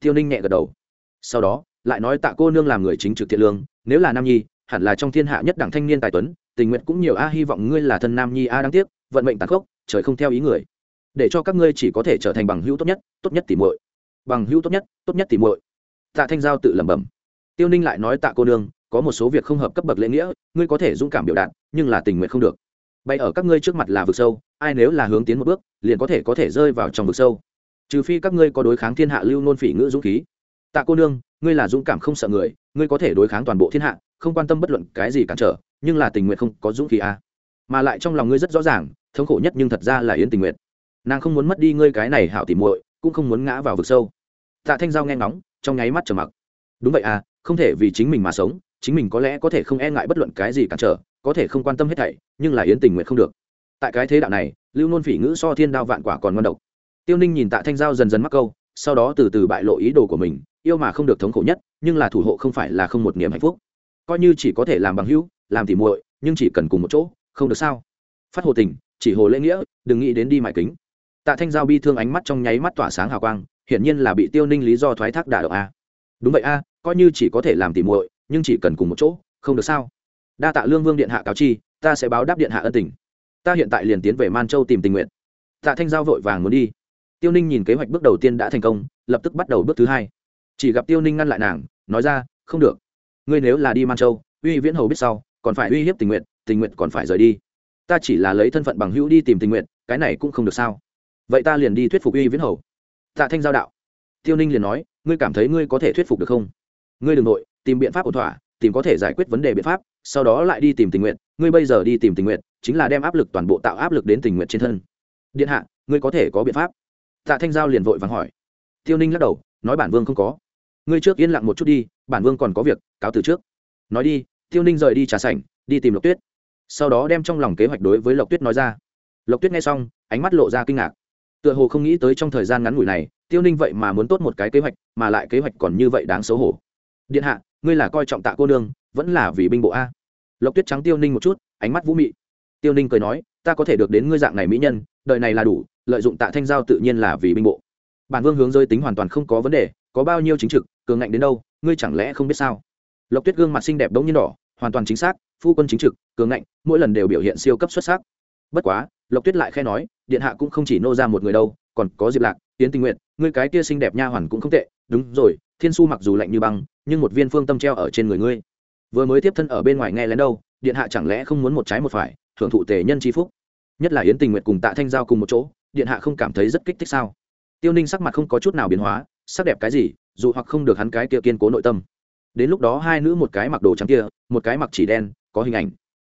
Tiêu ninh nhẹ gật đầu. Sau đó, lại nói tạ cô nương làm người chính trực thiện lương, nếu là nam nhi, hẳn là trong thiên hạ nhất đẳng thanh niên tài tuấn, tình nguyện cũng nhiều a, hy vọng ngươi là thân nam nhi a đáng tiếc, vận mệnh tàn khốc, trời không theo ý người. Để cho các ngươi chỉ có thể trở thành bằng hữu tốt nhất tốt nhất tỉ muội. Bằng hữu tốt nhất tốt nhất tỉ muội. Tạ thanh giao tự lẩm bẩm. Tiêu ninh lại nói tạ cô nương, có một số việc không hợp cấp bậc lễ nghĩa, ngươi có thể dũng cảm biểu đạt, nhưng là tình nguyện không được bay ở các ngươi trước mặt là vực sâu, ai nếu là hướng tiến một bước, liền có thể có thể rơi vào trong vực sâu. Trừ phi các ngươi có đối kháng thiên hạ lưu nôn phỉ ngữ dũng khí. Tạ cô nương, ngươi là dũng cảm không sợ người, ngươi có thể đối kháng toàn bộ thiên hạ, không quan tâm bất luận cái gì cản trở, nhưng là tình nguyện không có dũng khí à. mà lại trong lòng ngươi rất rõ ràng, thống khổ nhất nhưng thật ra là yến tình nguyện. Nàng không muốn mất đi ngươi cái này hảo tỉ muội, cũng không muốn ngã vào vực sâu. Tạ thanh giao nghe ngóng, trong nháy mắt trở mặc. Đúng vậy à không thể vì chính mình mà sống, chính mình có lẽ có thể không e ngại bất luận cái gì cản trở có thể không quan tâm hết thảy, nhưng là yến tình nguyện không được. Tại cái thế đạo này, lưu nôn phỉ ngữ so thiên đao vạn quả còn ngon độc. Tiêu ninh nhìn tạ thanh giao dần dần mắc câu, sau đó từ từ bại lộ ý đồ của mình, yêu mà không được thống khổ nhất, nhưng là thủ hộ không phải là không một niềm hạnh phúc. Coi như chỉ có thể làm bằng hữu, làm tỉ muội, nhưng chỉ cần cùng một chỗ, không được sao? Phát hồ tình, chỉ hồ lễ nghĩa, đừng nghĩ đến đi mải kính. Tạ thanh giao bi thương ánh mắt trong nháy mắt tỏa sáng hào quang, hiển nhiên là bị tiêu ninh lý do thoái thác đả động a. Đúng vậy a, coi như chỉ có thể làm tỉ muội, nhưng chỉ cần cùng một chỗ, không được sao? Đa tạ lương vương điện hạ cáo chi, ta sẽ báo đáp điện hạ ân tình. Ta hiện tại liền tiến về man châu tìm tình nguyện. Tạ thanh giao vội vàng muốn đi. Tiêu ninh nhìn kế hoạch bước đầu tiên đã thành công, lập tức bắt đầu bước thứ hai. Chỉ gặp tiêu ninh ngăn lại nàng, nói ra, không được. Ngươi nếu là đi man châu, uy viễn hầu biết sau, còn phải uy hiếp tình nguyện tình nguyện còn phải rời đi. Ta chỉ là lấy thân phận bằng hữu đi tìm tình nguyện, cái này cũng không được sao. Vậy ta liền đi thuyết phục uy viễn hầu. Tạ thanh giao đạo. Tiêu ninh liền nói, ngươi cảm thấy ngươi có thể thuyết phục được không? Ngươi đ ừ n g nội, tìm biện pháp ổn thỏa tìm có thể giải quyết vấn đề biện pháp, sau đó lại đi tìm tình nguyện. Ngươi bây giờ đi tìm tình nguyện, chính là đem áp lực toàn bộ tạo áp lực đến tình nguyện trên thân. Điện hạ, ngươi có thể có biện pháp. Tạ thanh giao liền vội vàng hỏi. Tiêu ninh lắc đầu, nói bản vương không có. Ngươi trước yên lặng một chút đi, bản vương còn có việc, cáo từ trước. Nói đi, tiêu ninh rời đi trà sảnh, đi tìm lộc tuyết. Sau đó đem trong lòng kế hoạch đối với lộc tuyết nói ra. Lộc tuyết nghe xong, ánh mắt lộ ra kinh ngạc. Tựa hồ không nghĩ tới trong thời gian ngắn ngủi này, tiêu ninh vậy mà muốn tốt một cái kế hoạch, mà lại kế hoạch còn như vậy đáng xấu hổ. Điện hạ ngươi là coi trọng tạ cô nương, vẫn là vì binh bộ a. Lộc tuyết trắng tiêu ninh một chút, ánh mắt vũ mị. Tiêu ninh cười nói, ta có thể được đến ngươi dạng này mỹ nhân, đời này là đủ, lợi dụng tạ thanh giao tự nhiên là vì binh bộ. Bản vương hướng rơi tính hoàn toàn không có vấn đề, có bao nhiêu chính trực, cường ngạnh đến đâu, ngươi chẳng lẽ không biết sao? Lộc tuyết gương mặt xinh đẹp đống nhiên đỏ, hoàn toàn chính xác, phu quân chính trực, cường ngạnh, mỗi lần đều biểu hiện siêu cấp xuất sắc. Bất quá, lộc tuyết lại khe nói, điện hạ cũng không chỉ nô ra một người đâu, còn có diệp lạc tiến tình nguyện ngươi cái kia xinh đẹp nha hoàn cũng không tệ, đúng rồi, thiên su mặc dù lạnh như băng nhưng một viên phương tâm treo ở trên người ngươi. Vừa mới tiếp thân ở bên ngoài nghe lén đâu, điện hạ chẳng lẽ không muốn một trái một phải, thưởng thụ tề nhân c phúc? Nhất là yến tình nguyện cùng tạ thanh giao cùng một chỗ, điện hạ không cảm thấy rất kích thích sao? Tiêu ninh sắc mặt không có chút nào biến hóa, sắc đẹp cái gì, dù hoặc không được hắn cái kia kiên cố nội tâm. Đến lúc đó hai nữ một cái mặc đồ trắng kia, một cái mặc chỉ đen, có hình ảnh.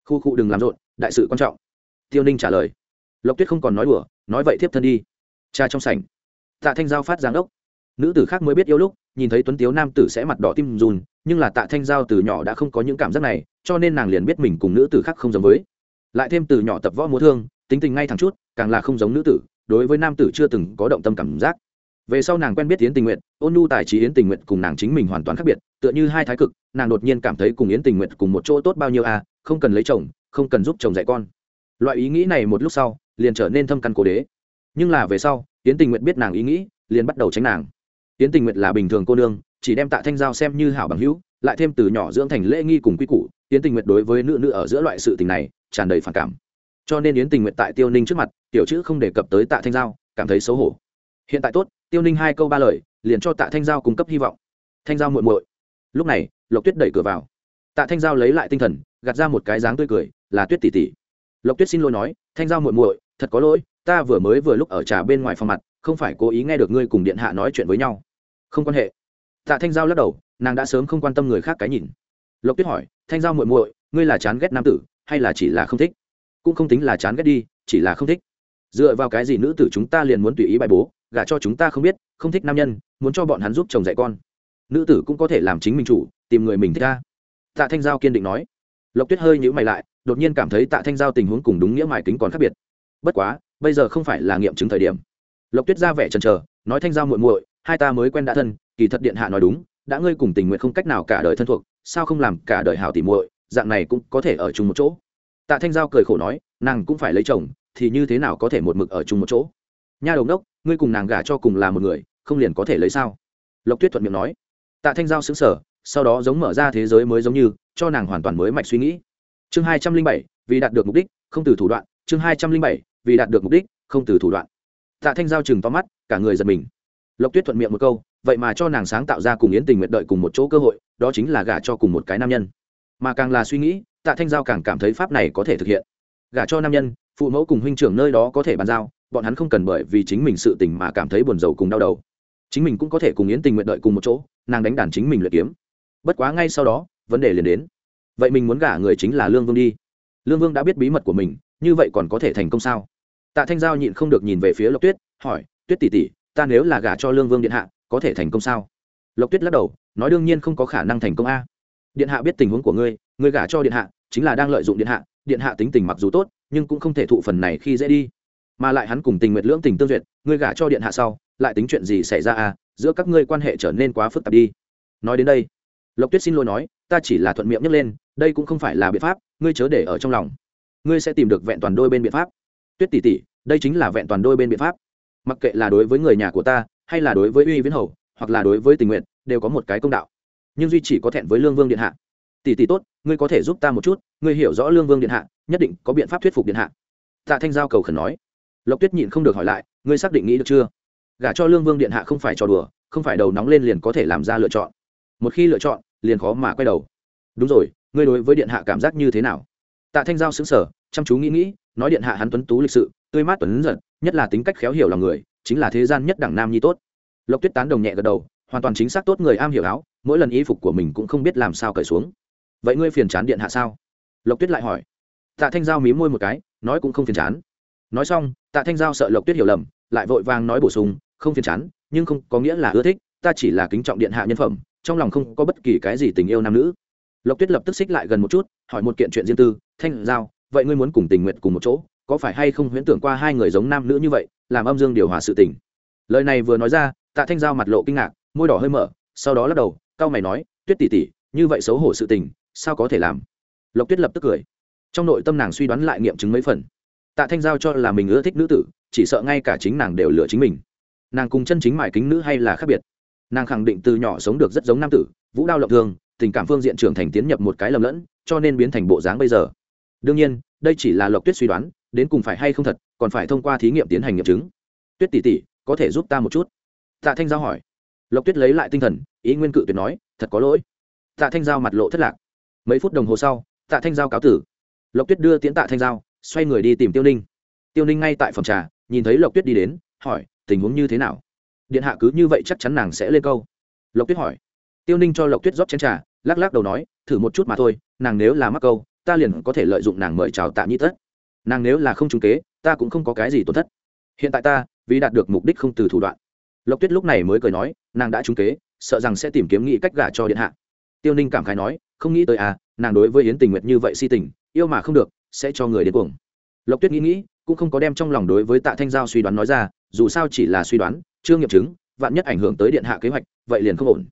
Khu khu đừng làm rộn, đại sự quan trọng. Tiêu ninh trả lời. Lộc tuyết không còn nói đùa, nói vậy tiếp thân đi. Cha trong sảnh. Tạ thanh giao phát giáng đốc nữ tử khác mới biết yêu lúc, nhìn thấy tuấn tiếu nam tử sẽ mặt đỏ tim rùn nhưng là tạ thanh giao từ nhỏ đã không có những cảm giác này, cho nên nàng liền biết mình cùng nữ tử khác không giống với. Lại thêm từ nhỏ tập võ múa thương, tính tình ngay thẳng chút, càng là không giống nữ tử, đối với nam tử chưa từng có động tâm cảm giác. Về sau nàng quen biết yến tình nguyện ôn nhu tài trí yến tình nguyện cùng nàng chính mình hoàn toàn khác biệt, tựa như hai thái cực, nàng đột nhiên cảm thấy cùng yến tình nguyện cùng một chỗ tốt bao nhiêu à không cần lấy chồng, không cần giúp chồng dạy con. Loại ý nghĩ này một lúc sau, liền trở nên thâm căn cố đế. Nhưng là về sau, yến tình nguyện biết nàng ý nghĩ, liền bắt đầu tránh nàng yến tình nguyện là bình thường cô nương, chỉ đem tạ thanh giao xem như hảo bằng hữu, lại thêm từ nhỏ dưỡng thành lễ nghi cùng quy củ, yến tình nguyện đối với nữ nữ ở giữa loại sự tình này, tràn đầy phản cảm. Cho nên yến tình nguyện tại tiêu ninh trước mặt, tiểu chữ không đề cập tới tạ thanh giao, cảm thấy xấu hổ. Hiện tại tốt, tiêu ninh hai câu ba lời, liền cho tạ thanh giao cung cấp hy vọng. Thanh giao muội muội. Lúc này, lộc tuyết đẩy cửa vào. Tạ thanh giao lấy lại tinh thần, gạt ra một cái dáng tươi cười, là tuyết tỷ tỷ. Lộc tuyết xin lỗi nói, thanh giao muội muội, thật có lỗi, ta vừa mới vừa lúc ở trà bên ngoài phòng mặt, không phải cố ý nghe được ngươi cùng điện hạ nói chuyện với nhau không quan hệ. Tạ thanh giao lắc đầu, nàng đã sớm không quan tâm người khác cái nhìn. Lộc tuyết hỏi, thanh giao muội muội, ngươi là chán ghét nam tử, hay là chỉ là không thích? Cũng không tính là chán ghét đi, chỉ là không thích. Dựa vào cái gì nữ tử chúng ta liền muốn tùy ý bài bố, gả cho chúng ta không biết, không thích nam nhân, muốn cho bọn hắn giúp chồng dạy con? Nữ tử cũng có thể làm chính mình chủ, tìm người mình thích ra tạ thanh giao kiên định nói. Lộc tuyết hơi nhữ mày lại, đột nhiên cảm thấy tạ thanh giao tình huống cùng đúng nghĩa mài kính còn khác biệt. Bất quá, bây giờ không phải là nghiệm chứng thời điểm. Lộc tuyết ra vẻ trần chờ, nói, thanh giao muội muội hai ta mới quen đã thân, kỳ thật điện hạ nói đúng, đã ngươi cùng tình nguyện không cách nào cả đời thân thuộc, sao không làm cả đời hảo tỉ muội, dạng này cũng có thể ở chung một chỗ. Tạ thanh giao cười khổ nói, nàng cũng phải lấy chồng, thì như thế nào có thể một mực ở chung một chỗ? Nha đầu đốc, ngươi cùng nàng gả cho cùng là một người, không liền có thể lấy sao? Lộc tuyết thuận miệng nói. Tạ thanh giao xứng sở sau đó giống mở ra thế giới mới giống như, cho nàng hoàn toàn mới mạch suy nghĩ. Chương hai trăm linh bảy, vì đạt được mục đích, không từ thủ đoạn. Chương hai trăm linh bảy, vì đạt được mục đích, không từ thủ đoạn. Tạ thanh giao chừng to mắt, cả người giật mình lộc tuyết thuận miệng một câu, vậy mà cho nàng sáng tạo ra cùng yến tình nguyện đợi cùng một chỗ cơ hội, đó chính là gả cho cùng một cái nam nhân. Mà càng là suy nghĩ, tạ thanh giao càng cảm thấy pháp này có thể thực hiện. Gả cho nam nhân, phụ mẫu cùng huynh trưởng nơi đó có thể bàn giao, bọn hắn không cần bởi vì chính mình sự tình mà cảm thấy buồn rầu cùng đau đầu. Chính mình cũng có thể cùng yến tình nguyện đợi cùng một chỗ, nàng đánh đàn chính mình luyện kiếm. Bất quá ngay sau đó, vấn đề liền đến. Vậy mình muốn gả người chính là lương vương đi. Lương vương đã biết bí mật của mình, như vậy còn có thể thành công sao? Tạ thanh giao nhịn không được nhìn về phía lộc tuyết, hỏi, tuyết tỷ tỷ ta nếu là gả cho lương vương điện hạ, có thể thành công sao? Lộc tuyết lắc đầu, nói đương nhiên không có khả năng thành công a. Điện hạ biết tình huống của ngươi ngươi gả cho điện hạ, chính là đang lợi dụng điện hạ điện hạ tính tình mặc dù tốt, nhưng cũng không thể thụ phần này khi dễ đi. Mà lại hắn cùng tình nguyệt lưỡng tình tương duyệt, ngươi gả cho điện hạ sau, lại tính chuyện gì xảy ra à giữa các ngươi quan hệ trở nên quá phức tạp đi. Nói đến đây, lộc tuyết xin lỗi nói, ta chỉ là thuận miệng nhấc lên, đây cũng không phải là biện pháp, ngươi chớ để ở trong lòng. Ngươi sẽ tìm được vẹn toàn đôi bên biện pháp. Tuyết tỷ tỷ, đây chính là vẹn toàn đôi bên biện pháp mặc kệ là đối với người nhà của ta, hay là đối với uy viễn hầu, hoặc là đối với tình nguyện, đều có một cái công đạo. Nhưng duy chỉ có thẹn với lương vương điện hạ. Tỷ tỷ tốt, ngươi có thể giúp ta một chút, ngươi hiểu rõ lương vương điện hạ, nhất định có biện pháp thuyết phục điện hạ. Tạ thanh giao cầu khẩn nói. Lộc tuyết nhịn không được hỏi lại, ngươi xác định nghĩ được chưa? Gả cho lương vương điện hạ không phải trò đùa, không phải đầu nóng lên liền có thể làm ra lựa chọn. Một khi lựa chọn, liền khó mà quay đầu. Đúng rồi, ngươi đối với điện hạ cảm giác như thế nào? Tạ thanh giao xứng sở chăm chú nghĩ nghĩ nói điện hạ hắn tuấn tú lịch sự, tươi mát tuấn giật, nhất là tính cách khéo hiểu lòng người, chính là thế gian nhất đẳng nam nhi tốt. Lộc tuyết tán đồng nhẹ gật đầu, hoàn toàn chính xác tốt người am hiểu áo, mỗi lần y phục của mình cũng không biết làm sao cởi xuống. Vậy ngươi phiền chán điện hạ sao? Lộc tuyết lại hỏi. Tạ thanh giao mí môi một cái, nói cũng không phiền chán. Nói xong, tạ thanh giao sợ lộc tuyết hiểu lầm, lại vội vàng nói bổ sung, không phiền chán, nhưng không có nghĩa là ưa thích, ta chỉ là kính trọng điện hạ nhân phẩm, trong lòng không có bất kỳ cái gì tình yêu nam nữ. Lộc tuyết lập tức xích lại gần một chút, hỏi một kiện chuyện riêng tư, thanh giao vậy ngươi muốn cùng tình nguyện cùng một chỗ, có phải hay không huyễn tưởng qua hai người giống nam nữ như vậy, làm âm dương điều hòa sự tình? Lời này vừa nói ra, tạ thanh giao mặt lộ kinh ngạc, môi đỏ hơi mở, sau đó lắc đầu cao mày nói, tuyết tỷ tỷ, như vậy xấu hổ sự tình, sao có thể làm? Lộc tuyết lập tức cười. Trong nội tâm nàng suy đoán lại nghiệm chứng mấy phần. Tạ thanh giao cho là mình ưa thích nữ tử, chỉ sợ ngay cả chính nàng đều lựa chính mình. Nàng cùng chân chính mải kính nữ hay là khác biệt. Nàng khẳng định từ nhỏ sống được rất giống nam tử, vũ đao lộng thường tình cảm phương diện trưởng thành tiến nhập một cái lầm lẫn, cho nên biến thành bộ dáng bây giờ đương nhiên, đây chỉ là lộc tuyết suy đoán, đến cùng phải hay không thật, còn phải thông qua thí nghiệm tiến hành nghiệm chứng. Tuyết tỷ tỷ, có thể giúp ta một chút? Tạ thanh giao hỏi. Lộc tuyết lấy lại tinh thần, ý nguyên cự tuyệt nói, thật có lỗi. Tạ thanh giao mặt lộ thất lạc. Mấy phút đồng hồ sau, tạ thanh giao cáo tử. Lộc tuyết đưa tiễn tạ thanh giao, xoay người đi tìm tiêu ninh. Tiêu ninh ngay tại phòng trà, nhìn thấy lộc tuyết đi đến, hỏi, tình huống như thế nào? Điện hạ cứ như vậy chắc chắn nàng sẽ lên câu. Lộc tuyết hỏi. Tiêu ninh cho lộc tuyết rót chén trà, lắc lắc đầu nói, thử một chút mà thôi, nàng nếu là mắc câu ta liền có thể lợi dụng nàng mời chào tạ nhĩ tất. Nàng nếu là không trúng kế, ta cũng không có cái gì tổn thất. Hiện tại ta, vì đạt được mục đích không từ thủ đoạn. Lộc tuyết lúc này mới cười nói, nàng đã trúng kế, sợ rằng sẽ tìm kiếm nghĩ cách gả cho điện hạ. Tiêu ninh cảm khái nói, không nghĩ tới à nàng đối với yến tình nguyệt như vậy si tình, yêu mà không được, sẽ cho người đến cuồng. Lộc tuyết nghĩ nghĩ, cũng không có đem trong lòng đối với tạ thanh giao suy đoán nói ra, dù sao chỉ là suy đoán, chưa nghiệm chứng, vạn nhất ảnh hưởng tới điện hạ kế hoạch, vậy liền không ổn.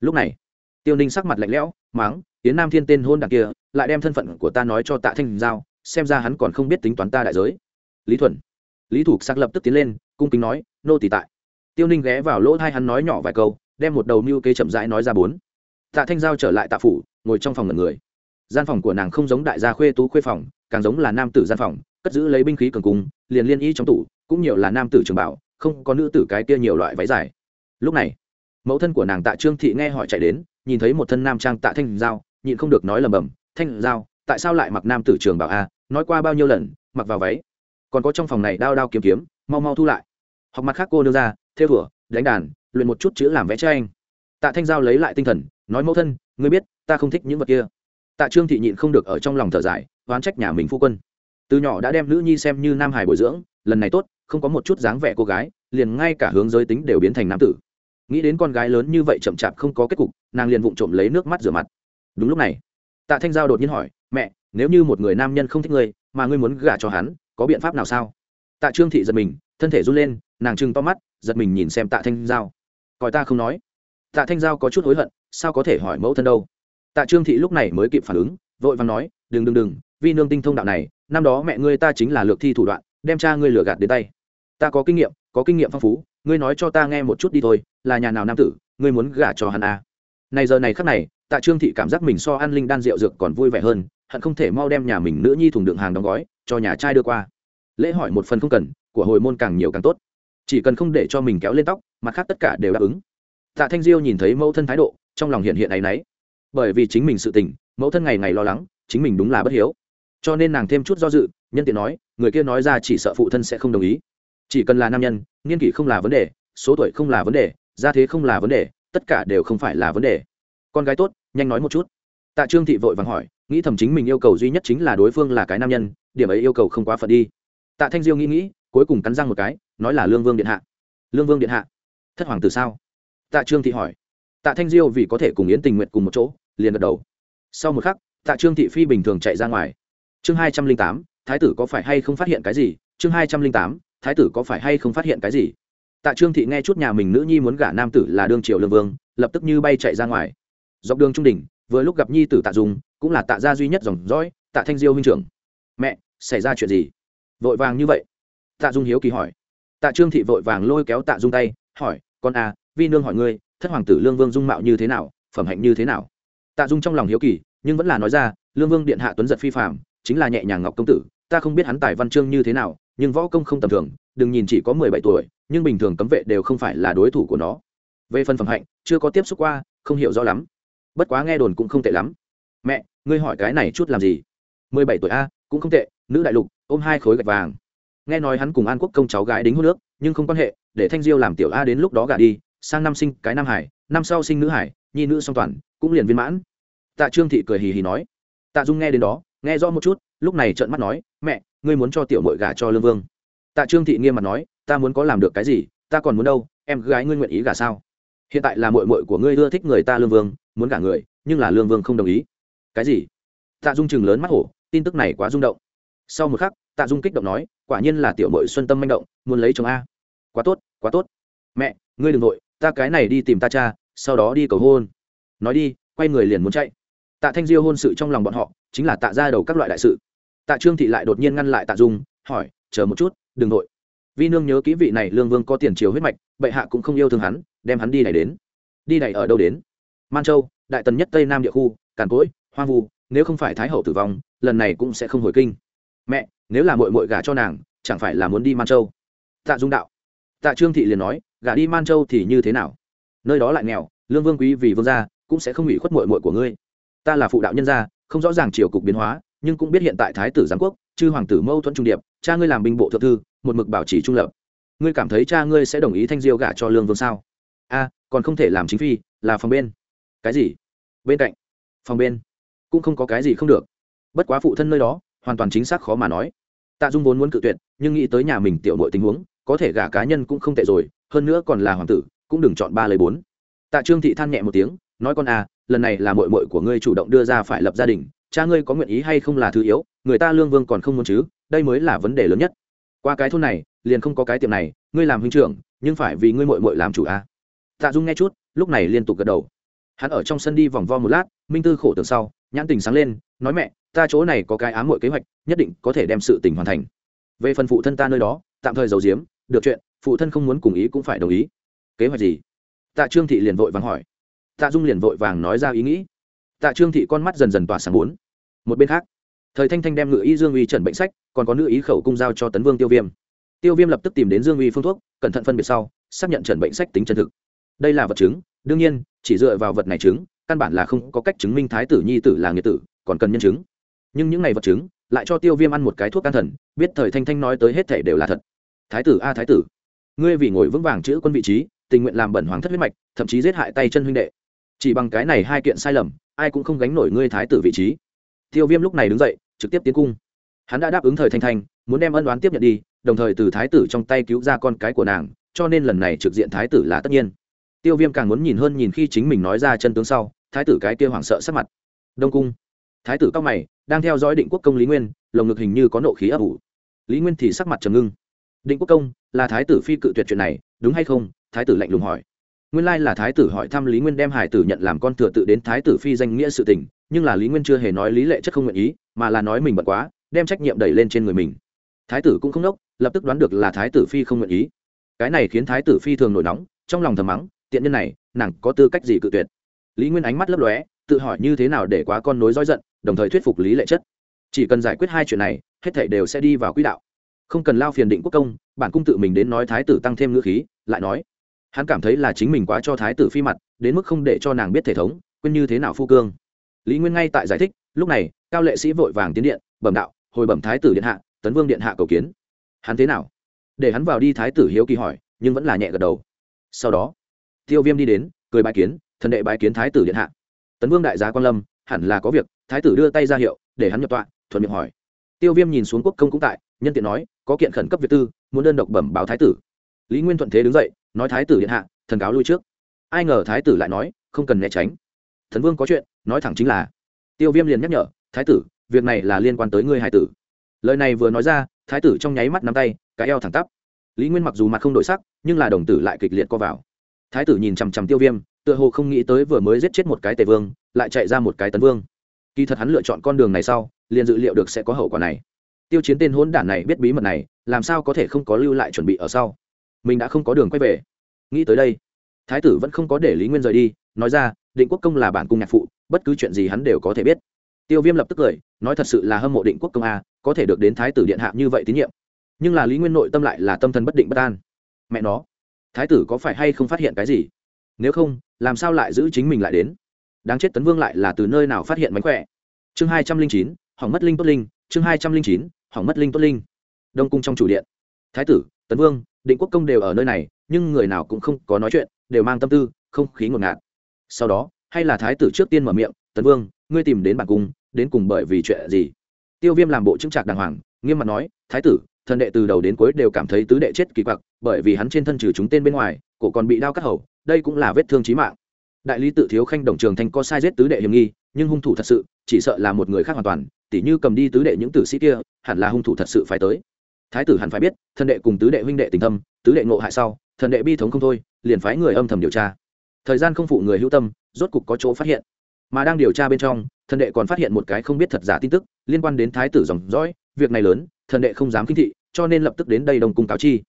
Lúc này, tiêu ninh sắc mặt lạnh lẽo máng tiến nam thiên tên hôn đ kia, lại đem thân phận của ta nói cho tạ thanh giao, xem ra hắn còn không biết tính toán ta đại giới. Lý thuần. Lý thủ sắc lập tức tiến lên, cung kính nói, nô tỳ tại. Tiêu ninh ghé vào lỗ hai hắn nói nhỏ vài câu, đem một đầu mưu kế chậm rãi nói ra bốn. Tạ thanh giao trở lại tạ phủ, ngồi trong phòng ngần người. Gian phòng của nàng không giống đại gia khuê tú khuê phòng, càng giống là nam tử gian phòng, cất giữ lấy binh khí cường cung, liền liên y trong tủ, cũng nhiều là nam tử trường bảo, không có nữ tử cái kia nhiều loại váy dài. Lúc này, mẫu thân của nàng tạ trương thị nghe hỏi chạy đến nhìn thấy một thân nam trang tạ thanh giao, nhịn không được nói lầm bầm, thanh giao, tại sao lại mặc nam tử trường bảo a? Nói qua bao nhiêu lần, mặc vào váy. Còn có trong phòng này đao đao kiếm kiếm, mau mau thu lại. Học mặt khác cô đưa ra, theo thủa, đánh đàn, luyện một chút chữ làm vẽ cho anh. Tạ thanh giao lấy lại tinh thần, nói, mẫu thân, ngươi biết, ta không thích những vật kia. Tạ trương thị nhịn không được ở trong lòng thở dài, oán trách nhà mình phu quân. Từ nhỏ đã đem nữ nhi xem như nam hải bồi dưỡng, lần này tốt, không có một chút dáng vẻ cô gái, liền ngay cả hướng giới tính đều biến thành nam tử nghĩ đến con gái lớn như vậy chậm chạp không có kết cục, nàng liền vụng trộm lấy nước mắt rửa mặt. Đúng lúc này, tạ thanh giao đột nhiên hỏi, mẹ, nếu như một người nam nhân không thích ngươi, mà ngươi muốn gả cho hắn, có biện pháp nào sao? Tạ trương thị giật mình, thân thể run lên, nàng trừng to mắt, giật mình nhìn xem tạ thanh giao. Coi ta không nói. Tạ thanh giao có chút hối hận, sao có thể hỏi mẫu thân đâu? Tạ trương thị lúc này mới kịp phản ứng, vội vàng nói, đừng đừng đừng vì nương tinh thông đạo này, năm đó mẹ ngươi ta chính là lược thi thủ đoạn, đem cha ngươi lừa gạt đến tay ta có kinh nghiệm, có kinh nghiệm phong phú, ngươi nói cho ta nghe một chút đi thôi, là nhà nào nam tử, ngươi muốn gả cho hắn à. này giờ này khắc này, tạ trương thị cảm giác mình so an linh đan rượu dược còn vui vẻ hơn, hận không thể mau đem nhà mình nữ nhi thùng đựng hàng đóng gói, cho nhà trai đưa qua. Lễ hỏi một phần không cần, của hồi môn càng nhiều càng tốt. Chỉ cần không để cho mình kéo lên tóc, mặt khác tất cả đều đáp ứng. Tạ thanh diêu nhìn thấy mẫu thân thái độ, trong lòng hiện hiện áy náy. Bởi vì chính mình sự tình, mẫu thân ngày ngày lo lắng, chính mình đúng là bất hiếu. Cho nên nàng thêm chút do dự, nhân tiện nói, người kia nói ra chỉ sợ phụ thân sẽ không đồng ý chỉ cần là nam nhân, niên kỷ không là vấn đề, số tuổi không là vấn đề, gia thế không là vấn đề, tất cả đều không phải là vấn đề. Con gái tốt, nhanh nói một chút. Tạ trương thị vội vàng hỏi, nghĩ thầm chính mình yêu cầu duy nhất chính là đối phương là cái nam nhân, điểm ấy yêu cầu không quá phận đi. Tạ thanh diêu nghĩ nghĩ, cuối cùng cắn răng một cái, nói là lương vương điện hạ. Lương vương điện hạ? Thất hoàng tử sao? Tạ trương thị hỏi. Tạ thanh diêu vì có thể cùng yến tình nguyện cùng một chỗ, liền gật đầu. Sau một khắc, tạ trương thị phi bình thường chạy ra ngoài. Chương hai trăm linh tám, thái tử có phải hay không phát hiện cái gì? Chương hai trăm linh tám thái tử có phải hay không phát hiện cái gì? Tạ trương thị nghe chút nhà mình nữ nhi muốn gả nam tử là đương triều lương vương, lập tức như bay chạy ra ngoài. Dọc đường trung đỉnh, vừa lúc gặp nhi tử tạ dung, cũng là tạ gia duy nhất dòng dõi, tạ thanh diêu huynh trưởng. Mẹ, xảy ra chuyện gì? Vội vàng như vậy. Tạ dung hiếu kỳ hỏi. Tạ trương thị vội vàng lôi kéo tạ dung tay, hỏi, con à vi nương hỏi ngươi, thất hoàng tử lương vương dung mạo như thế nào, phẩm hạnh như thế nào? Tạ dung trong lòng hiếu kỳ, nhưng vẫn là nói ra, lương vương điện hạ tuấn giật phi phạm chính là nhẹ nhàng ngọc công tử, ta không biết hắn tài văn chương như thế nào nhưng võ công không tầm thường, đừng nhìn chỉ có mười bảy tuổi, nhưng bình thường cấm vệ đều không phải là đối thủ của nó. Về phần phẩm hạnh, chưa có tiếp xúc qua, không hiểu rõ lắm. Bất quá nghe đồn cũng không tệ lắm. Mẹ, ngươi hỏi cái này chút làm gì? Mười bảy tuổi a, cũng không tệ, nữ đại lục, ôm hai khối gạch vàng. Nghe nói hắn cùng an quốc công cháu gái đính hôn nước, nhưng không quan hệ, để thanh diêu làm tiểu a đến lúc đó gả đi, sang năm sinh cái nam hải, năm sau sinh nữ hải, nhi nữ song toàn, cũng liền viên mãn. Tạ trương thị cười hì hì nói. Tạ dung nghe đến đó, nghe rõ một chút lúc này trợn mắt nói, mẹ, ngươi muốn cho tiểu mội gả cho lương vương? Tạ trương thị nghiêm mặt nói, ta muốn có làm được cái gì? Ta còn muốn đâu? Em gái ngươi nguyện ý gả sao? Hiện tại là mội mội của ngươi ưa thích người ta lương vương, muốn gả người, nhưng là lương vương không đồng ý. Cái gì? Tạ dung chừng lớn mắt hổ, tin tức này quá rung động. Sau một khắc, tạ dung kích động nói, quả nhiên là tiểu mội xuân tâm manh động, muốn lấy chồng a. Quá tốt quá tốt. Mẹ, ngươi đừng nội ta cái này đi tìm ta cha, sau đó đi cầu hôn. Nói đi, quay người liền muốn chạy. Tạ thanh diêu hôn sự trong lòng bọn họ, chính là tạ ra đầu các loại đại sự tạ trương thị lại đột nhiên ngăn lại tạ dung, hỏi, chờ một chút, đừng nội vi nương nhớ kỹ vị này lương vương có tiền triều huyết mạch, bệ hạ cũng không yêu thương hắn, đem hắn đi này đến. Đi này ở đâu đến? Man châu, đại tần nhất tây nam địa khu, càn cỗi hoang vu, nếu không phải thái hậu tử vong, lần này cũng sẽ không hồi kinh. Mẹ, nếu là mội mội gả cho nàng, chẳng phải là muốn đi man châu? Tạ dung đạo. Tạ trương thị liền nói, gả đi man châu thì như thế nào? Nơi đó lại nghèo, lương vương quý vì vương gia, cũng sẽ không ủy khuất mội mội của ngươi. Ta là phụ đạo nhân gia, không rõ ràng chiều cục biến hóa nhưng cũng biết hiện tại thái tử giáng quốc, chư hoàng tử mâu thuẫn trung điệp, cha ngươi làm binh bộ thượng thư, một mực bảo trì trung lập. Ngươi cảm thấy cha ngươi sẽ đồng ý thanh diêu gả cho lương vương sao? A, còn không thể làm chính phi, là phòng bên. Cái gì? Bên cạnh. Phòng bên. Cũng không có cái gì không được. Bất quá phụ thân nơi đó, hoàn toàn chính xác khó mà nói. Tạ dung vốn muốn cự tuyệt, nhưng nghĩ tới nhà mình tiểu nội tình huống, có thể gả cá nhân cũng không tệ rồi, hơn nữa còn là hoàng tử, cũng đừng chọn ba lời bốn. Tạ trương thị than nhẹ một tiếng, nói con à lần này là mội mội của ngươi chủ động đưa ra phải lập gia đình cha ngươi có nguyện ý hay không là thứ yếu, người ta lương vương còn không muốn chứ, đây mới là vấn đề lớn nhất. Qua cái thôn này, liền không có cái tiệm này, ngươi làm huynh trưởng, nhưng phải vì ngươi mội mội làm chủ à. tạ dung nghe chút, lúc này liên tục gật đầu. Hắn ở trong sân đi vòng vo một lát, minh tư khổ tưởng sau, nhãn tình sáng lên, nói mẹ, ta chỗ này có cái ám mội kế hoạch, nhất định có thể đem sự tình hoàn thành. Về phần phụ thân ta nơi đó, tạm thời giấu giếm, được chuyện, phụ thân không muốn cùng ý cũng phải đồng ý. Kế hoạch gì? Tạ trương thị liền vội vàng hỏi. Tạ dung liền vội vàng nói ra ý nghĩ tạ trương thị con mắt dần dần tỏa sáng bốn. Một bên khác, thời thanh thanh đem ngự y dương uy trần bệnh sách, còn có nữ ý khẩu cung giao cho tấn vương tiêu viêm. Tiêu viêm lập tức tìm đến dương uy phương thuốc, cẩn thận phân biệt sau, xác nhận trần bệnh sách tính chân thực. Đây là vật chứng, đương nhiên, chỉ dựa vào vật này chứng, căn bản là không có cách chứng minh thái tử nhi tử là nghĩa tử, còn cần nhân chứng. Nhưng những ngày vật chứng, lại cho tiêu viêm ăn một cái thuốc an thần, biết thời thanh thanh nói tới hết thể đều là thật. Thái tử a, thái tử, ngươi vì ngồi vững vàng chữ quân vị trí, tình nguyện làm bẩn hoàng thất huyết mạch, thậm chí giết hại tay chân huynh đệ. Chỉ bằng cái này hai kiện sai lầm ai cũng không gánh nổi ngươi thái tử vị trí. Tiêu viêm lúc này đứng dậy, trực tiếp tiến cung. Hắn đã đáp ứng thời thanh thanh, muốn đem ân đoán tiếp nhận đi, đồng thời từ thái tử trong tay cứu ra con cái của nàng, cho nên lần này trực diện thái tử là tất nhiên. Tiêu viêm càng muốn nhìn hơn nhìn khi chính mình nói ra chân tướng sau, thái tử cái kia hoảng sợ sắc mặt. Đông cung. Thái tử cao mày, đang theo dõi định quốc công lý nguyên, lồng ngực hình như có nộ khí ấp ủ. Lý nguyên thì sắc mặt trầm ngưng. Định quốc công, là thái tử phi cự tuyệt chuyện này, đúng hay không? Thái tử lạnh lùng hỏi nguyên lai là thái tử hỏi thăm lý nguyên đem hải tử nhận làm con thừa tự đến thái tử phi danh nghĩa sự tình, nhưng là lý nguyên chưa hề nói lý lệ chất không nguyện ý, mà là nói mình bận quá, đem trách nhiệm đẩy lên trên người mình. Thái tử cũng không đốc lập tức đoán được là thái tử phi không nguyện ý. Cái này khiến thái tử phi thường nổi nóng, trong lòng thầm mắng, tiện nhân này, nàng có tư cách gì cự tuyệt? Lý nguyên ánh mắt lấp lóe, tự hỏi như thế nào để quá con nối dõi giận, đồng thời thuyết phục lý lệ chất. Chỉ cần giải quyết hai chuyện này, hết thảy đều sẽ đi vào quỹ đạo. Không cần lao phiền định quốc công, bản cung tự mình đến nói thái tử tăng thêm ngữ khí, lại nói hắn cảm thấy là chính mình quá cho thái tử phi mặt, đến mức không để cho nàng biết thể thống, quên như thế nào phu cương. Lý nguyên ngay tại giải thích, lúc này, cao lệ sĩ vội vàng tiến điện, bẩm đạo, hồi bẩm thái tử điện hạ, tấn vương điện hạ cầu kiến. Hắn thế nào? Để hắn vào đi thái tử hiếu kỳ hỏi, nhưng vẫn là nhẹ gật đầu. Sau đó, tiêu viêm đi đến, cười bái kiến, thần đệ bái kiến thái tử điện hạ. Tấn vương đại gia quan lâm, hẳn là có việc. Thái tử đưa tay ra hiệu, để hắn nhập tọa, thuận miệng hỏi. Tiêu viêm nhìn xuống quốc công cũng tại, nhân tiện nói, có kiện khẩn cấp việc tư, muốn đơn độc bẩm báo thái tử lý nguyên thuận thế đứng dậy, nói thái tử điện hạ, thần cáo lui trước. Ai ngờ thái tử lại nói, không cần né tránh. Thần vương có chuyện, nói thẳng chính là, tiêu viêm liền nhắc nhở, thái tử, việc này là liên quan tới ngươi hải tử. Lời này vừa nói ra, thái tử trong nháy mắt nắm tay, cái eo thẳng tắp. Lý nguyên mặc dù mặt không đổi sắc, nhưng là đồng tử lại kịch liệt co vào. Thái tử nhìn chằm chằm tiêu viêm, tựa hồ không nghĩ tới vừa mới giết chết một cái tề vương, lại chạy ra một cái tấn vương. Kỳ thật hắn lựa chọn con đường này sau, liền dự liệu được sẽ có hậu quả này. Tiêu chiến tên hỗn đản này biết bí mật này, làm sao có thể không có lưu lại chuẩn bị ở sau? Mình đã không có đường quay về. Nghĩ tới đây, thái tử vẫn không có để lý nguyên rời đi, nói ra, định quốc công là bản cung nhạc phụ, bất cứ chuyện gì hắn đều có thể biết. Tiêu viêm lập tức cười, nói thật sự là hâm mộ định quốc công a, có thể được đến thái tử điện hạ như vậy tín nhiệm. Nhưng là lý nguyên nội tâm lại là tâm thần bất định bất an. Mẹ nó, thái tử có phải hay không phát hiện cái gì? Nếu không, làm sao lại giữ chính mình lại đến? Đáng chết tấn vương lại là từ nơi nào phát hiện mánh khỏe? Chương hai trăm linh chín, hỏng mất linh tốt linh, chương hai trăm linh chín, hỏng mất linh tốt linh. Đông cung trong chủ điện. Thái tử tấn vương, định quốc công đều ở nơi này, nhưng người nào cũng không có nói chuyện, đều mang tâm tư, không khí ngột ngạt. Sau đó, hay là thái tử trước tiên mở miệng, tấn vương, ngươi tìm đến bản cung, đến cùng bởi vì chuyện gì? Tiêu viêm làm bộ chứng trạc đàng hoàng, nghiêm mặt nói, thái tử, thần đệ từ đầu đến cuối đều cảm thấy tứ đệ chết kỳ quặc, bởi vì hắn trên thân trừ chúng tên bên ngoài, cổ còn bị đao cắt hầu, đây cũng là vết thương chí mạng. Đại lý tự thiếu khanh đồng trường thành có sai giết tứ đệ hiểm nghi, nhưng hung thủ thật sự, chỉ sợ là một người khác hoàn toàn, tỉ như cầm đi tứ đệ những tử sĩ kia, hẳn là hung thủ thật sự phải tới thái tử hẳn phải biết thần đệ cùng tứ đệ huynh đệ tình thâm, tứ đệ ngộ hại sau thần đệ bi thống không thôi, liền phái người âm thầm điều tra. Thời gian không phụ người hữu tâm, rốt cục có chỗ phát hiện. Mà đang điều tra bên trong thần đệ còn phát hiện một cái không biết thật giả tin tức, liên quan đến thái tử dòng dõi, việc này lớn thần đệ không dám kinh thị, cho nên lập tức đến đây đồng cung cáo chi.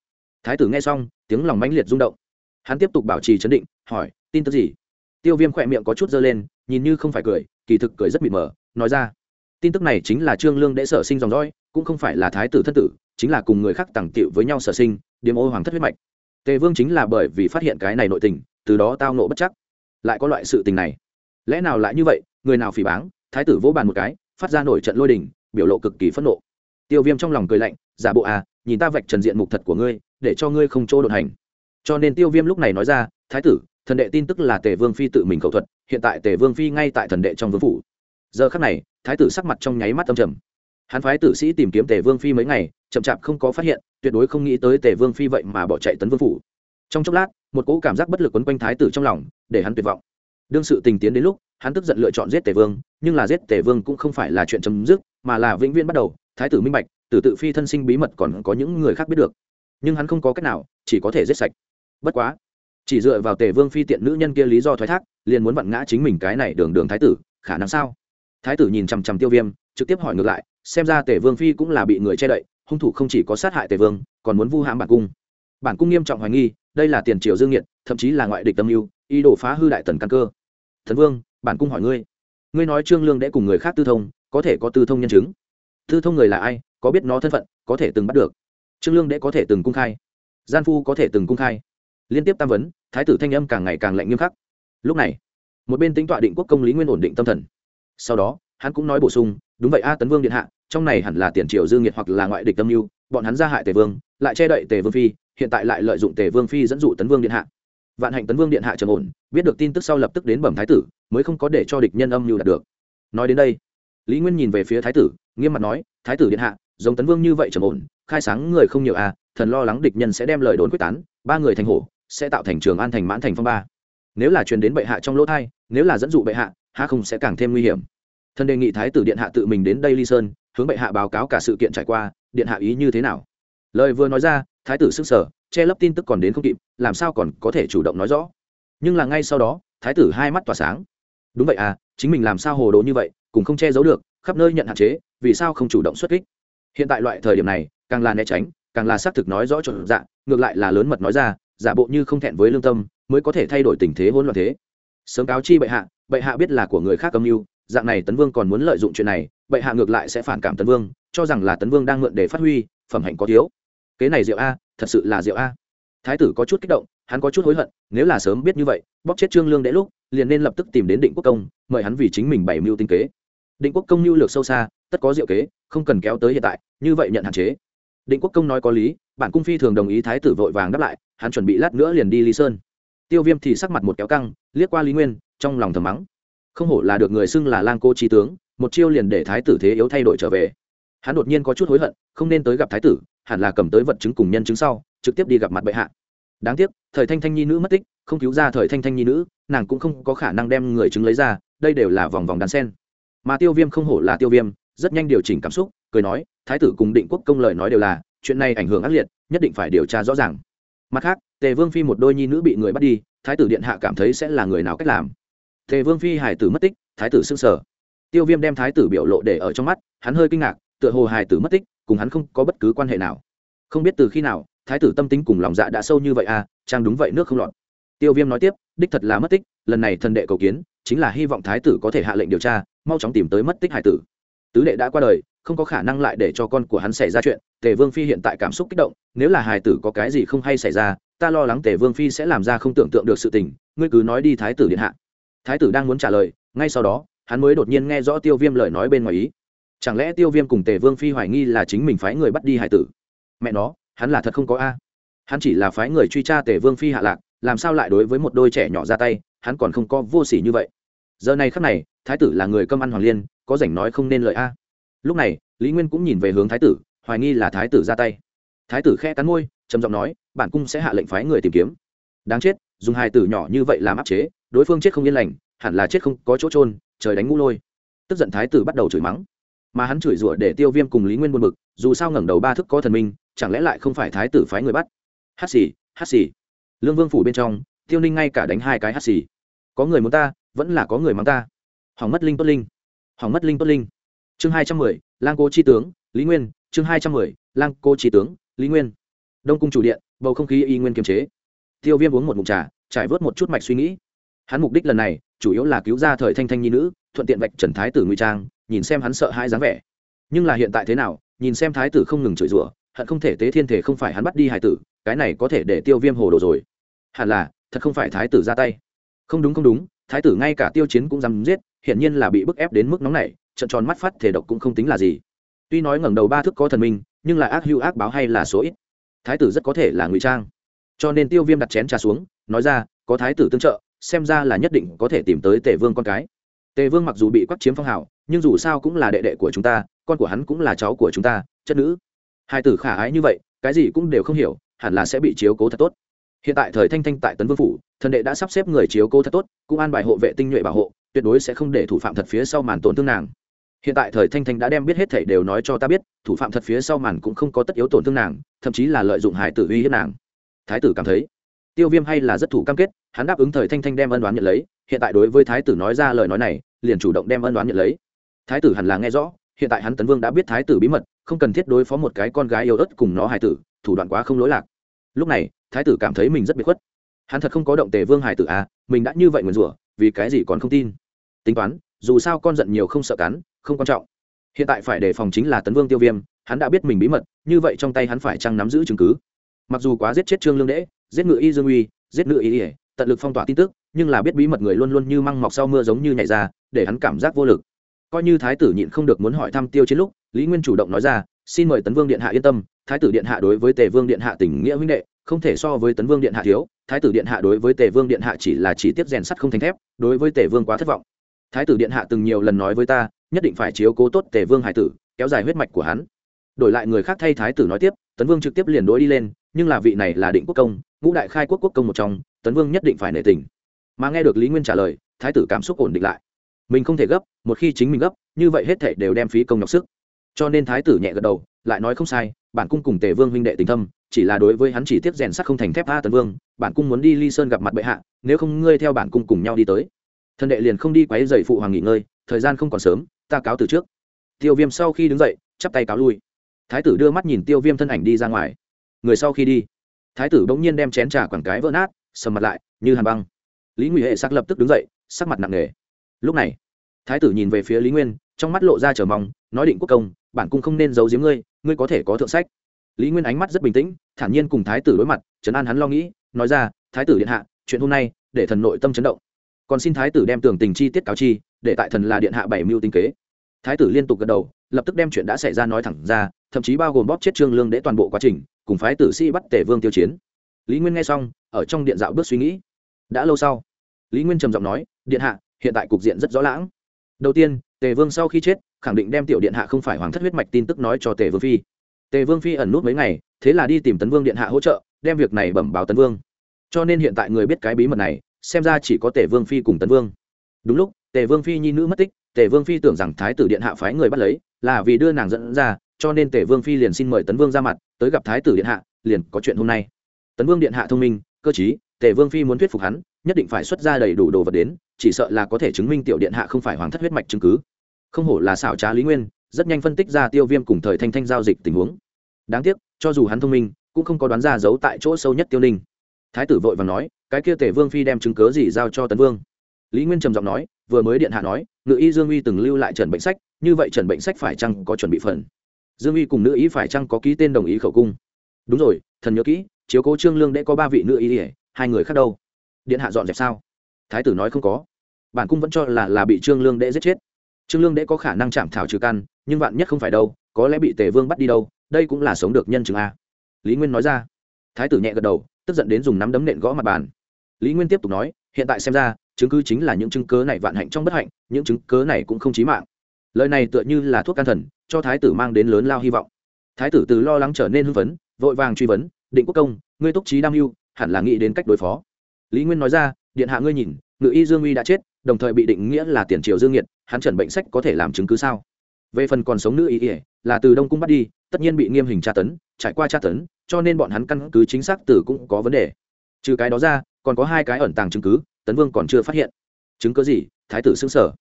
Thái tử nghe xong, tiếng lòng mãnh liệt rung động. Hắn tiếp tục bảo trì chấn định, hỏi, tin tức gì? Tiêu viêm khỏe miệng có chút dơ lên, nhìn như không phải cười, kỳ thực cười rất mịt mờ, nói ra, tin tức này chính là trương lương đệ sở sinh dòng dõi, cũng không phải là thái tử thân tử chính là cùng người khác tặng tiệu với nhau sở sinh điểm ô hoàng thất huyết mạch. Tề vương chính là bởi vì phát hiện cái này nội tình, từ đó tao nộ bất chắc. Lại có loại sự tình này. Lẽ nào lại như vậy, người nào phỉ báng, thái tử vỗ bàn một cái, phát ra nổi trận lôi đình, biểu lộ cực kỳ phẫn nộ. Tiêu viêm trong lòng cười lạnh, giả bộ à nhìn ta vạch trần diện mục thật của ngươi, để cho ngươi không chỗ đột hành. Cho nên tiêu viêm lúc này nói ra, thái tử, thần đệ tin tức là tề vương phi tự mình khẩu thuật, hiện tại tề vương phi ngay tại thần đệ trong vương phủ. Giờ khắc này, thái tử sắc mặt trong nháy mắt âm trầm hắn phái tử sĩ tìm kiếm tề vương phi mấy ngày, chậm chạp không có phát hiện, tuyệt đối không nghĩ tới tề vương phi vậy mà bỏ chạy tấn vương phủ. Trong chốc lát, một cỗ cảm giác bất lực quấn quanh thái tử trong lòng, để hắn tuyệt vọng. Đương sự tình tiến đến lúc, hắn tức giận lựa chọn giết tề vương, nhưng là giết tề vương cũng không phải là chuyện chấm dứt, mà là vĩnh viễn bắt đầu, thái tử minh bạch tử tự phi thân sinh bí mật còn có những người khác biết được. Nhưng hắn không có cách nào, chỉ có thể giết sạch. Bất quá, chỉ dựa vào tề vương phi tiện nữ nhân kia lý do thoái thác, liền muốn vặn ngã chính mình cái này đường đường thái tử, khả năng sao? Thái tử nhìn chằm chằm tiêu viêm, trực tiếp hỏi ngược lại xem ra tề vương phi cũng là bị người che đậy, hung thủ không chỉ có sát hại tề vương, còn muốn vu hãm bản cung. Bản cung nghiêm trọng hoài nghi, đây là tiền triều dương nhiệt thậm chí là ngoại địch tâm mưu, ý đồ phá hư đại tần căn cơ. Thần vương, bản cung hỏi ngươi ngươi nói trương lương đã cùng người khác tư thông, có thể có tư thông nhân chứng? Tư thông người là ai, có biết nó thân phận, có thể từng bắt được. Trương lương đã có thể từng cung khai. Gian phu có thể từng cung khai. Liên tiếp tam vấn, thái tử thanh âm càng ngày càng lạnh nghiêm khắc. Lúc này, một bên tính tọa định quốc công lý nguyên ổn định tâm thần. Sau đó, hắn cũng nói bổ sung đúng vậy, a tấn vương điện hạ, trong này hẳn là tiền triều dương nhiệt hoặc là ngoại địch tâm mưu, bọn hắn ra hại tề vương, lại che đậy tề vương phi, hiện tại lại lợi dụng tề vương phi dẫn dụ tấn vương điện hạ. Vạn hạnh tấn vương điện hạ trầm ổn, biết được tin tức sau lập tức đến bẩm thái tử, mới không có để cho địch nhân âm mưu đạt được. Nói đến đây, lý nguyên nhìn về phía thái tử, nghiêm mặt nói, thái tử điện hạ, giống tấn vương như vậy trầm ổn, khai sáng người không nhiều à thần lo lắng địch nhân sẽ đem lời đồn quyết tán, ba người thành hổ, sẽ tạo thành trường an thành mãn thành phong ba. Nếu là truyền đến bệ hạ trong lỗ thai, nếu là dẫn dụ bệ hạ hạ không sẽ càng thêm nguy hiểm thần đề nghị thái tử điện hạ tự mình đến đây ly sơn, hướng bệ hạ báo cáo cả sự kiện trải qua, điện hạ ý như thế nào? Lời vừa nói ra, thái tử sức sở che lấp tin tức còn đến không kịp, làm sao còn có thể chủ động nói rõ? Nhưng là ngay sau đó, thái tử hai mắt tỏa sáng. Đúng vậy à chính mình làm sao hồ đồ như vậy, cũng không che giấu được, khắp nơi nhận hạn chế, vì sao không chủ động xuất kích? Hiện tại loại thời điểm này, càng là né tránh, càng là xác thực nói rõ chuẩn dạng ngược lại là lớn mật nói ra, giả bộ như không thẹn với lương tâm, mới có thể thay đổi tình thế hỗn loạn thế. Sớm cáo chi bệ hạ bệ hạ biết là của người khác âm mưu dạng này tấn vương còn muốn lợi dụng chuyện này, bệ hạ ngược lại sẽ phản cảm tấn vương, cho rằng là tấn vương đang mượn để phát huy, phẩm hạnh có thiếu. Kế này diệu a, thật sự là diệu a. Thái tử có chút kích động, hắn có chút hối hận, nếu là sớm biết như vậy bóc chết trương lương đễ lúc, liền nên lập tức tìm đến định quốc công, mời hắn vì chính mình bày mưu tinh kế. Định quốc công mưu lược sâu xa, tất có diệu kế, không cần kéo tới hiện tại, như vậy nhận hạn chế. Định quốc công nói có lý, bản cung phi thường đồng ý thái tử vội vàng đáp lại, hắn chuẩn bị lát nữa liền đi lý sơn. Tiêu viêm thì sắc mặt một kéo căng, liếc qua lý nguyên, trong lòng thầm mắng không hổ là được người xưng là lang cô trí tướng, một chiêu liền để thái tử thế yếu thay đổi trở về. Hắn đột nhiên có chút hối hận, không nên tới gặp thái tử, hẳn là cầm tới vật chứng cùng nhân chứng sau, trực tiếp đi gặp mặt bệ hạ. Đáng tiếc, thời thanh thanh nhi nữ mất tích, không cứu ra thời thanh thanh nhi nữ, nàng cũng không có khả năng đem người chứng lấy ra, đây đều là vòng vòng đàn sen. Mà tiêu viêm không hổ là tiêu viêm, rất nhanh điều chỉnh cảm xúc, cười nói, thái tử cùng định quốc công lời nói đều là, chuyện này ảnh hưởng ác liệt, nhất định phải điều tra rõ ràng. Mặt khác, tề vương phi một đôi nhi nữ bị người bắt đi, thái tử điện hạ cảm thấy sẽ là người nào cách làm tề vương phi hải tử mất tích, thái tử s ư n g sở tiêu viêm đem thái tử biểu lộ để ở trong mắt, hắn hơi kinh ngạc, tựa hồ hải tử mất tích, cùng hắn không có bất cứ quan hệ nào. Không biết từ khi nào, thái tử tâm tính cùng lòng dạ đã sâu như vậy à trang đúng vậy nước không lọt. Tiêu viêm nói tiếp, đích thật là mất tích, lần này thần đệ cầu kiến, chính là hy vọng thái tử có thể hạ lệnh điều tra, mau chóng tìm tới mất tích hải tử. Tứ đệ đã qua đời, không có khả năng lại để cho con của hắn xảy ra chuyện, tề vương phi hiện tại cảm xúc kích động, nếu là Hải tử có cái gì không hay xảy ra, ta lo lắng tề vương phi sẽ làm ra không tưởng tượng được sự tình, ngươi cứ nói đi thái tử điện hạ thái tử đang muốn trả lời, ngay sau đó, hắn mới đột nhiên nghe rõ tiêu viêm lời nói bên ngoài ý. Chẳng lẽ tiêu viêm cùng tề vương phi hoài nghi là chính mình phái người bắt đi hải tử? Mẹ nó, hắn là thật không có a. Hắn chỉ là phái người truy tra tề vương phi hạ lạc, làm sao lại đối với một đôi trẻ nhỏ ra tay, hắn còn không có vô s ỉ như vậy. Giờ này khắc này, thái tử là người cơm ăn hoàng liên, có rảnh nói không nên lợi a. Lúc này, lý nguyên cũng nhìn về hướng thái tử, hoài nghi là thái tử ra tay. Thái tử khe cắn môi, trầm giọng nói, bản cung sẽ hạ lệnh phái người tìm kiếm. Đáng chết, dùng hai tử nhỏ như vậy làm áp chế đối phương chết không yên lành, hẳn là chết không có chỗ trôn trời đánh ngũ lôi. Tức giận thái tử bắt đầu chửi mắng. Mà hắn chửi rủa để tiêu viêm cùng lý nguyên buồn bực, dù sao ngẩng đầu ba thức có thần minh, chẳng lẽ lại không phải thái tử phái người bắt? Hát xì hát xì. Lương vương phủ bên trong, tiêu ninh ngay cả đánh hai cái hát xì. Có người muốn ta, vẫn là có người mắng ta. Hỏng mất linh tốt linh. Hỏng mất linh tốt linh. Chương hai trăm mười, lang cố chi tướng, lý nguyên. Chương hai trăm mười, lang cô chi tướng, lý nguyên. Đông cung chủ điện, bầu không khí y nguyên kiềm chế. Tiêu viêm uống một mụn trà, trải vớt một chút mạch suy nghĩ hắn mục đích lần này, chủ yếu là cứu ra thời thanh thanh nhi nữ, thuận tiện vạch trần thái tử ngụy trang, nhìn xem hắn sợ hãi dáng vẻ. Nhưng là hiện tại thế nào, nhìn xem thái tử không ngừng chửi rủa, hận không thể tế thiên thể không phải hắn bắt đi hải tử, cái này có thể để tiêu viêm hồ đồ rồi. Hẳn là, thật không phải thái tử ra tay. Không đúng không đúng, thái tử ngay cả tiêu chiến cũng dám giết, hiển nhiên là bị bức ép đến mức nóng này trận tròn mắt phát thể độc cũng không tính là gì. Tuy nói ngẩng đầu ba thức có thần minh, nhưng là ác hưu ác báo hay là số ít. Thái tử rất có thể là ngụy trang. Cho nên tiêu viêm đặt chén trà xuống, nói ra, có thái tử tương trợ xem ra là nhất định có thể tìm tới tề vương con cái. Tề vương mặc dù bị quắc chiếm phong hào, nhưng dù sao cũng là đệ đệ của chúng ta, con của hắn cũng là cháu của chúng ta, chất nữ. Hai tử khả ái như vậy, cái gì cũng đều không hiểu, hẳn là sẽ bị chiếu cố thật tốt. Hiện tại thời thanh thanh tại tấn vương phủ thần đệ đã sắp xếp người chiếu cố thật tốt, cũng an bài hộ vệ tinh nhuệ bảo hộ, tuyệt đối sẽ không để thủ phạm thật phía sau màn tổn thương nàng. Hiện tại thời thanh thanh đã đem biết hết thảy đều nói cho ta biết, thủ phạm thật phía sau màn cũng không có tất yếu tổn thương nàng, thậm chí là lợi dụng hải tử uy hiếp nàng. Thái tử cảm thấy tiêu viêm hay là rất thủ cam kết, hắn đáp ứng thời thanh thanh đem ân đoán nhận lấy, hiện tại đối với thái tử nói ra lời nói này, liền chủ động đem ân đoán nhận lấy. Thái tử hẳn là nghe rõ, hiện tại hắn tấn vương đã biết thái tử bí mật, không cần thiết đối phó một cái con gái yêu ớt cùng nó hải tử, thủ đoạn quá không lỗi lạc. Lúc này, thái tử cảm thấy mình rất bị khuất. Hắn thật không có động tề vương hải tử à mình đã như vậy nguyền rủa, vì cái gì còn không tin? Tính toán, dù sao con giận nhiều không sợ cắn, không quan trọng. Hiện tại phải đề phòng chính là tấn vương tiêu viêm, hắn đã biết mình bí mật, như vậy trong tay hắn phải chăng nắm giữ chứng cứ? Mặc dù quá giết chết trương lương đễ, giết ngự y dương uy, giết nữ y ỉa tận lực phong tỏa tin tức, nhưng là biết bí mật người luôn luôn như măng mọc sau mưa giống như nhảy ra, để hắn cảm giác vô lực. Coi như thái tử nhịn không được muốn hỏi thăm tiêu chiến lúc, lý nguyên chủ động nói ra, xin mời tấn vương điện hạ yên tâm, thái tử điện hạ đối với tề vương điện hạ tình nghĩa huynh đệ, không thể so với tấn vương điện hạ thiếu, thái tử điện hạ đối với tề vương điện hạ chỉ là chỉ tiếp rèn sắt không thành thép, đối với tề vương quá thất vọng. Thái tử điện hạ từng nhiều lần nói với ta, nhất định phải chiếu cố tốt tề vương hải tử, kéo dài huyết mạch của hắn. Đổi lại người khác thay thái tử nói tiếp, tấn vương trực tiếp liền đối đi lên nhưng là vị này là định quốc công, ngũ đại khai quốc quốc công một trong, tấn vương nhất định phải nể tình. Mà nghe được lý nguyên trả lời, thái tử cảm xúc ổn định lại. Mình không thể gấp, một khi chính mình gấp, như vậy hết thể đều đem phí công nhọc sức. Cho nên thái tử nhẹ gật đầu, lại nói không sai, bản cung cùng tề vương huynh đệ tình thâm, chỉ là đối với hắn chỉ tiếp rèn sắc không thành thép tha tấn vương, bản cung muốn đi ly sơn gặp mặt bệ hạ, nếu không ngươi theo bản cung cùng nhau đi tới. Thân đệ liền không đi quấy dậy phụ hoàng nghỉ ngơi, thời gian không còn sớm, ta cáo từ trước. Tiêu viêm sau khi đứng dậy, chắp tay cáo lui. Thái tử đưa mắt nhìn tiêu viêm thân ảnh đi ra ngoài người sau khi đi. Thái tử bỗng nhiên đem chén trà quảng cái vỡ nát, sầm mặt lại, như hàn băng. Lý nguy hệ sắc lập tức đứng dậy, sắc mặt nặng nề. Lúc này, thái tử nhìn về phía lý nguyên, trong mắt lộ ra chờ mong, nói định quốc công, bản cung không nên giấu giếm ngươi ngươi có thể có thượng sách. Lý nguyên ánh mắt rất bình tĩnh, thản nhiên cùng thái tử đối mặt, trấn an hắn lo nghĩ, nói ra, thái tử điện hạ, chuyện hôm nay, để thần nội tâm chấn động. Còn xin thái tử đem tường tình chi tiết cáo chi, để tại thần là điện hạ bảy mưu tinh kế. Thái tử liên tục gật đầu, lập tức đem chuyện đã xảy ra nói thẳng ra, thậm chí bao gồm bóp chết trương lương để toàn bộ quá trình cùng phái tử sĩ bắt tể vương tiêu chiến. Lý nguyên nghe xong, ở trong điện dạo bước suy nghĩ. Đã lâu sau, lý nguyên trầm giọng nói, điện hạ, hiện tại cục diện rất rõ lãng. Đầu tiên, tề vương sau khi chết, khẳng định đem tiểu điện hạ không phải hoàng thất huyết mạch tin tức nói cho tề vương phi. Tề vương phi ẩn nút mấy ngày, thế là đi tìm tấn vương điện hạ hỗ trợ, đem việc này bẩm báo tấn vương. Cho nên hiện tại người biết cái bí mật này, xem ra chỉ có tề vương phi cùng tấn vương. Đúng lúc, tề vương phi nhi nữ mất tích, tề vương phi tưởng rằng thái tử điện hạ phái người bắt lấy, là vì đưa nàng dẫn ra cho nên tể vương phi liền xin mời tấn vương ra mặt, tới gặp thái tử điện hạ, liền có chuyện hôm nay. Tấn vương điện hạ thông minh, cơ chí tể vương phi muốn thuyết phục hắn, nhất định phải xuất ra đầy đủ đồ vật đến, chỉ sợ là có thể chứng minh tiểu điện hạ không phải hoàng thất huyết mạch chứng cứ. Không hổ là xảo trá lý nguyên, rất nhanh phân tích ra tiêu viêm cùng thời thanh thanh giao dịch tình huống. Đáng tiếc, cho dù hắn thông minh, cũng không có đoán ra giấu tại chỗ sâu nhất tiêu ninh. Thái tử vội và nói, cái kia tể vương phi đem chứng cớ gì giao cho tấn vương? Lý nguyên trầm giọng nói, vừa mới điện hạ nói, ngự y dương uy từng lưu lại trần bệnh sách, như vậy trần bệnh sách phải chăng có chuẩn bị phần? Dương y cùng nữ y phải chăng có ký tên đồng ý khẩu cung? Đúng rồi, thần nhớ kỹ, chiếu cố trương lương đã có ba vị nữ y ỉa hai người khác đâu? Điện hạ dọn dẹp sao? Thái tử nói không có. Bản cung vẫn cho là là bị trương lương đệ giết chết. Trương lương đệ có khả năng chạm thảo trừ căn, nhưng vạn nhất không phải đâu, có lẽ bị tề vương bắt đi đâu, đây cũng là sống được nhân chứng a. Lý nguyên nói ra. Thái tử nhẹ gật đầu, tức giận đến dùng nắm đấm nện gõ mặt bàn. Lý nguyên tiếp tục nói, hiện tại xem ra, chứng cứ chính là những chứng cớ này vạn hạnh trong bất hạnh, những chứng cớ này cũng không chí mạng lời này tựa như là thuốc can thần, cho thái tử mang đến lớn lao hy vọng. Thái tử từ lo lắng trở nên hưng phấn, vội vàng truy vấn, định quốc công, ngươi túc trí đam mưu, hẳn là nghĩ đến cách đối phó. Lý nguyên nói ra, điện hạ ngươi nhìn, ngự y dương uy đã chết, đồng thời bị định nghĩa là tiền triều dương nhiệt hắn trần bệnh sách có thể làm chứng cứ sao? Về phần còn sống nữ y ỉa là từ đông cung bắt đi, tất nhiên bị nghiêm hình tra tấn, trải qua tra tấn, cho nên bọn hắn căn cứ chính xác từ cũng có vấn đề. Trừ cái đó ra, còn có hai cái ẩn tàng chứng cứ, tấn vương còn chưa phát hiện. Chứng cứ gì? Thái tử xứng sở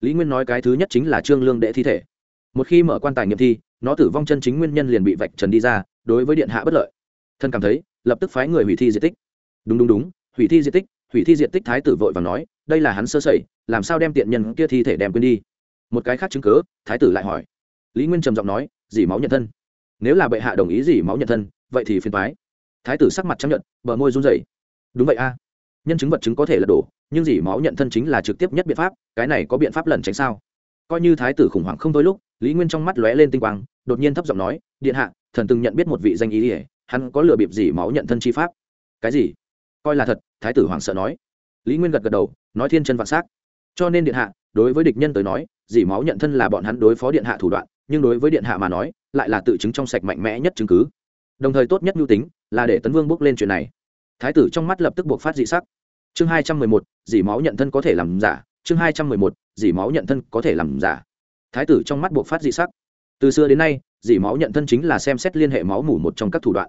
lý nguyên nói cái thứ nhất chính là trương lương đệ thi thể. Một khi mở quan tài nghiệm thi, nó tử vong chân chính nguyên nhân liền bị vạch trần đi ra, đối với điện hạ bất lợi. Thân cảm thấy, lập tức phái người hủy thi di tích. Đúng đúng đúng, hủy thi di tích, hủy thi diện tích thái tử vội và nói, đây là hắn sơ sẩy, làm sao đem tiện nhân kia thi thể đem quên đi? Một cái khác chứng cớ thái tử lại hỏi. Lý nguyên trầm giọng nói, dỉ máu nhận thân. Nếu là bệ hạ đồng ý dỉ máu nhận thân, vậy thì phiền thoái thái tử sắc mặt chấp nhận, bờ môi run rẩy. Đúng vậy a. Nhân chứng vật chứng có thể là đổ nhưng dỉ máu nhận thân chính là trực tiếp nhất biện pháp, cái này có biện pháp lẩn tránh sao? Coi như thái tử khủng hoảng không thôi lúc, lý nguyên trong mắt lóe lên tinh quang, đột nhiên thấp giọng nói, điện hạ, thần từng nhận biết một vị danh ý ỉa hắn có lừa bịp dỉ máu nhận thân chi pháp. Cái gì? Coi là thật? Thái tử hoảng sợ nói. Lý nguyên gật gật đầu, nói thiên chân vạn s á c cho nên điện hạ, đối với địch nhân tới nói, dỉ máu nhận thân là bọn hắn đối phó điện hạ thủ đoạn, nhưng đối với điện hạ mà nói, lại là tự chứng trong sạch mạnh mẽ nhất chứng cứ. Đồng thời tốt nhất mưu tính là để tấn vương bước lên chuyện này. Thái tử trong mắt lập tức buộc phát dị sắc chương hai trăm mười một, dỉ máu nhận thân có thể làm giả. Chương hai trăm mười một, dỉ máu nhận thân có thể làm giả. Thái tử trong mắt buộc phát dị sắc. Từ xưa đến nay, dỉ máu nhận thân chính là xem xét liên hệ máu mủ một trong các thủ đoạn.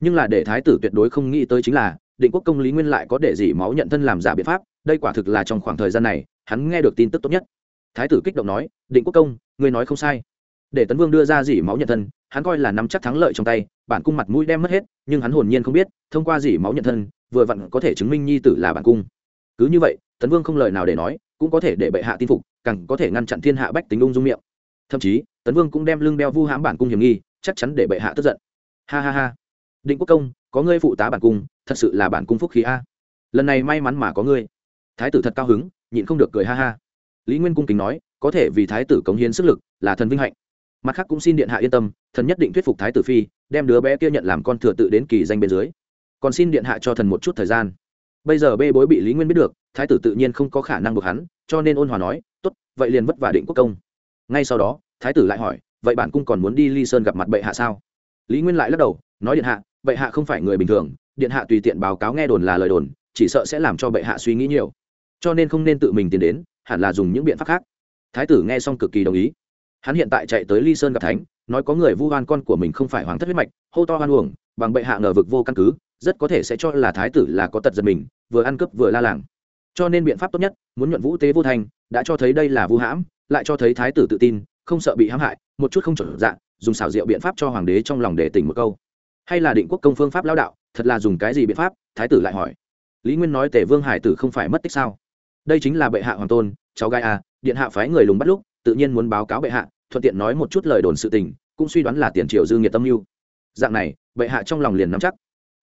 Nhưng là để thái tử tuyệt đối không nghĩ tới chính là, định quốc công lý nguyên lại có để dỉ máu nhận thân làm giả biện pháp, đây quả thực là trong khoảng thời gian này, hắn nghe được tin tức tốt nhất. Thái tử kích động nói, định quốc công, ngươi nói không sai. Để tấn vương đưa ra dỉ máu nhận thân, hắn coi là nắm chắc thắng lợi trong tay, bản cung mặt mũi đem mất hết, nhưng hắn hồn nhiên không biết, thông qua dỉ máu nhận thân vừa vặn có thể chứng minh nhi tử là bản cung. Cứ như vậy, tấn vương không lời nào để nói, cũng có thể để bệ hạ tin phục, càng có thể ngăn chặn thiên hạ bách tính ung dung miệng. Thậm chí, tấn vương cũng đem lưng đeo vu hãm bản cung hiểm nghi, chắc chắn để bệ hạ tức giận. Ha ha ha. Định quốc công, có ngươi phụ tá bản cung, thật sự là bản cung phúc khí a. Lần này may mắn mà có ngươi. Thái tử thật cao hứng, nhịn không được cười ha ha. Lý nguyên cung kính nói, có thể vì thái tử cống hiến sức lực, là thần vinh hạnh. Mặt khác cũng xin điện hạ yên tâm, thần nhất định thuyết phục thái tử phi, đem đứa bé kia nhận làm con thừa tự đến kỳ danh bên dưới còn xin điện hạ cho thần một chút thời gian. Bây giờ bê bối bị lý nguyên biết được, thái tử tự nhiên không có khả năng buộc hắn, cho nên ôn hòa nói, tốt, vậy liền vất vả định quốc công. Ngay sau đó, thái tử lại hỏi, vậy bản cung còn muốn đi ly sơn gặp mặt bệ hạ sao? Lý nguyên lại lắc đầu, nói điện hạ, bệ hạ không phải người bình thường, điện hạ tùy tiện báo cáo nghe đồn là lời đồn, chỉ sợ sẽ làm cho bệ hạ suy nghĩ nhiều. Cho nên không nên tự mình tiến đến, hẳn là dùng những biện pháp khác. Thái tử nghe xong cực kỳ đồng ý. Hắn hiện tại chạy tới ly sơn gặp thánh, nói có người vu oan con của mình không phải hoàng thất huyết mạch, hô to hoan uổng, bằng bệ hạ ngờ vực vô căn cứ rất có thể sẽ cho là thái tử là có tật giật mình, vừa ăn cướp vừa la làng. Cho nên biện pháp tốt nhất, muốn nhuận vũ tế vô thành, đã cho thấy đây là vu hãm, lại cho thấy thái tử tự tin, không sợ bị hãm hại, một chút không chuẩn dạng dùng xảo diệu biện pháp cho hoàng đế trong lòng để tỉnh một câu. Hay là định quốc công phương pháp lao đạo, thật là dùng cái gì biện pháp, thái tử lại hỏi. Lý nguyên nói tề vương hải tử không phải mất tích sao? Đây chính là bệ hạ hoàng tôn, cháu gai à điện hạ phái người lùng bắt lúc, tự nhiên muốn báo cáo bệ hạ, thuận tiện nói một chút lời đồn sự tình, cũng suy đoán là tiền triều dư nghiệt tâm mưu. Dạng này, bệ hạ trong lòng liền nắm chắc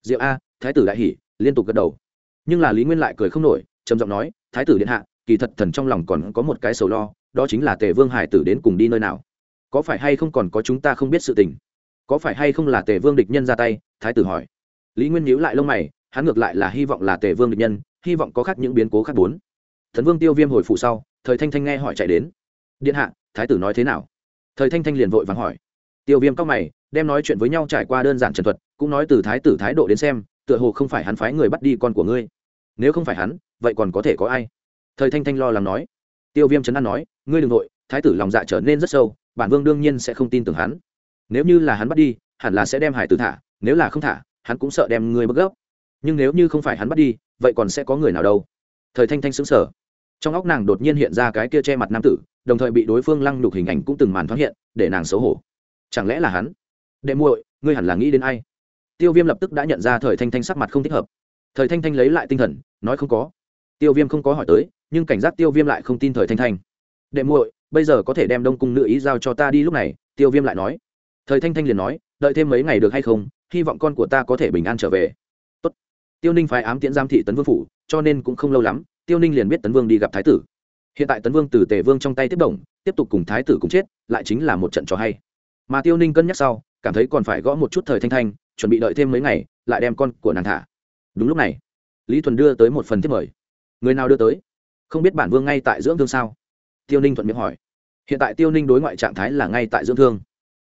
diệu a, thái tử đại hỉ, liên tục gật đầu. Nhưng là lý nguyên lại cười không nổi, trầm giọng nói, thái tử điện hạ, kỳ thật thần trong lòng còn có một cái sầu lo, đó chính là tề vương hải tử đến cùng đi nơi nào. Có phải hay không còn có chúng ta không biết sự tình? Có phải hay không là tề vương địch nhân ra tay? Thái tử hỏi. Lý nguyên nhíu lại lông mày, hắn ngược lại là hy vọng là tề vương địch nhân, hy vọng có khác những biến cố khác bốn. Thần vương tiêu viêm hồi phụ sau, thời thanh thanh nghe hỏi chạy đến. Điện hạ, thái tử nói thế nào? Thời thanh thanh liền vội vàng hỏi. Tiêu viêm cao mày đem nói chuyện với nhau trải qua đơn giản trần thuật, cũng nói từ thái tử thái độ đến xem, tựa hồ không phải hắn phái người bắt đi con của ngươi. Nếu không phải hắn, vậy còn có thể có ai? Thời thanh thanh lo lắng nói. Tiêu viêm trấn an nói, ngươi đ ừ n g nội thái tử lòng dạ trở nên rất sâu, bản vương đương nhiên sẽ không tin tưởng hắn. Nếu như là hắn bắt đi, hẳn là sẽ đem hải tử thả, nếu là không thả, hắn cũng sợ đem ngươi bất gốc. Nhưng nếu như không phải hắn bắt đi, vậy còn sẽ có người nào đâu? Thời thanh thanh xứng sở trong óc nàng đột nhiên hiện ra cái kia che mặt nam tử, đồng thời bị đối phương lăng nhục hình ảnh cũng từng màn thoát hiện, để nàng xấu hổ. Chẳng lẽ là hắn? Đệ muội, ngươi hẳn là nghĩ đến ai? Tiêu viêm lập tức đã nhận ra thời thanh thanh sắc mặt không thích hợp. Thời thanh thanh lấy lại tinh thần, nói không có. Tiêu viêm không có hỏi tới, nhưng cảnh giác tiêu viêm lại không tin thời thanh thanh. Đệ muội, bây giờ có thể đem đông cung nữ ý giao cho ta đi lúc này? Tiêu viêm lại nói. Thời thanh thanh liền nói, đợi thêm mấy ngày được hay không, hy vọng con của ta có thể bình an trở về. Tốt. tiêu ninh phái ám tiễn giam thị tấn vương phủ, cho nên cũng không lâu lắm, tiêu ninh liền biết tấn vương đi gặp thái tử. Hiện tại tấn vương từ tề vương trong tay tiếp đồng tiếp tục cùng thái tử cùng chết, lại chính là một trận trò hay. Mà tiêu ninh cân nhắc sau cảm thấy còn phải gõ một chút thời thanh thanh, chuẩn bị đợi thêm mấy ngày, lại đem con của nàng thả. Đúng lúc này, lý thuần đưa tới một phần thiết mời. Người nào đưa tới? Không biết bản vương ngay tại dưỡng thương sao? Tiêu ninh thuận miệng hỏi. Hiện tại tiêu ninh đối ngoại trạng thái là ngay tại dưỡng thương.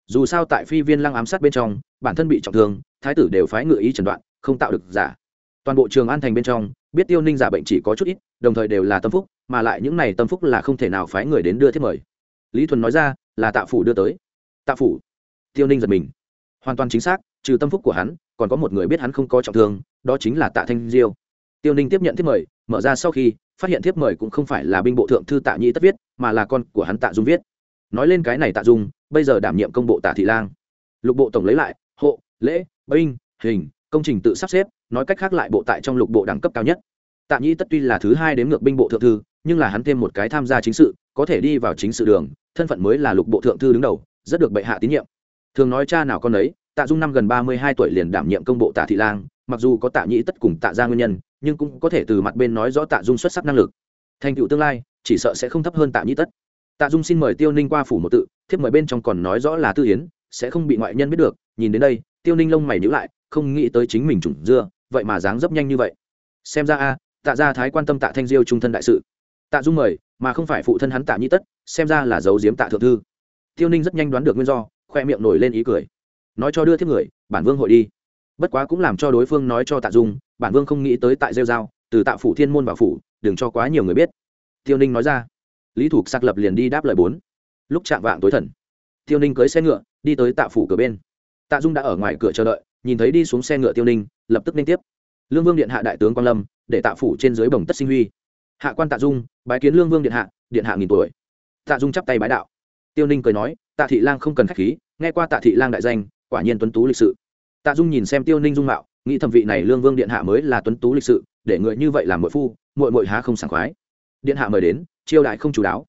Dù sao tại phi viên lăng ám sát bên trong, bản thân bị trọng thương, thái tử đều phái ngự ý trần đoạn, không tạo được giả. Toàn bộ trường an thành bên trong, biết tiêu ninh giả bệnh chỉ có chút ít, đồng thời đều là tâm phúc, mà lại những này tâm phúc là không thể nào phái người đến đưa thiết mời. Lý thuần nói ra là tạ phủ đưa tới. Tạ phủ tiêu ninh giật mình. Hoàn toàn chính xác, trừ tâm phúc của hắn, còn có một người biết hắn không có trọng thương, đó chính là tạ thanh diêu. Tiêu ninh tiếp nhận thiếp mời, mở ra sau khi, phát hiện thiếp mời cũng không phải là binh bộ thượng thư tạ nhĩ tất viết, mà là con của hắn tạ dung viết. Nói lên cái này tạ dung, bây giờ đảm nhiệm công bộ tạ thị lang. Lục bộ tổng lấy lại, hộ, lễ, binh, hình, công trình tự sắp xếp, nói cách khác lại bộ tại trong lục bộ đẳng cấp cao nhất. Tạ nhĩ tất tuy là thứ hai đếm ngược binh bộ thượng thư, nhưng là hắn thêm một cái tham gia chính sự, có thể đi vào chính sự đường, thân phận mới là lục bộ thượng thư đứng đầu, rất được bệ hạ tín nhiệm thường nói cha nào con ấy tạ dung năm gần ba mươi hai tuổi liền đảm nhiệm công bộ tạ thị lang, mặc dù có tạ nhĩ tất cùng tạ ra nguyên nhân, nhưng cũng có thể từ mặt bên nói rõ tạ dung xuất sắc năng lực. Thành tựu tương lai, chỉ sợ sẽ không thấp hơn tạ nhĩ tất. Tạ dung xin mời tiêu ninh qua phủ một tự, thiếp mời bên trong còn nói rõ là tư hiến sẽ không bị ngoại nhân biết được, nhìn đến đây, tiêu ninh lông mày nhữ lại, không nghĩ tới chính mình trùng dưa, vậy mà dáng dấp nhanh như vậy. Xem ra a, tạ gia thái quan tâm tạ thanh diêu trung thân đại sự. Tạ dung mời, mà không phải phụ thân hắn tạ nhĩ tất, xem ra là giấu giếm tạ thượng thư. Tiêu ninh rất nhanh đoán được nguyên do khoe miệng nổi lên ý cười. Nói cho đưa thiếp người, bản vương hội đi. Bất quá cũng làm cho đối phương nói cho tạ dung, bản vương không nghĩ tới tại rêu dao từ tạ phủ thiên môn vào phủ, đừng cho quá nhiều người biết. Tiêu ninh nói ra. Lý thục xác lập liền đi đáp lời bốn. Lúc chạm vạng tối thần, tiêu ninh cưới xe ngựa, đi tới tạ phủ cửa bên. Tạ dung đã ở ngoài cửa chờ đợi, nhìn thấy đi xuống xe ngựa tiêu ninh, lập tức nên tiếp. Lương vương điện hạ đại tướng quan lâm, để tạ phủ trên dưới bồng tất sinh huy. Hạ quan tạ dung, bái kiến lương vương điện hạ điện hạ nghìn tuổi. Tạ dung chắp tay bái đạo. Tiêu ninh cười nói tạ thị lang không cần khách khí, nghe qua tạ thị lang đại danh, quả nhiên tuấn tú lịch sự. Tạ dung nhìn xem tiêu ninh dung mạo, nghĩ thẩm vị này lương vương điện hạ mới là tuấn tú lịch sự, để người như vậy làm mội phu mội mội há không sảng khoái. Điện hạ mời đến chiêu đại không chú đáo.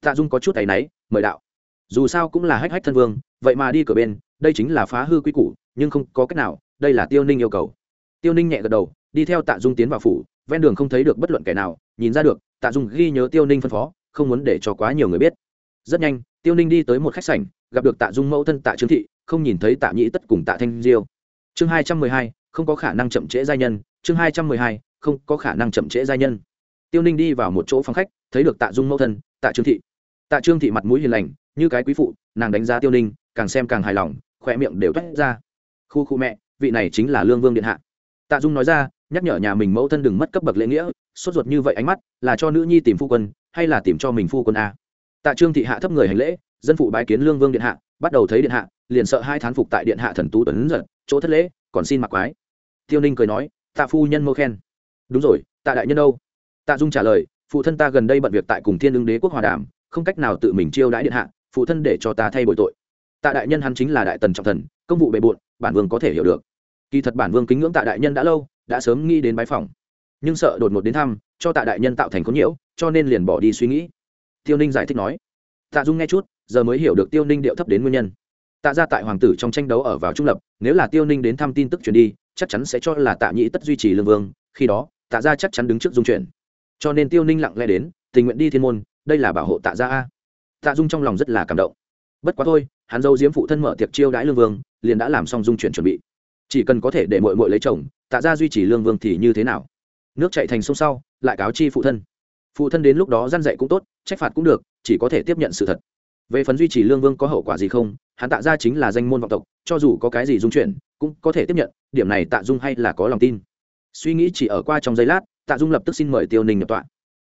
Tạ dung có chút tay náy, mời đạo. Dù sao cũng là hách hách thân vương, vậy mà đi cửa bên, đây chính là phá hư quy củ, nhưng không có cách nào, đây là tiêu ninh yêu cầu. Tiêu ninh nhẹ gật đầu, đi theo tạ dung tiến vào phủ, ven đường không thấy được bất luận kẻ nào, nhìn ra được, tạ dung ghi nhớ tiêu ninh phân phó, không muốn để cho quá nhiều người biết. Rất nhanh tiêu ninh đi tới một khách sảnh, gặp được tạ dung mẫu thân tạ trương thị, không nhìn thấy tạ nhĩ tất cùng tạ thanh diêu. Chương hai trăm mười hai, không có khả năng chậm trễ giai nhân. Chương hai trăm mười hai, không có khả năng chậm trễ giai nhân. Tiêu ninh đi vào một chỗ phòng khách, thấy được tạ dung mẫu thân, tạ trương thị. Tạ trương thị mặt mũi hiền lành, như cái quý phụ, nàng đánh giá tiêu ninh, càng xem càng hài lòng khoe miệng đều toét ra. Khu khu mẹ, vị này chính là lương vương điện hạ. Tạ dung nói ra, nhắc nhở nhà mình mẫu thân đừng mất cấp bậc lễ nghĩa, sốt ruột như vậy ánh mắt, là cho nữ nhi tìm phu quân, hay là tìm cho mình phu quân a? Tạ trương thị hạ thấp người hành lễ, dân phụ bái kiến lương vương điện hạ, bắt đầu thấy điện hạ, liền sợ hai thán phục tại điện hạ thần tú tuấn giật, chỗ thất lễ, còn xin mặc quái. Tiêu ninh cười nói, tạ phu nhân mô khen. Đúng rồi, tạ đại nhân đâu? Tạ dung trả lời, phụ thân ta gần đây bận việc tại cùng thiên lương đế quốc hòa đàm, không cách nào tự mình chiêu đãi điện hạ, phụ thân để cho ta thay bồi tội. Tạ đại nhân hắn chính là đại tần trọng thần, công vụ bề bộn, bản vương có thể hiểu được. Kỳ thật bản vương kính ngưỡng tạ đại nhân đã lâu, đã sớm nghĩ đến bái phòng nhưng sợ đột ngột đến thăm, cho tạ đại nhân tạo thành khốn nhiễu, cho nên liền bỏ đi suy nghĩ tiêu ninh giải thích nói. Tạ dung nghe chút, giờ mới hiểu được tiêu ninh điệu thấp đến nguyên nhân. Tạ ra tại hoàng tử trong tranh đấu ở vào trung lập, nếu là tiêu ninh đến thăm tin tức truyền đi, chắc chắn sẽ cho là tạ nhĩ tất duy trì lương vương, khi đó, tạ ra chắc chắn đứng trước dung chuyển. Cho nên tiêu ninh lặng lẽ đến, tình nguyện đi thiên môn, đây là bảo hộ tạ ra a. Tạ dung trong lòng rất là cảm động. Bất quá thôi, hắn dâu diếm phụ thân mở tiệc chiêu đãi lương vương, liền đã làm xong dung chuyển chuẩn bị. Chỉ cần có thể để mội mội lấy chồng, tạ ra duy trì lương vương thì như thế nào? Nước chạy thành sông sau, lại cáo chi phụ thân phụ thân đến lúc đó gian dạy cũng tốt, trách phạt cũng được, chỉ có thể tiếp nhận sự thật. Về phần duy trì lương vương có hậu quả gì không, hắn tạ ra chính là danh môn vọng tộc, cho dù có cái gì dung chuyển, cũng có thể tiếp nhận, điểm này tạ dung hay là có lòng tin. Suy nghĩ chỉ ở qua trong giây lát, tạ dung lập tức xin mời tiêu ninh nhập tọa.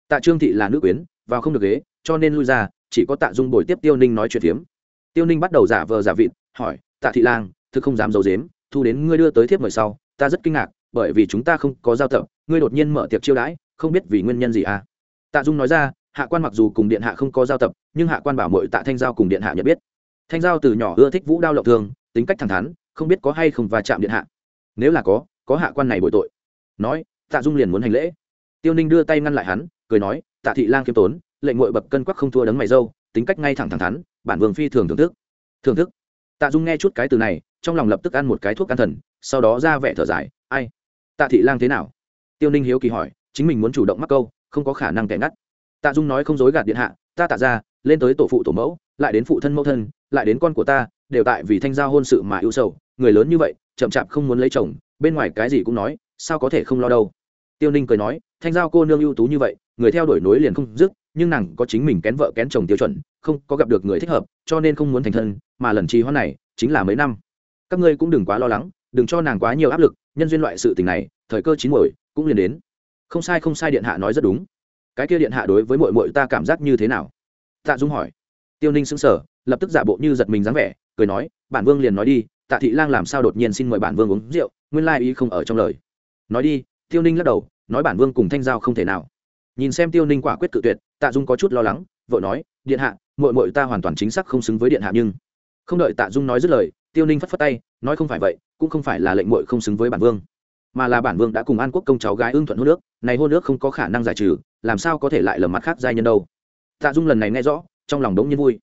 Tạ trương thị là nữ quyến, vào không được ghế, cho nên lui ra, chỉ có tạ dung bồi tiếp tiêu ninh nói chuyện phiếm. Tiêu ninh bắt đầu giả vờ giả vịt, hỏi, tạ thị lang, thực không dám giấu dếm thu đến ngươi đưa tới thiếp mời sau, ta rất kinh ngạc, bởi vì chúng ta không có giao tập, ngươi đột nhiên mở tiệc chiêu đãi, không biết vì nguyên nhân gì à? Tạ dung nói ra, hạ quan mặc dù cùng điện hạ không có giao tập, nhưng hạ quan bảo mội tạ thanh giao cùng điện hạ nhận biết. Thanh giao từ nhỏ ưa thích vũ đao lộng thường, tính cách thẳng thắn, không biết có hay không va chạm điện hạ. Nếu là có có hạ quan này bội tội. Nói, tạ dung liền muốn hành lễ. Tiêu ninh đưa tay ngăn lại hắn, cười nói, tạ thị lang kiêm tốn, lệnh ngội bập cân quắc không thua đấng mày dâu, tính cách ngay thẳng thẳng thắn, bản vương phi thường thưởng thức. Thưởng thức? Tạ dung nghe chút cái từ này, trong lòng lập tức ăn một cái thuốc an thần, sau đó ra vẻ thở dài, ai? Tạ thị lang thế nào? Tiêu ninh hiếu kỳ hỏi, chính mình muốn chủ động mắc câu không có khả năng kẻ ngắt. Tạ dung nói không dối gạt điện hạ, ta tạ ra, lên tới tổ phụ tổ mẫu, lại đến phụ thân mẫu thân, lại đến con của ta, đều tại vì thanh giao hôn sự mà ưu sầu, người lớn như vậy, chậm chạp không muốn lấy chồng, bên ngoài cái gì cũng nói, sao có thể không lo đâu. Tiêu ninh cười nói, thanh giao cô nương ưu tú như vậy, người theo đuổi nối liền không dứt, nhưng nàng có chính mình kén vợ kén chồng tiêu chuẩn, không có gặp được người thích hợp, cho nên không muốn thành thân, mà lần trì hoãn này, chính là mấy năm. Các ngươi cũng đừng quá lo lắng, đừng cho nàng quá nhiều áp lực, nhân duyên loại sự tình này, thời cơ chín muồi, cũng liền đến không sai không sai, điện hạ nói rất đúng. Cái kia điện hạ đối với muội muội ta cảm giác như thế nào? Tạ dung hỏi. Tiêu ninh sững sờ, lập tức giả bộ như giật mình dáng vẻ, cười nói, bản vương liền nói đi, tạ thị lang làm sao đột nhiên xin mời bản vương uống rượu, nguyên lai ý không ở trong lời. Nói đi, tiêu ninh lắc đầu, nói bản vương cùng thanh giao không thể nào. Nhìn xem tiêu ninh quả quyết cự tuyệt, tạ dung có chút lo lắng vợ nói, điện hạ, muội muội ta hoàn toàn chính xác không xứng với điện hạ nhưng không đợi tạ dung nói dứt lời, tiêu ninh phất phất tay, nói không phải vậy, cũng không phải là lệnh muội không xứng với bản vương mà là bản vương đã cùng an quốc công cháu gái ưng thuận hôn nước, này hôn nước không có khả năng giải trừ, làm sao có thể lại lầm mặt khác giai nhân đâu? Tạ dung lần này nghe rõ, trong lòng đống nhiên vui.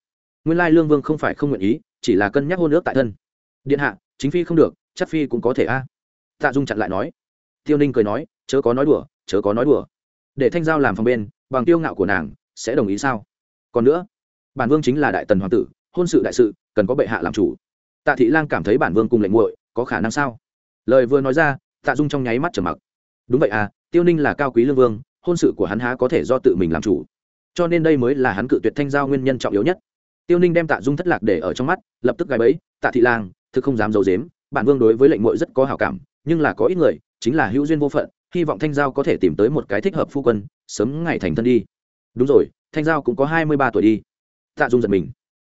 Nguyên lai lương vương không phải không nguyện ý, chỉ là cân nhắc hôn nước tại thân. Điện hạ, chính phi không được, chắc phi cũng có thể a. À? Tạ dung chặn lại nói. Tiêu ninh cười nói, chớ có nói đùa, chớ có nói đùa. Để thanh giao làm phòng bên, bằng tiêu ngạo của nàng, sẽ đồng ý sao? Còn nữa, bản vương chính là đại tần hoàng tử, hôn sự đại sự, cần có bệ hạ làm chủ. Tạ thị lang cảm thấy bản vương cùng lệnh muội có khả năng sao? Lời vừa nói ra tạ dung trong nháy mắt trở mặc. Đúng vậy à tiêu ninh là cao quý lương vương, hôn sự của hắn há có thể do tự mình làm chủ. Cho nên đây mới là hắn cự tuyệt thanh giao nguyên nhân trọng yếu nhất. Tiêu ninh đem tạ dung thất lạc để ở trong mắt, lập tức gài bẫy, tạ thị lang, thực không dám d i ấ u dếm bản vương đối với lệnh mội rất có hảo cảm, nhưng là có ít người, chính là hữu duyên vô phận, hy vọng thanh giao có thể tìm tới một cái thích hợp phu quân, sớm ngày thành thân đi. Đúng rồi, thanh giao cũng có hai mươi ba tuổi đi. Tạ dung giật mình.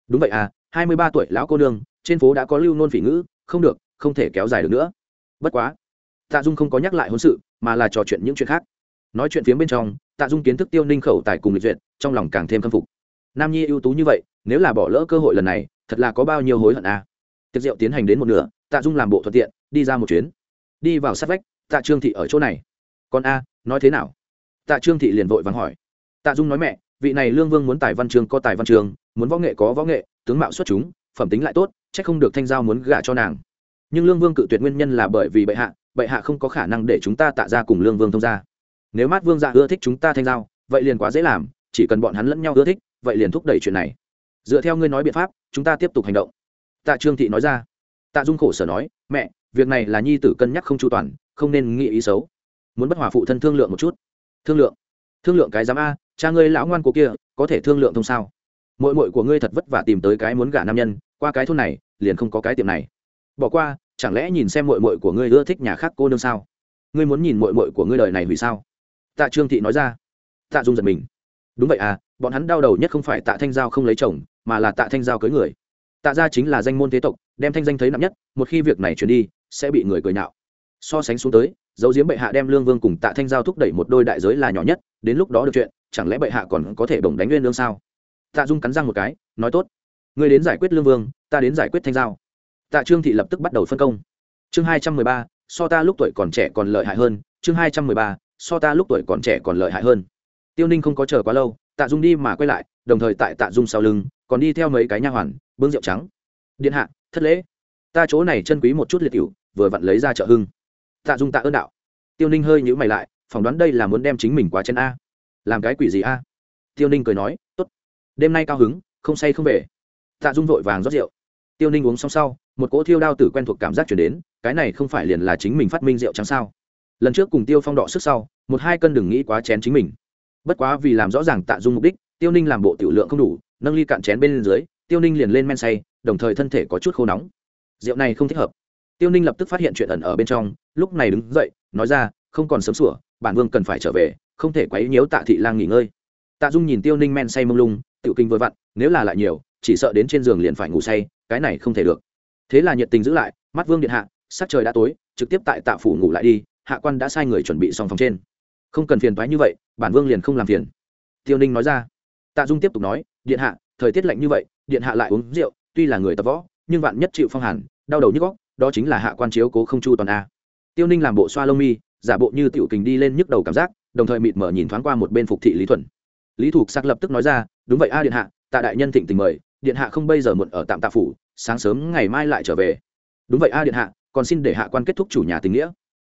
Đúng vậy à hai mươi ba tuổi lão cô nương, trên phố đã có lưu nôn phỉ ngữ, không được, không thể kéo dài được nữa. Bất quá tạ dung không có nhắc lại hôn sự, mà là trò chuyện những chuyện khác. Nói chuyện phía bên trong, tạ dung kiến thức tiêu ninh khẩu tài cùng lịch duyệt, trong lòng càng thêm khâm phục. Nam nhi ưu tú như vậy, nếu là bỏ lỡ cơ hội lần này, thật là có bao nhiêu hối hận à. tiệc rượu tiến hành đến một nửa, tạ dung làm bộ thuận tiện, đi ra một chuyến. Đi vào sát vách, tạ trương thị ở chỗ này. Còn a, nói thế nào? Tạ trương thị liền vội vắng hỏi. Tạ dung nói mẹ, vị này lương vương muốn tài văn trường có tài văn trường, muốn võ nghệ có võ nghệ, tướng mạo xuất chúng, phẩm tính lại tốt c h ắ c không được thanh giao muốn gả cho nàng. Nhưng lương vương cự tuyệt nguyên nhân là bởi vì bệ hạ bệ hạ không có khả năng để chúng ta tạ ra cùng lương vương thông ra nếu mát vương dạ ưa thích chúng ta thanh giao, vậy liền quá dễ làm, chỉ cần bọn hắn lẫn nhau ưa thích, vậy liền thúc đẩy chuyện này. Dựa theo ngươi nói biện pháp, chúng ta tiếp tục hành động. Tạ trương thị nói ra. Tạ dung khổ sở nói, mẹ, việc này là nhi tử cân nhắc không chu toàn, không nên nghĩ ý xấu. Muốn bất hòa phụ thân thương lượng một chút. Thương lượng? Thương lượng cái giám a, cha ngươi lão ngoan của kia, có thể thương lượng thông sao? Mội mội của ngươi thật vất vả tìm tới cái muốn gả nam nhân, qua cái thôn này, liền không có cái tiệm này. Bỏ qua chẳng lẽ nhìn xem mội mội của ngươi ưa thích nhà khác cô nương sao? Ngươi muốn nhìn mội mội của ngươi đời này vì sao? Tạ trương thị nói ra. Tạ dung giật mình. Đúng vậy à bọn hắn đau đầu nhất không phải tạ thanh giao không lấy chồng, mà là tạ thanh giao cưới người. Tạ gia chính là danh môn thế tộc, đem thanh danh thấy nặng nhất, một khi việc này chuyển đi, sẽ bị người cười nhạo so sánh xuống tới, dấu diếm bệ hạ đem lương vương cùng tạ thanh giao thúc đẩy một đôi đại giới là nhỏ nhất, đến lúc đó được chuyện, chẳng lẽ bệ hạ còn có thể bổng đánh nguyên lương sao? Tạ dung cắn răng một cái, nói tốt. Ngươi đến giải quyết lương vương, ta đến giải quyết thanh giao tạ trương thị lập tức bắt đầu phân công. Chương hai trăm mười ba, so ta lúc tuổi còn trẻ còn lợi hại hơn. Chương hai trăm mười ba, so ta lúc tuổi còn trẻ còn lợi hại hơn. Tiêu ninh không có chờ quá lâu, tạ dung đi mà quay lại, đồng thời tại tạ dung sau lưng, còn đi theo mấy cái nha hoàn, bưng rượu trắng. Điện hạ, thất lễ. Ta chỗ này chân quý một chút liệt cựu vừa vặn lấy ra chợ hưng. Tạ dung tạ ơn đạo. Tiêu ninh hơi nhữ mày lại, phỏng đoán đây là muốn đem chính mình quá chân a. Làm cái quỷ gì a? Tiêu ninh cười nói t ố t đêm nay cao hứng, không say không về. Tạ dung vội vàng rót rượu. Tiêu ninh uống xong sau một cỗ thiêu đao tử quen thuộc cảm giác chuyển đến, cái này không phải liền là chính mình phát minh rượu trắng sao? Lần trước cùng tiêu phong đọ sức sau, một hai cân đừng nghĩ quá chén chính mình. Bất quá vì làm rõ ràng tạ dung mục đích, tiêu ninh làm bộ tiểu lượng không đủ, nâng ly cạn chén bên dưới, tiêu ninh liền lên men say, đồng thời thân thể có chút khô nóng. Rượu này không thích hợp. Tiêu ninh lập tức phát hiện chuyện ẩn ở bên trong, lúc này đứng dậy, nói ra, không còn sớm sủa, bản vương cần phải trở về, không thể quấy nhiễu tạ thị lang nghỉ ngơi. Tạ dung nhìn tiêu ninh men say mông lung tự kinh vội vặn, nếu là lại nhiều, chỉ sợ đến trên giường liền phải ngủ say, cái này không thể được thế là nhiệt tình giữ lại, mắt vương điện hạ, sắc trời đã tối, trực tiếp tại tạ phủ ngủ lại đi, hạ quan đã sai người chuẩn bị xong phòng trên. Không cần phiền thoái như vậy, bản vương liền không làm phiền. Tiêu ninh nói ra. Tạ dung tiếp tục nói, điện hạ, thời tiết lạnh như vậy, điện hạ lại uống rượu, tuy là người tập võ, nhưng vạn nhất chịu phong hàn, đau đầu nhức góc đó chính là hạ quan chiếu cố không chu toàn a. Tiêu ninh làm bộ xoa lông mi, giả bộ như tiểu kình đi lên nhức đầu cảm giác, đồng thời mịt mở nhìn thoáng qua một bên phục thị lý thuần. Lý thục sắc lập tức nói ra, đúng vậy a điện hạ, tạ đại nhân thịnh tình mời, điện hạ không bây giờ muộn ở tạm tạ phủ sáng sớm ngày mai lại trở về. Đúng vậy, a điện hạ, còn xin để hạ quan kết thúc chủ nhà tình nghĩa.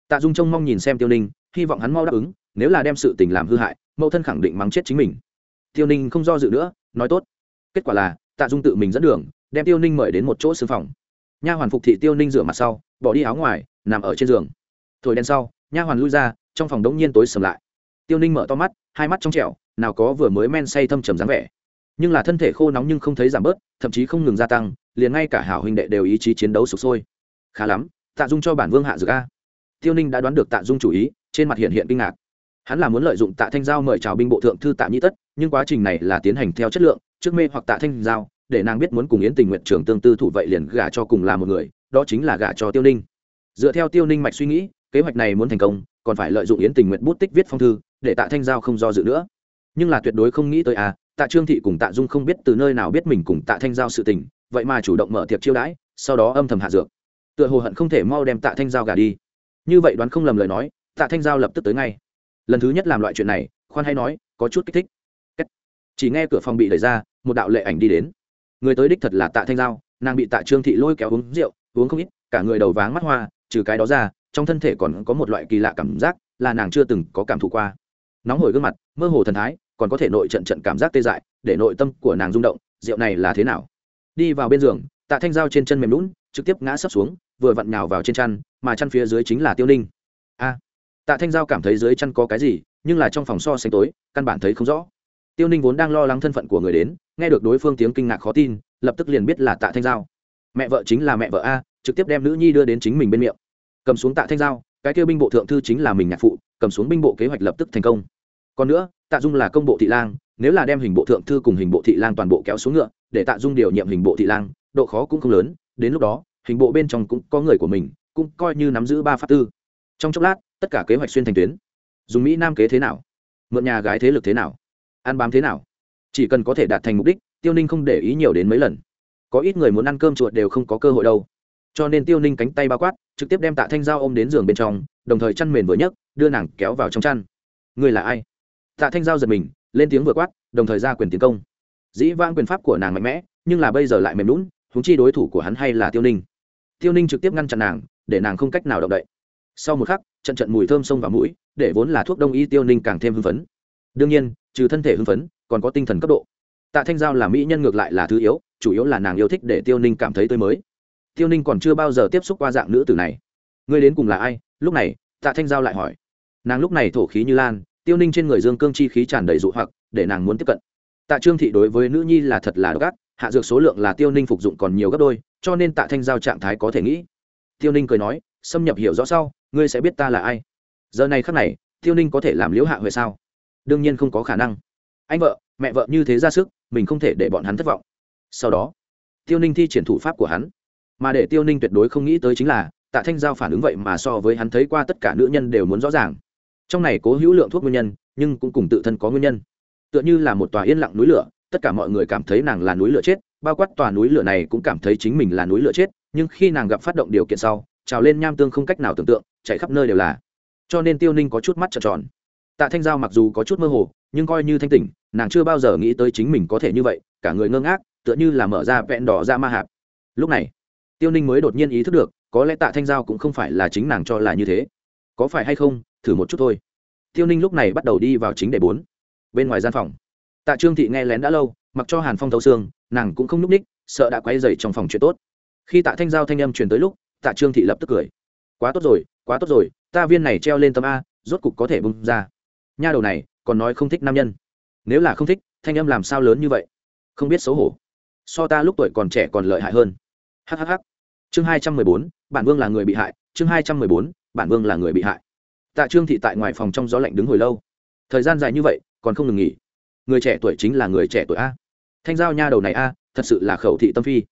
Tạ dung trông mong nhìn xem tiêu ninh, hy vọng hắn mau đáp ứng, nếu là đem sự tình làm hư hại, mẫu thân khẳng định mắng chết chính mình. Tiêu ninh không do dự nữa, nói tốt. Kết quả là, tạ dung tự mình dẫn đường, đem tiêu ninh mời đến một chỗ xương phòng. Nha hoàn phục thị tiêu ninh rửa mặt sau, bỏ đi áo ngoài, nằm ở trên giường. Thổi đèn sau, nha hoàn lui ra, trong phòng đống nhiên tối sầm lại. Tiêu ninh mở to mắt, hai mắt trong trẻo, nào có vừa mới men say thâm trầm dáng vẻ. Nhưng là thân thể khô nóng nhưng không thấy giảm bớt, thậm chí không ngừng gia tăng liền ngay cả hảo huynh đệ đều ý chí chiến đấu sụp sôi. Khá lắm, tạ dung cho bản vương hạ dược a. Tiêu ninh đã đoán được tạ dung chủ ý, trên mặt hiện hiện kinh ngạc. Hắn là muốn lợi dụng tạ thanh giao mời chào binh bộ thượng thư tạ nhĩ tất, nhưng quá trình này là tiến hành theo chất lượng, trước mê hoặc tạ thanh giao, để nàng biết muốn cùng yến tình nguyện trưởng tương tư thủ vậy liền gả cho cùng là một người, đó chính là gả cho tiêu ninh. Dựa theo tiêu ninh mạch suy nghĩ, kế hoạch này muốn thành công, còn phải lợi dụng yến tình nguyện bút tích viết phong thư, để tạ thanh giao không do dự nữa. Nhưng là tuyệt đối không nghĩ tới à tạ trương thị cùng tạ dung không biết từ nơi nào biết mình cùng tạ thanh giao sự tình vậy mà chủ động mở tiệc chiêu đãi, sau đó âm thầm hạ dược. Tựa hồ hận không thể mau đem tạ thanh giao gà đi. Như vậy đoán không lầm lời nói, tạ thanh giao lập tức tới ngay. Lần thứ nhất làm loại chuyện này, khoan hay nói, có chút kích thích. Chỉ nghe cửa phòng bị đẩy ra, một đạo lệ ảnh đi đến. Người tới đích thật là tạ thanh giao, nàng bị tạ trương thị lôi kéo uống rượu, uống không ít, cả người đầu váng mắt hoa, trừ cái đó ra, trong thân thể còn có một loại kỳ lạ cảm giác, là nàng chưa từng có cảm thụ qua. Nóng hổi gương mặt, mơ hồ thần thái, còn có thể nội trận trận cảm giác tê dại, để nội tâm của nàng rung động, rượu này là thế nào? Đi vào bên giường, tạ thanh giao trên chân mềm lún, trực tiếp ngã sấp xuống, vừa vặn nhào vào trên chăn, mà chăn phía dưới chính là tiêu ninh. A, tạ thanh giao cảm thấy dưới chăn có cái gì, nhưng là trong phòng so sánh tối, căn bản thấy không rõ. Tiêu ninh vốn đang lo lắng thân phận của người đến, nghe được đối phương tiếng kinh ngạc khó tin, lập tức liền biết là tạ thanh giao. Mẹ vợ chính là mẹ vợ a, trực tiếp đem nữ nhi đưa đến chính mình bên miệng. Cầm xuống tạ thanh giao, cái kêu binh bộ thượng thư chính là mình nhạc phụ, cầm xuống binh bộ kế hoạch lập tức thành công. Còn nữa, tạ dung là công bộ thị lang nếu là đem hình bộ thượng thư cùng hình bộ thị lang toàn bộ kéo xuống ngựa, để tạ dung điều nhiệm hình bộ thị lang, độ khó cũng không lớn. Đến lúc đó, hình bộ bên trong cũng có người của mình, cũng coi như nắm giữ ba pháp tư. Trong chốc lát, tất cả kế hoạch xuyên thành tuyến. Dùng mỹ nam kế thế nào? Mượn nhà gái thế lực thế nào? Ăn bám thế nào? Chỉ cần có thể đạt thành mục đích, tiêu ninh không để ý nhiều đến mấy lần. Có ít người muốn ăn cơm chuột đều không có cơ hội đâu. Cho nên tiêu ninh cánh tay bao quát, trực tiếp đem tạ thanh giao ôm đến giường bên trong, đồng thời chăn mền vừa nhấc, đưa nàng kéo vào trong chăn. Người là ai? Tạ thanh giao giật mình lên tiếng vừa quát, đồng thời ra quyền tiến công. Dĩ vãng quyền pháp của nàng mạnh mẽ, nhưng là bây giờ lại mềm lún húng chi đối thủ của hắn hay là tiêu ninh. Tiêu ninh trực tiếp ngăn chặn nàng, để nàng không cách nào động đậy. Sau một khắc, trận trận mùi thơm sông vào mũi, để vốn là thuốc đông y tiêu ninh càng thêm hưng phấn. Đương nhiên, trừ thân thể hưng phấn, còn có tinh thần cấp độ. Tạ thanh giao là mỹ nhân ngược lại là thứ yếu, chủ yếu là nàng yêu thích để tiêu ninh cảm thấy tươi mới. Tiêu ninh còn chưa bao giờ tiếp xúc qua dạng nữ tử này. Ngươi đến cùng là ai? Lúc này, tạ thanh giao lại hỏi. Nàng lúc này thổ khí như lan tiêu ninh trên người dương cương chi khí tràn đầy dụ hoặc, để nàng muốn tiếp cận. Tạ trương thị đối với nữ nhi là thật là độc ác, hạ dược số lượng là tiêu ninh phục dụng còn nhiều gấp đôi, cho nên tạ thanh giao trạng thái có thể nghĩ. Tiêu ninh cười nói, xâm nhập hiểu rõ sau, ngươi sẽ biết ta là ai. Giờ này khắc này, tiêu ninh có thể làm liễu hạ huệ sao? Đương nhiên không có khả năng. Anh vợ, mẹ vợ như thế ra sức, mình không thể để bọn hắn thất vọng. Sau đó, tiêu ninh thi triển thủ pháp của hắn. Mà để tiêu ninh tuyệt đối không nghĩ tới chính là, tạ thanh giao phản ứng vậy mà so với hắn thấy qua tất cả nữ nhân đều muốn rõ ràng trong này cố hữu lượng thuốc nguyên nhân, nhưng cũng cùng tự thân có nguyên nhân. Tựa như là một tòa yên lặng núi lửa, tất cả mọi người cảm thấy nàng là núi lửa chết, bao quát tòa núi lửa này cũng cảm thấy chính mình là núi lửa chết, nhưng khi nàng gặp phát động điều kiện sau, trào lên nham tương không cách nào tưởng tượng, chạy khắp nơi đều là. Cho nên tiêu ninh có chút mắt trợn tròn. Tạ thanh giao mặc dù có chút mơ hồ, nhưng coi như thanh tỉnh, nàng chưa bao giờ nghĩ tới chính mình có thể như vậy, cả người ngơ ngác, tựa như là mở ra vẹn đỏ ra ma hạp. Lúc này, tiêu ninh mới đột nhiên ý thức được, có lẽ tạ thanh giao cũng không phải là chính nàng cho là như thế. Có phải hay không thử một chút thôi. Tiêu ninh lúc này bắt đầu đi vào chính đề bốn, bên ngoài gian phòng. Tạ trương thị nghe lén đã lâu, mặc cho hàn phong thấu xương, nàng cũng không n ú c ních, sợ đã quay dày trong phòng chuyện tốt. Khi tạ thanh giao thanh âm truyền tới lúc, tạ trương thị lập tức cười. Quá tốt rồi, quá tốt rồi, ta viên này treo lên tấm a, rốt cục có thể bung ra. Nha đầu này, còn nói không thích nam nhân. Nếu là không thích, thanh âm làm sao lớn như vậy? Không biết xấu hổ. So ta lúc tuổi còn trẻ còn lợi hại hơn. Hhh chương hai trăm mười bốn, bản vương là người bị hại, chương hai trăm mười bốn, bản vương là người bị hại tạ trương thị tại ngoài phòng trong gió lạnh đứng hồi lâu. Thời gian dài như vậy, còn không ngừng nghỉ. Người trẻ tuổi chính là người trẻ tuổi a. Thanh giao nha đầu này a, thật sự là khẩu thị tâm phi.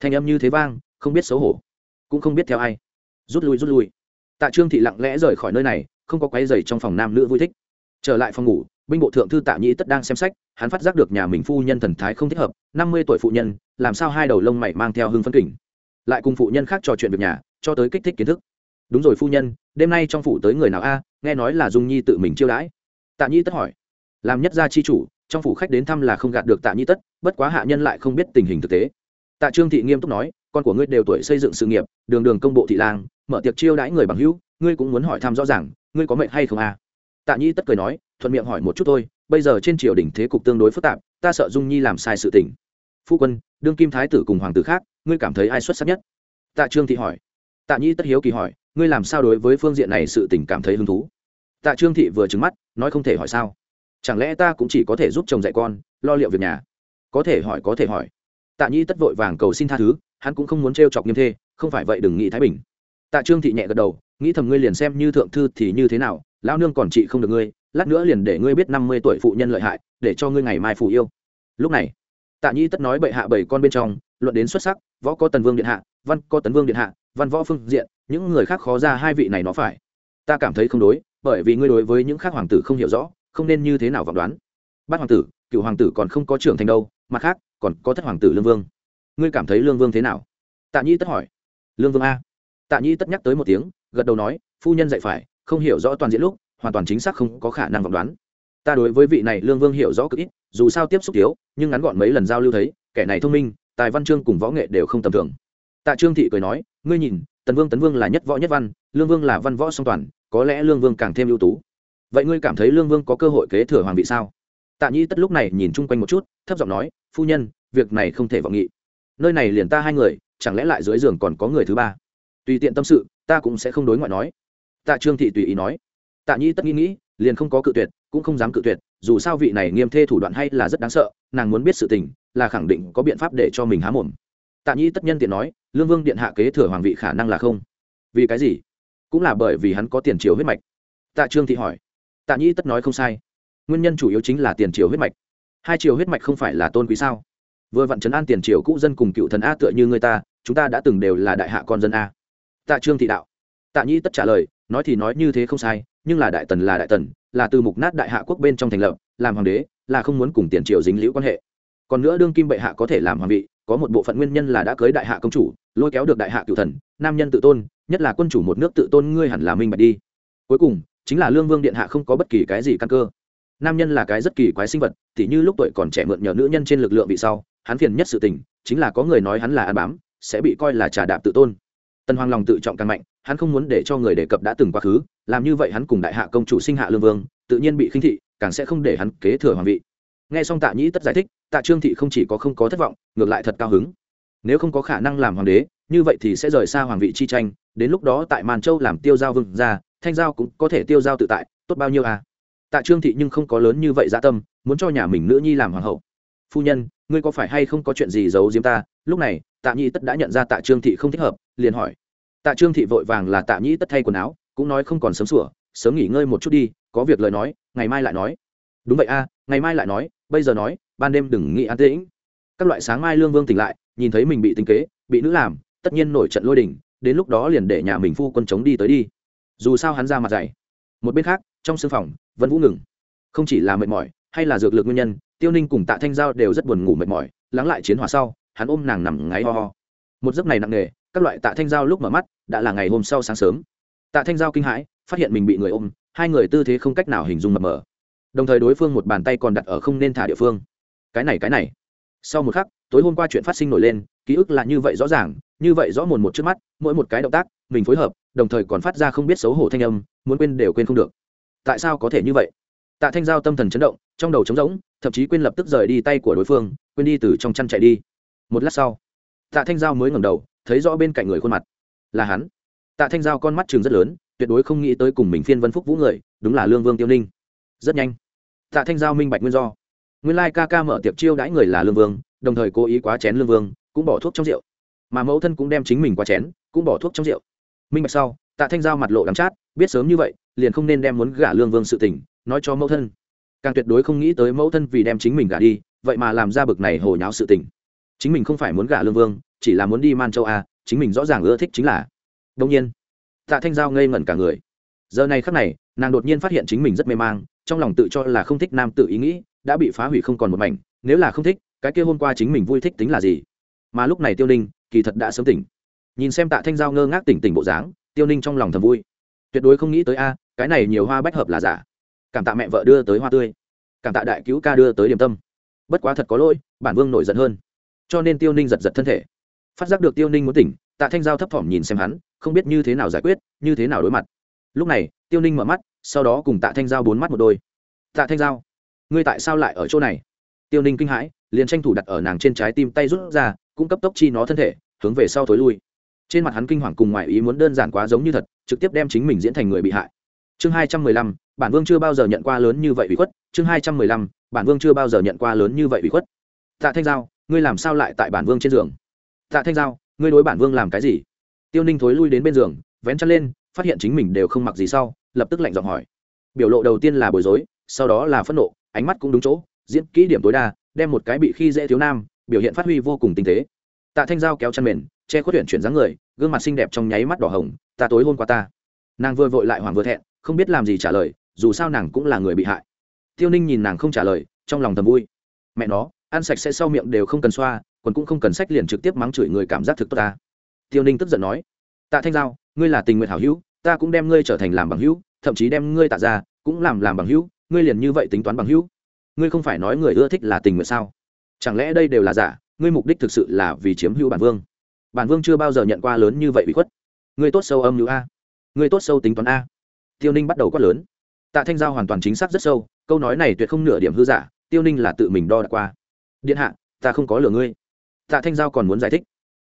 Thanh âm như thế vang, không biết xấu hổ, cũng không biết theo ai. Rút lui rút lui. Tạ trương thị lặng lẽ rời khỏi nơi này, không có quái dày trong phòng nam nữ vui thích. Trở lại phòng ngủ, binh bộ thượng thư tạ nhĩ tất đang xem sách, hắn phát giác được nhà mình phu nhân thần thái không thích hợp, năm mươi tuổi phụ nhân, làm sao hai đầu lông mày mang theo hương phân kỉnh. Lại cùng phụ nhân khác trò chuyện việc nhà, cho tới kích thích kiến thức đúng rồi phu nhân, đêm nay trong phủ tới người nào a? À, nghe nói là dung nhi tự mình chiêu đãi. Tạ nhi tất hỏi. Làm nhất gia chi chủ, trong phủ khách đến thăm là không gạt được tạ nhi tất, bất quá hạ nhân lại không biết tình hình thực tế. Tạ trương thị nghiêm túc nói, con của ngươi đều tuổi xây dựng sự nghiệp, đường đường công bộ thị lang, mở tiệc chiêu đãi người bằng hữu, ngươi cũng muốn hỏi thăm rõ ràng, ngươi có mệnh hay không a? À? Tạ nhi tất cười nói, thuận miệng hỏi một chút thôi, bây giờ trên triều đình thế cục tương đối phức tạp, ta sợ dung nhi làm sai sự tình. Phu quân, đương kim thái tử cùng hoàng tử khác, ngươi cảm thấy ai xuất sắc nhất? Tạ trương thị hỏi tạ nhi tất hiếu kỳ hỏi, ngươi làm sao đối với phương diện này sự tình cảm thấy hứng thú? Tạ trương thị vừa trứng mắt, nói không thể hỏi sao. Chẳng lẽ ta cũng chỉ có thể giúp chồng dạy con, lo liệu việc nhà? Có thể hỏi, có thể hỏi. Tạ nhi tất vội vàng cầu xin tha thứ, hắn cũng không muốn t chọc nghiêm thê, không phải vậy đừng nghĩ thái bình. Tạ trương thị nhẹ gật đầu, nghĩ thầm ngươi liền xem như thượng thư thì như thế nào, lão nương còn trị không được ngươi, lát nữa liền để ngươi biết năm mươi tuổi phụ nhân lợi hại, để cho ngươi ngày mai phù yêu. Lúc này, tạ nhi tất nói bệ hạ bảy con bên trong, luận đến xuất sắc, võ có tần vương điện hạ, văn có tấn vương điện hạ văn võ phương diện, những người khác khó ra hai vị này nó phải. Ta cảm thấy không đối, bởi vì ngươi đối với những khác hoàng tử không hiểu rõ, không nên như thế nào vọng đoán. Bát hoàng tử, cựu hoàng tử còn không có trưởng thành đâu, mặt khác, còn có thất hoàng tử lương vương. Ngươi cảm thấy lương vương thế nào? Tạ nhi tất hỏi. Lương vương a. Tạ nhi tất nhắc tới một tiếng, gật đầu nói, phu nhân dạy phải, không hiểu rõ toàn diện lúc, hoàn toàn chính xác không có khả năng vọng đoán. Ta đối với vị này lương vương hiểu rõ cực ít, dù sao tiếp xúc thiếu, nhưng ngắn gọn mấy lần giao lưu thấy, kẻ này thông minh, tài văn chương cùng võ nghệ đều không tầm thường. Tạ trương thị cười nói ngươi nhìn, tần vương tấn vương là nhất võ nhất văn, lương vương là văn võ song toàn, có lẽ lương vương càng thêm ưu tú. Vậy ngươi cảm thấy lương vương có cơ hội kế thừa hoàng vị sao? Tạ nhi tất lúc này nhìn chung quanh một chút, thấp giọng nói, phu nhân, việc này không thể vọng nghị. Nơi này liền ta hai người, chẳng lẽ lại dưới giường còn có người thứ ba? Tùy tiện tâm sự, ta cũng sẽ không đối ngoại nói. Tạ trương thị tùy ý nói. Tạ nhi tất nghĩ nghĩ, liền không có cự tuyệt, cũng không dám cự tuyệt, dù sao vị này nghiêm thê thủ đoạn hay là rất đáng sợ, nàng muốn biết sự tình, là khẳng định có biện pháp để cho mình há mồm. Tạ nhi tất nhân tiện nói lương vương điện hạ kế thừa hoàng vị khả năng là không? Vì cái gì? Cũng là bởi vì hắn có tiền triều huyết mạch. Tạ trương thị hỏi. Tạ nhĩ tất nói không sai. Nguyên nhân chủ yếu chính là tiền triều huyết mạch. Hai triều huyết mạch không phải là tôn quý sao? Vừa vặn chấn an tiền triều cũ dân cùng cựu thần a tựa như người ta, chúng ta đã từng đều là đại hạ con dân a. Tạ trương thị đạo. Tạ nhĩ tất trả lời, nói thì nói như thế không sai, nhưng là đại tần là đại tần, là từ mục nát đại hạ quốc bên trong thành lập, làm hoàng đế, là không muốn cùng tiền triều dính liễu quan hệ. Còn nữa đương kim bệ hạ có thể làm hoàng vị, có một bộ phận nguyên nhân là đã cưới đại hạ công chủ lôi kéo được đại hạ cựu thần, nam nhân tự tôn, nhất là quân chủ một nước tự tôn ngươi hẳn là minh bạch đi. Cuối cùng, chính là lương vương điện hạ không có bất kỳ cái gì căn cơ. Nam nhân là cái rất kỳ quái sinh vật, tỉ như lúc tuổi còn trẻ mượn nhờ nữ nhân trên lực lượng bị sau, hắn phiền nhất sự tình, chính là có người nói hắn là ăn bám, sẽ bị coi là trà đạp tự tôn. Tần hoàng lòng tự trọng càng mạnh, hắn không muốn để cho người đề cập đã từng quá khứ, làm như vậy hắn cùng đại hạ công chủ sinh hạ lương vương, tự nhiên bị khinh thị, càng sẽ không để hắn kế thừa hoàng vị. Nghe xong tạ nhĩ tất giải thích, tạ trương thị không chỉ có không có thất vọng, ngược lại thật cao hứng nếu không có khả năng làm hoàng đế, như vậy thì sẽ rời xa hoàng vị chi tranh, đến lúc đó tại màn châu làm tiêu giao vương ra thanh giao cũng có thể tiêu giao tự tại, tốt bao nhiêu à? Tạ trương thị nhưng không có lớn như vậy dã tâm, muốn cho nhà mình nữ nhi làm hoàng hậu. Phu nhân, ngươi có phải hay không có chuyện gì giấu diếm ta? Lúc này, tạ nhi tất đã nhận ra tạ trương thị không thích hợp, liền hỏi. Tạ trương thị vội vàng là tạ Nhi tất thay quần áo, cũng nói không còn sớm sủa, sớm nghỉ ngơi một chút đi, có việc lời nói, ngày mai lại nói. Đúng vậy a ngày mai lại nói, bây giờ nói, ban đêm đừng nghĩ an tĩnh. Các loại sáng mai lương vương tỉnh lại nhìn thấy mình bị tính kế, bị nữ làm, tất nhiên nổi trận lôi đình, đến lúc đó liền để nhà mình phu quân chống đi tới đi. Dù sao hắn ra mặt dày. Một bên khác, trong sưng phòng vẫn vũ ngừng. Không chỉ là mệt mỏi, hay là dược lực nguyên nhân, tiêu ninh cùng tạ thanh giao đều rất buồn ngủ mệt mỏi, lắng lại chiến hòa sau, hắn ôm nàng nằm ngáy ho ho. Một giấc này nặng nề, các loại tạ thanh giao lúc mở mắt, đã là ngày hôm sau sáng sớm. Tạ thanh giao kinh hãi, phát hiện mình bị người ôm, hai người tư thế không cách nào hình dung mập mờ. Đồng thời đối phương một bàn tay còn đặt ở không nên thả địa phương. Cái này cái này sau một khắc, tối hôm qua chuyện phát sinh nổi lên, ký ức là như vậy rõ ràng, như vậy rõ mồn một trước mắt, mỗi một cái động tác, mình phối hợp, đồng thời còn phát ra không biết xấu hổ thanh âm, muốn quên đều quên không được. Tại sao có thể như vậy? Tạ thanh giao tâm thần chấn động, trong đầu trống rỗng, thậm chí quên lập tức rời đi tay của đối phương, quên đi từ trong chăn chạy đi. Một lát sau, tạ thanh giao mới ngẩng đầu, thấy rõ bên cạnh người khuôn mặt là hắn. Tạ thanh giao con mắt trường rất lớn, tuyệt đối không nghĩ tới cùng mình phiên vân phúc vũ người, đúng là lương vương tiêu ninh. Rất nhanh, tạ thanh giao minh bạch nguyên do nguyên lai ca ca mở tiệc chiêu đãi người là lương vương, đồng thời cố ý quá chén lương vương, cũng bỏ thuốc trong rượu. Mà mẫu thân cũng đem chính mình qua chén, cũng bỏ thuốc trong rượu. Minh bạch sau, tạ thanh giao mặt lộ đắm chát, biết sớm như vậy, liền không nên đem muốn gả lương vương sự tình, nói cho mẫu thân. Càng tuyệt đối không nghĩ tới mẫu thân vì đem chính mình gả đi, vậy mà làm ra bực này hồ nháo sự tình. Chính mình không phải muốn gả lương vương, chỉ là muốn đi man châu a, chính mình rõ ràng ưa thích chính là. Đông nhiên, tạ thanh giao ngây ngẩn cả người. Giờ này khắc này, nàng đột nhiên phát hiện chính mình rất mê mang trong lòng tự cho là không thích nam tự ý nghĩ, đã bị phá hủy không còn một mảnh, nếu là không thích, cái kia hôm qua chính mình vui thích tính là gì? Mà lúc này tiêu ninh, kỳ thật đã sớm tỉnh. Nhìn xem tạ thanh giao ngơ ngác tỉnh tỉnh bộ dáng, tiêu ninh trong lòng thầm vui. Tuyệt đối không nghĩ tới a, cái này nhiều hoa bách hợp là giả. Cảm tạ mẹ vợ đưa tới hoa tươi. Cảm tạ đại cứu ca đưa tới điểm tâm. Bất quá thật có lỗi, bản vương nổi giận hơn. Cho nên tiêu ninh giật giật thân thể. Phát giác được tiêu ninh muốn tỉnh, tạ thanh giao thấp thỏm nhìn xem hắn, không biết như thế nào giải quyết, như thế nào đối mặt. Lúc này, tiêu ninh mở mắt sau đó cùng tạ thanh giao bốn mắt một đôi. Tạ thanh giao, ngươi tại sao lại ở chỗ này? Tiêu ninh kinh hãi, liền tranh thủ đặt ở nàng trên trái tim tay rút ra, cũng cấp tốc chi nó thân thể, hướng về sau thối lui. Trên mặt hắn kinh hoàng cùng ngoại ý muốn đơn giản quá giống như thật, trực tiếp đem chính mình diễn thành người bị hại. Chương hai trăm mười lăm, bản vương chưa bao giờ nhận qua lớn như vậy bị khuất. Chương hai trăm mười lăm, bản vương chưa bao giờ nhận qua lớn như vậy bị khuất. Tạ thanh giao, ngươi làm sao lại tại bản vương trên giường? Tạ thanh giao, ngươi đối bản vương làm cái gì? Tiêu ninh thối lui đến bên giường, vén chân lên, phát hiện chính mình đều không mặc gì sau lập tức lạnh giọng hỏi. Biểu lộ đầu tiên là bối rối, sau đó là phẫn nộ, ánh mắt cũng đúng chỗ, diễn kỹ điểm tối đa, đem một cái bị khi dễ thiếu nam, biểu hiện phát huy vô cùng tinh tế. Tạ thanh giao kéo chăn mền, che khuất tuyển chuyển dáng người, gương mặt xinh đẹp trong nháy mắt đỏ hồng, ta tối hôn qua ta. Nàng vừa vội lại hoảng vừa thẹn, không biết làm gì trả lời, dù sao nàng cũng là người bị hại. Tiêu ninh nhìn nàng không trả lời, trong lòng thầm vui. Mẹ nó, ăn sạch sẽ sau miệng đều không cần xoa còn cũng không cần sách liền trực tiếp mắng chửi người cảm giác thực tốt ta. Tiêu ninh tức giận nói, tạ thanh giao, ngươi là tình nguyện hảo hữu ta cũng đem ngươi trở thành làm bằng hữu, thậm chí đem ngươi tạ ra, cũng làm làm bằng hữu, ngươi liền như vậy tính toán bằng hữu. Ngươi không phải nói người ưa thích là tình nguyện sao? Chẳng lẽ đây đều là giả, ngươi mục đích thực sự là vì chiếm hữu bản vương? Bản vương chưa bao giờ nhận qua lớn như vậy bị khuất. Ngươi tốt sâu âm hữu a. Ngươi tốt sâu tính toán a. Tiêu ninh bắt đầu quát lớn. Tạ thanh giao hoàn toàn chính xác rất sâu, câu nói này tuyệt không nửa điểm hư giả, tiêu ninh là tự mình đo đạc qua. Điện hạ, ta không có lừa ngươi. Tạ thanh giao còn muốn giải thích.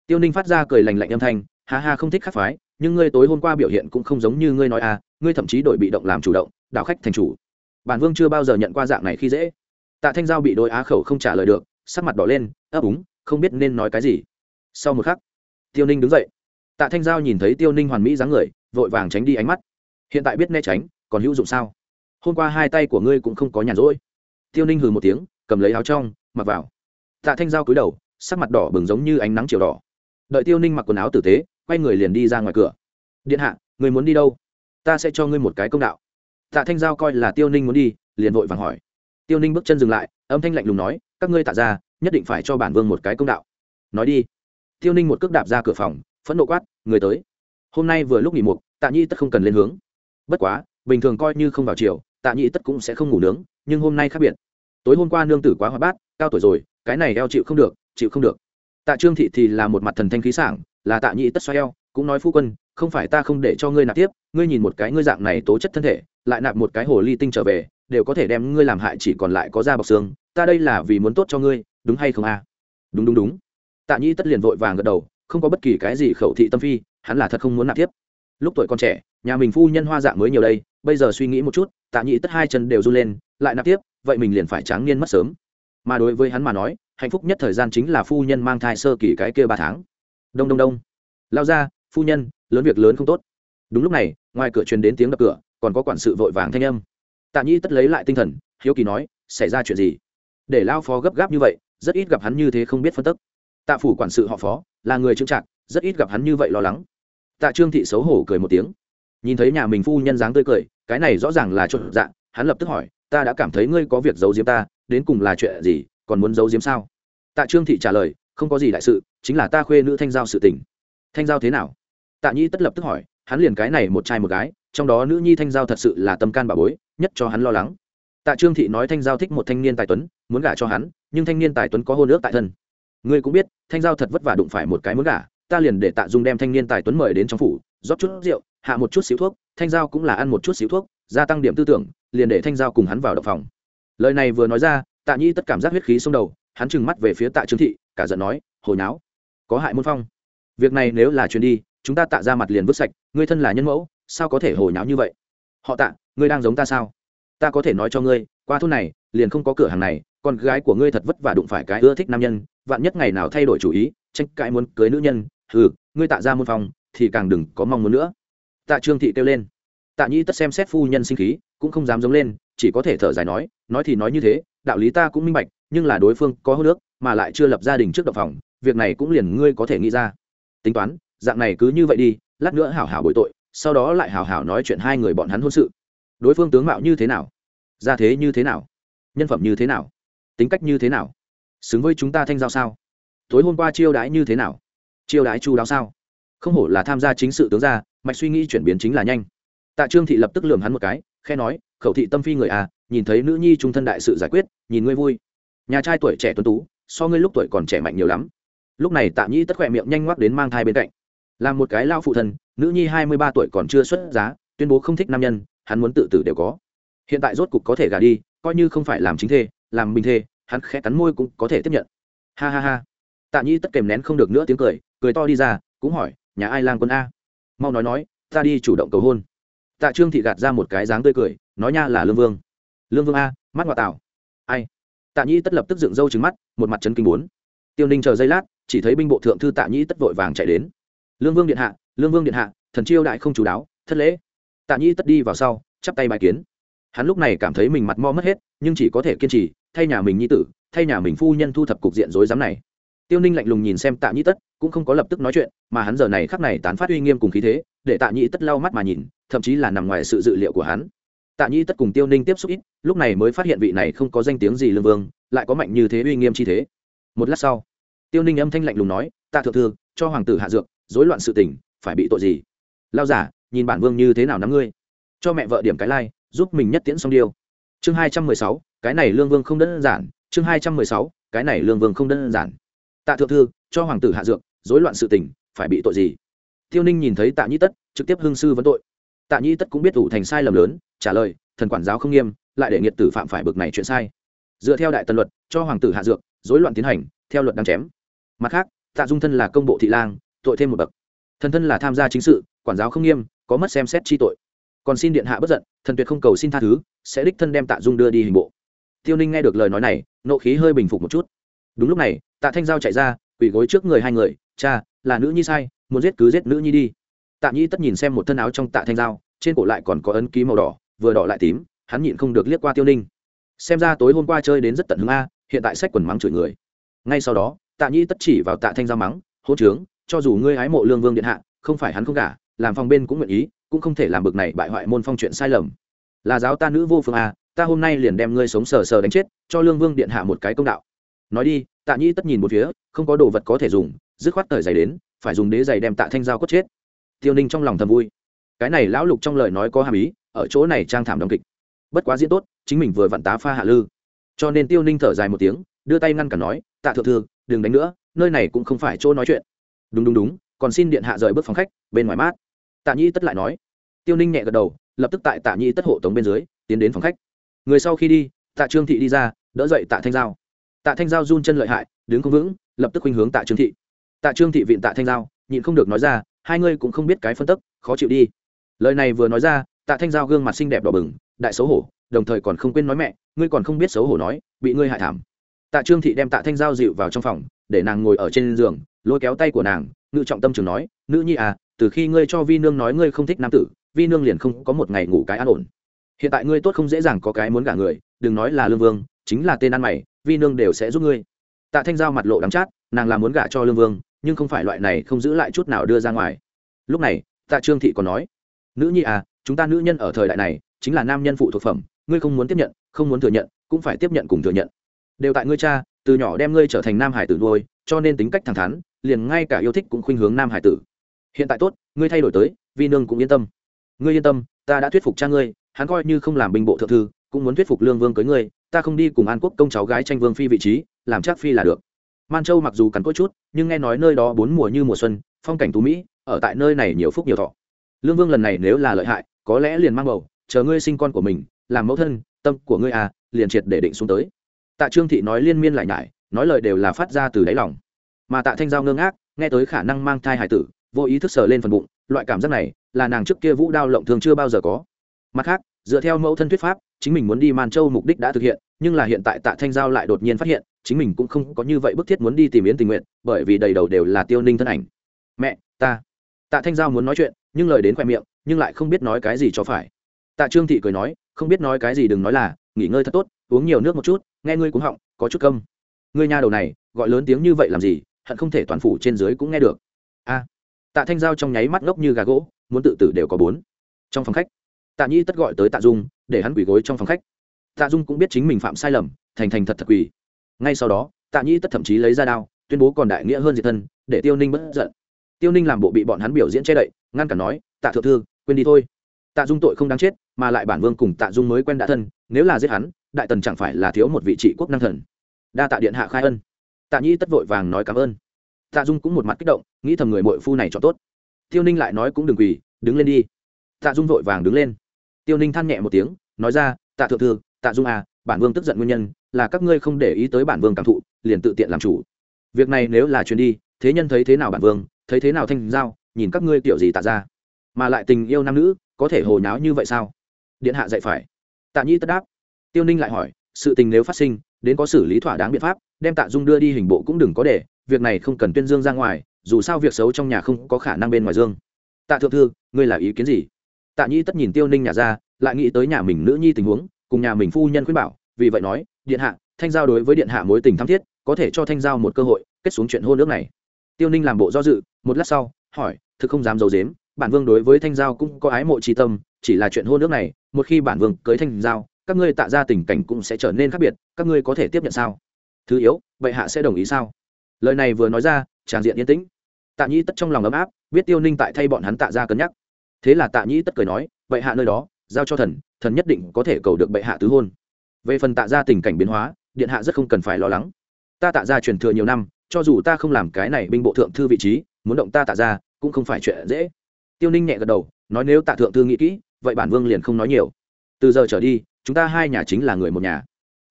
Tiêu ninh phát ra cười lành lạnh âm thanh, ha ha không thích khắc phái nhưng ngươi tối hôm qua biểu hiện cũng không giống như ngươi nói à ngươi thậm chí đổi bị động làm chủ động, đảo khách thành chủ. Bản vương chưa bao giờ nhận qua dạng này khi dễ. Tạ thanh giao bị đôi á khẩu không trả lời được, sắc mặt đỏ lên, ấp úng, không biết nên nói cái gì. Sau một khắc, tiêu ninh đứng dậy. Tạ thanh giao nhìn thấy tiêu ninh hoàn mỹ dáng người, vội vàng tránh đi ánh mắt. Hiện tại biết né tránh, còn hữu dụng sao? Hôm qua hai tay của ngươi cũng không có nhàn rỗi. Tiêu ninh hừ một tiếng, cầm lấy áo trong, mặc vào. Tạ thanh giao cúi đầu, sắc mặt đỏ bừng giống như ánh nắng chiều đỏ. Đợi tiêu ninh mặc quần áo tử tế quay người liền đi ra ngoài cửa. Điện hạ, người muốn đi đâu? Ta sẽ cho ngươi một cái công đạo. Tạ thanh giao coi là tiêu ninh muốn đi, liền vội vàng hỏi. Tiêu ninh bước chân dừng lại, âm thanh lạnh lùng nói, các ngươi tạ ra nhất định phải cho bản vương một cái công đạo. Nói đi. Tiêu ninh một cước đạp ra cửa phòng, phẫn nộ quát, người tới. Hôm nay vừa lúc nghỉ mục, tạ nhi tất không cần lên hướng. Bất quá, bình thường coi như không vào chiều tạ nhi tất cũng sẽ không ngủ nướng, nhưng hôm nay khác biệt. Tối hôm qua nương tử quá hoa bát, cao tuổi rồi, cái này eo chịu không được, chịu không được. Tạ trương thị thì là một mặt thần thanh khí sảng là tạ nhị tất xoay eo, cũng nói phu quân, không phải ta không để cho ngươi nạp tiếp, ngươi nhìn một cái ngươi dạng này tố chất thân thể, lại nạp một cái hồ ly tinh trở về, đều có thể đem ngươi làm hại chỉ còn lại có da bọc xương, ta đây là vì muốn tốt cho ngươi, đúng hay không a? Đúng đúng đúng. Tạ nhị tất liền vội vàng gật đầu, không có bất kỳ cái gì khẩu thị tâm phi, hắn là thật không muốn nạp tiếp. Lúc tuổi còn trẻ, nhà mình phu nhân hoa dạng mới nhiều đây, bây giờ suy nghĩ một chút, tạ nhị tất hai chân đều run lên, lại nạp tiếp, vậy mình liền phải tráng niên mất sớm. Mà đối với hắn mà nói, hạnh phúc nhất thời gian chính là phu nhân mang thai sơ kỳ cái kia ba tháng đông đông đông. Lao ra, phu nhân, lớn việc lớn không tốt. Đúng lúc này, ngoài cửa truyền đến tiếng đập cửa, còn có quản sự vội vàng thanh âm. Tạ nhĩ tất lấy lại tinh thần, hiếu kỳ nói, xảy ra chuyện gì? Để lao phó gấp gáp như vậy, rất ít gặp hắn như thế không biết phân tức. Tạ phủ quản sự họ phó, là người trưng trạc rất ít gặp hắn như vậy lo lắng. Tạ trương thị xấu hổ cười một tiếng. Nhìn thấy nhà mình phu nhân dáng tươi cười, cái này rõ ràng là trộn dạng hắn lập tức hỏi, ta đã cảm thấy ngươi có việc giấu diếm ta, đến cùng là chuyện gì, còn muốn giấu diếm sao? Tạ trương thị trả lời không có gì đại sự, chính là ta khuê nữ thanh giao sự tình. Thanh giao thế nào? Tạ nhi tất lập tức hỏi, hắn liền cái này một trai một gái, trong đó nữ nhi thanh giao thật sự là tâm can bà bối, nhất cho hắn lo lắng. Tạ trương thị nói thanh giao thích một thanh niên tài tuấn, muốn gả cho hắn, nhưng thanh niên tài tuấn có hôn ước tại thân. Ngươi cũng biết, thanh giao thật vất vả đụng phải một cái muốn gả, ta liền để tạ dung đem thanh niên tài tuấn mời đến trong phủ, rót chút rượu, hạ một chút xíu thuốc, thanh giao cũng là ăn một chút xíu thuốc, gia tăng điểm tư tưởng, liền để thanh giao cùng hắn vào động phòng. Lời này vừa nói ra, tạ nhi tất cảm giác huyết khí xông đầu hắn trừng mắt về phía tạ trương thị, cả giận nói hồi náo có hại môn phong. Việc này nếu là chuyến đi, chúng ta tạ ra mặt liền vứt sạch, ngươi thân là nhân mẫu, sao có thể hồi náo như vậy? Họ tạ, ngươi đang giống ta sao? Ta có thể nói cho ngươi, qua thôn này, liền không có cửa hàng này, con gái của ngươi thật vất vả đụng phải cái ưa thích nam nhân, vạn nhất ngày nào thay đổi chủ ý, tranh cãi muốn cưới nữ nhân ừ ngươi tạ ra môn phong, thì càng đừng có mong muốn nữa. Tạ trương thị kêu lên. Tạ nhi tất xem xét phu nhân sinh khí, cũng không dám giống lên, chỉ có thể thở dài nói nói thì nói như thế, đạo lý ta cũng minh bạch nhưng là đối phương có hô nước, mà lại chưa lập gia đình trước độc phòng, việc này cũng liền ngươi có thể nghĩ ra. Tính toán, dạng này cứ như vậy đi, lát nữa hảo hảo bội tội, sau đó lại hảo hảo nói chuyện hai người bọn hắn hôn sự. Đối phương tướng mạo như thế nào? Gia thế như thế nào? Nhân phẩm như thế nào? Tính cách như thế nào? Xứng với chúng ta thanh giao sao? Tối hôm qua chiêu đãi như thế nào? Chiêu đãi chu đáo sao? Không hổ là tham gia chính sự tướng gia, mạch suy nghĩ chuyển biến chính là nhanh. Tạ trương thị lập tức lườm hắn một cái khe nói, khẩu thị tâm phi người à nhìn thấy nữ nhi trung thân đại sự giải quyết, nhìn ngươi vui nhà trai tuổi trẻ tuấn tú, so ngươi lúc tuổi còn trẻ mạnh nhiều lắm. Lúc này tạ nhĩ tất khỏe miệng nhanh ngoắc đến mang thai bên cạnh. Làm một cái lao phụ thân, nữ nhi hai mươi ba tuổi còn chưa xuất giá, tuyên bố không thích nam nhân, hắn muốn tự tử đều có. Hiện tại rốt cục có thể gả đi, coi như không phải làm chính thê, làm bình thê, hắn khẽ cắn môi cũng có thể tiếp nhận. Ha ha ha. Tạ nhĩ tất kèm nén không được nữa tiếng cười cười to đi ra, cũng hỏi, nhà ai lang quân a? Mau nói nói, ta đi chủ động cầu hôn. Tạ trương thị gạt ra một cái dáng tươi cười, nói nha là lương vương. Lương vương a, mắt ngoại tảo. Ai? Tạ nhĩ tất lập tức dựng râu trứng mắt, một mặt chấn kinh bốn tiêu ninh chờ giây lát, chỉ thấy binh bộ thượng thư tạ nhĩ tất vội vàng chạy đến. Lương vương điện hạ, lương vương điện hạ, thần chiêu đại không chú đáo, thất lễ. Tạ nhĩ tất đi vào sau, chắp tay bài kiến. Hắn lúc này cảm thấy mình mặt mo mất hết, nhưng chỉ có thể kiên trì, thay nhà mình nhi tử, thay nhà mình phu nhân thu thập cục diện rối rắm này. Tiêu ninh lạnh lùng nhìn xem tạ nhĩ tất, cũng không có lập tức nói chuyện, mà hắn giờ này khắc này tán phát uy nghiêm cùng khí thế, để tạ nhĩ tất lau mắt mà nhìn, thậm chí là nằm ngoài sự dự liệu của hắn tạ Nhi tất cùng tiêu ninh tiếp xúc ít lúc này mới phát hiện vị này không có danh tiếng gì lương vương lại có mạnh như thế uy nghiêm chi thế. Một lát sau tiêu ninh âm thanh lạnh lùng nói tạ thượng thư cho hoàng tử hạ dược dối loạn sự tình phải bị tội gì? Lao giả nhìn bản vương như thế nào nắm ngươi? Cho mẹ vợ điểm cái lai、like, giúp mình nhất tiễn xong điêu chương hai trăm mười sáu cái này lương vương không đơn giản. Chương hai trăm mười sáu cái này lương vương không đơn giản. Tạ thượng thư cho hoàng tử hạ dược dối loạn sự tình phải bị tội gì? Tiêu ninh nhìn thấy tạ Nhi tất trực tiếp hương sư vấn tội tạ Nhi tất cũng biết ủ thành sai lầm lớn, trả lời, thần quản giáo không nghiêm, lại để nghiệt tử phạm phải bực này chuyện sai. Dựa theo đại Tần luật, cho hoàng tử hạ dược dối loạn tiến hành, theo luật đang chém. Mặt khác, tạ dung thân là công bộ thị lang, tội thêm một bậc. Thần thân là tham gia chính sự, quản giáo không nghiêm, có mất xem xét chi tội. Còn xin điện hạ bất giận, thần tuyệt không cầu xin tha thứ, sẽ đích thân đem tạ dung đưa đi hình bộ. Tiêu ninh nghe được lời nói này, nộ khí hơi bình phục một chút. Đúng lúc này, tạ thanh giao chạy ra, quỳ gối trước người hai người, cha, là nữ nhi sai, muốn giết cứ giết nữ nhi đi tạ Nhĩ tất nhìn xem một thân áo trong tạ thanh giao trên cổ lại còn có ấn ký màu đỏ, vừa đỏ lại tím, hắn nhịn không được liếc qua tiêu ninh. Xem ra tối hôm qua chơi đến rất tận hứng a, hiện tại sách quần mắng chửi người. Ngay sau đó, tạ Nhĩ tất chỉ vào tạ thanh giao mắng hỗ trướng, cho dù ngươi ái mộ lương vương điện hạ, không phải hắn không cả làm phòng bên cũng nguyện ý, cũng không thể làm bực này bại hoại môn phong chuyện sai lầm. Là giáo ta nữ vô phương a, ta hôm nay liền đem ngươi sống sờ sờ đánh chết, cho lương vương điện hạ một cái công đạo. Nói đi, tạ Nhĩ tất nhìn một phía, không có đồ vật có thể dùng, dứt khoát thời giày đến, phải dùng đế giày đem tạ thanh giao cốt chết tiêu ninh trong lòng thầm vui. Cái này lão lục trong lời nói có hàm ý, ở chỗ này trang thảm đóng kịch. Bất quá diễn tốt, chính mình vừa vặn tá pha hạ lư. Cho nên tiêu ninh thở dài một tiếng, đưa tay ngăn cản nói, tạ thượng thư, đừng đánh nữa, nơi này cũng không phải chỗ nói chuyện. Đúng đúng đúng, còn xin điện hạ rời bước phòng khách, bên ngoài mát. Tạ nhi tất lại nói. Tiêu ninh nhẹ gật đầu, lập tức tại tạ nhi tất hộ tống bên dưới, tiến đến phòng khách. Người sau khi đi, tạ trương thị đi ra, đỡ dậy tạ thanh giao. Tạ thanh giao run chân lợi hại, đứng không vững, lập tức khuynh hướng tạ trương thị. Tạ trương thị viện tạ thanh giao, nhịn không được nói ra hai ngươi cũng không biết cái phân tức, khó chịu đi. Lời này vừa nói ra, tạ thanh giao gương mặt xinh đẹp đỏ bừng, đại xấu hổ, đồng thời còn không quên nói mẹ, ngươi còn không biết xấu hổ nói, bị ngươi hại thảm. Tạ trương thị đem tạ thanh giao dịu vào trong phòng, để nàng ngồi ở trên giường, lôi kéo tay của nàng, ngự trọng tâm trường nói, nữ nhi à từ khi ngươi cho vi nương nói ngươi không thích nam tử, vi nương liền không có một ngày ngủ cái an ổn. Hiện tại ngươi tốt không dễ dàng có cái muốn gả người, đừng nói là lương vương, chính là tên ăn mày, vi nương đều sẽ giúp ngươi. Tạ thanh giao mặt lộ đắng chát, nàng là muốn gả cho lương vương nhưng không phải loại này không giữ lại chút nào đưa ra ngoài. Lúc này, tạ trương thị còn nói, nữ nhi à chúng ta nữ nhân ở thời đại này, chính là nam nhân phụ thuộc phẩm, ngươi không muốn tiếp nhận, không muốn thừa nhận, cũng phải tiếp nhận cùng thừa nhận. Đều tại ngươi cha, từ nhỏ đem ngươi trở thành nam hải tử nuôi, cho nên tính cách thẳng thắn, liền ngay cả yêu thích cũng khuynh hướng nam hải tử. Hiện tại tốt, ngươi thay đổi tới, vi nương cũng yên tâm. Ngươi yên tâm, ta đã thuyết phục cha ngươi, hắn coi như không làm binh bộ thượng thư, cũng muốn thuyết phục lương vương cưới ngươi, ta không đi cùng an quốc công cháu gái tranh vương phi vị trí, làm chắc phi là được man châu mặc dù cắn cỗi chút, nhưng nghe nói nơi đó bốn mùa như mùa xuân, phong cảnh tú mỹ, ở tại nơi này nhiều phúc nhiều thọ. Lương vương lần này nếu là lợi hại, có lẽ liền mang bầu, chờ ngươi sinh con của mình, làm mẫu thân, tâm của ngươi à liền triệt để định xuống tới. Tạ trương thị nói liên miên lại nhải, nói lời đều là phát ra từ đáy lòng. Mà tạ thanh giao ngơ ngác, nghe tới khả năng mang thai hải tử, vô ý thức sờ lên phần bụng, loại cảm giác này là nàng trước kia vũ đao lộng thường chưa bao giờ có. Mặt khác, dựa theo mẫu thân thuyết pháp, chính mình muốn đi man châu mục đích đã thực hiện, nhưng là hiện tại tạ thanh giao lại đột nhiên phát hiện chính mình cũng không có như vậy bức thiết muốn đi tìm yến tình nguyện bởi vì đầy đầu đều là tiêu ninh thân ảnh. Mẹ, ta, tạ thanh giao muốn nói chuyện, nhưng lời đến khoe miệng, nhưng lại không biết nói cái gì cho phải. Tạ trương thị cười nói, không biết nói cái gì đừng nói là, nghỉ ngơi thật tốt, uống nhiều nước một chút, nghe ngươi cũng họng, có chút câm. Ngươi nhà đầu này, gọi lớn tiếng như vậy làm gì, hận không thể toàn phủ trên dưới cũng nghe được. A. Tạ thanh giao trong nháy mắt ngốc như gà gỗ, muốn tự tử đều có bốn. Trong phòng khách, tạ nhi tất gọi tới tạ dung, để hắn quỳ gối trong phòng khách. Tạ dung cũng biết chính mình phạm sai lầm, thành thành thật thật quỳ ngay sau đó, tạ Nhĩ tất thậm chí lấy ra đao, tuyên bố còn đại nghĩa hơn diệt thân, để tiêu ninh bất giận. Tiêu ninh làm bộ bị bọn hắn biểu diễn che đậy, ngăn cản nói, tạ thượng thư, quên đi thôi. Tạ dung tội không đáng chết, mà lại bản vương cùng tạ dung mới quen đã thân, nếu là giết hắn, đại tần chẳng phải là thiếu một vị trị quốc năng thần. Đa tạ điện hạ khai ân. Tạ Nhĩ tất vội vàng nói cảm ơn. Tạ dung cũng một mặt kích động, nghĩ thầm người mội phu này cho tốt. Tiêu ninh lại nói cũng đừng quỳ, đứng lên đi. Tạ dung vội vàng đứng lên. Tiêu ninh than nhẹ một tiếng, nói ra, tạ thượng thư, tạ dung à bản vương tức giận nguyên nhân, là các ngươi không để ý tới bản vương cảm thụ, liền tự tiện làm chủ. Việc này nếu là chuyến đi, thế nhân thấy thế nào bản vương, thấy thế nào thanh giao, nhìn các ngươi kiểu gì tạ ra. Mà lại tình yêu nam nữ, có thể hồ nháo như vậy sao? Điện hạ dạy phải. Tạ nhi tất đáp. Tiêu ninh lại hỏi, sự tình nếu phát sinh, đến có xử lý thỏa đáng biện pháp, đem tạ dung đưa đi hình bộ cũng đừng có để, việc này không cần tuyên dương ra ngoài, dù sao việc xấu trong nhà không có khả năng bên ngoài dương. Tạ thượng thư, ngươi là ý kiến gì? Tạ nhi tất nhìn tiêu ninh nhà ra, lại nghĩ tới nhà mình nữ nhi tình huống cùng nhà mình phu nhân khuyên bảo, vì vậy nói, điện hạ, thanh giao đối với điện hạ mối tình thắm thiết, có thể cho thanh giao một cơ hội, kết xuống chuyện hôn nước này. Tiêu ninh làm bộ do dự, một lát sau, hỏi, thực không dám d i ấ u dếm bản vương đối với thanh giao cũng có ái mộ tri tâm, chỉ là chuyện hôn nước này, một khi bản vương cưới thanh giao, các ngươi tạ ra tình cảnh cũng sẽ trở nên khác biệt, các ngươi có thể tiếp nhận sao? Thứ yếu vậy hạ sẽ đồng ý sao? Lời này vừa nói ra, tràng diện yên tĩnh. Tạ Nhĩ tất trong lòng ấm áp, biết tiêu ninh tại thay bọn hắn tạ ra cân nhắc. Thế là tạ nhĩ tất cười nói, bệ hạ nơi đó giao cho thần thần nhất định có thể cầu được bệ hạ tứ hôn. Về phần tạ ra tình cảnh biến hóa, điện hạ rất không cần phải lo lắng. Ta tạ ra truyền thừa nhiều năm, cho dù ta không làm cái này binh bộ thượng thư vị trí, muốn động ta tạ ra cũng không phải chuyện dễ. Tiêu ninh nhẹ gật đầu, nói nếu tạ thượng thư nghĩ kỹ, vậy bản vương liền không nói nhiều. Từ giờ trở đi, chúng ta hai nhà chính là người một nhà.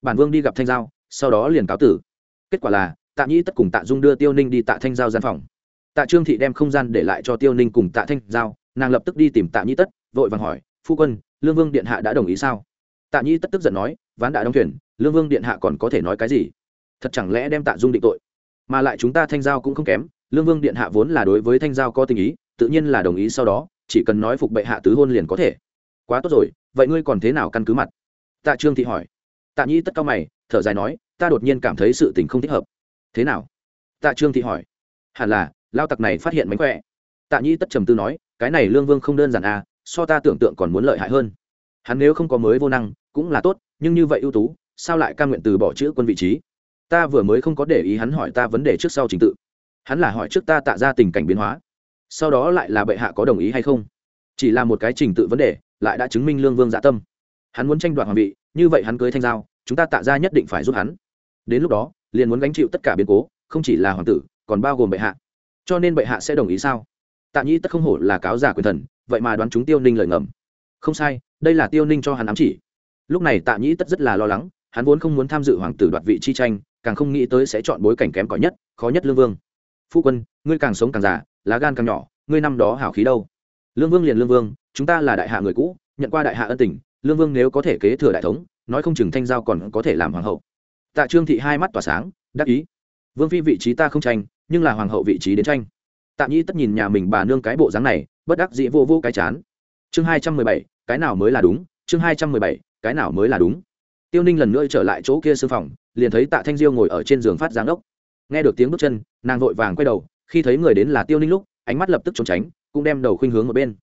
Bản vương đi gặp thanh giao, sau đó liền cáo tử. Kết quả là, tạ nhĩ tất cùng tạ dung đưa tiêu ninh đi tạ thanh giao gian phòng. Tạ trương thị đem không gian để lại cho tiêu ninh cùng tạ thanh giao, nàng lập tức đi tìm tạ nhĩ tất, vội vàng hỏi phu quân, lương vương điện hạ đã đồng ý sao? Tạ nhĩ tất tức giận nói, ván đã đóng thuyền, lương vương điện hạ còn có thể nói cái gì? Thật chẳng lẽ đem tạ dung định tội? Mà lại chúng ta thanh giao cũng không kém, lương vương điện hạ vốn là đối với thanh giao có tình ý, tự nhiên là đồng ý sau đó, chỉ cần nói phục bệ hạ tứ hôn liền có thể. Quá tốt rồi, vậy ngươi còn thế nào căn cứ mặt? Tạ trương thị hỏi. Tạ nhĩ tất cao mày, thở dài nói, ta đột nhiên cảm thấy sự tình không thích hợp. Thế nào? Tạ trương thị hỏi. Hẳn là, lao tặc này phát hiện mánh khỏe. Tạ nhĩ tất trầm tư nói, cái này lương vương không đơn giản à so ta tưởng tượng còn muốn lợi hại hơn. Hắn nếu không có mới vô năng, cũng là tốt, nhưng như vậy ưu tú, sao lại ca nguyện từ bỏ chữ quân vị trí? Ta vừa mới không có để ý hắn hỏi ta vấn đề trước sau trình tự. Hắn là hỏi trước ta tạ ra tình cảnh biến hóa. Sau đó lại là bệ hạ có đồng ý hay không? Chỉ là một cái trình tự vấn đề, lại đã chứng minh lương vương dạ tâm. Hắn muốn tranh đoạt hoàng vị, như vậy hắn cưới thanh giao, chúng ta tạ ra nhất định phải giúp hắn. Đến lúc đó, liền muốn gánh chịu tất cả biến cố, không chỉ là hoàng tử, còn bao gồm bệ hạ. Cho nên bệ hạ sẽ đồng ý sao? Tạ nhi tất không hổ là cáo giả quyền thần vậy mà đoán chúng tiêu ninh lời ngầm. Không sai, đây là tiêu ninh cho hắn ám chỉ. Lúc này tạ nhĩ tất rất là lo lắng, hắn vốn không muốn tham dự hoàng tử đoạt vị chi tranh, càng không nghĩ tới sẽ chọn bối cảnh kém cỏi nhất, khó nhất lương vương. Phu quân, ngươi càng sống càng già, lá gan càng nhỏ, ngươi năm đó hảo khí đâu? Lương vương liền lương vương, chúng ta là đại hạ người cũ, nhận qua đại hạ ân tình, lương vương nếu có thể kế thừa đại thống, nói không chừng thanh giao còn có thể làm hoàng hậu. Tạ trương thị hai mắt tỏa sáng, đắc ý. Vương phi vị trí ta không tranh, nhưng là hoàng hậu vị trí đến tranh. Tạ nhĩ tất nhìn nhà mình bà nương cái bộ dáng này bất đắc dĩ vô vô cái chán. Chương hai trăm mười bảy, cái nào mới là đúng? Chương hai trăm mười bảy, cái nào mới là đúng? Tiêu ninh lần nữa trở lại chỗ kia sư phòng, liền thấy tạ thanh diêu ngồi ở trên giường phát giáng ốc. Nghe được tiếng bước chân, nàng vội vàng quay đầu, khi thấy người đến là tiêu ninh lúc, ánh mắt lập tức trốn tránh, cũng đem đầu khuynh hướng ở bên.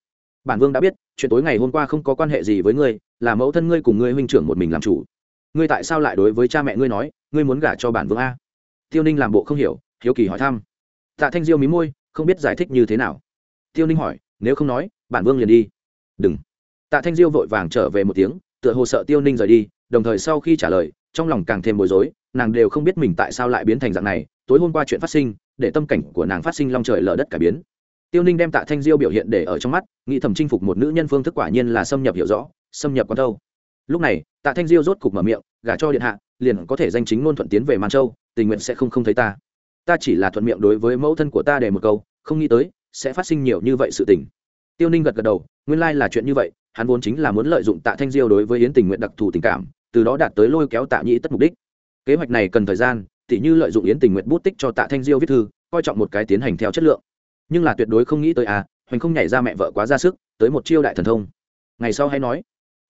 Bản vương đã biết, chuyện tối ngày hôm qua không có quan hệ gì với ngươi, là mẫu thân ngươi cùng ngươi huynh trưởng một mình làm chủ. Ngươi tại sao lại đối với cha mẹ ngươi nói, ngươi muốn gả cho bản vương a? Tiêu ninh làm bộ không hiểu, hiếu kỳ hỏi thăm. Tạ thanh diêu mí môi, không biết giải thích như thế nào. Tiêu ninh hỏi nếu không nói, bản vương liền đi. Đừng. Tạ thanh diêu vội vàng trở về một tiếng, tựa hồ sợ tiêu ninh rời đi, đồng thời sau khi trả lời, trong lòng càng thêm bối rối, nàng đều không biết mình tại sao lại biến thành dạng này, tối hôm qua chuyện phát sinh, để tâm cảnh của nàng phát sinh long trời lở đất cải biến. Tiêu ninh đem tạ thanh diêu biểu hiện để ở trong mắt, nghĩ thầm chinh phục một nữ nhân phương thức quả nhiên là xâm nhập hiểu rõ, xâm nhập con đâu lúc này, tạ thanh diêu rốt cục mở miệng, gả cho điện hạ, liền có thể danh chính ngôn thuận tiến về man châu, tình nguyện sẽ không không thấy ta. Ta chỉ là thuận miệng đối với mẫu thân của ta để một câu, không nghĩ tới sẽ phát sinh nhiều như vậy sự tình. Tiêu ninh gật gật đầu, nguyên lai là chuyện như vậy, hắn vốn chính là muốn lợi dụng tạ thanh diêu đối với yến tình nguyện đặc thù tình cảm, từ đó đạt tới lôi kéo tạ nhĩ tất mục đích. Kế hoạch này cần thời gian, tỉ như lợi dụng yến tình nguyện bút tích cho tạ thanh diêu viết thư, coi trọng một cái tiến hành theo chất lượng. Nhưng là tuyệt đối không nghĩ tới à hoành không nhảy ra mẹ vợ quá ra sức, tới một chiêu đại thần thông. Ngày sau hay nói,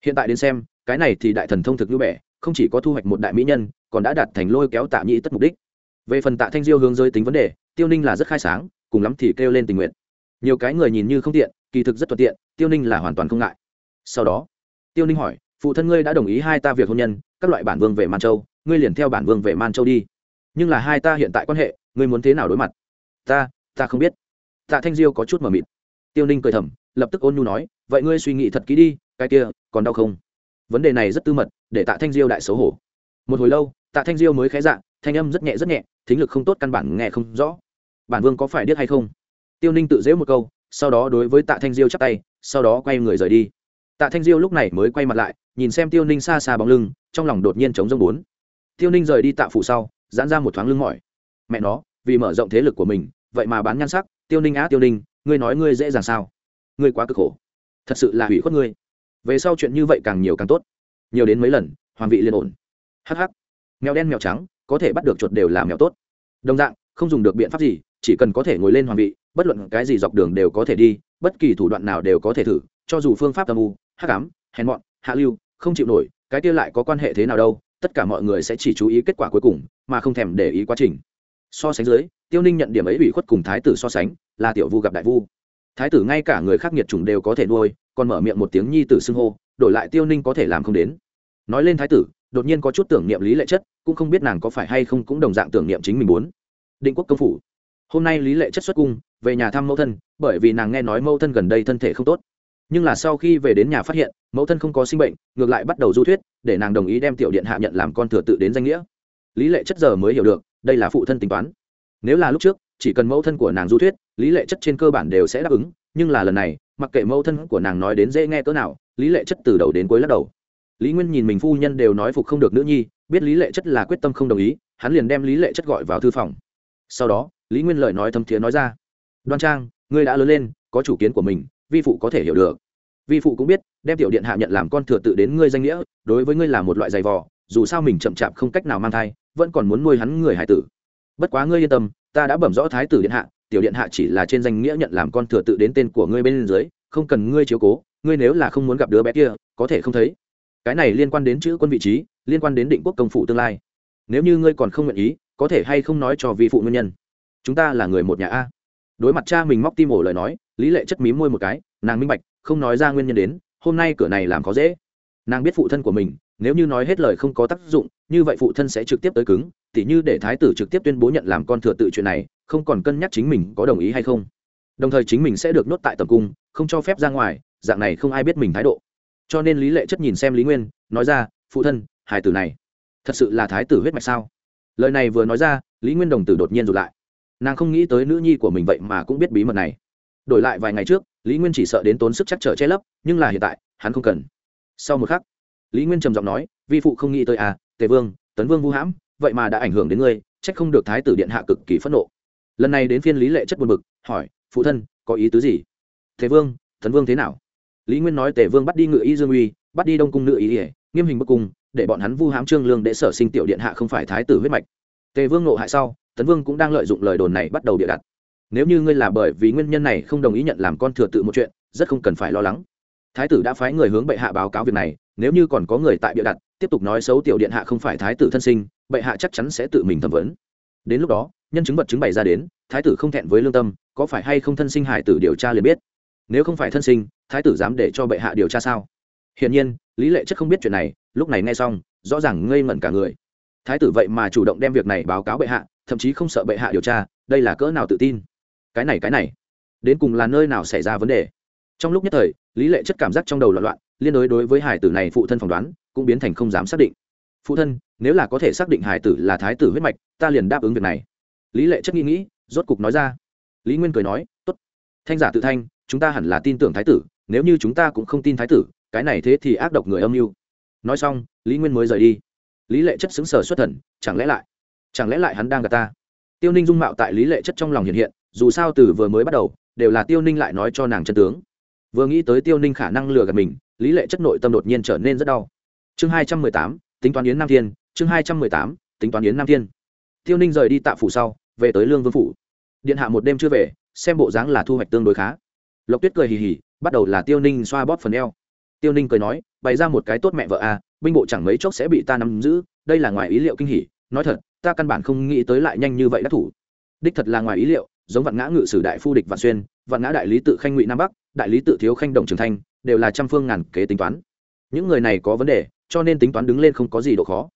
hiện tại đến xem, cái này thì đại thần thông thực như bẻ không chỉ có thu hoạch một đại mỹ nhân, còn đã đạt thành lôi kéo tạ nhĩ tất mục đích. Về phần tạ thanh diêu hướng giới tính vấn đề, tiêu ninh là rất khai sáng cùng lắm thì kêu lên tình nguyện. Nhiều cái người nhìn như không tiện, kỳ thực rất thuận tiện, tiêu ninh là hoàn toàn không ngại. Sau đó, tiêu ninh hỏi, phụ thân ngươi đã đồng ý hai ta việc hôn nhân, các loại bản vương về man châu, ngươi liền theo bản vương về man châu đi. Nhưng là hai ta hiện tại quan hệ, ngươi muốn thế nào đối mặt? Ta ta không biết. Tạ thanh diêu có chút mờ mịt. Tiêu ninh cười thầm, lập tức ôn nhu nói, vậy ngươi suy nghĩ thật kỹ đi, cái kia, còn đau không? Vấn đề này rất tư mật, để tạ thanh diêu đại xấu hổ. Một hồi lâu, tạ thanh diêu mới khé dạ thanh âm rất nhẹ rất nhẹ, thính lực không tốt căn bản nghe không rõ bản vương có phải điếc hay không? Tiêu ninh tự dễ một câu, sau đó đối với tạ thanh diêu chắp tay, sau đó quay người rời đi. Tạ thanh diêu lúc này mới quay mặt lại, nhìn xem tiêu ninh xa xa bóng lưng, trong lòng đột nhiên chống rông bốn. Tiêu ninh rời đi tạ phủ sau, giãn ra một thoáng lưng mỏi. Mẹ nó, vì mở rộng thế lực của mình, vậy mà bán nhan sắc, tiêu ninh á, tiêu ninh, ngươi nói ngươi dễ dàng sao? Ngươi quá cực khổ. Thật sự là hủy khuất ngươi. Về sau chuyện như vậy càng nhiều càng tốt. Nhiều đến mấy lần, hoàng vị liên ổn. Hh mèo đen mèo trắng, có thể bắt được chuột đều là mèo tốt. Đồng dạng không dùng được biện pháp gì, chỉ cần có thể ngồi lên hoàng vị, bất luận cái gì dọc đường đều có thể đi, bất kỳ thủ đoạn nào đều có thể thử, cho dù phương pháp âm u, hắc ám, hèn mọn, hạ lưu, không chịu nổi, cái kia lại có quan hệ thế nào đâu, tất cả mọi người sẽ chỉ chú ý kết quả cuối cùng, mà không thèm để ý quá trình. So sánh dưới, tiêu ninh nhận điểm ấy ủy khuất cùng thái tử so sánh, là tiểu vu gặp đại vu. Thái tử ngay cả người khác nghiệt chủng đều có thể nuôi, còn mở miệng một tiếng nhi tử xưng hô, đổi lại tiêu ninh có thể làm không đến. Nói lên thái tử, đột nhiên có chút tưởng niệm lý lệ chất, cũng không biết nàng có phải hay không cũng đồng dạng tưởng niệm chính mình muốn định quốc công phủ. Hôm nay lý lệ chất xuất cung, về nhà thăm mẫu thân, bởi vì nàng nghe nói mẫu thân gần đây thân thể không tốt. Nhưng là sau khi về đến nhà phát hiện, mẫu thân không có sinh bệnh, ngược lại bắt đầu du thuyết, để nàng đồng ý đem tiểu điện hạ nhận làm con thừa tự đến danh nghĩa. Lý lệ chất giờ mới hiểu được, đây là phụ thân tính toán. Nếu là lúc trước, chỉ cần mẫu thân của nàng du thuyết, lý lệ chất trên cơ bản đều sẽ đáp ứng, nhưng là lần này, mặc kệ mẫu thân của nàng nói đến dễ nghe cỡ nào, lý lệ chất từ đầu đến cuối lắc đầu. Lý nguyên nhìn mình phu nhân đều nói phục không được nữ nhi, biết lý lệ chất là quyết tâm không đồng ý, hắn liền đem lý lệ chất gọi vào thư phòng sau đó, lý nguyên lời nói thâm thiế nói ra. Đoan trang, ngươi đã lớn lên, có chủ kiến của mình, vi phụ có thể hiểu được. Vi phụ cũng biết, đem tiểu điện hạ nhận làm con thừa tự đến ngươi danh nghĩa, đối với ngươi là một loại giày vò, dù sao mình chậm chạp không cách nào mang thai, vẫn còn muốn nuôi hắn người hải tử. Bất quá ngươi yên tâm, ta đã bẩm rõ thái tử điện hạ, tiểu điện hạ chỉ là trên danh nghĩa nhận làm con thừa tự đến tên của ngươi bên dưới, không cần ngươi chiếu cố, ngươi nếu là không muốn gặp đứa bé kia, có thể không thấy. Cái này liên quan đến chữ quân vị trí, liên quan đến định quốc công phụ tương lai nếu như ngươi còn không nguyện ý, có thể hay không nói cho vi phụ nguyên nhân. Chúng ta là người một nhà a. Đối mặt cha mình móc tim ổ lời nói, lý lệ chất mím môi một cái, nàng minh bạch, không nói ra nguyên nhân đến, hôm nay cửa này làm khó dễ. Nàng biết phụ thân của mình, nếu như nói hết lời không có tác dụng, như vậy phụ thân sẽ trực tiếp tới cứng, tỉ như để thái tử trực tiếp tuyên bố nhận làm con thừa tự chuyện này, không còn cân nhắc chính mình có đồng ý hay không. Đồng thời chính mình sẽ được nhốt tại tầm cung, không cho phép ra ngoài, dạng này không ai biết mình thái độ. Cho nên lý lệ chất nhìn xem lý nguyên, nói ra, phụ thân, hài tử này thật sự là thái tử huyết mạch sao? Lời này vừa nói ra, lý nguyên đồng tử đột nhiên rụt lại. Nàng không nghĩ tới nữ nhi của mình vậy mà cũng biết bí mật này. Đổi lại vài ngày trước, lý nguyên chỉ sợ đến tốn sức chắc trở che lấp, nhưng là hiện tại, hắn không cần. Sau một khắc, lý nguyên trầm giọng nói, vi phụ không nghĩ tới à tề vương, tấn vương vũ hãm, vậy mà đã ảnh hưởng đến ngươi trách không được thái tử điện hạ cực kỳ phẫn nộ. Lần này đến phiên lý lệ chất buồn bực, hỏi, phụ thân, có ý tứ gì? Thế vương, tấn vương thế nào? Lý nguyên nói tề vương bắt đi ngự y dương uy, bắt đi đông cung nữ ý ỉa nghiêm hình bức cung để bọn hắn vu hám trương lương để sở sinh tiểu điện hạ không phải thái tử huyết mạch. Tề vương nộ hại sau, tấn vương cũng đang lợi dụng lời đồn này bắt đầu bịa đặt. Nếu như ngươi là bởi vì nguyên nhân này không đồng ý nhận làm con thừa tự một chuyện, rất không cần phải lo lắng. Thái tử đã phái người hướng bệ hạ báo cáo việc này, nếu như còn có người tại bịa đặt, tiếp tục nói xấu tiểu điện hạ không phải thái tử thân sinh, bệ hạ chắc chắn sẽ tự mình thẩm vấn. Đến lúc đó, nhân chứng vật chứng bày ra đến, thái tử không thẹn với lương tâm, có phải hay không thân sinh hải tử điều tra liền biết. Nếu không phải thân sinh, thái tử dám để cho bệ hạ điều tra sao? Hiển nhiên lý lệ chất không biết chuyện này, lúc này nghe xong, rõ ràng ngây ngẩn cả người. Thái tử vậy mà chủ động đem việc này báo cáo bệ hạ, thậm chí không sợ bệ hạ điều tra, đây là cỡ nào tự tin. Cái này cái này, đến cùng là nơi nào xảy ra vấn đề? Trong lúc nhất thời, lý lệ chất cảm giác trong đầu loạn loạn, liên đối đối với hải tử này phụ thân phỏng đoán, cũng biến thành không dám xác định. Phụ thân, nếu là có thể xác định hải tử là thái tử huyết mạch, ta liền đáp ứng việc này. Lý lệ chất nghĩ nghĩ, rốt cục nói ra. Lý nguyên cười nói, tốt. Thanh giả tự thanh, chúng ta hẳn là tin tưởng thái tử, nếu như chúng ta cũng không tin thái tử cái này thế thì ác độc người âm mưu. Nói xong, lý nguyên mới rời đi. Lý lệ chất xứng sở xuất thần, chẳng lẽ lại, chẳng lẽ lại hắn đang gặp ta? Tiêu ninh dung mạo tại lý lệ chất trong lòng hiện hiện, dù sao từ vừa mới bắt đầu, đều là tiêu ninh lại nói cho nàng chân tướng. Vừa nghĩ tới tiêu ninh khả năng lừa gạt mình, lý lệ chất nội tâm đột nhiên trở nên rất đau. Chương hai trăm mười tám, tính toán yến nam thiên, chương hai trăm mười tám, tính toán yến nam thiên. Tiêu ninh rời đi tạ phủ sau, về tới lương vương phủ. Điện hạ một đêm chưa về, xem bộ dáng là thu hoạch tương đối khá. Lộc tuyết cười hì hì, bắt đầu là tiêu ninh xoa bóp phần eo tiêu ninh cười nói, bày ra một cái tốt mẹ vợ à binh bộ chẳng mấy chốc sẽ bị ta nắm giữ, đây là ngoài ý liệu kinh hỉ. Nói thật, ta căn bản không nghĩ tới lại nhanh như vậy đắc thủ. Đích thật là ngoài ý liệu, giống vạn ngã ngự sử đại phu địch vạn xuyên, vạn ngã đại lý tự khanh ngụy nam bắc, đại lý tự thiếu khanh đồng trường thanh, đều là trăm phương ngàn kế tính toán. Những người này có vấn đề, cho nên tính toán đứng lên không có gì độ khó.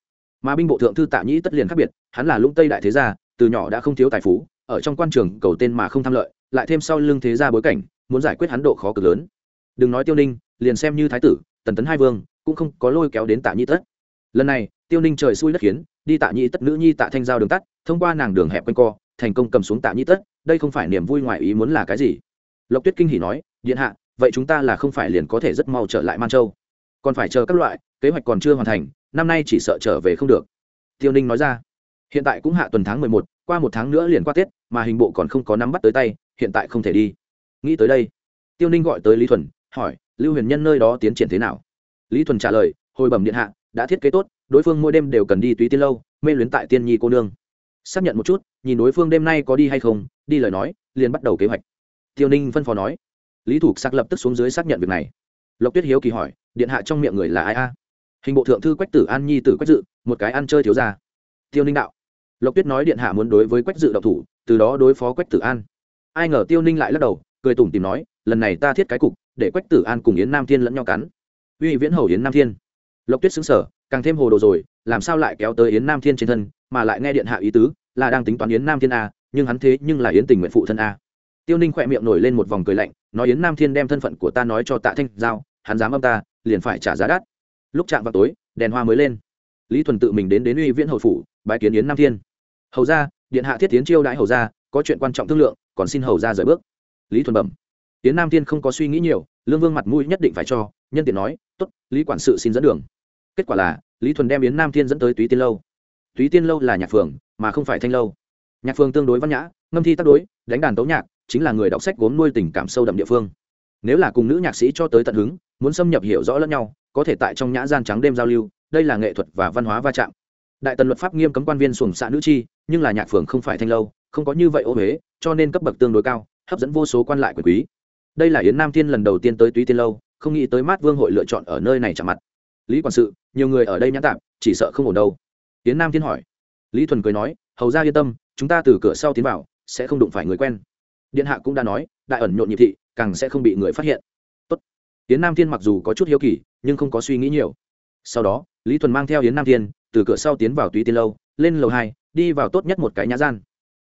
Mà binh bộ thượng thư tạ nhĩ tất liền khác biệt, hắn là lũng tây đại thế gia, từ nhỏ đã không thiếu tài phú, ở trong quan trường cầu tên mà không tham lợi, lại thêm sau lưng thế gia bối cảnh, muốn giải quyết hắn độ khó cực lớn đừng nói tiêu ninh, liền xem như thái tử, tần tấn hai vương, cũng không có lôi kéo đến tạ nhĩ tất. Lần này, tiêu ninh trời xui đất khiến, đi tạ nhĩ tất nữ nhi tạ thanh giao đường tắt, thông qua nàng đường hẹp quanh co, thành công cầm xuống tạ nhĩ tất, đây không phải niềm vui ngoài ý muốn là cái gì? Lộc tuyết kinh hỉ nói, điện hạ, vậy chúng ta là không phải liền có thể rất mau trở lại man châu. Còn phải chờ các loại, kế hoạch còn chưa hoàn thành, năm nay chỉ sợ trở về không được. Tiêu ninh nói ra. Hiện tại cũng hạ tuần tháng mười một, qua một tháng nữa liền qua tết, mà hình bộ còn không có nắm bắt tới tay, hiện tại không thể đi. Nghĩ tới đây, tiêu ninh gọi tới lý thuần hỏi, lưu huyền nhân nơi đó tiến triển thế nào? Lý thuần trả lời, hồi bẩm điện hạ, đã thiết kế tốt, đối phương mỗi đêm đều cần đi túy tiên lâu, mê luyến tại tiên nhi cô nương. Xác nhận một chút, nhìn đối phương đêm nay có đi hay không, đi lời nói, liền bắt đầu kế hoạch. Tiêu ninh phân phó nói. Lý thủ sắc lập tức xuống dưới xác nhận việc này. Lộc tuyết hiếu kỳ hỏi, điện hạ trong miệng người là ai a? Hình bộ thượng thư quách tử an nhi tử quách dự, một cái ăn chơi thiếu ra tiêu ninh đạo. Lộc tuyết nói điện hạ muốn đối với quách dự độc thủ, từ đó đối phó quách tử an. Ai ngờ tiêu ninh lại lắc đầu, cười tủm tìm nói, lần này ta thiết cái cục để quách tử an cùng yến nam thiên lẫn nhau cắn. Uy viễn hầu yến nam thiên. Lộc tuyết xứng sở càng thêm hồ đồ rồi, làm sao lại kéo tới yến nam thiên trên thân, mà lại nghe điện hạ ý tứ, là đang tính toán yến nam thiên a nhưng hắn thế nhưng là yến tình nguyện phụ thân a tiêu ninh khỏe miệng nổi lên một vòng cười lạnh, nói yến nam thiên đem thân phận của ta nói cho tạ thanh giao, hắn dám âm ta, liền phải trả giá đắt. Lúc chạm vào tối, đèn hoa mới lên. Lý thuần tự mình đến đến uy viễn hầu phủ, bái kiến yến nam thiên. Hầu ra điện hạ thiết tiến chiêu đãi hầu ra có chuyện quan trọng thương lượng, còn xin hầu ra rời bước. Lý thuần bẩm yến nam thiên không có suy nghĩ nhiều, lương vương mặt mũi nhất định phải cho, nhân tiện nói, tốt, lý quản sự xin dẫn đường. Kết quả là, lý thuần đem yến nam thiên dẫn tới túy tiên lâu. Túy tiên lâu là nhạc phường, mà không phải thanh lâu. Nhạc phường tương đối văn nhã, ngâm thi tác đối, đánh đàn tấu nhạc, chính là người đọc sách gốm nuôi tình cảm sâu đậm địa phương. Nếu là cùng nữ nhạc sĩ cho tới tận hứng, muốn xâm nhập hiểu rõ lẫn nhau, có thể tại trong nhã gian trắng đêm giao lưu, đây là nghệ thuật và văn hóa va chạm. Đại tần luật pháp nghiêm cấm quan viên xuồng xạ nữ chi, nhưng là nhạc phường không phải thanh lâu, không có như vậy ô huế cho nên cấp bậc tương đối cao, hấp dẫn vô số quan lại quyền quý đây là yến nam thiên lần đầu tiên tới túy tiên lâu, không nghĩ tới mát vương hội lựa chọn ở nơi này chạm mặt. Lý quản sự, nhiều người ở đây nhã tạm chỉ sợ không ổn đâu. Yến nam thiên hỏi. Lý thuần cười nói, hầu ra yên tâm, chúng ta từ cửa sau tiến vào, sẽ không đụng phải người quen. Điện hạ cũng đã nói, đại ẩn nhộn nhị thị, càng sẽ không bị người phát hiện. Tốt. yến nam thiên mặc dù có chút hiếu kỳ, nhưng không có suy nghĩ nhiều. Sau đó, lý thuần mang theo yến nam thiên, từ cửa sau tiến vào túy tiên lâu, lên lầu hai, đi vào tốt nhất một cái nhã gian.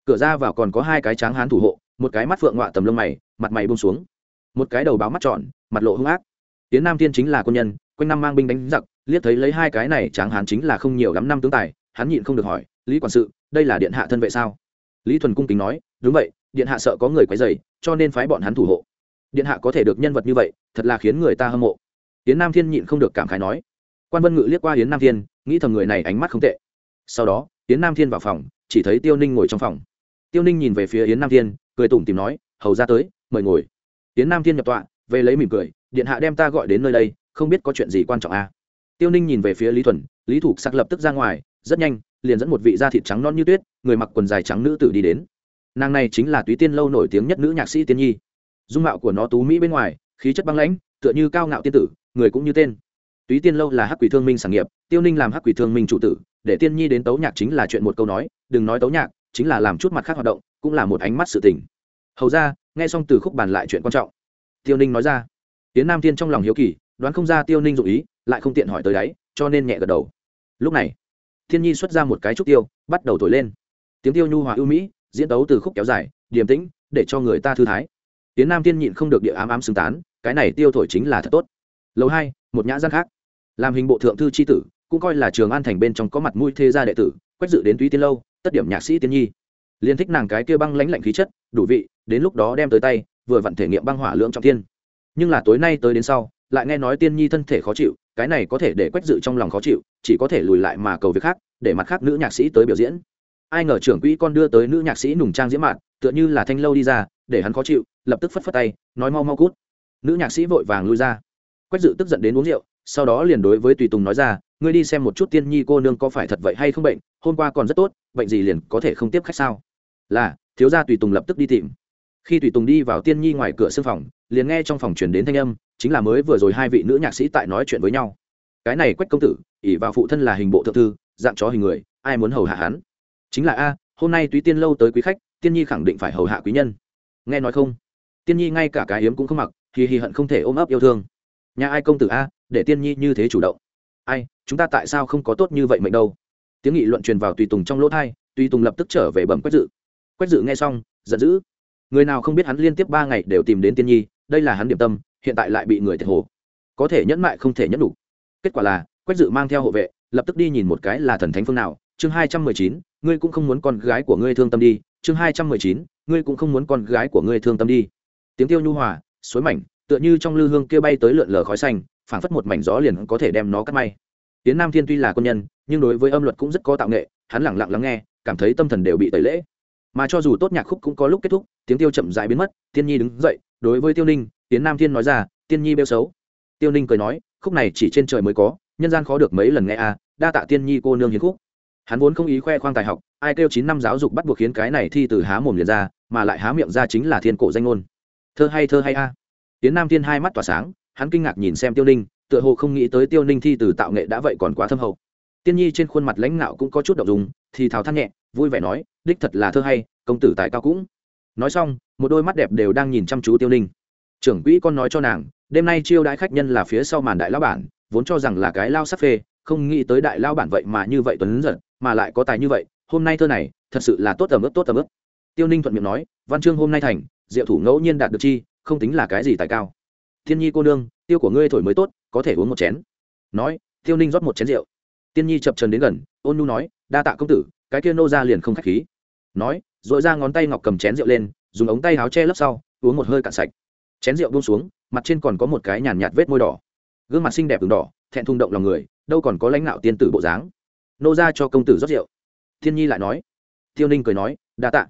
Cửa ra vào còn có hai cái tráng hán thủ hộ, một cái mắt phượng ngọa tầm lông mày, mặt mày bông xuống một cái đầu báo mắt tròn, mặt lộ hung ác. Tiến nam thiên chính là quân nhân quanh năm mang binh đánh giặc liếc thấy lấy hai cái này tráng hán chính là không nhiều lắm năm tướng tài hắn nhịn không được hỏi lý quản sự đây là điện hạ thân vệ sao? Lý thuần cung kính nói đúng vậy điện hạ sợ có người quấy dày cho nên phái bọn hắn thủ hộ. Điện hạ có thể được nhân vật như vậy thật là khiến người ta hâm mộ. Tiến nam thiên nhịn không được cảm khái nói. Quan vân ngự liếc qua hiến nam thiên nghĩ thầm người này ánh mắt không tệ. Sau đó hiến nam thiên vào phòng chỉ thấy tiêu ninh ngồi trong phòng. Tiêu ninh nhìn về phía yến nam thiên cười tủm tìm nói hầu ra tới mời ngồi tiến nam thiên nhập tọa, về lấy mỉm cười, điện hạ đem ta gọi đến nơi đây, không biết có chuyện gì quan trọng à. tiêu ninh nhìn về phía lý thuần, lý thục sắc lập tức ra ngoài, rất nhanh, liền dẫn một vị da thịt trắng non như tuyết, người mặc quần dài trắng nữ tử đi đến. Nàng này chính là túy tiên lâu nổi tiếng nhất nữ nhạc sĩ tiên nhi. Dung mạo của nó tú mỹ bên ngoài, khí chất băng lãnh, tựa như cao ngạo tiên tử, người cũng như tên. Túy tiên lâu là hắc quỷ thương minh sản nghiệp, tiêu ninh làm hắc quỷ thương minh chủ tử, để tiên nhi đến tấu nhạc chính là chuyện một câu nói, đừng nói tấu nhạc, chính là làm chút mặt khác hoạt động, cũng là một ánh mắt sự tình. Hầu ra nghe xong từ khúc bàn lại chuyện quan trọng. Tiêu ninh nói ra. Tiến nam Thiên trong lòng hiếu kỳ, đoán không ra tiêu ninh dụ ý, lại không tiện hỏi tới đáy cho nên nhẹ gật đầu. Lúc này, thiên nhi xuất ra một cái trúc tiêu, bắt đầu thổi lên. Tiếng tiêu nhu hòa ưu mỹ, diễn tấu từ khúc kéo dài, điềm tĩnh, để cho người ta thư thái. Tiến nam tiên nhịn không được địa ám ám xứng tán, cái này tiêu thổi chính là thật tốt. Lâu hai, một nhã gian khác. Làm hình bộ thượng thư tri tử, cũng coi là trường an thành bên trong có mặt mũi thế gia đệ tử, quách dự đến túy tiên lâu, tất điểm nhạc sĩ tiên nhi. Liền thích nàng cái kia băng lãnh lạnh khí chất, đủ vị đến lúc đó đem tới tay, vừa vặn thể nghiệm băng hỏa lượng trọng tiên nhưng là tối nay tới đến sau, lại nghe nói tiên nhi thân thể khó chịu, cái này có thể để quách dự trong lòng khó chịu, chỉ có thể lùi lại mà cầu việc khác, để mặt khác nữ nhạc sĩ tới biểu diễn. Ai ngờ trưởng quỹ con đưa tới nữ nhạc sĩ nùng trang diễm mạn, tựa như là thanh lâu đi ra, để hắn khó chịu, lập tức phất phất tay, nói mau mau cút. Nữ nhạc sĩ vội vàng lui ra. Quách dự tức giận đến uống rượu, sau đó liền đối với tùy tùng nói ra, ngươi đi xem một chút tiên nhi cô nương có phải thật vậy hay không bệnh, hôm qua còn rất tốt, bệnh gì liền có thể không tiếp khách sao? Là, thiếu gia tùy tùng lập tức đi tìm khi tùy tùng đi vào tiên nhi ngoài cửa sưng phòng, liền nghe trong phòng truyền đến thanh âm, chính là mới vừa rồi hai vị nữ nhạc sĩ tại nói chuyện với nhau. Cái này quách công tử, ỷ vào phụ thân là hình bộ thượng thư, dạng chó hình người, ai muốn hầu hạ hắn? Chính là a, hôm nay túy tiên lâu tới quý khách, tiên nhi khẳng định phải hầu hạ quý nhân. Nghe nói không? Tiên nhi ngay cả cái hiếm cũng không mặc thì hì hận không thể ôm ấp yêu thương. Nhà ai công tử a, để tiên nhi như thế chủ động. Ai, chúng ta tại sao không có tốt như vậy mệnh đâu? Tiếng nghị luận truyền vào tùy tùng trong lỗ thai tùy tùng lập tức trở về bẩm quách dự. Quách dự nghe xong, giận dữ người nào không biết hắn liên tiếp ba ngày đều tìm đến tiên nhi, đây là hắn điểm tâm, hiện tại lại bị người thiệt hồ. Có thể nhẫn mại không thể nhẫn đủ. Kết quả là, quách dự mang theo hộ vệ, lập tức đi nhìn một cái là thần thánh phương nào. Chương hai trăm mười chín, ngươi cũng không muốn con gái của ngươi thương tâm đi. Chương hai trăm mười chín, ngươi cũng không muốn con gái của ngươi thương tâm đi. Tiếng tiêu nhu hòa, suối mảnh, tựa như trong lư hương kia bay tới lượn lờ khói xanh, phảng phất một mảnh gió liền có thể đem nó cắt may. Tiến nam thiên tuy là quân nhân, nhưng đối với âm luật cũng rất có tạo nghệ, hắn lẳng lặng lắng nghe, cảm thấy tâm thần đều bị tẩy lễ mà cho dù tốt nhạc khúc cũng có lúc kết thúc tiếng tiêu chậm dại biến mất tiên nhi đứng dậy đối với tiêu ninh tiến nam thiên nói ra tiên nhi bêu xấu. Tiêu ninh cười nói khúc này chỉ trên trời mới có nhân gian khó được mấy lần nghe a à, đa tạ tiên nhi cô nương hiến khúc. Hắn vốn không ý khoe khoang tài học ai kêu chín năm giáo dục bắt buộc khiến cái này thi từ há mồm liền ra mà lại há miệng ra chính là thiên cổ danh ngôn. Thơ hay thơ hay a. À. tiến nam thiên hai mắt tỏa sáng hắn kinh ngạc nhìn xem tiêu ninh tựa hồ không nghĩ tới tiêu ninh thi từ tạo nghệ đã vậy còn quá thâm hậu. Tiên nhi trên khuôn mặt lãnh ngạo cũng có chút động dùng thì thào than nhẹ vui vẻ nói đích thật là thơ hay, công tử tại cao cũng. Nói xong, một đôi mắt đẹp đều đang nhìn chăm chú tiêu ninh. Trưởng quỹ con nói cho nàng, đêm nay chiêu đãi khách nhân là phía sau màn đại lao bản, vốn cho rằng là cái lao sắc phê, không nghĩ tới đại lao bản vậy mà như vậy tuấn giật, mà lại có tài như vậy, hôm nay thơ này, thật sự là tốt tầm ướp, tốt tầm ướp. Tiêu ninh thuận miệng nói, văn chương hôm nay thành, diệu thủ ngẫu nhiên đạt được chi, không tính là cái gì tài cao. Thiên nhi cô nương, tiêu của ngươi thổi mới tốt, có thể uống một chén. Nói, tiêu ninh rót một chén rượu. Tiên nhi chập trần đến gần, ôn nu nói, đa tạ công tử, cái kia nô ra liền không k h á c h khí nói r ồ i ra ngón tay ngọc cầm chén rượu lên, dùng ống tay áo che lấp sau, uống một hơi cạn sạch. Chén rượu buông xuống, mặt trên còn có một cái nhàn nhạt vết môi đỏ. Gương mặt xinh đẹp đường đỏ, thẹn thung động lòng người, đâu còn có lãnh đạo tiên tử bộ dáng. Nô ra cho công tử rót rượu. Thiên nhi lại nói. Tiêu ninh cười nói, đa tạ.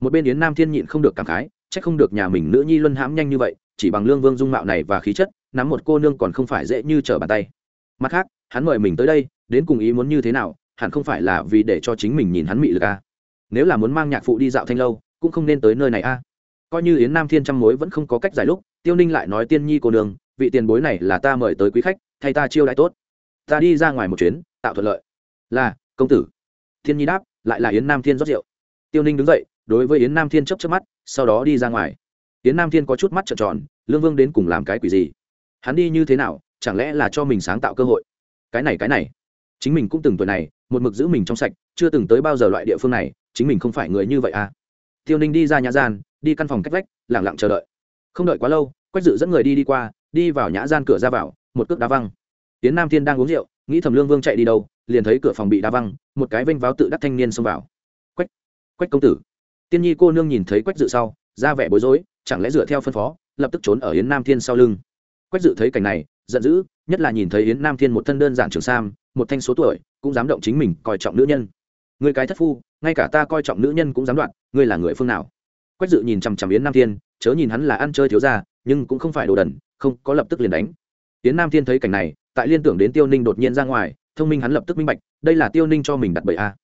Một bên yến nam thiên nhịn không được cảm khái c h ắ c không được nhà mình nữ nhi luân hãm nhanh như vậy, chỉ bằng lương vương dung mạo này và khí chất, nắm một cô nương còn không phải dễ như trở bàn tay. Mặt khác, hắn mời mình tới đây, đến cùng ý muốn như thế nào, hẳn không phải là vì để cho chính mình nhìn hắn mị lực à nếu là muốn mang nhạc phụ đi dạo thanh lâu, cũng không nên tới nơi này a. À. coi như yến nam thiên trăm mối vẫn không có cách giải lúc, tiêu ninh lại nói tiên nhi cô đường vị tiền bối này là ta mời tới quý khách, thay ta chiêu đãi tốt. Ta đi ra ngoài một chuyến, tạo thuận lợi. Là, công tử. Thiên nhi đáp, lại là yến nam thiên rót rượu. Tiêu ninh đứng dậy, đối với yến nam thiên chấp chấp mắt, sau đó đi ra ngoài. Yến nam thiên có chút mắt trợn tròn, lương vương đến cùng làm cái quỷ gì? Hắn đi như thế nào, chẳng lẽ là cho mình sáng tạo cơ hội? Cái này cái này. Chính mình cũng từng tuổi này, một mực giữ mình trong sạch, chưa từng tới bao giờ loại địa phương này chính mình không phải người như vậy à. Tiêu ninh đi ra nhã gian, đi căn phòng cách vách lẳng lặng chờ đợi. Không đợi quá lâu, quách dự dẫn người đi đi qua, đi vào nhã gian cửa ra vào, một cước đá văng. Tiến nam thiên đang uống rượu, nghĩ thầm lương vương chạy đi đâu, liền thấy cửa phòng bị đá văng, một cái vênh váo tự đắc thanh niên xông vào. Quách quách công tử. Tiên nhi cô nương nhìn thấy quách dự sau, ra vẻ bối rối, chẳng lẽ dựa theo phân phó, lập tức trốn ở yến nam thiên sau lưng. Quách dự thấy cảnh này, giận dữ, nhất là nhìn thấy yến nam thiên một thân đơn giản trường sam, một thanh số tuổi, cũng dám động chính mình, coi trọng nữ nhân người cái thất phu, ngay cả ta coi trọng nữ nhân cũng dám đoạn ngươi là người phương nào? Quách dự nhìn chằm chằm yến nam thiên, chớ nhìn hắn là ăn chơi thiếu ra nhưng cũng không phải đồ đần, không, có lập tức liền đánh. Yến nam thiên thấy cảnh này, tại liên tưởng đến tiêu ninh đột nhiên ra ngoài, thông minh hắn lập tức minh bạch, đây là tiêu ninh cho mình đặt bậy a.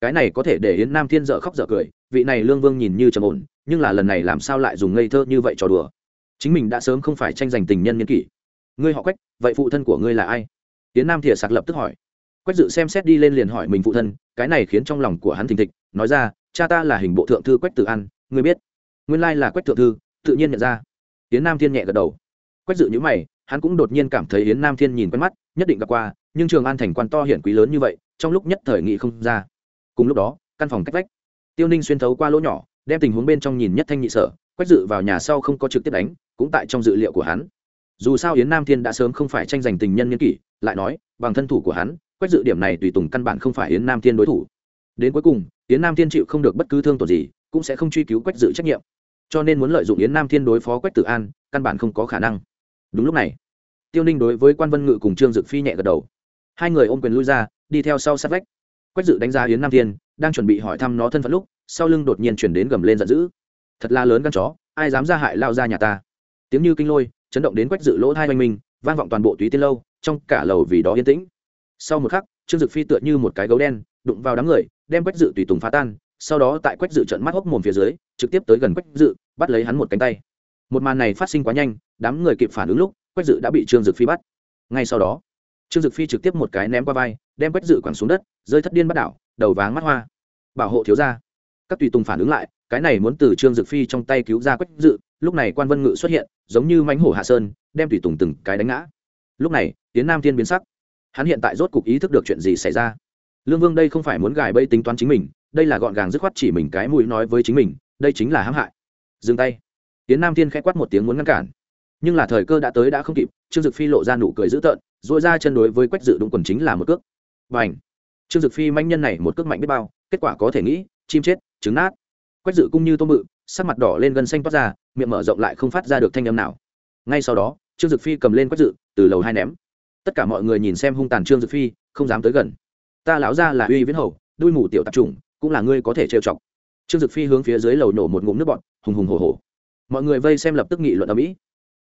Cái này có thể để yến nam thiên dợ khóc dợ cười, vị này lương vương nhìn như trầm ổn, nhưng là lần này làm sao lại dùng ngây thơ như vậy cho đùa? Chính mình đã sớm không phải tranh giành tình nhân nhân kỷ. Ngươi họ quách, vậy phụ thân của ngươi là ai? Yến nam thìa sạc lập tức hỏi. Quách dự xem xét đi lên liền hỏi mình phụ thân cái này khiến trong lòng của hắn thình thịch, nói ra, cha ta là hình bộ thượng thư quách tử an, ngươi biết? Nguyên lai là quách thượng thư, tự nhiên nhận ra. Yến nam thiên nhẹ gật đầu. Quách dự nhữ mày, hắn cũng đột nhiên cảm thấy yến nam thiên nhìn quen mắt, nhất định gặp qua, nhưng trường an thành quan to hiển quý lớn như vậy, trong lúc nhất thời nghị không ra. Cùng lúc đó, căn phòng cách vách. Tiêu ninh xuyên thấu qua lỗ nhỏ, đem tình huống bên trong nhìn nhất thanh nhị sở, quách dự vào nhà sau không có trực tiếp đánh, cũng tại trong dự liệu của hắn. Dù sao yến nam thiên đã sớm không phải tranh giành tình nhân n kỷ, lại nói, bằng thân thủ của hắn quách dự điểm này tùy tùng căn bản không phải yến nam thiên đối thủ. Đến cuối cùng, yến nam thiên chịu không được bất cứ thương tổn gì, cũng sẽ không truy cứu quách dự trách nhiệm. Cho nên muốn lợi dụng yến nam thiên đối phó quách tử an, căn bản không có khả năng. Đúng lúc này, tiêu ninh đối với quan vân ngự cùng trương dực phi nhẹ gật đầu. Hai người ôm quyền lui ra, đi theo sau sát vách. Quách dự đánh giá yến nam thiên, đang chuẩn bị hỏi thăm nó thân phận lúc, sau lưng đột nhiên chuyển đến gầm lên giận dữ. Thật là lớn gan chó, ai dám ra hại lao ra nhà ta? Tiếng như kinh lôi, chấn động đến quách dự lỗ thai oanh minh, vang vọng toàn bộ túy tiên lâu, trong cả lầu vì đó yên tĩnh sau một khắc, trương dực phi tựa như một cái gấu đen, đụng vào đám người, đem quách dự tùy tùng phá tan, sau đó tại quách dự trận mắt hốc mồm phía dưới, trực tiếp tới gần quách dự, bắt lấy hắn một cánh tay. Một màn này phát sinh quá nhanh, đám người kịp phản ứng lúc, quách dự đã bị trương dực phi bắt. Ngay sau đó, trương dực phi trực tiếp một cái ném qua vai, đem quách dự quẳng xuống đất, rơi thất điên bắt đảo, đầu váng mắt hoa. Bảo hộ thiếu gia. Các tùy tùng phản ứng lại, cái này muốn từ trương dực phi trong tay cứu ra quách dự, lúc này quan vân ngự xuất hiện, giống như mánh hổ hạ sơn, đem tùy tùng từng cái đánh ngã. Lúc này tiến nam thiên biến sắc hắn hiện tại rốt cục ý thức được chuyện gì xảy ra. Lương vương đây không phải muốn gài bẫy tính toán chính mình, đây là gọn gàng dứt khoát chỉ mình cái mũi nói với chính mình, đây chính là hãm hại. Dừng tay. Tiến nam thiên khẽ quát một tiếng muốn ngăn cản. Nhưng là thời cơ đã tới đã không kịp, trương dực phi lộ ra nụ cười dữ tợn dội ra chân đối với quách dự đúng quần chính là một cước. Và ảnh trương dực phi manh nhân này một cước mạnh biết bao, kết quả có thể nghĩ, chim chết, trứng nát. Quách dự cung như tôm bự, sắc mặt đỏ lên gân xanh toát ra, miệng mở rộng lại không phát ra được thanh âm nào. Ngay sau đó, trương dực phi cầm lên quách dự, từ lầu hai ném tất cả mọi người nhìn xem hung tàn trương dực phi, không dám tới gần. Ta lão ra là uy viễn hầu, đuôi mù tiểu tạp trùng cũng là ngươi có thể trêu chọc. Trương dực phi hướng phía dưới lầu nổ một ngụm nước bọt, hùng hùng hồ hồ. mọi người vây xem lập tức nghị luận ở mỹ.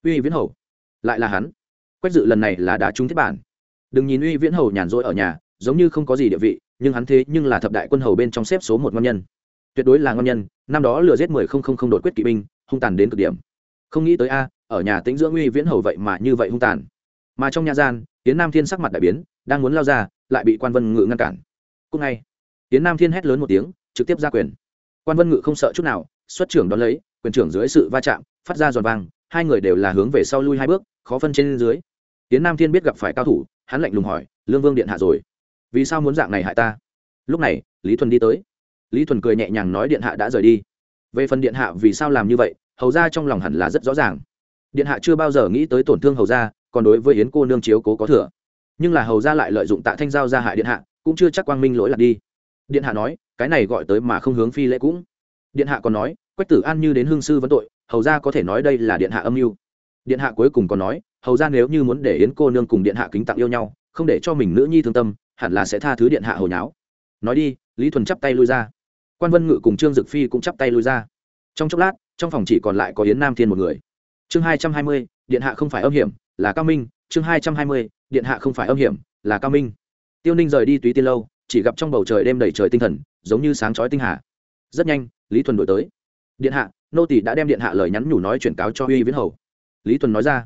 Uy viễn hầu, lại là hắn. Quách dự lần này là đá trúng thiết bản. Đừng nhìn uy viễn hầu nhàn rỗi ở nhà, giống như không có gì địa vị, nhưng hắn thế nhưng là thập đại quân hầu bên trong xếp số một ngon nhân. Tuyệt đối là ngon nhân, năm đó lừa giết mười không không không đột quyết kỵ binh, hung tàn đến cực điểm. Không nghĩ tới a, ở nhà tĩnh dưỡng uy viễn hầu vậy mà như vậy hung tàn mà trong nhà gian tiến nam thiên sắc mặt đại biến, đang muốn lao ra, lại bị quan vân ngự ngăn cản. Cùng ngay tiến nam thiên hét lớn một tiếng, trực tiếp ra quyền. Quan vân ngự không sợ chút nào, xuất trưởng đón lấy, quyền trưởng dưới sự va chạm, phát ra giòn vàng hai người đều là hướng về sau lui hai bước, khó phân trên dưới. Tiến nam thiên biết gặp phải cao thủ, hắn lạnh lùng hỏi, lương vương điện hạ rồi, vì sao muốn dạng này hại ta? Lúc này, lý thuần đi tới. Lý thuần cười nhẹ nhàng nói, điện hạ đã rời đi. Về phần điện hạ vì sao làm như vậy, hầu ra trong lòng hẳn là rất rõ ràng. Điện hạ chưa bao giờ nghĩ tới tổn thương hầu ra còn đối với yến cô nương chiếu cố có thừa. Nhưng là hầu ra lại lợi dụng tạ thanh giao ra hại điện hạ, cũng chưa chắc quang minh lỗi lạc đi. Điện hạ nói, cái này gọi tới mà không hướng phi lễ cũng. Điện hạ còn nói, quách tử an như đến hương sư vấn tội, hầu ra có thể nói đây là điện hạ âm mưu. Điện hạ cuối cùng còn nói, hầu ra nếu như muốn để yến cô nương cùng điện hạ kính tặng yêu nhau, không để cho mình nữ nhi thương tâm, hẳn là sẽ tha thứ điện hạ hồi nháo. Nói đi, lý thuần chắp tay lui ra. Quan vân ngự cùng trương dực phi cũng chắp tay lui ra. Trong chốc lát, trong phòng chỉ còn lại có yến nam thiên một người. Chương hai trăm hai mươi, điện hạ không phải âm hiểm là cao minh, chương hai trăm hai mươi, điện hạ không phải âm hiểm, là cao minh. Tiêu ninh rời đi túy tiên lâu, chỉ gặp trong bầu trời đêm đầy trời tinh thần, giống như sáng chói tinh hà. Rất nhanh, lý thuần đổi tới. Điện hạ, nô tỷ đã đem điện hạ lời nhắn nhủ nói chuyển cáo cho uy viễn hầu. Lý thuần nói ra.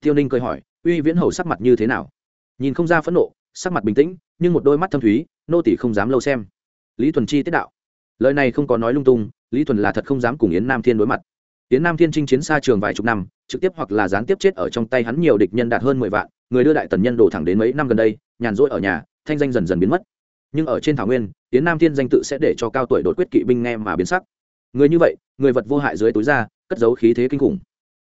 Tiêu ninh cười hỏi, uy viễn hầu sắc mặt như thế nào? Nhìn không ra phẫn nộ, sắc mặt bình tĩnh, nhưng một đôi mắt thâm thúy, nô tỷ không dám lâu xem. Lý thuần chi tiết đạo. Lời này không có nói lung tung, lý thuần là thật không dám cùng yến nam thiên đối mặt. Yến nam thiên chinh chiến xa trường vài chục năm trực tiếp hoặc là gián tiếp chết ở trong tay hắn nhiều địch nhân đạt hơn mười vạn, người đưa đại tần nhân đổ thẳng đến mấy năm gần đây, nhàn rỗi ở nhà, thanh danh dần dần biến mất. Nhưng ở trên thảo nguyên, yến nam thiên danh tự sẽ để cho cao tuổi đột quyết kỵ binh nghe mà biến sắc. Người như vậy, người vật vô hại dưới túi ra cất giấu khí thế kinh khủng.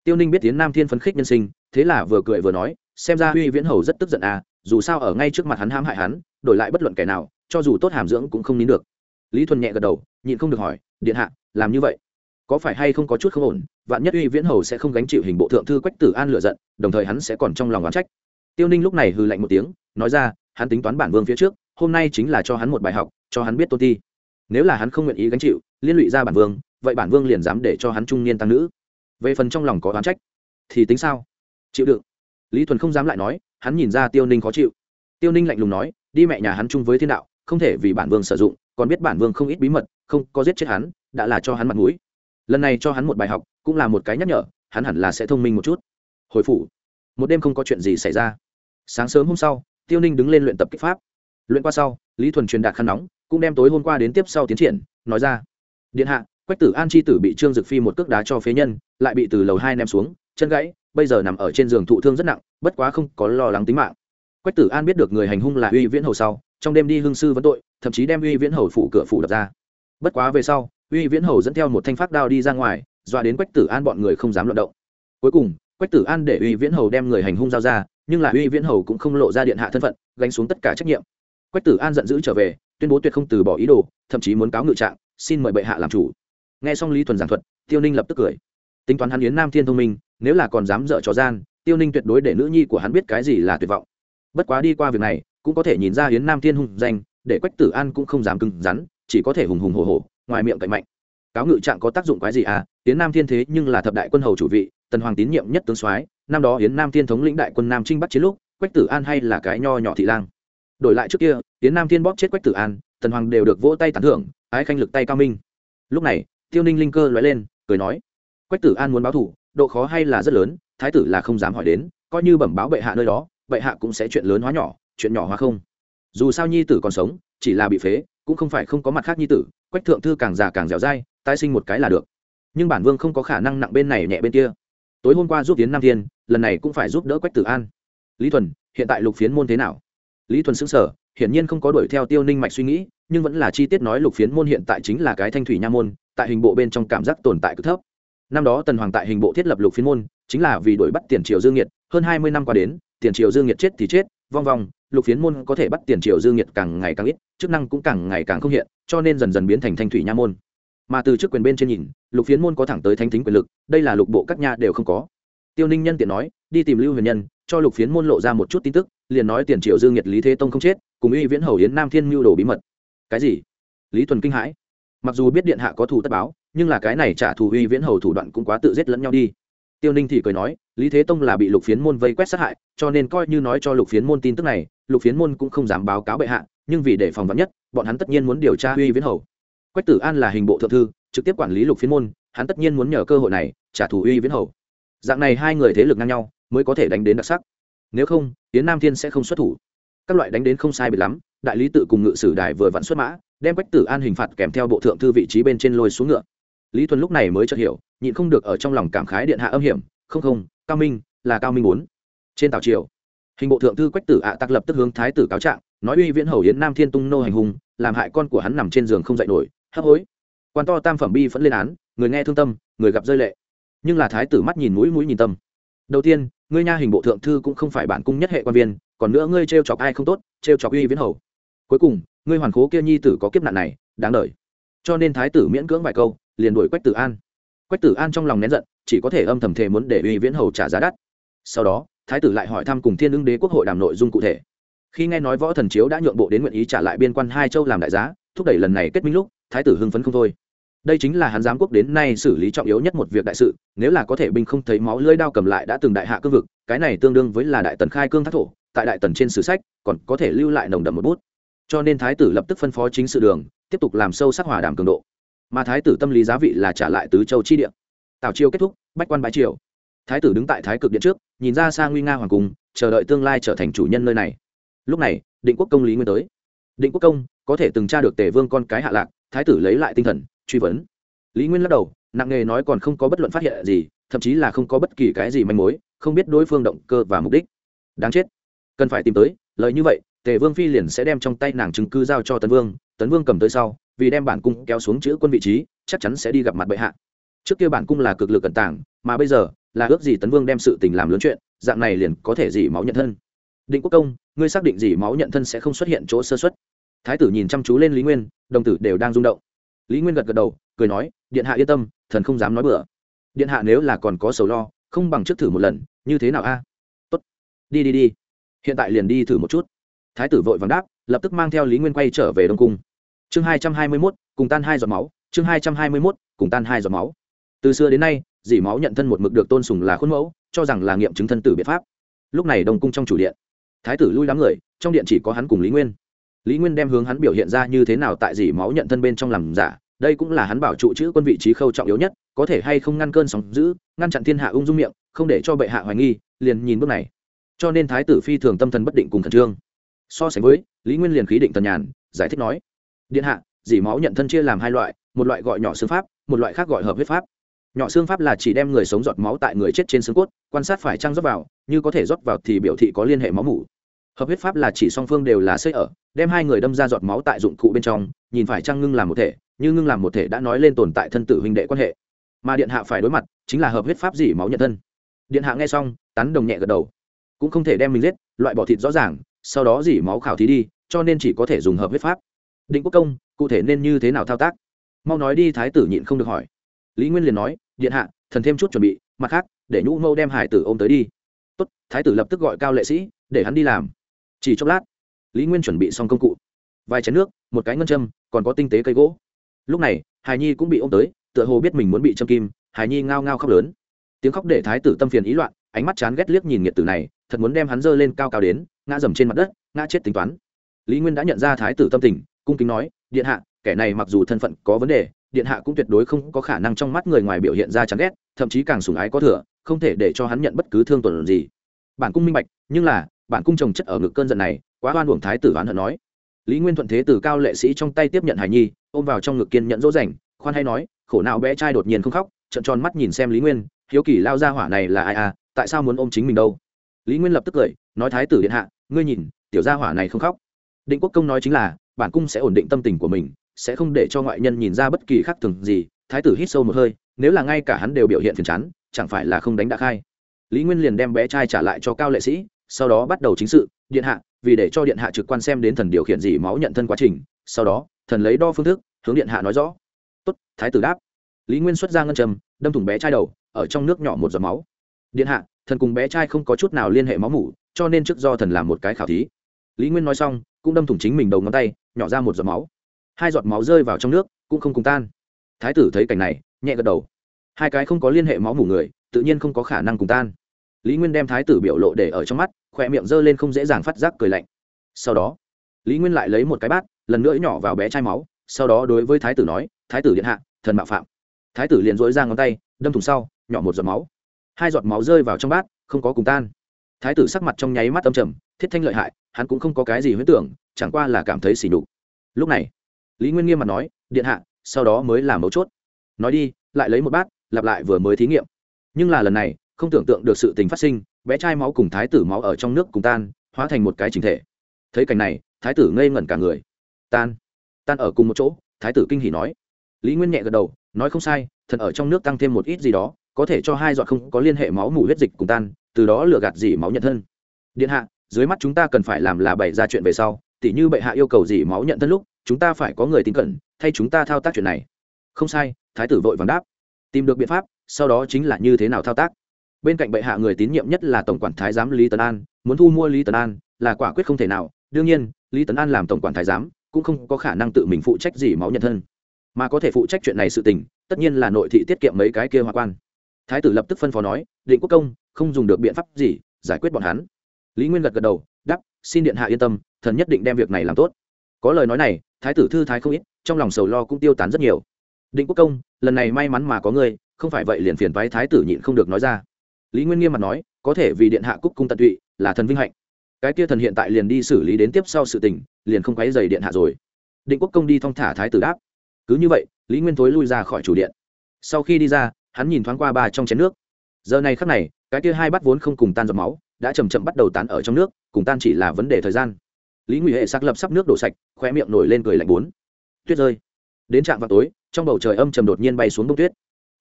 Tiêu ninh biết yến nam thiên phấn khích nhân sinh, thế là vừa cười vừa nói, xem ra huy viễn hầu rất tức giận à dù sao ở ngay trước mặt hắn hãm hại hắn, đổi lại bất luận kẻ nào, cho dù tốt hàm dưỡng cũng không nín được. Lý thuần nhẹ gật đầu, nhịn không được hỏi, điện hạ, làm như vậy, có phải hay không có chút không ổn? Vạn nhất uy viễn hầu sẽ không gánh chịu hình bộ thượng thư quách tử an lựa giận, đồng thời hắn sẽ còn trong lòng oán trách. Tiêu ninh lúc này hư lạnh một tiếng, nói ra, hắn tính toán bản vương phía trước, hôm nay chính là cho hắn một bài học, cho hắn biết tôn ti. Nếu là hắn không nguyện ý gánh chịu, liên lụy ra bản vương, vậy bản vương liền dám để cho hắn trung niên tăng nữ. Về phần trong lòng có oán trách, thì tính sao? Chịu đựng. Lý thuần không dám lại nói, hắn nhìn ra tiêu ninh khó chịu. Tiêu ninh lạnh lùng nói, đi mẹ nhà hắn chung với thiên đạo, không thể vì bản vương sử dụng, còn biết bản vương không ít bí mật, không có giết chết hắn, đã là cho hắn mặt mũi lần này cho hắn một bài học, cũng là một cái nhắc nhở, hắn hẳn là sẽ thông minh một chút. Hồi phủ, một đêm không có chuyện gì xảy ra. Sáng sớm hôm sau, tiêu ninh đứng lên luyện tập kích pháp. Luyện qua sau, lý thuần truyền đạt khăn nóng, cũng đem tối hôm qua đến tiếp sau tiến triển, nói ra. Điện hạ, quách tử an chi tử bị trương dực phi một cước đá cho phế nhân, lại bị từ lầu hai ném xuống, chân gãy, bây giờ nằm ở trên giường thụ thương rất nặng, bất quá không có lo lắng tính mạng. Quách tử an biết được người hành hung là uy viễn hầu sau, trong đêm đi hương sư vấn tội, thậm chí đem uy viễn hầu phủ cửa phủ đập ra. Bất quá về sau uy viễn hầu dẫn theo một thanh phát đao đi ra ngoài, dọa đến quách tử an bọn người không dám luận động. Cuối cùng, quách tử an để uy viễn hầu đem người hành hung giao ra, nhưng là uy viễn hầu cũng không lộ ra điện hạ thân phận, gánh xuống tất cả trách nhiệm. Quách tử an giận dữ trở về, tuyên bố tuyệt không từ bỏ ý đồ, thậm chí muốn cáo ngự trạng, xin mời bệ hạ làm chủ. Nghe xong lý thuần giảng thuật, tiêu ninh lập tức cười. Tính toán hắn yến nam thiên thông minh, nếu là còn dám dở trò gian, tiêu ninh tuyệt đối để nữ nhi của hắn biết cái gì là tuyệt vọng. Bất quá đi qua việc này, cũng có thể nhìn ra yến nam thiên hung danh, để quách tử an cũng không dám cứng rắn, chỉ có thể hùng hùng hồ hồ ngoài miệng cậy mạnh. Cáo ngự trạng có tác dụng quái gì à? Yến nam thiên thế nhưng là thập đại quân hầu chủ vị, tần hoàng tín nhiệm nhất tướng soái. Năm đó hiến nam thiên thống lĩnh đại quân nam trinh bắt chiến lúc, quách tử an hay là cái nho nhỏ thị lang. Đổi lại trước kia hiến nam thiên bóp chết quách tử an, tần hoàng đều được vỗ tay tán thưởng, ái khanh lực tay cao minh. Lúc này, tiêu ninh linh cơ nói lên, cười nói, quách tử an muốn báo thủ, độ khó hay là rất lớn, thái tử là không dám hỏi đến, coi như bẩm báo bệ hạ nơi đó, bệ hạ cũng sẽ chuyện lớn hóa nhỏ, chuyện nhỏ hóa không. Dù sao nhi tử còn sống, chỉ là bị phế cũng không phải không có mặt khác nhi tử, quách thượng thư càng già càng dẻo dai, tái sinh một cái là được. Nhưng bản vương không có khả năng nặng bên này nhẹ bên kia. Tối hôm qua giúp tiến nam thiên, lần này cũng phải giúp đỡ quách tử an. Lý thuần, hiện tại lục phiến môn thế nào? Lý thuần xứng sở hiển nhiên không có đuổi theo tiêu ninh mạch suy nghĩ, nhưng vẫn là chi tiết nói lục phiến môn hiện tại chính là cái thanh thủy nha môn, tại hình bộ bên trong cảm giác tồn tại cực thấp. Năm đó tần hoàng tại hình bộ thiết lập lục phiến môn, chính là vì đuổi bắt tiền triều dương nhiệt hơn hai mươi năm qua đến, tiền triều dương nhiệt chết thì chết, vong vong lục phiến môn có thể bắt tiền triều dương nhiệt càng ngày càng ít, chức năng cũng càng ngày càng không hiện, cho nên dần dần biến thành thanh thủy nha môn. Mà từ chức quyền bên trên nhìn, lục phiến môn có thẳng tới thanh thính quyền lực, đây là lục bộ các nha đều không có. Tiêu ninh nhân tiện nói, đi tìm lưu huyền nhân, cho lục phiến môn lộ ra một chút tin tức, liền nói tiền triều dương nhiệt lý thế tông không chết, cùng uy viễn hầu yến nam thiên mưu đồ bí mật. Cái gì? Lý thuần kinh hãi. Mặc dù biết điện hạ có thù tất báo, nhưng là cái này trả thù uy viễn hầu thủ đoạn cũng quá tự giết lẫn nhau đi. Tiêu ninh thì cười nói, lý thế tông là bị lục phiến môn vây quét sát hại, cho nên coi như nói cho lục phiến môn tin tức này lục phiến môn cũng không dám báo cáo bệ hạ, nhưng vì để phòng vắn nhất, bọn hắn tất nhiên muốn điều tra uy viễn hầu. Quách tử an là hình bộ thượng thư, trực tiếp quản lý lục phiến môn, hắn tất nhiên muốn nhờ cơ hội này trả thù uy viễn hầu. Dạng này hai người thế lực ngang nhau, mới có thể đánh đến đặc sắc. Nếu không tiến nam thiên sẽ không xuất thủ. Các loại đánh đến không sai biệt lắm, đại lý tự cùng ngự sử đài vừa vặn xuất mã, đem quách tử an hình phạt kèm theo bộ thượng thư vị trí bên trên lôi xuống ngựa. Lý thuần lúc này mới chợt hiểu, nhịn không được ở trong lòng cảm khái điện hạ âm hiểm, không không, cao minh, là cao minh bốn trên tàu triều hình bộ thượng thư quách tử ạ à tắc lập tức hướng thái tử cáo trạng, nói uy viễn hầu yến nam thiên tung nô hành hùng làm hại con của hắn nằm trên giường không dậy nổi, hấp hối. Quan to tam phẩm bi vẫn lên án, người nghe thương tâm, người gặp rơi lệ. Nhưng là thái tử mắt nhìn mũi mũi nhìn tâm. Đầu tiên, ngươi nha hình bộ thượng thư cũng không phải bản cung nhất hệ quan viên, còn nữa ngươi trêu chọc ai không tốt, trêu chọc uy viễn hầu. Cuối cùng, ngươi hoàn cố kia nhi tử có kiếp nạn này, đáng đời. Cho nên thái tử miễn cưỡng vài câu, liền đuổi quách tử an. Quách tử an trong lòng nén giận, chỉ có thể âm thầm thề muốn để uy viễn hầu trả giá đắt. Sau đó thái tử lại hỏi thăm cùng thiên ưng đế quốc hội đàm nội dung cụ thể. Khi nghe nói võ thần chiếu đã nhượng bộ đến nguyện ý trả lại biên quan hai châu làm đại giá, thúc đẩy lần này kết minh lúc, thái tử hưng phấn không thôi. Đây chính là hắn giám quốc đến nay xử lý trọng yếu nhất một việc đại sự, nếu là có thể binh không thấy máu lưỡi đao cầm lại đã từng đại hạ cương vực, cái này tương đương với là đại tần khai cương thác thổ, tại đại tần trên sử sách, còn có thể lưu lại nồng đậm một bút. Cho nên thái tử lập tức phân phó chính sự đường, tiếp tục làm sâu sắc hòa đàm cường độ. Mà thái tử tâm lý giá vị là trả lại tứ châu chi địa. Tào chiêu kết thúc, bách quan bãi triều thái tử đứng tại thái cực điện trước, nhìn ra xa nguy nga hoàng cung, chờ đợi tương lai trở thành chủ nhân nơi này. Lúc này, định quốc công lý nguyên tới. Định quốc công, có thể từng tra được tề vương con cái hạ lạc, thái tử lấy lại tinh thần, truy vấn. Lý nguyên lắc đầu, nặng nề nói còn không có bất luận phát hiện gì, thậm chí là không có bất kỳ cái gì manh mối, không biết đối phương động cơ và mục đích. Đáng chết. Cần phải tìm tới, lời như vậy, tề vương phi liền sẽ đem trong tay nàng chứng cứ giao cho tấn vương tấn vương cầm tới sau, vì đem bản cung kéo xuống chữ quân vị trí, chắc chắn sẽ đi gặp mặt bệ hạ trước kia bản cung là cực lực cẩn tảng mà bây giờ, là ước gì tấn vương đem sự tình làm lớn chuyện, dạng này liền có thể dỉ máu nhận thân. Định quốc công, ngươi xác định dỉ máu nhận thân sẽ không xuất hiện chỗ sơ xuất thái tử nhìn chăm chú lên lý nguyên, đồng tử đều đang rung động. Lý nguyên gật gật đầu, cười nói, điện hạ yên tâm, thần không dám nói bừa. Điện hạ nếu là còn có sầu lo, không bằng trước thử một lần, như thế nào a? Tốt. Đi đi đi. Hiện tại liền đi thử một chút. Thái tử vội vàng đáp, lập tức mang theo lý nguyên quay trở về đông cung. Chương hai trăm hai mươi mốt, cùng tan hai giọt máu, chương hai trăm hai mươi mốt, cùng tan hai giọt máu từ xưa đến nay, dỉ máu nhận thân một mực được tôn sùng là khuôn mẫu, cho rằng là nghiệm chứng thân tử biện pháp. Lúc này đông cung trong chủ điện, thái tử lui lắm người, trong điện chỉ có hắn cùng lý nguyên. Lý nguyên đem hướng hắn biểu hiện ra như thế nào tại dỉ máu nhận thân bên trong làm giả, đây cũng là hắn bảo trụ chữ quân vị trí khâu trọng yếu nhất, có thể hay không ngăn cơn sóng giữ ngăn chặn thiên hạ ung dung miệng, không để cho bệ hạ hoài nghi, liền nhìn bước này. Cho nên thái tử phi thường tâm thần bất định cùng khẩn trương. So sánh với, lý nguyên liền khí định tần nhàn, giải thích nói, điện hạ, dỉ máu nhận thân chia làm hai loại, một loại gọi nhỏ xương pháp, một loại khác gọi hợp huyết pháp nhỏ xương pháp là chỉ đem người sống giọt máu tại người chết trên xương cốt, quan sát phải trăng rót vào, như có thể rót vào thì biểu thị có liên hệ máu mủ. Hợp huyết pháp là chỉ song phương đều là xây ở, đem hai người đâm ra giọt máu tại dụng cụ bên trong, nhìn phải trăng ngưng làm một thể, như ngưng làm một thể đã nói lên tồn tại thân tử huynh đệ quan hệ. Mà điện hạ phải đối mặt, chính là hợp huyết pháp dỉ máu nhận thân. Điện hạ nghe xong, tán đồng nhẹ gật đầu. Cũng không thể đem mình giết, loại bỏ thịt rõ ràng, sau đó dỉ máu khảo thí đi, cho nên chỉ có thể dùng hợp huyết pháp. Định quốc công, cụ thể nên như thế nào thao tác? Mau nói đi, thái tử nhịn không được hỏi. Lý nguyên liền nói điện hạ, thần thêm chút chuẩn bị, mặt khác, để nhũ mâu đem hải tử ôm tới đi. Tốt, thái tử lập tức gọi cao lệ sĩ, để hắn đi làm. Chỉ chốc lát, lý nguyên chuẩn bị xong công cụ. Vài chén nước, một cái ngân châm, còn có tinh tế cây gỗ. Lúc này hài nhi cũng bị ôm tới, tựa hồ biết mình muốn bị châm kim hài nhi ngao ngao khóc lớn. Tiếng khóc để thái tử tâm phiền ý loạn, ánh mắt chán ghét liếc nhìn nghiệt tử này, thật muốn đem hắn dơ lên cao cao đến, ngã dầm trên mặt đất, ngã chết tính toán. Lý nguyên đã nhận ra thái tử tâm tình, cung kính nói, điện hạ, kẻ này mặc dù thân phận có vấn đề điện hạ cũng tuyệt đối không có khả năng trong mắt người ngoài biểu hiện ra chán ghét, thậm chí càng sủng ái có thừa, không thể để cho hắn nhận bất cứ thương tổn gì. Bản cung minh bạch, nhưng là, bản cung trồng chất ở ngực cơn giận này, quá oan uổng thái tử oán hận nói. Lý nguyên thuận thế từ cao lệ sĩ trong tay tiếp nhận hải nhi, ôm vào trong ngực kiên nhận dỗ dành, khoan hay nói, khổ nào bé trai đột nhiên không khóc trận tròn mắt nhìn xem lý nguyên, hiếu kỳ lao ra hỏa này là ai à tại sao muốn ôm chính mình đâu? Lý nguyên lập tức cười, nói thái tử điện hạ, ngươi nhìn, tiểu gia hỏa này không khóc. Định quốc công nói chính là, bản cung sẽ ổn định tâm tình của mình sẽ không để cho ngoại nhân nhìn ra bất kỳ khác thường gì. Thái tử hít sâu một hơi, nếu là ngay cả hắn đều biểu hiện phiền chán, chẳng phải là không đánh đã khai. Lý nguyên liền đem bé trai trả lại cho cao lệ sĩ, sau đó bắt đầu chính sự. Điện hạ, vì để cho điện hạ trực quan xem đến thần điều khiển gì máu nhận thân quá trình, sau đó, thần lấy đo phương thức, hướng điện hạ nói rõ. Tốt, thái tử đáp. Lý nguyên xuất ra ngân trầm đâm thủng bé trai đầu, ở trong nước nhỏ một giọt máu. Điện hạ, thần cùng bé trai không có chút nào liên hệ máu mủ, cho nên trước do thần làm một cái khảo thí. Lý nguyên nói xong, cũng đâm thủng chính mình đầu ngón tay, nhỏ ra một giọt máu hai giọt máu rơi vào trong nước, cũng không cùng tan. Thái tử thấy cảnh này, nhẹ gật đầu. Hai cái không có liên hệ máu mủ người, tự nhiên không có khả năng cùng tan. Lý nguyên đem thái tử biểu lộ để ở trong mắt, khỏe miệng g ơ lên không dễ dàng phát giác cười lạnh. Sau đó, lý nguyên lại lấy một cái bát, lần nữa nhỏ vào bé chai máu, sau đó đối với thái tử nói, thái tử điện hạ, thần mạo phạm. Thái tử liền dỗi ra ngón tay, đâm thùng sau, nhỏ một giọt máu. Hai giọt máu rơi vào trong bát, không có cùng tan. Thái tử sắc mặt trong nháy mắt âm trầm, thiết thanh lợi hại, hắn cũng không có cái gì huyết tưởng, chẳng qua là cảm thấy xỉ nhục. Lúc này lý nguyên nghiêm mặt nói, điện hạ, sau đó mới làm mấu chốt. Nói đi, lại lấy một bát, lặp lại vừa mới thí nghiệm. Nhưng là lần này, không tưởng tượng được sự tình phát sinh, bé trai máu cùng thái tử máu ở trong nước cùng tan, hóa thành một cái trình thể. Thấy cảnh này, thái tử ngây ngẩn cả người. Tan tan ở cùng một chỗ, thái tử kinh hỉ nói. Lý nguyên nhẹ gật đầu, nói không sai thần ở trong nước tăng thêm một ít gì đó, có thể cho hai giọt không có liên hệ máu mủ huyết dịch cùng tan, từ đó lừa gạt dỉ máu nhận thân. Điện hạ, dưới mắt chúng ta cần phải làm là bày ra chuyện về sau, tỉ như bệ hạ yêu cầu dỉ máu nhận thân lúc chúng ta phải có người tin cẩn, thay chúng ta thao tác chuyện này. Không sai, thái tử vội vàng đáp. Tìm được biện pháp, sau đó chính là như thế nào thao tác. Bên cạnh bệ hạ người tín nhiệm nhất là tổng quản thái giám lý tấn an, muốn thu mua lý tấn an là quả quyết không thể nào. Đương nhiên, lý tấn an làm tổng quản thái giám, cũng không có khả năng tự mình phụ trách gì máu nhận thân. Mà có thể phụ trách chuyện này sự tình, tất nhiên là nội thị tiết kiệm mấy cái kia hoa quan. Thái tử lập tức phân phó nói, định quốc công, không dùng được biện pháp gì, giải quyết bọn hắn. Lý nguyên gật gật đầu đắp xin điện hạ yên tâm, thần nhất định đem việc này làm tốt. Có lời nói này thái tử thư thái không ít, trong lòng sầu lo cũng tiêu tán rất nhiều. Định quốc công, lần này may mắn mà có ngươi, không phải vậy liền phiền toái thái tử nhịn không được nói ra. Lý nguyên nghiêm mặt nói, có thể vì điện hạ cúc cung tận tụy, là thần vinh hạnh. Cái kia thần hiện tại liền đi xử lý đến tiếp sau sự tình, liền không quấy dày điện hạ rồi. Định quốc công đi thong thả thái tử đáp. Cứ như vậy, lý nguyên thối lui ra khỏi chủ điện. Sau khi đi ra, hắn nhìn thoáng qua ba trong chén nước. Giờ này khắc này, cái kia hai bắt vốn không cùng tan giọt máu, đã chầm chậm bắt đầu tán ở trong nước, cùng tan chỉ là vấn đề thời gian lý nguy hệ xác lập sắp nước đổ sạch, khoe miệng nổi lên cười lạnh bốn. Tuyết rơi. Đến trạm vào tối, trong bầu trời âm trầm đột nhiên bay xuống bông tuyết.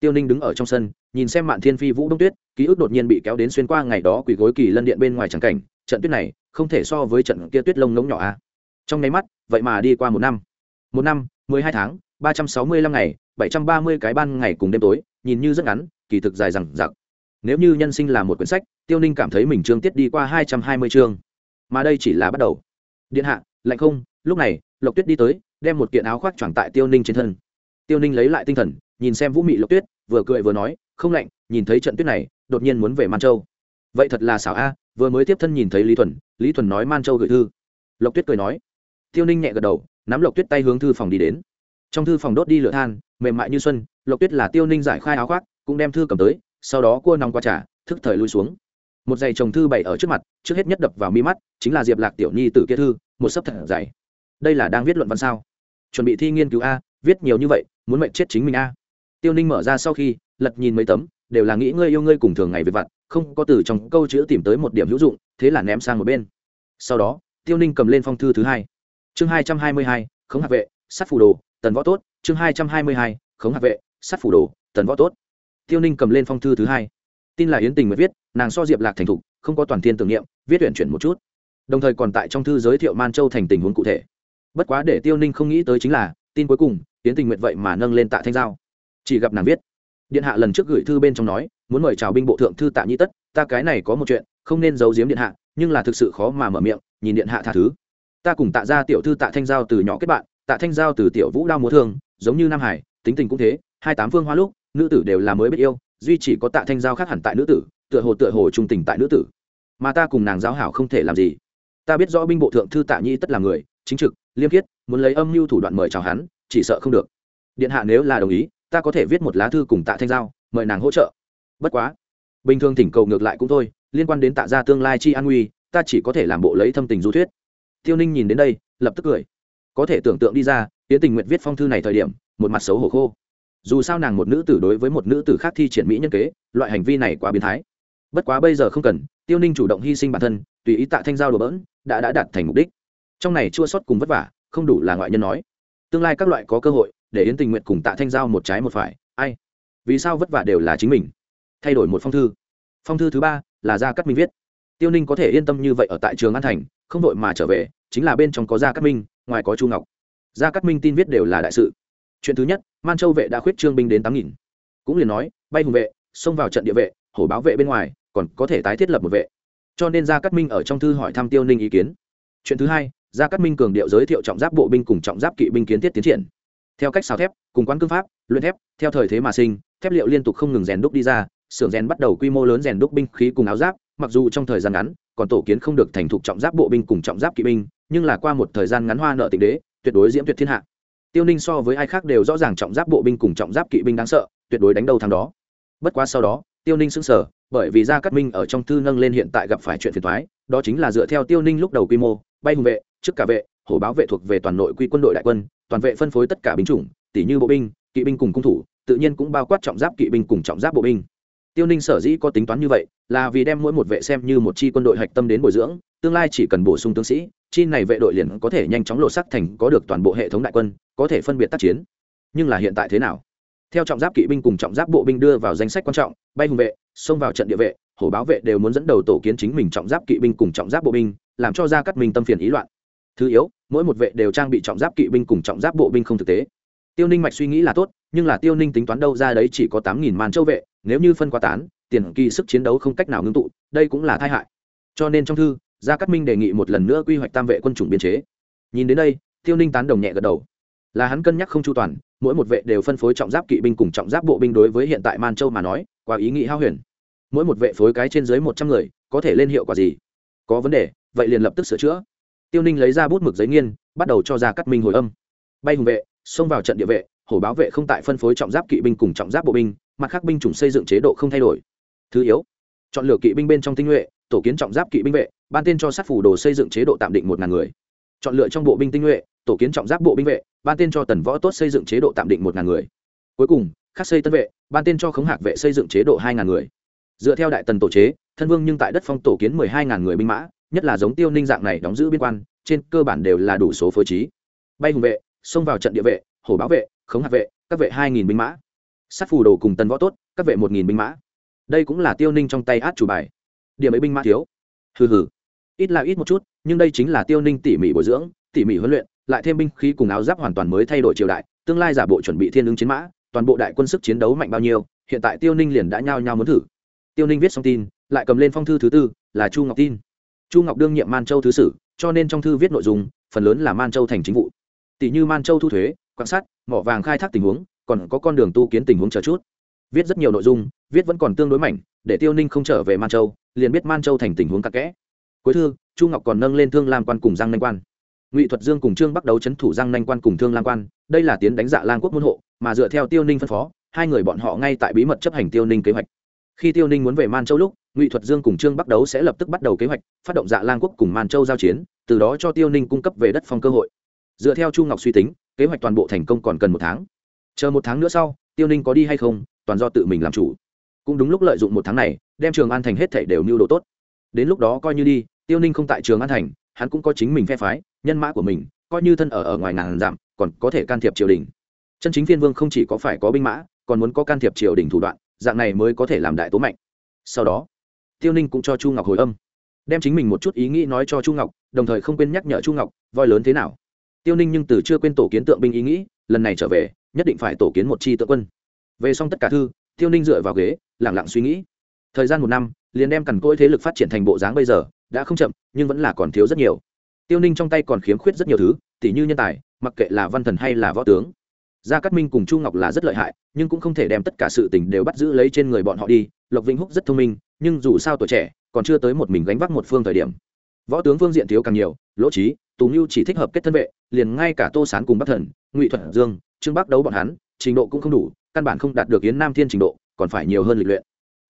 Tiêu ninh đứng ở trong sân, nhìn xem mạn thiên phi vũ bông tuyết, ký ức đột nhiên bị kéo đến xuyên qua ngày đó quỳ gối kỳ lân điện bên ngoài tràng cảnh, trận tuyết này không thể so với trận kia tuyết lông ngống nhỏ a. À. trong nháy mắt, vậy mà đi qua một năm. Một năm, mười hai tháng, ba trăm sáu mươi lăm ngày, bảy trăm ba mươi cái ban ngày cùng đêm tối, nhìn như rất ngắn, kỳ thực dài rằng giặc nếu như nhân sinh là một quyển sách, tiêu ninh cảm thấy mình chương tiết đi qua hai trăm hai mươi chương. Mà đây chỉ là bắt đầu điện hạ, lạnh không? Lúc này, lộc tuyết đi tới, đem một kiện áo khoác choàng tại tiêu ninh trên thân. Tiêu ninh lấy lại tinh thần, nhìn xem vũ mị lộc tuyết, vừa cười vừa nói, không lạnh, nhìn thấy trận tuyết này, đột nhiên muốn về man châu. Vậy thật là xảo a, vừa mới tiếp thân nhìn thấy lý thuần lý thuần nói man châu gửi thư. Lộc tuyết cười nói. Tiêu ninh nhẹ gật đầu, nắm lộc tuyết tay hướng thư phòng đi đến. Trong thư phòng đốt đi lửa than, mềm mại như xuân, lộc tuyết là tiêu ninh giải khai áo khoác, cũng đem thư cầm tới, sau đó cua nòng qua trà, thức thời lui xuống một giày chồng thư bày ở trước mặt, trước hết nhất đập vào mi mắt, chính là diệp lạc tiểu nhi t kia thư, một sấp thật dày. Đây là đang viết luận văn sao? Chuẩn bị thi nghiên cứu a, viết nhiều như vậy, muốn mệnh chết chính mình a. Tiêu ninh mở ra sau khi, lật nhìn mấy tấm, đều là nghĩ ngươi yêu ngươi cùng thường ngày về vặt, không có từ trong câu chữ tìm tới một điểm hữu dụng, thế là ném sang một bên. Sau đó, tiêu ninh cầm lên phong thư thứ hai. Chương hai trăm hai mươi hai, khống hạt vệ sắt phủ đồ, tần võ tốt. Chương hai trăm hai mươi hai, khống hạt vệ sắt phủ đồ, tần võ tốt. Tiêu ninh cầm lên phong thư thứ hai tin là yến tình mới viết, nàng so diệp lạc thành thục, không có toàn thiên tưởng niệm, viết huyện chuyển một chút. Đồng thời còn tại trong thư giới thiệu man châu thành tình huống cụ thể. Bất quá để tiêu ninh không nghĩ tới chính là, tin cuối cùng, yến tình nguyện vậy mà nâng lên tạ thanh giao. Chỉ gặp nàng viết, điện hạ lần trước gửi thư bên trong nói, muốn mời chào binh bộ thượng thư tạ nhĩ tất, ta cái này có một chuyện, không nên giấu giếm điện hạ, nhưng là thực sự khó mà mở miệng, nhìn điện hạ tha thứ. Ta cùng tạ ra tiểu thư tạ thanh giao từ nhỏ kết bạn, tạ thanh giao từ tiểu vũ đao múa thương, giống như nam hải, tính tình cũng thế, hai tám phương hoa lúc, nữ tử đều là mới biết yêu duy chỉ có tạ thanh giao khác hẳn tại nữ tử, tựa hồ tựa hồ trung tình tại nữ tử. Mà ta cùng nàng giáo hảo không thể làm gì. Ta biết rõ binh bộ thượng thư tạ nhi tất là người, chính trực, liêm khiết, muốn lấy âm mưu thủ đoạn mời chào hắn, chỉ sợ không được. Điện hạ nếu là đồng ý, ta có thể viết một lá thư cùng tạ thanh giao, mời nàng hỗ trợ. Bất quá, bình thường thỉnh cầu ngược lại cũng thôi, liên quan đến tạ gia tương lai chi an nguy, ta chỉ có thể làm bộ lấy thâm tình du thuyết. Tiêu ninh nhìn đến đây, lập tức cười. Có thể tưởng tượng đi ra tiến tình nguyện viết phong thư này thời điểm, một mặt xấu hổ khô dù sao nàng một nữ tử đối với một nữ tử khác thi triển mỹ nhân kế, loại hành vi này quá biến thái. Bất quá bây giờ không cần, tiêu ninh chủ động hy sinh bản thân, tùy ý tạ thanh giao đồ bỡn, đã đã đạt thành mục đích. Trong này chua sót cùng vất vả, không đủ là ngoại nhân nói. Tương lai các loại có cơ hội, để yến tình nguyện cùng tạ thanh giao một trái một phải, ai? Vì sao vất vả đều là chính mình? Thay đổi một phong thư. Phong thư thứ ba là gia cát minh viết. Tiêu ninh có thể yên tâm như vậy ở tại trường an thành, không đội mà trở về, chính là bên trong có gia cát minh, ngoài có chu ngọc. Gia cát minh tin viết đều là đại sự. Chuyện thứ nhất man châu vệ đã khuyết trương binh đến tám nghìn. Cũng liền nói, bay hùng vệ, xông vào trận địa vệ, hổ báo vệ bên ngoài, còn có thể tái thiết lập một vệ. Cho nên gia cát minh ở trong thư hỏi thăm tiêu ninh ý kiến. Chuyện thứ hai, gia cát minh cường điệu giới thiệu trọng giáp bộ binh cùng trọng giáp kỵ binh kiến thiết tiến triển. Theo cách xào thép, cùng quán cương pháp, luyện thép, theo thời thế mà sinh, thép liệu liên tục không ngừng rèn đúc đi ra, xưởng rèn bắt đầu quy mô lớn rèn đúc binh khí cùng áo giáp, mặc dù trong thời gian ngắn, còn tổ kiến không được thành thục trọng giáp bộ binh cùng trọng giáp kỵ binh, nhưng là qua một thời gian ngắn hoa nợ tịnh đế, tuyệt đối diễm tuyệt thiên hạ tiêu ninh so với ai khác đều rõ ràng trọng giáp bộ binh cùng trọng giáp kỵ binh đáng sợ, tuyệt đối đánh đầu thằng đó. Bất quá sau đó, tiêu ninh sững sờ, bởi vì gia cát minh ở trong thư nâng lên hiện tại gặp phải chuyện phiền thoái đó chính là dựa theo tiêu ninh lúc đầu quy mô, bay hùng vệ, trước cả vệ, hổ báo vệ thuộc về toàn nội quy quân đội đại quân, toàn vệ phân phối tất cả binh chủng tỷ như bộ binh, kỵ binh cùng cung thủ, tự nhiên cũng bao quát trọng giáp kỵ binh cùng trọng giáp bộ binh. Tiêu ninh sở dĩ có tính toán như vậy, là vì đem mỗi một vệ xem như một chi quân đội hạch tâm đến bồi dưỡng, tương lai chỉ cần bổ sung tướng sĩ, chi này vệ đội liền có thể nhanh chóng lộ sắc thành có được toàn bộ hệ thống đại quân có thể phân biệt tác chiến. Nhưng là hiện tại thế nào? Theo trọng giáp kỵ binh cùng trọng giáp bộ binh đưa vào danh sách quan trọng, bay hùng vệ, xông vào trận địa vệ, hổ báo vệ đều muốn dẫn đầu tổ kiến chính mình trọng giáp kỵ binh cùng trọng giáp bộ binh, làm cho ra cắt mình tâm phiền ý loạn. Thứ yếu, mỗi một vệ đều trang bị trọng giáp kỵ binh cùng trọng giáp bộ binh không thực tế. Tiêu ninh mạch suy nghĩ là tốt, nhưng là tiêu ninh tính toán đâu ra đấy chỉ có tám nghìn màn châu vệ, nếu như phân quá tán, tiền kỳ sức chiến đấu không cách nào ngưng tụ, đây cũng là tai hại. Cho nên trong thư, gia cát minh đề nghị một lần nữa quy hoạch tam vệ quân chủng biên chế. Nhìn đến đây, tiêu ninh tán đồng nhẹ gật đầu là hắn cân nhắc không chu toàn, mỗi một vệ đều phân phối trọng giáp kỵ binh cùng trọng giáp bộ binh đối với hiện tại man châu mà nói qua ý nghĩ hao huyền. Mỗi một vệ phối cái trên dưới một trăm người, có thể lên hiệu quả gì? Có vấn đề, vậy liền lập tức sửa chữa. Tiêu ninh lấy ra bút mực giấy nghiên, bắt đầu cho ra cắt minh hồi âm. Bay hùng vệ, xông vào trận địa vệ, hổ báo vệ không tại phân phối trọng giáp kỵ binh cùng trọng giáp bộ binh, mặt khác binh chủng xây dựng chế độ không thay đổi. Thứ yếu, chọn lựa kỵ binh bên trong tinh nhuệ, tổ kiến trọng giáp kỵ binh vệ, ban tên cho sát phủ đồ xây dựng chế độ tạm định một ngàn người. Chọn lựa trong bộ binh tinh nhuệ tổ kiến trọng giáp bộ binh vệ, ban tên cho tần võ tốt xây dựng chế độ tạm định một ngàn người. Cuối cùng, khắc xây tân vệ, ban tên cho khống hạc vệ xây dựng chế độ hai ngàn người. Dựa theo đại tần tổ chế, thân vương nhưng tại đất phong tổ kiến mười hai ngàn người binh mã, nhất là giống tiêu ninh dạng này đóng giữ biên quan, trên cơ bản đều là đủ số phối trí. Bay hùng vệ, xông vào trận địa vệ, hổ báo vệ, khống hạc vệ, các vệ hai nghìn binh mã. Sát phù đồ cùng tần võ tốt, các vệ một nghìn binh mã. Đây cũng là tiêu ninh trong tay át chủ bài. Điểm ấy binh mã thiếu. Hừ hừ. Ít là ít một chút, nhưng đây chính là tiêu ninh tỉ mỉ bồi dưỡng, tỉ mỉ huấn luyện lại thêm binh khí cùng áo giáp hoàn toàn mới thay đổi triều đại, tương lai giả bộ chuẩn bị thiên ứng chiến mã, toàn bộ đại quân sức chiến đấu mạnh bao nhiêu, hiện tại tiêu ninh liền đã nhao nhao muốn thử. Tiêu ninh viết xong tin, lại cầm lên phong thư thứ tư, là chu ngọc tin. Chu ngọc đương nhiệm man châu thứ sử, cho nên trong thư viết nội dung, phần lớn là man châu thành chính vụ. Tỷ như man châu thu thuế, quan sát, mỏ vàng khai thác tình huống, còn có con đường tu kiến tình huống chờ chút. Viết rất nhiều nội dung, viết vẫn còn tương đối mảnh, để tiêu ninh không trở về man châu, liền biết man châu thành tình huống cặn kẽ. Cuối thư, chu ngọc còn nâng lên thương lam quan cùng giang nanh quan ngụy thuật dương cùng trương bắt đầu c h ấ n thủ giang nanh quan cùng thương lan quan, đây là tiến đánh dạ lang quốc môn hộ, mà dựa theo tiêu ninh phân phó, hai người bọn họ ngay tại bí mật chấp hành tiêu ninh kế hoạch. Khi tiêu ninh muốn về man châu lúc, ngụy thuật dương cùng trương bắt đầu sẽ lập tức bắt đầu kế hoạch, phát động dạ lang quốc cùng man châu giao chiến, từ đó cho tiêu ninh cung cấp về đất phong cơ hội. Dựa theo chu ngọc suy tính, kế hoạch toàn bộ thành công còn cần một tháng. Chờ một tháng nữa sau, tiêu ninh có đi hay không, toàn do tự mình làm chủ. Cũng đúng lúc lợi dụng một tháng này, đem trường an thành hết thảy đều mưu đồ tốt. Đến lúc đó coi như đi, tiêu ninh không tại trường an thành hắn cũng có chính mình phe phái, nhân mã của mình, coi như thân ở ở ngoài ngàn giảm còn có thể can thiệp triều đình. Chân chính phiên vương không chỉ có phải có binh mã, còn muốn có can thiệp triều đình thủ đoạn, dạng này mới có thể làm đại tố mạnh. Sau đó, tiêu ninh cũng cho chu ngọc hồi âm, đem chính mình một chút ý nghĩ nói cho chu ngọc, đồng thời không quên nhắc nhở chu ngọc, voi lớn thế nào. Tiêu ninh nhưng từ chưa quên tổ kiến tượng binh ý nghĩ, lần này trở về, nhất định phải tổ kiến một chi tượng quân. Về xong tất cả thư, tiêu ninh dựa vào ghế lẳng lặng suy nghĩ. Thời gian một năm, liền đem cằn cỗi thế lực phát triển thành bộ dáng bây giờ đã không chậm, nhưng vẫn là còn thiếu rất nhiều. Tiêu ninh trong tay còn khiếm khuyết rất nhiều thứ, tỉ như nhân tài, mặc kệ là văn thần hay là võ tướng. Gia cát minh cùng chu ngọc là rất lợi hại, nhưng cũng không thể đem tất cả sự tình đều bắt giữ lấy trên người bọn họ đi. Lộc vĩnh húc rất thông minh, nhưng dù sao tuổi trẻ, còn chưa tới một mình gánh vác một phương thời điểm. Võ tướng phương diện thiếu càng nhiều, lỗ trí tù mưu chỉ thích hợp kết thân vệ, liền ngay cả tô sán cùng bắc thần, ngụy thuận, dương, trương bắc đấu bọn hắn, trình độ cũng không đủ, căn bản không đạt được yến nam thiên trình độ, còn phải nhiều hơn lịch luyện.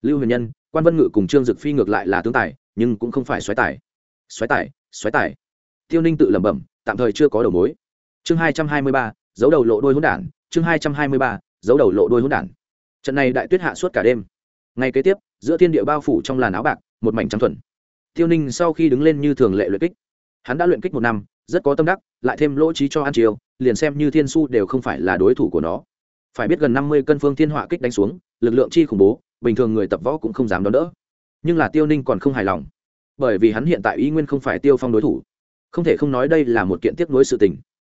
Lưu huyền nhân, quan vân ngự cùng trương dực phi ngược lại là tướng tài nhưng cũng không phải xoáy tài. Xoáy tài xoáy tài. Tiêu ninh tự lẩm bẩm, tạm thời chưa có đầu mối. Chương hai trăm hai mươi ba dấu đầu lộ đôi hỗn đản. Chương hai trăm hai mươi ba dấu đầu lộ đôi hỗn đản. Trận này đại tuyết hạ suốt cả đêm. Ngay kế tiếp, giữa thiên địa bao phủ trong làn áo bạc, một mảnh trắng thuần. Tiêu ninh sau khi đứng lên như thường lệ luyện kích, hắn đã luyện kích một năm, rất có tâm đắc, lại thêm lỗ trí cho ăn chiều, liền xem như thiên su đều không phải là đối thủ của nó. Phải biết gần năm mươi cân phương thiên họa kích đánh xuống, lực lượng chi khủng bố, bình thường người tập võ cũng không dám đón đỡ nhưng là tiêu ninh còn không hài lòng, bởi vì hắn hiện tại ý nguyên không phải tiêu phong đối thủ, không thể không nói đây là một kiện tiếp nối sự tình.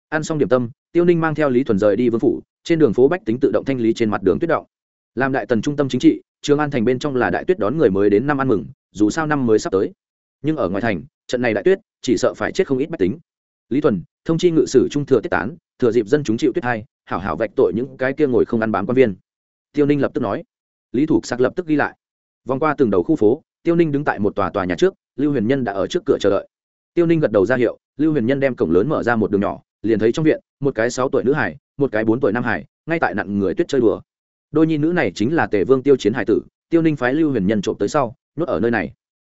Ăn xong điểm tâm, tiêu ninh mang theo lý thuần rời đi vương phủ, trên đường phố bách tính tự động thanh lý trên mặt đường tuyết động. Làm đại tần trung tâm chính trị, trường an thành bên trong là đại tuyết đón người mới đến năm ăn mừng, dù sao năm mới sắp tới. Nhưng ở ngoài thành, trận này đại tuyết, chỉ sợ phải chết không ít bách tính. Lý thuần, thông chi ngự sử trung thừa tiết tán, thừa dịp dân chúng chịu tuyết hai, hảo hảo vạch tội những cái kia ngồi không ăn bám quan viên. Tiêu ninh lập tức nói. Lý thủ sạc lập tức ghi lại vòng qua từng đầu khu phố, tiêu ninh đứng tại một tòa tòa nhà trước, lưu huyền nhân đã ở trước cửa chờ đợi. Tiêu ninh gật đầu ra hiệu, lưu huyền nhân đem cổng lớn mở ra một đường nhỏ, liền thấy trong viện, một cái sáu tuổi nữ hải một cái bốn tuổi nam hải ngay tại nặng người tuyết chơi đùa. Đôi nhi nữ này chính là tề vương tiêu chiến hải tử, tiêu ninh phái lưu huyền nhân trộm tới sau nuốt ở nơi này.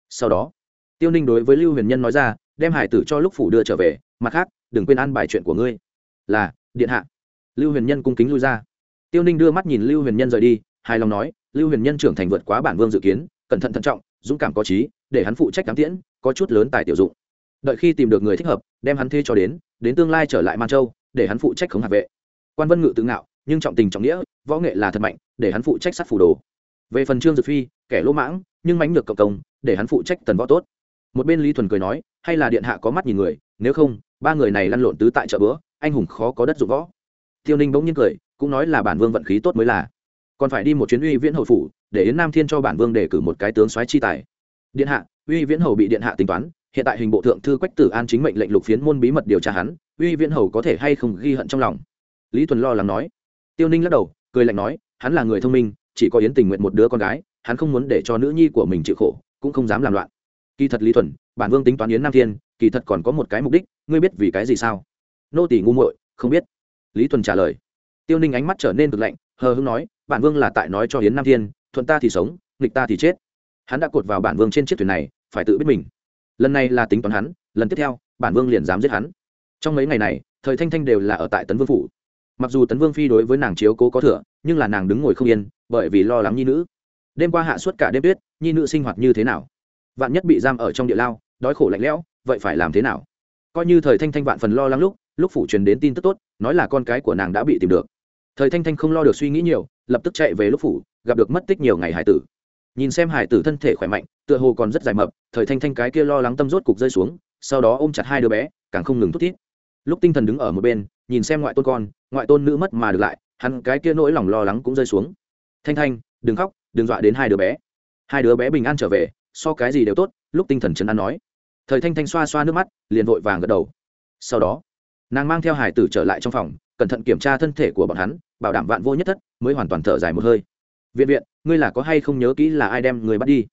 Sau đó, tiêu ninh đối với lưu huyền nhân nói ra, đem hải tử cho lúc phủ đưa trở về, mặt khác, đừng quên ăn bài chuyện của ngươi. Là, điện hạ. Lưu huyền nhân cung kính lui ra. Tiêu ninh đưa mắt nhìn lưu huyền nhân rời đi, hài lòng nói lưu huyền nhân trưởng thành vượt quá bản vương dự kiến, cẩn thận thận trọng, dũng cảm có trí, để hắn phụ trách cám tiễn, có chút lớn tài tiểu dụng. Đợi khi tìm được người thích hợp, đem hắn thuê cho đến đến tương lai trở lại man châu, để hắn phụ trách khống hạ vệ. Quan vân ngự tự ngạo, nhưng trọng tình trọng nghĩa, võ nghệ là thật mạnh, để hắn phụ trách sát phủ đồ. Về phần trương dực phi, kẻ lỗ mãng, nhưng mánh được cộng công, để hắn phụ trách tần võ tốt. Một bên lý thuần cười nói, hay là điện hạ có mắt nhìn người, nếu không, ba người này lăn lộn tứ tại chợ bữa, anh hùng khó có đất dụng võ. Tiêu ninh bỗng nhiên cười, cũng nói là bản vương vận khí tốt mới là còn phải đi một chuyến uy viễn hầu phủ, để yến nam thiên cho bản vương đề cử một cái tướng soái chi tài. Điện hạ, uy viễn hầu bị điện hạ tính toán, hiện tại hình bộ thượng thư quách tử an chính mệnh lệnh lục phiến môn bí mật điều tra hắn, uy viễn hầu có thể hay không ghi hận trong lòng? Lý thuần lo lắng nói. Tiêu ninh lắc đầu, cười lạnh nói, hắn là người thông minh, chỉ có yến tình nguyện một đứa con gái, hắn không muốn để cho nữ nhi của mình chịu khổ, cũng không dám làm loạn. Kỳ thật lý thuần, bản vương tính toán yến nam thiên, kỳ thật còn có một cái mục đích, ngươi biết vì cái gì sao? Nô tỷ ngu muội, không biết. Lý thuần trả lời. Tiêu ninh ánh mắt trở nên cực lạnh, hờ hưng nói bản vương là tại nói cho hiến nam thiên, thuận ta thì sống, nghịch ta thì chết. Hắn đã cột vào bản vương trên chiếc thuyền này, phải tự biết mình. Lần này là tính toán hắn, lần tiếp theo, bản vương liền dám giết hắn. Trong mấy ngày này, thời thanh thanh đều là ở tại tấn vương phủ. Mặc dù tấn vương phi đối với nàng chiếu cố có thừa, nhưng là nàng đứng ngồi không yên, bởi vì lo lắng nhi nữ. Đêm qua hạ suốt cả đêm tuyết, nhi nữ sinh hoạt như thế nào? Vạn nhất bị giam ở trong địa lao, đói khổ lạnh lẽo, vậy phải làm thế nào? Coi như thời thanh thanh vạn phần lo lắng lúc lúc phủ truyền đến tin tức tốt, nói là con cái của nàng đã bị tìm được. Thời thanh thanh không lo được suy nghĩ nhiều lập tức chạy về lúc phủ, gặp được mất tích nhiều ngày hải tử. Nhìn xem hải tử thân thể khỏe mạnh, tựa hồ còn rất dài mập, thời thanh thanh cái kia lo lắng tâm rốt cục rơi xuống, sau đó ôm chặt hai đứa bé, càng không ngừng thút thít. Lúc tinh thần đứng ở một bên, nhìn xem ngoại tôn con, ngoại tôn nữ mất mà được lại, hắn cái kia nỗi lòng lo lắng cũng rơi xuống. Thanh thanh, đừng khóc, đừng dọa đến hai đứa bé. Hai đứa bé bình an trở về, so cái gì đều tốt, lúc tinh thần chân ăn nói. Thời thanh thanh xoa xoa nước mắt, liền vội vàng gật đầu. Sau đó, nàng mang theo hải tử trở lại trong phòng cẩn thận kiểm tra thân thể của bọn hắn, bảo đảm vạn vô nhất thất, mới hoàn toàn thở dài một hơi. Viện viện, ngươi là có hay không nhớ kỹ là ai đem người bắt đi?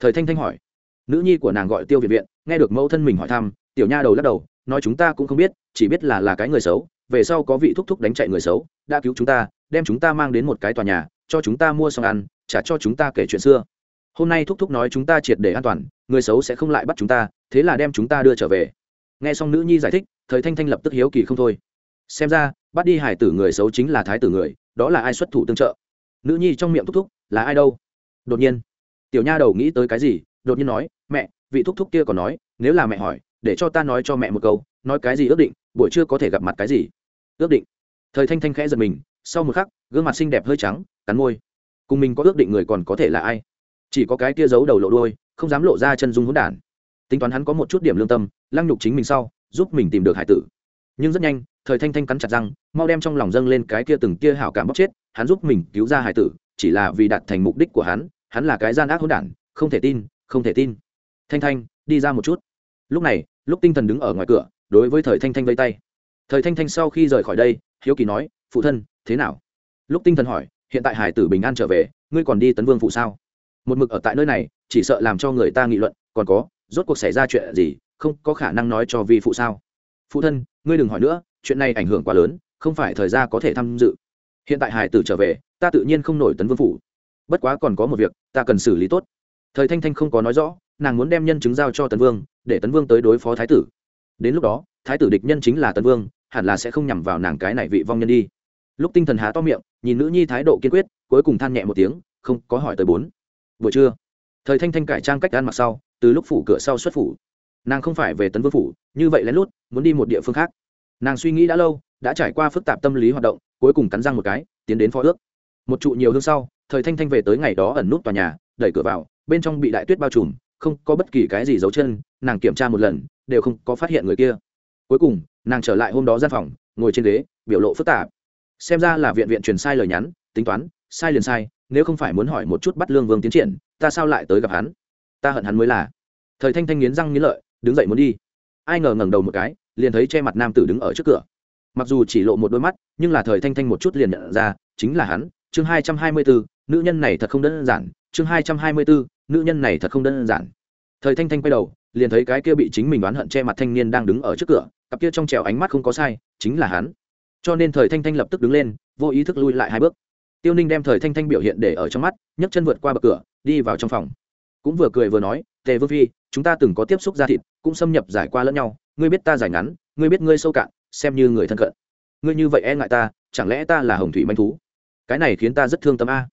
Thời thanh thanh hỏi. Nữ nhi của nàng gọi tiêu viện viện, nghe được mẫu thân mình hỏi thăm, tiểu nha đầu lắc đầu, nói chúng ta cũng không biết, chỉ biết là là cái người xấu, về sau có vị thúc thúc đánh chạy người xấu, đã cứu chúng ta, đem chúng ta mang đến một cái tòa nhà, cho chúng ta mua xong ăn, trả cho chúng ta kể chuyện xưa. Hôm nay thúc thúc nói chúng ta triệt để an toàn, người xấu sẽ không lại bắt chúng ta, thế là đem chúng ta đưa trở về. Nghe xong nữ nhi giải thích, thời thanh thanh lập tức hiếu kỳ không thôi. Xem ra bắt đi hải tử người xấu chính là thái tử người, đó là ai xuất thủ tương trợ? Nữ nhi trong miệng thúc thúc, là ai đâu? Đột nhiên, tiểu nha đầu nghĩ tới cái gì, đột nhiên nói, mẹ, vị thúc thúc kia còn nói, nếu là mẹ hỏi, để cho ta nói cho mẹ một câu, nói cái gì ước định, buổi trưa có thể gặp mặt cái gì? Ước định? Thời thanh thanh khẽ giật mình, sau một khắc, gương mặt xinh đẹp hơi trắng, cắn môi. Cùng mình có ước định người còn có thể là ai? Chỉ có cái kia giấu đầu lộ đôi không dám lộ ra chân dung hỗn đản. Tính toán hắn có một chút điểm lương tâm, lăng nhục chính mình sau, giúp mình tìm được hải tử nhưng rất nhanh, thời thanh thanh cắn chặt răng, mau đem trong lòng dâng lên cái kia từng kia hảo cảm bóc chết, hắn giúp mình cứu ra hải tử, chỉ là vì đạt thành mục đích của hắn hắn là cái gian ác hỗn đản, không thể tin, không thể tin. Thanh thanh, đi ra một chút. Lúc này, lúc tinh thần đứng ở ngoài cửa, đối với thời thanh thanh vây tay. Thời thanh thanh sau khi rời khỏi đây, hiếu kỳ nói, phụ thân, thế nào? Lúc tinh thần hỏi, hiện tại hải tử bình an trở về, ngươi còn đi tấn vương phụ sao? Một mực ở tại nơi này, chỉ sợ làm cho người ta nghị luận, còn có, rốt cuộc xảy ra chuyện gì, không có khả năng nói cho vi phụ sao? Phụ thân, ngươi đừng hỏi nữa, chuyện này ảnh hưởng quá lớn, không phải thời gian có thể tham dự. Hiện tại hải tử trở về, ta tự nhiên không nổi tấn vương phủ. Bất quá còn có một việc, ta cần xử lý tốt. Thời thanh thanh không có nói rõ, nàng muốn đem nhân chứng giao cho tấn vương, để tấn vương tới đối phó thái tử. Đến lúc đó, thái tử địch nhân chính là tấn vương, hẳn là sẽ không nhằm vào nàng cái này vị vong nhân đi. Lúc tinh thần há to miệng, nhìn nữ nhi thái độ kiên quyết, cuối cùng than nhẹ một tiếng, không có hỏi tới bốn. Buổi trưa, thời thanh thanh cải trang cách ăn mặc sau, từ lúc phủ cửa sau xuất phủ nàng không phải về tấn vương phủ, như vậy lén lút, muốn đi một địa phương khác. Nàng suy nghĩ đã lâu, đã trải qua phức tạp tâm lý hoạt động, cuối cùng cắn răng một cái, tiến đến phó ước. Một trụ nhiều hương sau, thời thanh thanh về tới ngày đó ẩn nút tòa nhà, đẩy cửa vào, bên trong bị đại tuyết bao trùm, không có bất kỳ cái gì giấu chân, nàng kiểm tra một lần, đều không có phát hiện người kia. Cuối cùng, nàng trở lại hôm đó gian phòng, ngồi trên ghế, biểu lộ phức tạp. Xem ra là viện viện truyền sai lời nhắn, tính toán, sai liền sai, nếu không phải muốn hỏi một chút bắt lương vương tiến triển, ta sao lại tới gặp hắn? Ta hận hắn mới là. Thời thanh thanh nghiến răng nghiến lợi đứng dậy muốn đi. Ai ngờ ngẩng đầu một cái, liền thấy che mặt nam tử đứng ở trước cửa. Mặc dù chỉ lộ một đôi mắt, nhưng là thời thanh thanh một chút liền nhận ra, chính là hắn, chương hai trăm hai mươi bốn nữ nhân này thật không đơn giản, chương hai trăm hai mươi bốn nữ nhân này thật không đơn giản. Thời thanh thanh quay đầu, liền thấy cái kia bị chính mình đoán hận che mặt thanh niên đang đứng ở trước cửa, cặp kia trong trèo ánh mắt không có sai, chính là hắn. Cho nên thời thanh thanh lập tức đứng lên, vô ý thức lui lại hai bước. Tiêu ninh đem thời thanh thanh biểu hiện để ở trong mắt, nhấc chân vượt qua bậc cửa, đi vào trong phòng. Cũng vừa cười vừa nói, tề vương phi chúng ta từng có tiếp xúc ra thịt, cũng xâm nhập giải qua lẫn nhau, ngươi biết ta giải ngắn, ngươi biết ngươi sâu cạn, xem như người thân cận. Ngươi như vậy e ngại ta, chẳng lẽ ta là hồng thủy manh thú? Cái này khiến ta rất thương tâm a.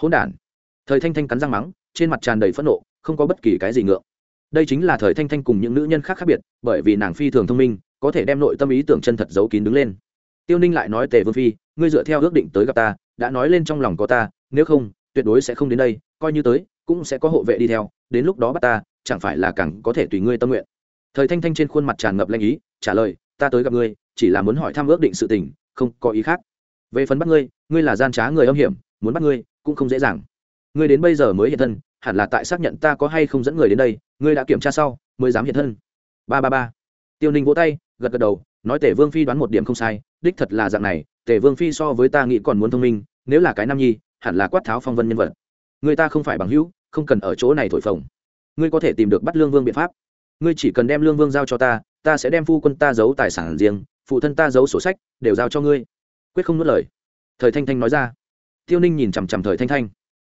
Hỗn đản. Thời thanh thanh cắn răng mắng, trên mặt tràn đầy phẫn nộ, không có bất kỳ cái gì ngượng. Đây chính là thời thanh thanh cùng những nữ nhân khác khác biệt, bởi vì nàng phi thường thông minh, có thể đem nội tâm ý tưởng chân thật giấu kín đứng lên. Tiêu ninh lại nói tề vương phi, ngươi dựa theo ước định tới gặp ta, đã nói lên trong lòng có ta, nếu không, tuyệt đối sẽ không đến đây, coi như tới, cũng sẽ có hộ vệ đi theo, đến lúc đó bắt ta chẳng phải là càng có thể tùy ngươi tâm nguyện. Thời thanh thanh trên khuôn mặt tràn ngập lanh ý, trả lời, ta tới gặp ngươi, chỉ là muốn hỏi thăm ước định sự tình, không có ý khác. Về phần bắt ngươi ngươi là gian trá người âm hiểm, muốn bắt ngươi cũng không dễ dàng. Ngươi đến bây giờ mới hiện thân, hẳn là tại xác nhận ta có hay không dẫn người đến đây, ngươi đã kiểm tra sau, mới dám hiện thân. Ba ba ba. Tiêu ninh vỗ tay, gật gật đầu, nói tể vương phi đoán một điểm không sai, đích thật là dạng này tể vương phi so với ta nghĩ còn muốn thông minh, nếu là cái nam nhi, hẳn là quát tháo phong vân nhân vật. Người ta không phải bằng hữu, không cần ở chỗ này thổi phồng ngươi có thể tìm được bắt lương vương biện pháp. Ngươi chỉ cần đem lương vương giao cho ta ta sẽ đem phu quân ta giấu tài sản riêng, phụ thân ta giấu sổ sách, đều giao cho ngươi. Quyết không nuốt lời. Thời thanh thanh nói ra. Tiêu ninh nhìn chằm chằm thời thanh thanh.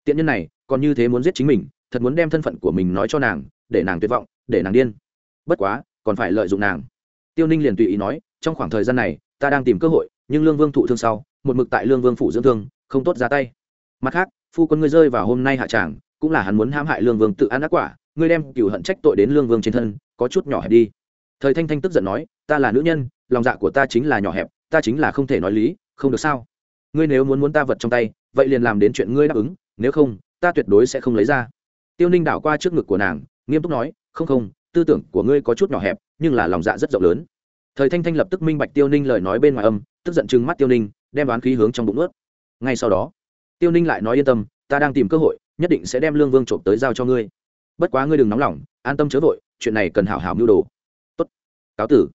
Tiện nhân này, còn như thế muốn giết chính mình, thật muốn đem thân phận của mình nói cho nàng, để nàng tuyệt vọng, để nàng điên. Bất quá, còn phải lợi dụng nàng. Tiêu ninh liền tùy ý nói, trong khoảng thời gian này, ta đang tìm cơ hội, nhưng lương vương thụ thương sau, một mực tại lương vương phủ dưỡng thương, không tốt ra tay. Mặt khác, phu quân ngươi rơi vào hôm nay hạ tràng, cũng là hắn muốn hãm hại lương vương tự ăn ác quả ngươi đem cựu hận trách tội đến lương vương trên thân, có chút nhỏ hẹp đi. Thời thanh thanh tức giận nói, ta là nữ nhân, lòng dạ của ta chính là nhỏ hẹp, ta chính là không thể nói lý, không được sao? Ngươi nếu muốn muốn ta vật trong tay, vậy liền làm đến chuyện ngươi đáp ứng, nếu không, ta tuyệt đối sẽ không lấy ra. Tiêu ninh đảo qua trước ngực của nàng, nghiêm túc nói, không không, tư tưởng của ngươi có chút nhỏ hẹp, nhưng là lòng dạ rất rộng lớn. Thời thanh thanh lập tức minh bạch tiêu ninh lời nói bên ngoài âm, tức giận chừng mắt tiêu ninh, đem đoán khí hướng trong bụng ướt ngay sau đó, tiêu ninh lại nói yên tâm, ta đang tìm cơ hội, nhất định sẽ đem lương vương trộm tới giao cho ngươi bất quá ngươi đừng nóng lòng, an tâm chớ vội, chuyện này cần hảo hảo mưu đồ. Tốt, cáo tử.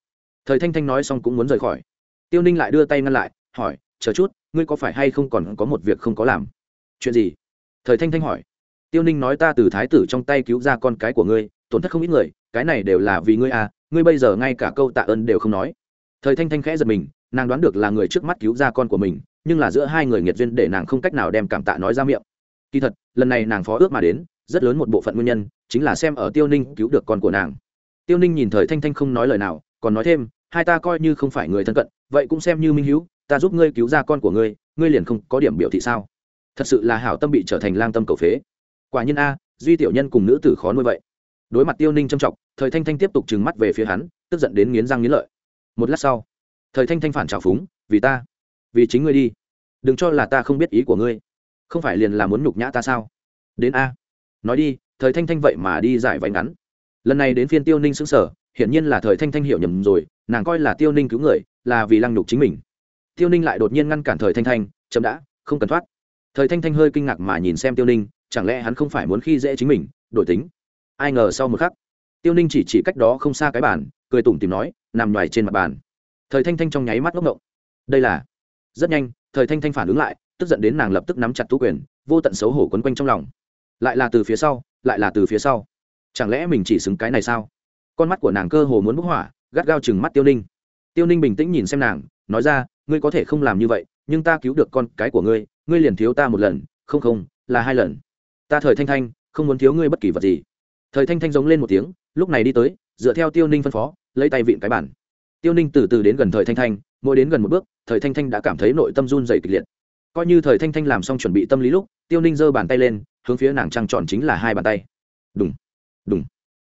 Thời thanh thanh nói xong cũng muốn rời khỏi. Tiêu ninh lại đưa tay ngăn lại, hỏi, chờ chút, ngươi có phải hay không còn có một việc không có làm? Chuyện gì? Thời thanh thanh hỏi. Tiêu ninh nói ta từ thái tử trong tay cứu ra con cái của ngươi, tổn thất không ít người, cái này đều là vì ngươi à ngươi bây giờ ngay cả câu tạ ơn đều không nói. Thời thanh thanh khẽ giật mình, nàng đoán được là người trước mắt cứu ra con của mình, nhưng là giữa hai người nghiệt duyên để nàng không cách nào đem cảm tạ nói ra miệng. Kỳ thật, lần này nàng phó ước mà đến rất lớn một bộ phận nguyên nhân chính là xem ở tiêu ninh cứu được con của nàng. Tiêu ninh nhìn thời thanh thanh không nói lời nào, còn nói thêm, hai ta coi như không phải người thân cận, vậy cũng xem như minh hữu, ta giúp ngươi cứu ra con của ngươi ngươi liền không có điểm biểu thị sao? Thật sự là hảo tâm bị trở thành lang tâm cầu phế. Quả nhiên a, duy tiểu nhân cùng nữ tử khó nuôi vậy. Đối mặt tiêu ninh trầm trọng, thời thanh thanh tiếp tục trừng mắt về phía hắn, tức giận đến nghiến răng nghiến lợi. Một lát sau, thời thanh thanh phản trào phúng, vì ta, vì chính ngươi đi, đừng cho là ta không biết ý của ngươi. Không phải liền là muốn nhục nhã ta sao? Đến a nói đi, thời thanh thanh vậy mà đi giải váy ngắn. Lần này đến phiên tiêu ninh xứng sở hiển nhiên là thời thanh thanh hiểu nhầm rồi, nàng coi là tiêu ninh cứu người, là vì lăng nhục chính mình. Tiêu ninh lại đột nhiên ngăn cản thời thanh thanh chậm đã, không cần thoát. Thời thanh thanh hơi kinh ngạc mà nhìn xem tiêu ninh, chẳng lẽ hắn không phải muốn khi dễ chính mình, đổi tính? Ai ngờ sau một khắc, tiêu ninh chỉ chỉ cách đó không xa cái bàn, cười tủm tìm nói, nằm nhoài trên mặt bàn. Thời thanh thanh trong nháy mắt ngốc ngộng. Đây là, rất nhanh, thời thanh thanh phản ứng lại, tức giận đến nàng lập tức nắm chặt tú quyền, vô tận xấu hổ quấn quanh trong lòng lại là từ phía sau, lại là từ phía sau. Chẳng lẽ mình chỉ xứng cái này sao? Con mắt của nàng cơ hồ muốn bức hỏa, gắt gao chừng mắt tiêu ninh. Tiêu ninh bình tĩnh nhìn xem nàng, nói ra, ngươi có thể không làm như vậy, nhưng ta cứu được con cái của ngươi ngươi liền thiếu ta một lần, không không, là hai lần. Ta thời thanh thanh, không muốn thiếu ngươi bất kỳ vật gì. Thời thanh thanh giống lên một tiếng, lúc này đi tới, dựa theo tiêu ninh phân phó, lấy tay vịn cái bản tiêu ninh từ từ đến gần thời thanh thanh, mỗi đến gần một bước, thời thanh thanh đã cảm thấy nội tâm run dày kịch liệt. Coi như thời thanh thanh làm xong chuẩn bị tâm lý lúc, tiêu ninh giơ bàn tay lên hướng phía nàng trăng tròn chính là hai bàn tay. Đúng đúng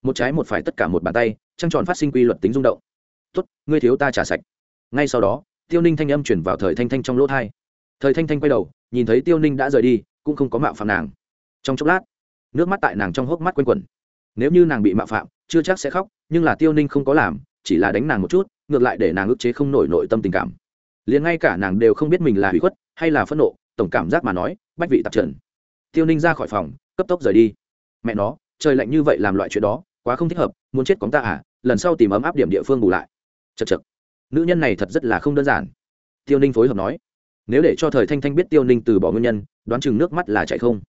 một trái một phải tất cả một bàn tay, trăng tròn phát sinh quy luật tính rung động. Tốt, ngươi thiếu ta trả sạch. Ngay sau đó, tiêu ninh thanh âm chuyển vào thời thanh thanh trong lỗ thai. Thời thanh thanh quay đầu, nhìn thấy tiêu ninh đã rời đi, cũng không có mạo phạm nàng. Trong chốc lát, nước mắt tại nàng trong hốc mắt quanh quẩn. Nếu như nàng bị mạo phạm, chưa chắc sẽ khóc, nhưng là tiêu ninh không có làm, chỉ là đánh nàng một chút, ngược lại để nàng ức chế không nổi nội tâm tình cảm. Liền ngay cả nàng đều không biết mình là hủy khuất, hay là phẫn nộ, tổng cảm giác mà nói, bách vị tạp trần tiêu ninh ra khỏi phòng, cấp tốc rời đi. Mẹ nó, trời lạnh như vậy làm loại chuyện đó, quá không thích hợp, muốn chết cóng ta à? Lần sau tìm ấm áp điểm địa phương bù lại. Chật chật nữ nhân này thật rất là không đơn giản. Tiêu ninh phối hợp nói. Nếu để cho thời thanh thanh biết tiêu ninh từ bỏ nguyên nhân, đoán chừng nước mắt là chạy không.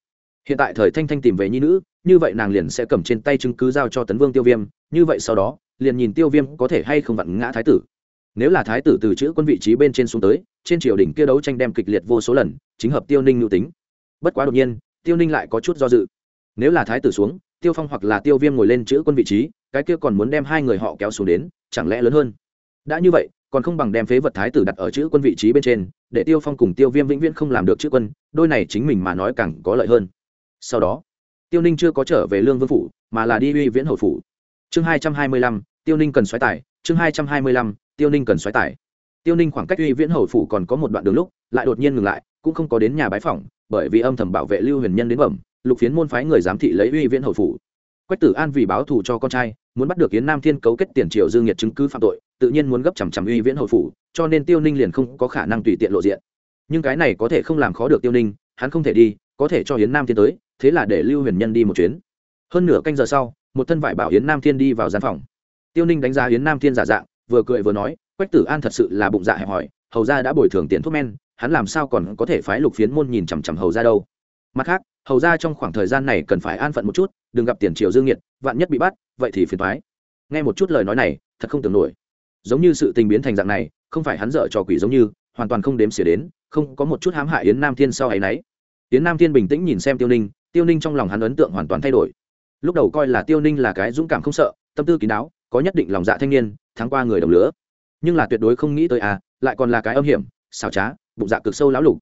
Hiện tại thời thanh thanh tìm về nhi nữ, như vậy nàng liền sẽ cầm trên tay chứng cứ giao cho tấn vương tiêu viêm, như vậy sau đó, liền nhìn tiêu viêm có thể hay không vặn ngã thái tử. Nếu là thái tử từ chữ quân vị trí bên trên xuống tới, trên triều đình kia đấu tranh đem kịch liệt vô số lần, chính hợp tiêu ninh mưu tính. Bất quá đột nhiên tiêu ninh lại có chút do dự. Nếu là thái tử xuống, tiêu phong hoặc là tiêu viêm ngồi lên chữ quân vị trí, cái kia còn muốn đem hai người họ kéo xuống đến, chẳng lẽ lớn hơn? Đã như vậy, còn không bằng đem phế vật thái tử đặt ở chữ quân vị trí bên trên, để tiêu phong cùng tiêu viêm vĩnh viễn không làm được chữ quân, đôi này chính mình mà nói càng có lợi hơn. Sau đó, tiêu ninh chưa có trở về lương vương phủ, mà là đi uy viễn hậu phủ. Chương hai trăm hai mươi lăm, tiêu ninh cần xoáy tải chương hai trăm hai mươi lăm, tiêu ninh cần xoáy tải tiêu ninh khoảng cách uy viễn hậu phủ còn có một đoạn đường lúc, lại đột nhiên ngừng lại, cũng không có đến nhà bái phỏng bởi vì âm thầm bảo vệ lưu huyền nhân đến bẩm, lục phiến môn phái người giám thị lấy uy viễn hội phủ. Quách tử an vì báo thù cho con trai, muốn bắt được yến nam thiên cấu kết tiền triệu dương nhiệt chứng cứ phạm tội, tự nhiên muốn gấp chằm chằm uy viễn hội phủ, cho nên tiêu ninh liền không có khả năng tùy tiện lộ diện. Nhưng cái này có thể không làm khó được tiêu ninh, hắn không thể đi, có thể cho yến nam thiên tới, thế là để lưu huyền nhân đi một chuyến. Hơn nửa canh giờ sau, một thân vải bảo yến nam thiên đi vào gian phòng. Tiêu ninh đánh giá yến nam thiên giả dạng, vừa cười vừa nói, quách tử an thật sự là bụng dạ hẹp hòi, hầu ra đã bồi thường tiền thuốc men hắn làm sao còn có thể phái lục phiến môn nhìn chằm chằm hầu ra đâu? Mặt khác, hầu ra trong khoảng thời gian này cần phải an phận một chút, đừng gặp tiền triều dương nhiệt, vạn nhất bị bắt, vậy thì phiền thoái nghe một chút lời nói này, thật không tưởng nổi. Giống như sự tình biến thành dạng này, không phải hắn dở trò quỷ giống như, hoàn toàn không đếm xỉa đến, không có một chút hãm hại yến nam thiên sau ấ y n ấ y yến nam thiên bình tĩnh nhìn xem tiêu ninh tiêu ninh trong lòng hắn ấn tượng hoàn toàn thay đổi. Lúc đầu coi là tiêu ninh là cái dũng cảm không sợ, tâm tư kín đáo, có nhất định lòng dạ thanh niên, thắng qua người đồng lứa nhưng là tuyệt đối không nghĩ tới à lại còn là cái âm hiểm, xảo trá bụng dạ cực sâu lão lục.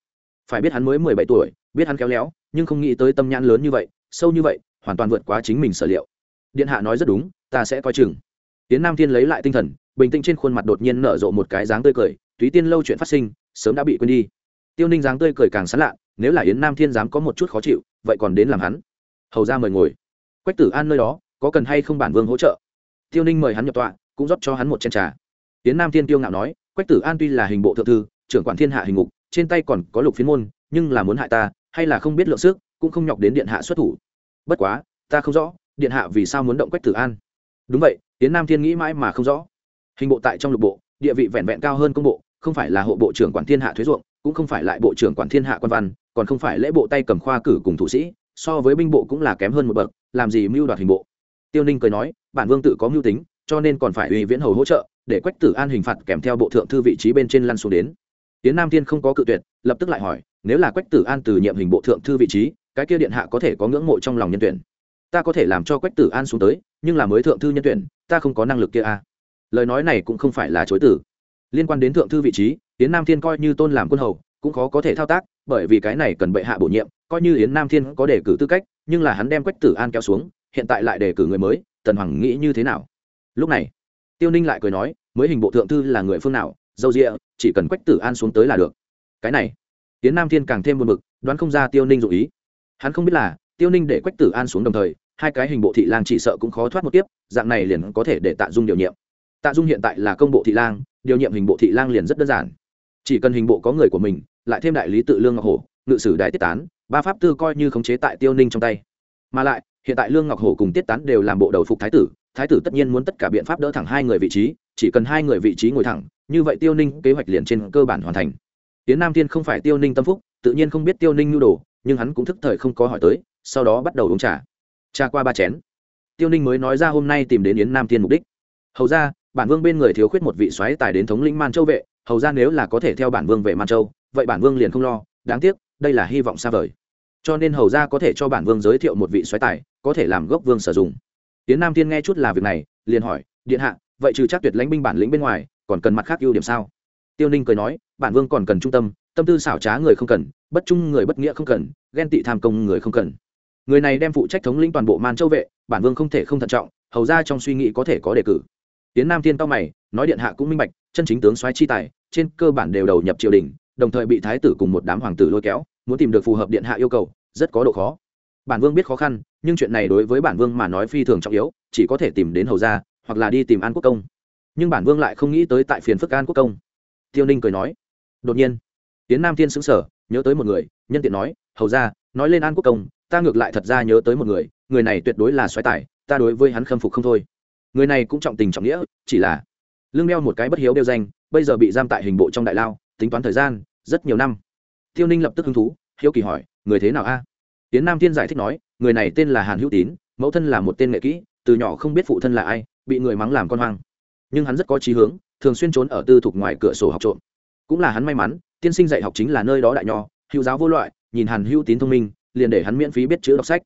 Phải biết hắn mới mười bảy tuổi, biết hắn khéo léo, nhưng không nghĩ tới tâm nhãn lớn như vậy, sâu như vậy, hoàn toàn vượt quá chính mình sở liệu. Điện hạ nói rất đúng, ta sẽ coi chừng. Tiến nam thiên lấy lại tinh thần, bình tĩnh trên khuôn mặt đột nhiên nở rộ một cái dáng tươi cười, túy tiên lâu chuyện phát sinh, sớm đã bị quên đi. Tiêu ninh dáng tươi cười càng sán lạ, nếu là yến nam thiên dám có một chút khó chịu, vậy còn đến làm hắn. Hầu ra mời ngồi. Quách tử an nơi đó, có cần hay không bản vương hỗ trợ? Tiêu ninh mời hắn nhập tọa, cũng rót cho hắn một chén trà. Yến nam thiên tiêu ngạo nói, quách tử an tuy là hình bộ thượng thư trưởng quản thiên hạ hình ngục, trên tay còn có lục phiến môn, nhưng là muốn hại ta, hay là không biết lượng sức, cũng không nhọc đến điện hạ xuất thủ. Bất quá, ta không rõ, điện hạ vì sao muốn động quách tử an. Đúng vậy tiến nam thiên nghĩ mãi mà không rõ. Hình bộ tại trong lục bộ, địa vị vẹn vẹn cao hơn công bộ, không phải là hộ bộ trưởng quản thiên hạ thuế ruộng, cũng không phải lại bộ trưởng quản thiên hạ quan văn, còn không phải lễ bộ tay cầm khoa cử cùng thủ sĩ, so với binh bộ cũng là kém hơn một bậc, làm gì mưu đoạt hình bộ. Tiêu ninh cười nói, bản vương tự có mưu tính, cho nên còn phải uy viễn hầu hỗ trợ, để quách tử an hình phạt kèm theo bộ thượng thư vị trí bên trên lăn xuống đến tiến nam thiên không có cự tuyệt, lập tức lại hỏi, nếu là quách tử an từ nhiệm hình bộ thượng thư vị trí, cái kia điện hạ có thể có ngưỡng mộ trong lòng nhân tuyển? Ta có thể làm cho quách tử an xuống tới, nhưng là mới thượng thư nhân tuyển, ta không có năng lực kia a à. lời nói này cũng không phải là chối tử liên quan đến thượng thư vị trí Tiễn nam thiên coi như tôn làm quân hầu, cũng khó có thể thao tác, bởi vì cái này cần bệ hạ bổ nhiệm, coi như yến nam thiên có đề cử tư cách, nhưng là hắn đem quách tử an kéo xuống, hiện tại lại đề cử người mới, tần hoàng nghĩ như thế nào? Lúc này, tiêu ninh lại cười nói, mới hình bộ thượng thư là người phương nào dâu rịa, chỉ cần quách tử an xuống tới là được. Cái này tiến nam thiên càng thêm buồn bực, đoán không ra tiêu ninh dụ ý. Hắn không biết là, tiêu ninh để quách tử an xuống đồng thời, hai cái hình bộ thị lang chỉ sợ cũng khó thoát một tiếp dạng này liền có thể để tạ dung điều nhiệm. Tạ dung hiện tại là công bộ thị lang, điều nhiệm hình bộ thị lang liền rất đơn giản. Chỉ cần hình bộ có người của mình, lại thêm đại lý tự lương ngọc hổ, ngự sử đại tiết tán, ba pháp tư coi như khống chế tại tiêu ninh trong tay. Mà lại, hiện tại lương ngọc hổ cùng tiết tán đều làm bộ đầu phục thái tử thái tử tất nhiên muốn tất cả biện pháp đỡ thẳng hai người vị trí chỉ cần hai người vị trí ngồi thẳng, như vậy tiêu ninh kế hoạch liền trên cơ bản hoàn thành. Tiến nam thiên không phải tiêu ninh tâm phúc, tự nhiên không biết tiêu ninh nhu đồ, nhưng hắn cũng thức thời không có hỏi tới, sau đó bắt đầu uống trà. Trà qua ba chén. Tiêu ninh mới nói ra hôm nay tìm đến yến nam thiên mục đích. Hầu ra, bản vương bên người thiếu khuyết một vị xoáy tài đến thống lĩnh man châu vệ, hầu ra nếu là có thể theo bản vương về man châu, vậy bản vương liền không lo, đáng tiếc, đây là hy vọng xa vời. Cho nên hầu ra có thể cho bản vương giới thiệu một vị xoáy tài, có thể làm gốc vương sử dụng. Tiến nam thiên nghe chút là việc này, liền hỏi, điện hạ vậy trừ chắc tuyệt lãnh binh bản lĩnh bên ngoài, còn cần mặt khác ưu điểm sao? Tiêu ninh cười nói, bản vương còn cần trung tâm tâm tư xảo trá người không cần, bất trung người bất nghĩa không cần, ghen tị tham công người không cần. Người này đem phụ trách thống lĩnh toàn bộ man châu vệ, bản vương không thể không thận trọng, hầu ra trong suy nghĩ có thể có đề cử. Tiến nam thiên cao mày, nói điện hạ cũng minh bạch, chân chính tướng soái chi tài, trên cơ bản đều đầu nhập triều đình, đồng thời bị thái tử cùng một đám hoàng tử lôi kéo, muốn tìm được phù hợp điện hạ yêu cầu, rất có độ khó. Bản vương biết khó khăn, nhưng chuyện này đối với bản vương mà nói phi thường trọng yếu, chỉ có thể tìm đến hầu gia hoặc là đi tìm an quốc công. Nhưng bản vương lại không nghĩ tới tại phiền phức an quốc công. Tiêu ninh cười nói, đột nhiên tiến nam thiên xứng sở nhớ tới một người, nhân tiện nói, hầu ra, nói lên an quốc công, ta ngược lại thật ra nhớ tới một người người này tuyệt đối là xoáy tải ta đối với hắn khâm phục không thôi. Người này cũng trọng tình trọng nghĩa, chỉ là lương đeo một cái bất hiếu đeo danh, bây giờ bị giam tại hình bộ trong đại lao, tính toán thời gian, rất nhiều năm. Tiêu ninh lập tức hứng thú, hiếu kỳ hỏi, người thế nào a? Tiến nam thiên giải thích nói, người này tên là hàn hữu tín, mẫu thân là một tên nghệ kỹ, từ nhỏ không biết phụ thân là ai bị người mắng làm con hoang. Nhưng hắn rất có trí hướng, thường xuyên trốn ở tư thục ngoài cửa sổ học trộm. Cũng là hắn may mắn, tiên sinh dạy học chính là nơi đó đại nho, hữu giáo vô loại, nhìn hàn hữu tín thông minh, liền để hắn miễn phí biết chữ đọc sách.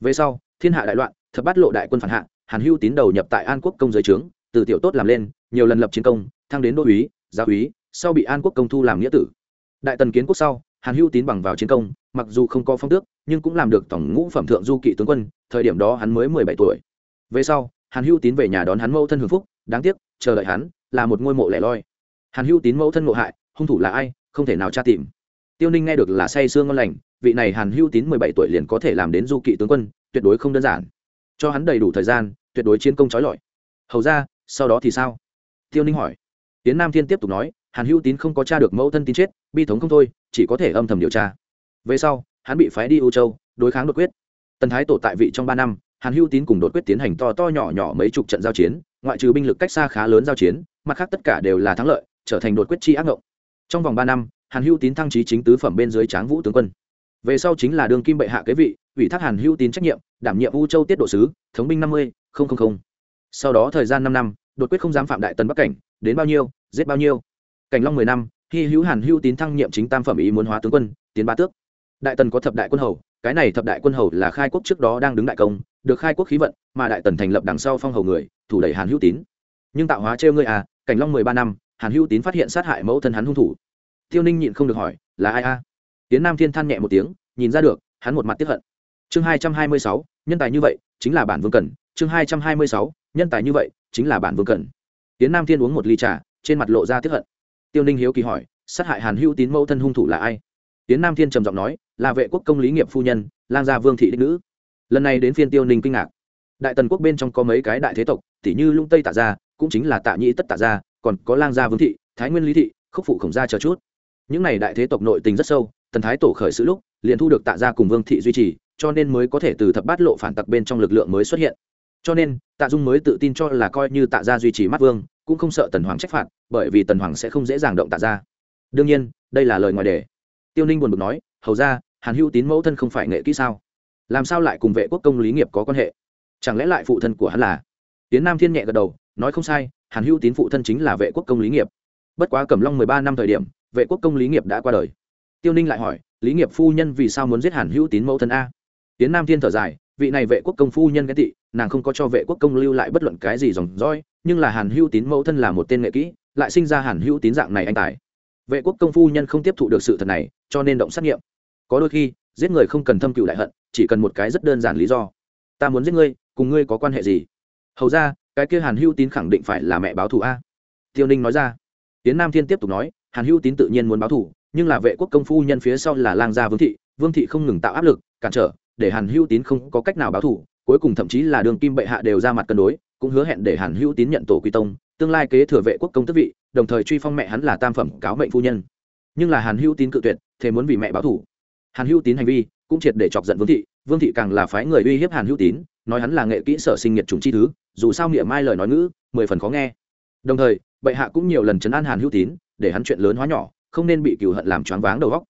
Về sau, thiên hạ đại loạn, thập bát lộ đại quân phản hạ, hàn hữu tín đầu nhập tại an quốc công giới trướng, từ tiểu tốt làm lên, nhiều lần lập chiến công, thăng đến đô úy gia úy, sau bị an quốc công thu làm nghĩa tử. Đại tần kiến quốc sau, hàn hữu tín bằng vào chiến công, mặc dù không có phong tước, nhưng cũng làm được tổng ngũ phẩm thượng du kỵ tướng quân, thời điểm đó hắn mới mười bảy tuổi. Về sau hàn hữu tín về nhà đón hắn mẫu thân hưởng phúc, đáng tiếc, chờ đợi hắn là một ngôi mộ lẻ loi. Hàn hữu tín mẫu thân ngộ hại, hung thủ là ai, không thể nào tra tìm. Tiêu ninh nghe được là say sương ngon lành, vị này hàn hữu tín mười bảy tuổi liền có thể làm đến du kỵ tướng quân, tuyệt đối không đơn giản. Cho hắn đầy đủ thời gian, tuyệt đối chiến công trói lọi. Hầu ra, sau đó thì sao? Tiêu ninh hỏi. Tiến nam thiên tiếp tục nói, hàn hữu tín không có t r a được mẫu thân tín chết, bi thống không thôi, chỉ có thể âm thầm điều tra. Về sau, hắn bị phái đi ưu châu, đối kháng đột quyết. Tần thái tổ tại vị trong ba năm hàn Hưu tín cùng đột quyết tiến hành to to nhỏ nhỏ mấy chục trận giao chiến, ngoại trừ binh lực cách xa khá lớn giao chiến, mặt khác tất cả đều là thắng lợi, trở thành đột quyết chi ác ngộng. Trong vòng ba năm, hàn Hưu tín thăng trí chính tứ phẩm bên dưới tráng vũ tướng quân. Về sau chính là đường kim bệ hạ kế vị, ủy thác hàn Hưu tín trách nhiệm, đảm nhiệm u châu tiết độ sứ, thống binh năm mươi sau đó thời gian năm năm, đột quyết không dám phạm đại tần bắc cảnh, đến bao nhiêu, giết bao nhiêu. Cảnh long mười năm khi hữu hàn Hưu tín thăng nhiệm chính tam phẩm ý muốn hóa tướng quân, tiến ba tước. Đại tần có thập đại quân hầu cái này thập đại quân hầu là khai quốc trước đó đang đứng đại công, được khai quốc khí vận, mà đại tần thành lập đằng sau phong hầu người, thủ đẩy hàn hữu tín. Nhưng tạo hóa trêu ngươi à cảnh long mười ba năm, hàn hữu tín phát hiện sát hại mẫu thân hắn hung thủ. Tiêu ninh nhịn không được hỏi, là ai a? Tiến nam thiên than nhẹ một tiếng, nhìn ra được, hắn một mặt tiếp hận. Chương hai trăm hai mươi sáu, nhân tài như vậy, chính là bản vương cần. Chương hai trăm hai mươi sáu, nhân tài như vậy, chính là bản vương cần. Tiến nam thiên uống một ly trà, trên mặt lộ ra tiếp hận. Tiêu ninh hiếu kỳ hỏi, sát hại hàn hữu tín mẫu thân hung thủ là ai? Tiến nam thiên trầm giọng nói là vệ quốc công lý nghiệp phu nhân, lang gia vương thị đích nữ. Lần này đến phiên tiêu ninh kinh ngạc. Đại tần quốc bên trong có mấy cái đại thế tộc tỷ như lung tây tạ gia, cũng chính là tạ nhĩ tất tạ gia, còn có lang gia vương thị, thái nguyên lý thị, khúc phụ khổng gia chờ chút. Những này đại thế tộc nội tình rất sâu, tần thái tổ khởi sự lúc, liền thu được tạ gia cùng vương thị duy trì, cho nên mới có thể từ thập bát lộ phản tặc bên trong lực lượng mới xuất hiện. Cho nên, tạ dung mới tự tin cho là coi như tạ gia duy trì mắt vương, cũng không sợ tần hoàng trách phạt, bởi vì tần hoàng sẽ không dễ dàng động tạ gia. Đương nhiên, đây là lời ngoài đề. Tiêu ninh buồn bực nói, hầu ra hàn hữu tín mẫu thân không phải nghệ kỹ sao? Làm sao lại cùng vệ quốc công lý nghiệp có quan hệ? Chẳng lẽ lại phụ thân của hắn là? Tiến nam thiên nhẹ gật đầu, nói không sai, hàn hữu tín phụ thân chính là vệ quốc công lý nghiệp. Bất quá cẩm long mười ba năm thời điểm, vệ quốc công lý nghiệp đã qua đời. Tiêu ninh lại hỏi, lý nghiệp phu nhân vì sao muốn giết hàn hữu tín mẫu thân a? Tiến nam thiên thở dài, vị này vệ quốc công phu nhân ghen tị, nàng không có cho vệ quốc công lưu lại bất luận cái gì dòng dõi, nhưng là hàn hữu tín mẫu thân là một tên nghệ kỹ, lại sinh ra hàn hữu tín dạng này anh tài. Vệ quốc công phu nhân không tiếp thụ được sự thật này, cho nên động xét nghiệm có đôi khi, giết người không cần thâm cựu đại hận, chỉ cần một cái rất đơn giản lý do. Ta muốn giết ngươi, cùng ngươi có quan hệ gì? Hầu ra, cái kia hàn hữu tín khẳng định phải là mẹ báo thù a. Tiêu ninh nói ra. Tiến nam thiên tiếp tục nói, hàn hữu tín tự nhiên muốn báo thù, nhưng là vệ quốc công phu nhân phía sau là lang gia vương thị vương thị không ngừng tạo áp lực, cản trở, để hàn hữu tín không có cách nào báo thù, cuối cùng thậm chí là đường kim bệ hạ đều ra mặt cân đối, cũng hứa hẹn để hàn hữu tín nhận tổ quy tông, tương lai kế thừa vệ quốc công tước vị, đồng thời truy phong mẹ hắn là tam phẩm cáo mệnh phu nhân. Nhưng là hàn hữu tín cự tuyệt thế muốn vì mẹ báo thù hàn hữu tín hành vi cũng triệt để chọc giận vương thị. Vương thị càng là phái người uy hiếp hàn hữu tín, nói hắn là nghệ kỹ sở sinh nhiệt trùng chi thứ, dù sao nghĩa mai lời nói ngữ, mười phần khó nghe. Đồng thời, bệ hạ cũng nhiều lần chấn an hàn hữu tín, để hắn chuyện lớn hóa nhỏ, không nên bị cừu hận làm choáng váng đầu góc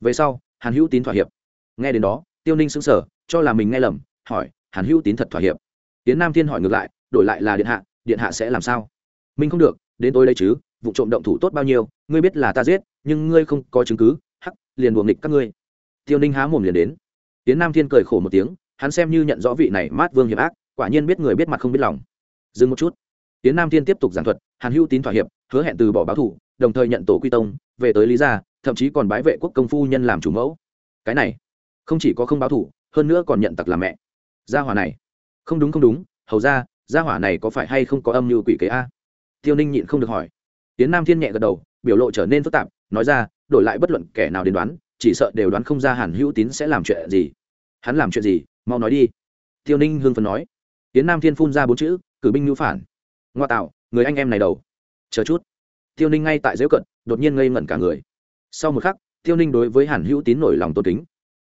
về sau, hàn hữu tín thỏa hiệp. Nghe đến đó, tiêu ninh xứng sở cho là mình nghe lầm, hỏi, hàn hữu tín thật thỏa hiệp? Tiến nam thiên hỏi ngược lại, đổi lại là điện hạ điện hạ sẽ làm sao? Minh không được, đến tôi đây chứ, vụ trộm động thủ tốt bao nhiêu, ngươi biết là ta giết, nhưng ngươi không có chứng cứ, hắc, liền buồng nghịch các ngươi tiêu ninh há mồm liền đến. Tiến nam thiên cười khổ một tiếng, hắn xem như nhận rõ vị này mát vương hiệp ác, quả nhiên biết người biết mặt không biết lòng. Dừng một chút. Tiến nam thiên tiếp tục giảng thuật, hàn hữu tín thỏa hiệp, hứa hẹn từ bỏ báo thủ, đồng thời nhận tổ quy tông, về tới lý gia, thậm chí còn bái vệ quốc công phu nhân làm chủ mẫu. Cái này, không chỉ có không báo thủ, hơn nữa còn nhận tặc làm mẹ. Gia hỏa này. Không đúng không đúng, hầu ra, gia hỏa này có phải hay không có âm mưu quỷ kế a? Tiêu ninh nhịn không được hỏi. Tiến nam thiên nhẹ gật đầu, biểu lộ trở nên phức tạp, nói ra, đổi lại bất luận kẻ nào đến đoán chỉ sợ đều đoán không ra hàn hữu tín sẽ làm chuyện gì. Hắn làm chuyện gì? Mau nói đi. Tiêu ninh hương phần nói. Tiến nam thiên phun ra bốn chữ, cử binh ngữ phản. Ngoa tạo, người anh em này đầu. Chờ chút. Tiêu ninh ngay tại dễu cận, đột nhiên ngây ngẩn cả người. Sau một khắc, tiêu ninh đối với hàn hữu tín nổi lòng tôn kính.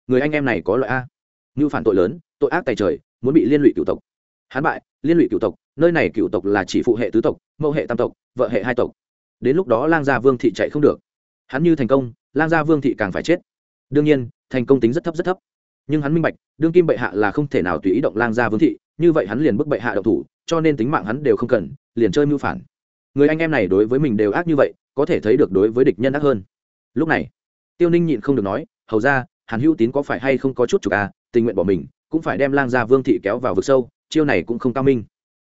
Người anh em này có loại a. Ngữ phản tội lớn, tội ác tài trời, muốn bị liên lụy cựu tộc. Hắn bại, liên lụy cựu tộc, nơi này cựu tộc là chỉ phụ hệ tứ tộc, mẫu hệ tam tộc, vợ hệ hai tộc. Đến lúc đó lang gia vương thị chạy không được. Hắn như thành công lang gia vương thị càng phải chết. Đương nhiên, thành công tính rất thấp rất thấp. Nhưng hắn minh bạch, đương kim bệ hạ là không thể nào tùy ý động lang gia vương thị, như vậy hắn liền bức bệ hạ độc thủ, cho nên tính mạng hắn đều không cần, liền chơi mưu phản. Người anh em này đối với mình đều ác như vậy, có thể thấy được đối với địch nhân ác hơn. Lúc này, tiêu ninh nhịn không được nói, hầu ra hàn hữu tín có phải hay không có chút chủ à tình nguyện bỏ mình, cũng phải đem lang gia vương thị kéo vào vực sâu, chiêu này cũng không cao minh.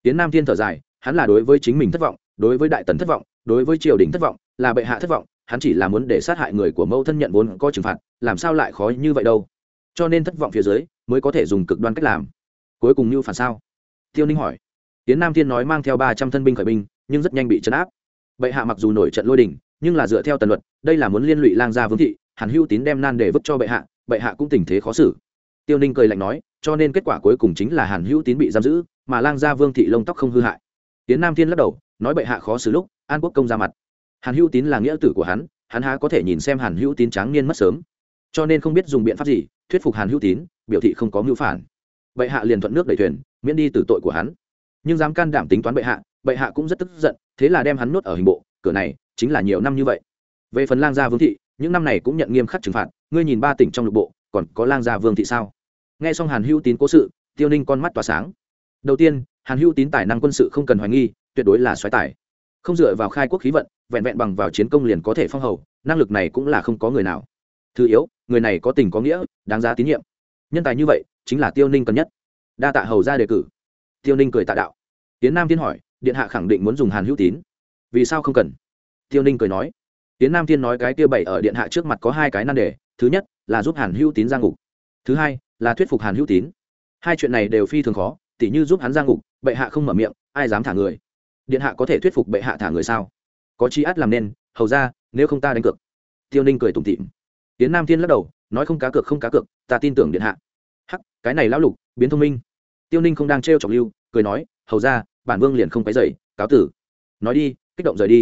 Tiến nam thiên thở dài, hắn là đối với chính mình thất vọng, đối với đại tần thất vọng, đối với triều đình thất vọng, là bệ hạ thất vọng hắn chỉ là muốn để sát hại người của mẫu thân nhận vốn có trừng phạt, làm sao lại khó như vậy đâu? Cho nên thất vọng phía dưới, mới có thể dùng cực đoan cách làm. Cuối cùng như phản sao? Tiêu ninh hỏi. Tiến nam thiên nói mang theo ba trăm thân binh khởi binh, nhưng rất nhanh bị chấn áp. Bệ hạ mặc dù nổi trận lôi đình, nhưng là dựa theo tần luật, đây là muốn liên lụy lang gia vương thị hàn hữu tín đem nan để vứt cho bệ hạ bệ hạ cũng tình thế khó xử. Tiêu ninh cười lạnh nói, cho nên kết quả cuối cùng chính là hàn hữu tín bị giam giữ, mà lang gia vương thị lông tóc không hư hại. Tiến nam thiên lắc đầu, nói bệ hạ khó xử lúc, an quốc công ra mặt hàn hữu tín là nghĩa tử của hắn hắn há có thể nhìn xem hàn hữu tín tráng niên mất sớm. Cho nên không biết dùng biện pháp gì, thuyết phục hàn hữu tín, biểu thị không có mưu phản. Bệ hạ liền thuận nước đẩy thuyền, miễn đi từ tội của hắn. Nhưng dám can đảm tính toán bệ hạ bệ hạ cũng rất tức giận, thế là đem hắn nuốt ở hình bộ, cửa này chính là nhiều năm như vậy. Về phần lang gia vương thị, những năm này cũng nhận nghiêm khắc trừng phạt, ngươi nhìn ba tỉnh trong lục bộ, còn có lang gia vương thị sao? Nghe xong hàn hữu tín cố sự, tiêu ninh con mắt tỏa sáng. Đầu tiên, hàn hữu tín tài năng quân sự không cần hoài nghi, tuyệt đối là xoáy tài không dựa vào khai quốc khí vận, vẹn vẹn bằng vào chiến công liền có thể phong hầu, năng lực này cũng là không có người nào. Thứ yếu, người này có tình có nghĩa, đáng giá tín nhiệm. Nhân tài như vậy, chính là tiêu ninh cần nhất. Đa tạ hầu ra đề cử. Tiêu ninh cười tạ đạo. Tiến nam thiên hỏi, điện hạ khẳng định muốn dùng hàn hữu tín. Vì sao không cần? Tiêu ninh cười nói. Tiến nam thiên nói cái tiêu bảy ở điện hạ trước mặt có hai cái nan đề, thứ nhất là giúp hàn hữu tín ra ngục, thứ hai là thuyết phục hàn hữu tín. Hai chuyện này đều phi thường khó, tỉ như giúp hắn ra ngục, bệ hạ không mở miệng, ai dám thả người điện hạ có thể thuyết phục bệ hạ thả người sao? Có chi át làm nên, hầu ra, nếu không ta đánh cược. Tiêu ninh cười tủm tịm tiến nam thiên lắc đầu, nói không cá cược, không cá cược, ta tin tưởng điện hạ. Hắc, cái này lão lục, biến thông minh. Tiêu ninh không đang t r e o chọc lưu, cười nói, hầu ra, bản vương liền không cái dậy cáo tử. Nói đi, kích động rời đi.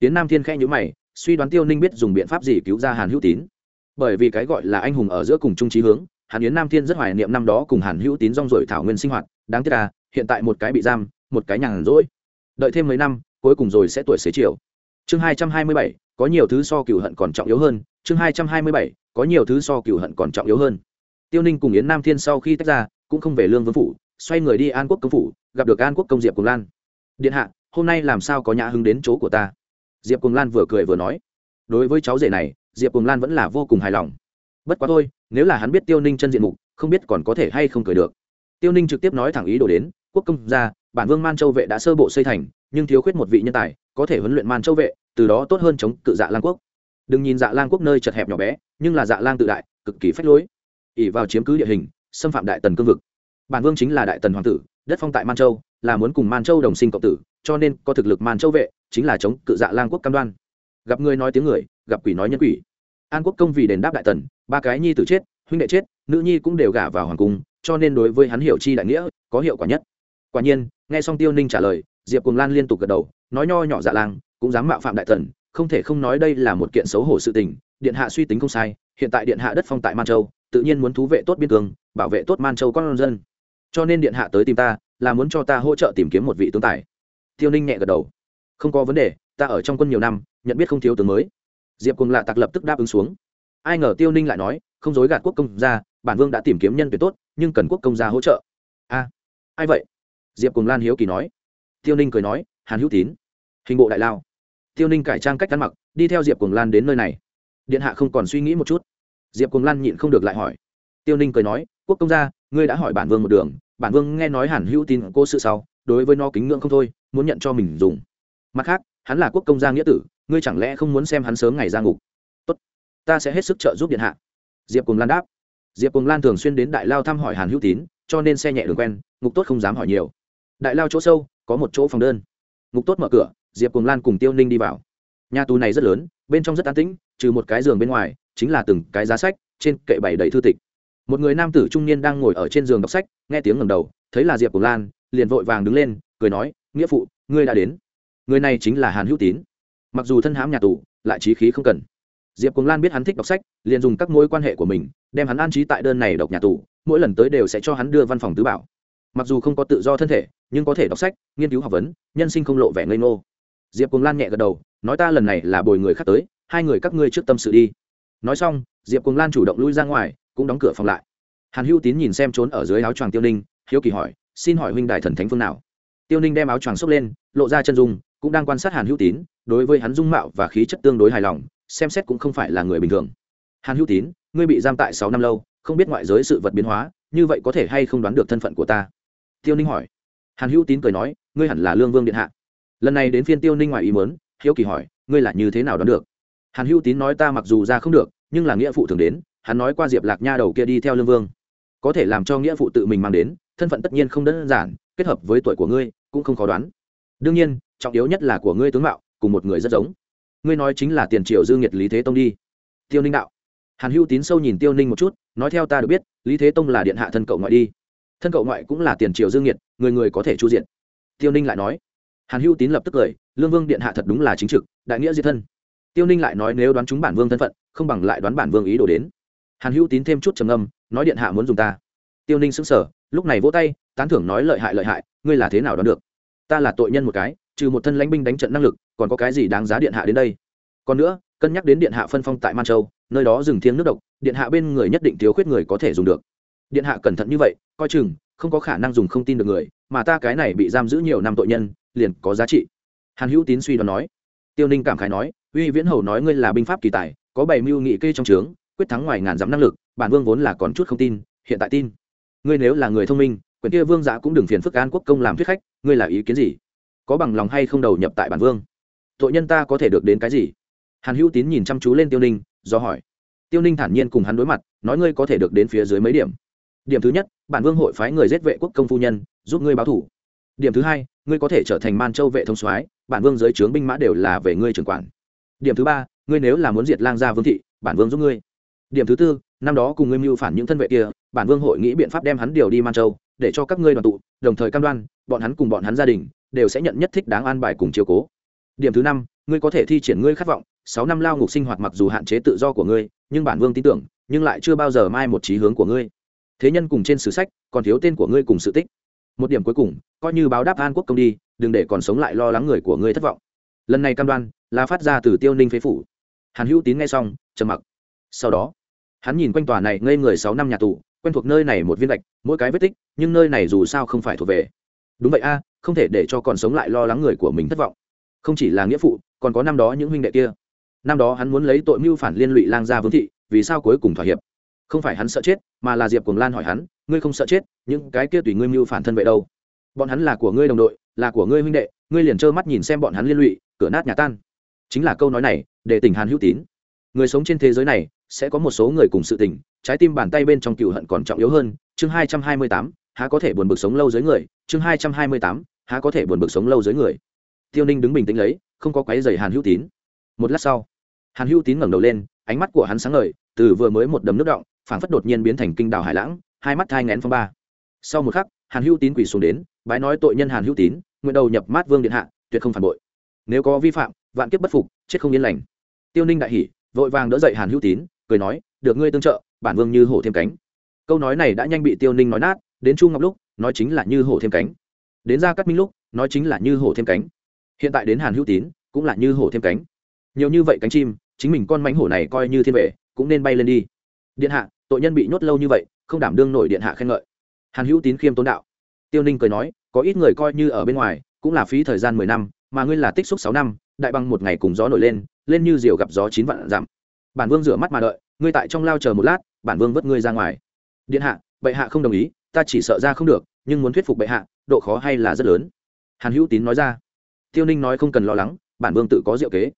Tiến nam thiên khẽ nhữ mày, suy đoán tiêu ninh biết dùng biện pháp gì cứu ra hàn hữu tín. Bởi vì cái gọi là anh hùng ở giữa cùng trung trí hướng, hàn yến nam thiên rất hoài niệm năm đó cùng hàn hữu tín rong rổi thảo nguyên sinh hoạt. Đáng tiếc là, hiện tại một cái bị giam, một cái nhàn rỗi đợi thêm mấy năm, cuối cùng rồi sẽ tuổi xế chiều. Chương hai trăm hai mươi bảy, có nhiều thứ so cựu hận còn trọng yếu hơn. Chương hai trăm hai mươi bảy, có nhiều thứ so cựu hận còn trọng yếu hơn. Tiêu ninh cùng yến nam thiên sau khi tách ra, cũng không về lương vương phủ, xoay người đi an quốc công phủ, gặp được an quốc công diệp cùng lan. Điện hạ, hôm nay làm sao có nhã hứng đến chỗ của ta? Diệp cùng lan vừa cười vừa nói. Đối với cháu rể này, diệp cùng lan vẫn là vô cùng hài lòng. Bất quá thôi, nếu là hắn biết tiêu ninh chân diện mục, không biết còn có thể hay không cười được. Tiêu ninh trực tiếp nói thẳng ý đồ đến, quốc công ra bản vương man châu vệ đã sơ bộ xây thành, nhưng thiếu khuyết một vị nhân tài, có thể huấn luyện man châu vệ, từ đó tốt hơn chống cự dạ lang quốc. Đừng nhìn dạ lang quốc nơi chật hẹp nhỏ bé, nhưng là dạ lang tự đại, cực kỳ phách lối. Ỉ vào chiếm cứ địa hình, xâm phạm đại tần cương vực. Bản vương chính là đại tần hoàng tử, đất phong tại man châu, là muốn cùng man châu đồng sinh cộng tử, cho nên có thực lực man châu vệ, chính là chống cự dạ lang quốc cam đoan. Gặp người nói tiếng người, gặp quỷ nói nhân quỷ. An quốc công vì đền đáp đại tần, ba cái nhi tử chết, huynh đệ chết, nữ nhi cũng đều gả vào hoàng cung, cho nên đối với hắn hiểu chi đại nghĩa, có hiệu quả nhất. Quả nhiên nghe xong tiêu ninh trả lời diệp cùng lan liên tục gật đầu nói nho nhỏ dạ lang cũng dám mạo phạm đại thần, không thể không nói đây là một kiện xấu hổ sự tình điện hạ suy tính không sai hiện tại điện hạ đất phong tại man châu tự nhiên muốn thú vệ tốt biên cương bảo vệ tốt man châu con dân. Cho nên điện hạ tới tìm ta là muốn cho ta hỗ trợ tìm kiếm một vị tướng tài. Tiêu ninh nhẹ gật đầu. Không có vấn đề ta ở trong quân nhiều năm nhận biết không thiếu tướng mới. Diệp cùng lạ tặc lập tức đáp ứng xuống. Ai ngờ tiêu ninh lại nói không dối gạt quốc công gia bản vương đã tìm kiếm nhân tuyển tốt nhưng cần quốc công gia hỗ trợ. A ai vậy? Diệp cùng lan hiếu kỳ nói. Tiêu ninh cười nói, hàn hữu tín, hình bộ đại lao. Tiêu ninh cải trang cách ăn mặc, đi theo diệp cùng lan đến nơi này. Điện hạ không còn suy nghĩ một chút. Diệp cùng lan nhịn không được lại hỏi. Tiêu ninh cười nói, quốc công gia, ngươi đã hỏi bản vương một đường, bản vương nghe nói hàn hữu tín cô sự sau, đối với nó kính ngưỡng không thôi, muốn nhận cho mình dùng. Mặt khác, hắn là quốc công gia nghĩa tử, ngươi chẳng lẽ không muốn xem hắn sớm ngày ra ngục? Tốt, ta sẽ hết sức trợ giúp điện hạ. Diệp cùng lan đáp. Diệp cùng lan thường xuyên đến đại lao thăm hỏi hàn hữu tín, cho nên xe nhẹ đường quen, ngục tốt không dám hỏi nhiều đại lao chỗ sâu, có một chỗ phòng đơn. Ngục tốt mở cửa, diệp cùng lan cùng tiêu ninh đi vào. Nhà tù này rất lớn, bên trong rất an tĩnh, trừ một cái giường bên ngoài, chính là từng cái giá sách, trên kệ bảy đầy thư tịch. Một người nam tử trung niên đang ngồi ở trên giường đọc sách, nghe tiếng ngầm đầu, thấy là diệp cùng lan, liền vội vàng đứng lên, cười nói, nghĩa phụ, ngươi đã đến. Người này chính là hàn hữu tín. Mặc dù thân hãm nhà tù, lại trí khí không cần. Diệp cùng lan biết hắn thích đọc sách, liền dùng các mối quan hệ của mình, đem hắn an trí tại đơn này đọc nhà tù, mỗi lần tới đều sẽ cho hắn đưa văn phòng tứ bảo mặc dù không có tự do thân thể, nhưng có thể đọc sách, nghiên cứu học vấn, nhân sinh không lộ vẻ ngây ngô. Diệp cùng lan nhẹ gật đầu, nói ta lần này là bồi người khác tới, hai người các ngươi trước tâm sự đi. Nói xong, diệp cùng lan chủ động lui ra ngoài, cũng đóng cửa phòng lại. Hàn hữu tín nhìn xem trốn ở dưới áo choàng tiêu ninh, hiếu kỳ hỏi, xin hỏi huynh đài thần thánh phương nào? Tiêu ninh đem áo choàng xốc lên, lộ ra chân dung, cũng đang quan sát hàn hữu tín, đối với hắn dung mạo và khí chất tương đối hài lòng, xem xét cũng không phải là người bình thường. Hàn hữu tín, ngươi bị giam tại sáu năm lâu, không biết ngoại giới sự vật biến hóa, như vậy có thể hay không đoán được thân phận của ta? Tiêu ninh hỏi. Hàn hữu tín cười nói, ngươi hẳn là lương vương điện hạ. Lần này đến phiên tiêu ninh ngoài ý mớn hiếu kỳ hỏi, ngươi là như thế nào đoán được? Hàn hữu tín nói, ta mặc dù ra không được, nhưng là nghĩa phụ thường đến, hắn nói qua diệp lạc nha đầu kia đi theo lương vương. Có thể làm cho nghĩa phụ tự mình mang đến, thân phận tất nhiên không đơn giản, kết hợp với tuổi của ngươi, cũng không khó đoán. Đương nhiên, trọng yếu nhất là của ngươi tướng mạo, cùng một người rất giống. Ngươi nói chính là tiền triệu dư nghiệt lý thế tông đi. Tiêu ninh đạo. Hàn hữu tín sâu nhìn tiêu ninh một chút, nói, theo ta được biết, lý thế tông là điện hạ thân cậu ngoại đi thân cậu ngoại cũng là tiền triều dương nhiệt, người người có thể chu diện. Tiêu ninh lại nói. Hàn hữu tín lập tức cười, lương vương điện hạ thật đúng là chính trực, đại nghĩa diệt thân. Tiêu ninh lại nói nếu đoán chúng bản vương thân phận, không bằng lại đoán bản vương ý đồ đến. Hàn hữu tín thêm chút trầm âm nói điện hạ muốn dùng ta. Tiêu ninh sững sờ, lúc này vỗ tay, tán thưởng nói lợi hại lợi hại, ngươi là thế nào đoán được? Ta là tội nhân một cái, trừ một thân lãnh binh đánh trận năng lực, còn có cái gì đáng giá điện hạ đến đây? Còn nữa, cân nhắc đến điện hạ phân phong tại man châu, nơi đó rừng thiêng nước độc, điện hạ bên người nhất định thiếu khuyết người có thể dùng được điện hạ cẩn thận như vậy, coi chừng, không có khả năng dùng không tin được người, mà ta cái này bị giam giữ nhiều năm tội nhân, liền có giá trị. Hàn hữu tín suy đoán nói. Tiêu ninh cảm khái nói, uy viễn hầu nói ngươi là binh pháp kỳ tài, có bảy mưu nghị kê trong trướng, quyết thắng ngoài ngàn dặm năng lực, bản vương vốn là còn chút không tin, hiện tại tin. Ngươi nếu là người thông minh, quyền kia vương giã cũng đừng phiền phức an quốc công làm thuyết khách, ngươi là ý kiến gì? Có bằng lòng hay không đầu nhập tại bản vương? Tội nhân ta có thể được đến cái gì? Hàn hữu tín nhìn chăm chú lên tiêu ninh, do hỏi. Tiêu ninh thản nhiên cùng hắn đối mặt, nói ngươi có thể được đến phía dưới mấy điểm điểm thứ nhất, bản vương hội phái người giết vệ quốc công phu nhân, giúp ngươi báo thủ. Điểm thứ hai, ngươi có thể trở thành man châu vệ thông soái, bản vương giới trướng binh mã đều là về ngươi trưởng quản. Điểm thứ ba, ngươi nếu là muốn diệt lang gia vương thị, bản vương giúp ngươi. Điểm thứ tư, năm đó cùng ngươi mưu phản những thân vệ kia, bản vương hội nghĩ biện pháp đem hắn điều đi man châu, để cho các ngươi đoàn tụ, đồng thời cam đoan, bọn hắn cùng bọn hắn gia đình, đều sẽ nhận nhất thích đáng an bài cùng chiều cố. Điểm thứ năm, ngươi có thể thi triển ngươi khát vọng, sáu năm lao ngục sinh hoạt mặc dù hạn chế tự do của ngươi, nhưng bản vương tin tưởng, nhưng lại chưa bao giờ mai một trí hướng của ngươi thế nhân cùng trên sử sách, còn thiếu tên của ngươi cùng sự tích. Một điểm cuối cùng, coi như báo đáp an quốc công đi, đừng để còn sống lại lo lắng người của ngươi thất vọng. Lần này cam đoan, là phát ra từ tiêu ninh phế phủ. Hàn hữu tín nghe xong, trầm mặc. Sau đó, hắn nhìn quanh tòa này ngây người sáu năm nhà tù, quen thuộc nơi này một viên gạch, mỗi cái vết tích, nhưng nơi này dù sao không phải thuộc về. Đúng vậy a, không thể để cho còn sống lại lo lắng người của mình thất vọng. Không chỉ là nghĩa phụ, còn có năm đó những huynh đệ kia. Năm đó hắn muốn lấy tội mưu phản liên lụy lang gia vương thị, vì sao cuối cùng thỏa hiệp? Không phải hắn sợ chết, mà là diệp cuồng lan hỏi hắn, ngươi không sợ chết, những cái kia tùy ngươi mưu phản thân vậy đâu? Bọn hắn là của ngươi đồng đội, là của ngươi huynh đệ, ngươi liền trơ mắt nhìn xem bọn hắn liên lụy, cửa nát nhà tan. Chính là câu nói này, để tình hàn hữu tín. Người sống trên thế giới này, sẽ có một số người cùng sự tình, trái tim bàn tay bên trong cựu hận còn trọng yếu hơn. Chương hai trăm hai mươi tám, há có thể buồn bực sống lâu dưới người. Chương hai trăm hai mươi tám, há có thể buồn bực sống lâu dưới người. Tiêu ninh đứng bình tĩnh lấy, không có quáy dày hàn hữu tín. Một lát sau, hàn hữu tín ngẩng đầu lên, ánh mắt của hắn sáng ngời, từ vừa mới một đầm nước động phảng phất đột nhiên biến thành kinh đảo hải lãng, hai mắt thai ngén phong ba. Sau một khắc, hàn hữu tín quỳ xuống đến, bái nói tội nhân hàn hữu tín, nguyện đầu nhập mát vương điện hạ, tuyệt không phản bội. Nếu có vi phạm, vạn kiếp bất phục, chết không yên lành. Tiêu ninh đại hỉ, vội vàng đỡ dậy hàn hữu tín, cười nói, được ngươi tương trợ, bản vương như hổ thêm cánh. Câu nói này đã nhanh bị tiêu ninh nói nát, đến chu ngọc lúc, nói chính là như hổ thêm cánh. Đến ra cắt minh lúc, nói chính là như hổ thêm cánh. Hiện tại đến hàn hữu tín, cũng là như hổ thêm cánh. Nhiều như vậy cánh chim, chính mình con mánh hổ này coi như thiên vệ, cũng nên bay lên đi. Điện hạ tội nhân bị nhốt lâu như vậy, không đảm đương nổi điện hạ khen ngợi. Hàn hữu tín khiêm tốn đạo. Tiêu ninh cười nói, có ít người coi như ở bên ngoài, cũng là phí thời gian mười năm, mà ngươi là tích xúc sáu năm, đại bằng một ngày cùng gió nổi lên lên như diều gặp gió chín vạn dặm. Bản vương rửa mắt mà đợi, ngươi tại trong lao chờ một lát, bản vương vớt ngươi ra ngoài. Điện hạ, bệ hạ không đồng ý, ta chỉ sợ ra không được, nhưng muốn thuyết phục bệ hạ, độ khó hay là rất lớn. Hàn hữu tín nói ra. Tiêu ninh nói không cần lo lắng, bản vương tự có diệu kế.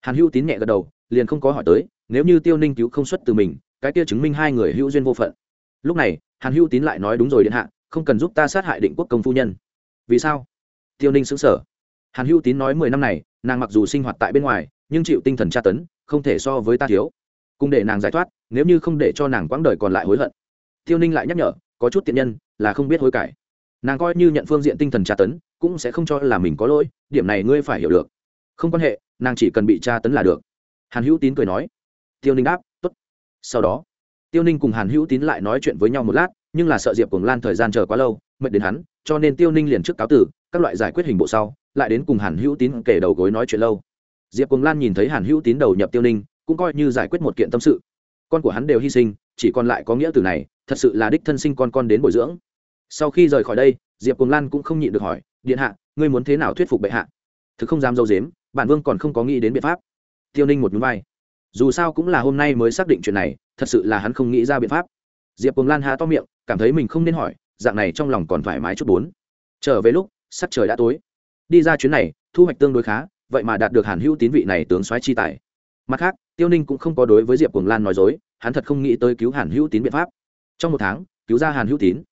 Hàn hữu tín nhẹ gật đầu, liền không có hỏi tới, nếu như tiêu ninh cứu không xuất từ mình cái kia chứng minh hai người hữu duyên vô phận. Lúc này, hàn hữu tín lại nói đúng rồi điện hạ, không cần giúp ta sát hại định quốc công phu nhân. Vì sao? Tiêu ninh xứng sở hàn hữu tín nói mười năm này, nàng mặc dù sinh hoạt tại bên ngoài, nhưng chịu tinh thần tra tấn, không thể so với ta thiếu. Cùng để nàng giải thoát, nếu như không để cho nàng quãng đời còn lại hối hận. Tiêu ninh lại nhắc nhở, có chút tiện nhân, là không biết hối cải. Nàng coi như nhận phương diện tinh thần tra tấn, cũng sẽ không cho là mình có lỗi, điểm này ngươi phải hiểu được. Không quan hệ, nàng chỉ cần bị tra tấn là được. Hàn hữu tín cười nói. Tiêu ninh đáp t ố t sau đó, tiêu ninh cùng hàn hữu tín lại nói chuyện với nhau một lát, nhưng là sợ diệp cùng lan thời gian chờ quá lâu, mệt đến hắn, cho nên tiêu ninh liền trước cáo tử, các loại giải quyết hình bộ sau, lại đến cùng hàn hữu tín kể đầu gối nói chuyện lâu. Diệp cùng lan nhìn thấy hàn hữu tín đầu nhập tiêu ninh, cũng coi như giải quyết một kiện tâm sự. Con của hắn đều hy sinh, chỉ còn lại có nghĩa từ này, thật sự là đích thân sinh con con đến bồi dưỡng. Sau khi rời khỏi đây, diệp cùng lan cũng không nhịn được hỏi, điện hạ, ngươi muốn thế nào thuyết phục bệ hạ? Thực không dám dâu dếm, bản vương còn không có nghĩ đến biện pháp. Tiêu ninh một núi vai dù sao cũng là hôm nay mới xác định chuyện này, thật sự là hắn không nghĩ ra biện pháp. Diệp cùng lan há to miệng, cảm thấy mình không nên hỏi, dạng này trong lòng còn thoải mái chút bốn. Trở về lúc, sắc trời đã tối. Đi ra chuyến này, thu hoạch tương đối khá, vậy mà đạt được hàn hữu tín vị này tướng soái chi tài. Mặt khác, tiêu ninh cũng không có đối với diệp cùng lan nói dối, hắn thật không nghĩ tới cứu hàn hữu tín biện pháp. Trong một tháng, cứu ra hàn hữu tín.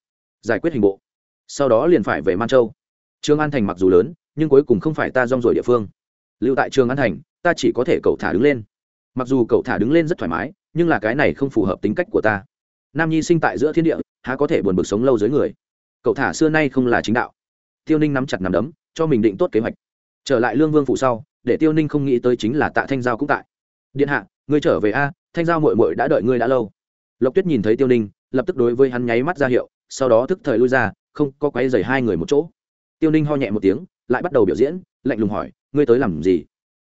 Giải quyết hình bộ. Sau đó liền phải về man châu. Trương an thành mặc dù lớn, nhưng cuối cùng không phải ta rong rồi địa phương. Lưu tại trường an thành, ta chỉ có thể cậu thả đứng lên mặc dù cậu thả đứng lên rất thoải mái, nhưng là cái này không phù hợp tính cách của ta. Nam nhi sinh tại giữa thiên địa, há có thể buồn bực sống lâu dưới người. Cậu thả xưa nay không là chính đạo. Tiêu ninh nắm chặt nắm đấm, cho mình định tốt kế hoạch. Trở lại lương vương phủ sau, để tiêu ninh không nghĩ tới chính là tạ thanh giao cũng tại. Điện hạ, ngươi trở về a, thanh giao mội mội đã đợi ngươi đã lâu. Lộc tuyết nhìn thấy tiêu ninh, lập tức đối với hắn nháy mắt ra hiệu, sau đó thức thời lui ra, không có quáy dày hai người một chỗ. Tiêu ninh ho nhẹ một tiếng, lại bắt đầu biểu diễn, lạnh lùng hỏi, ngươi tới làm gì?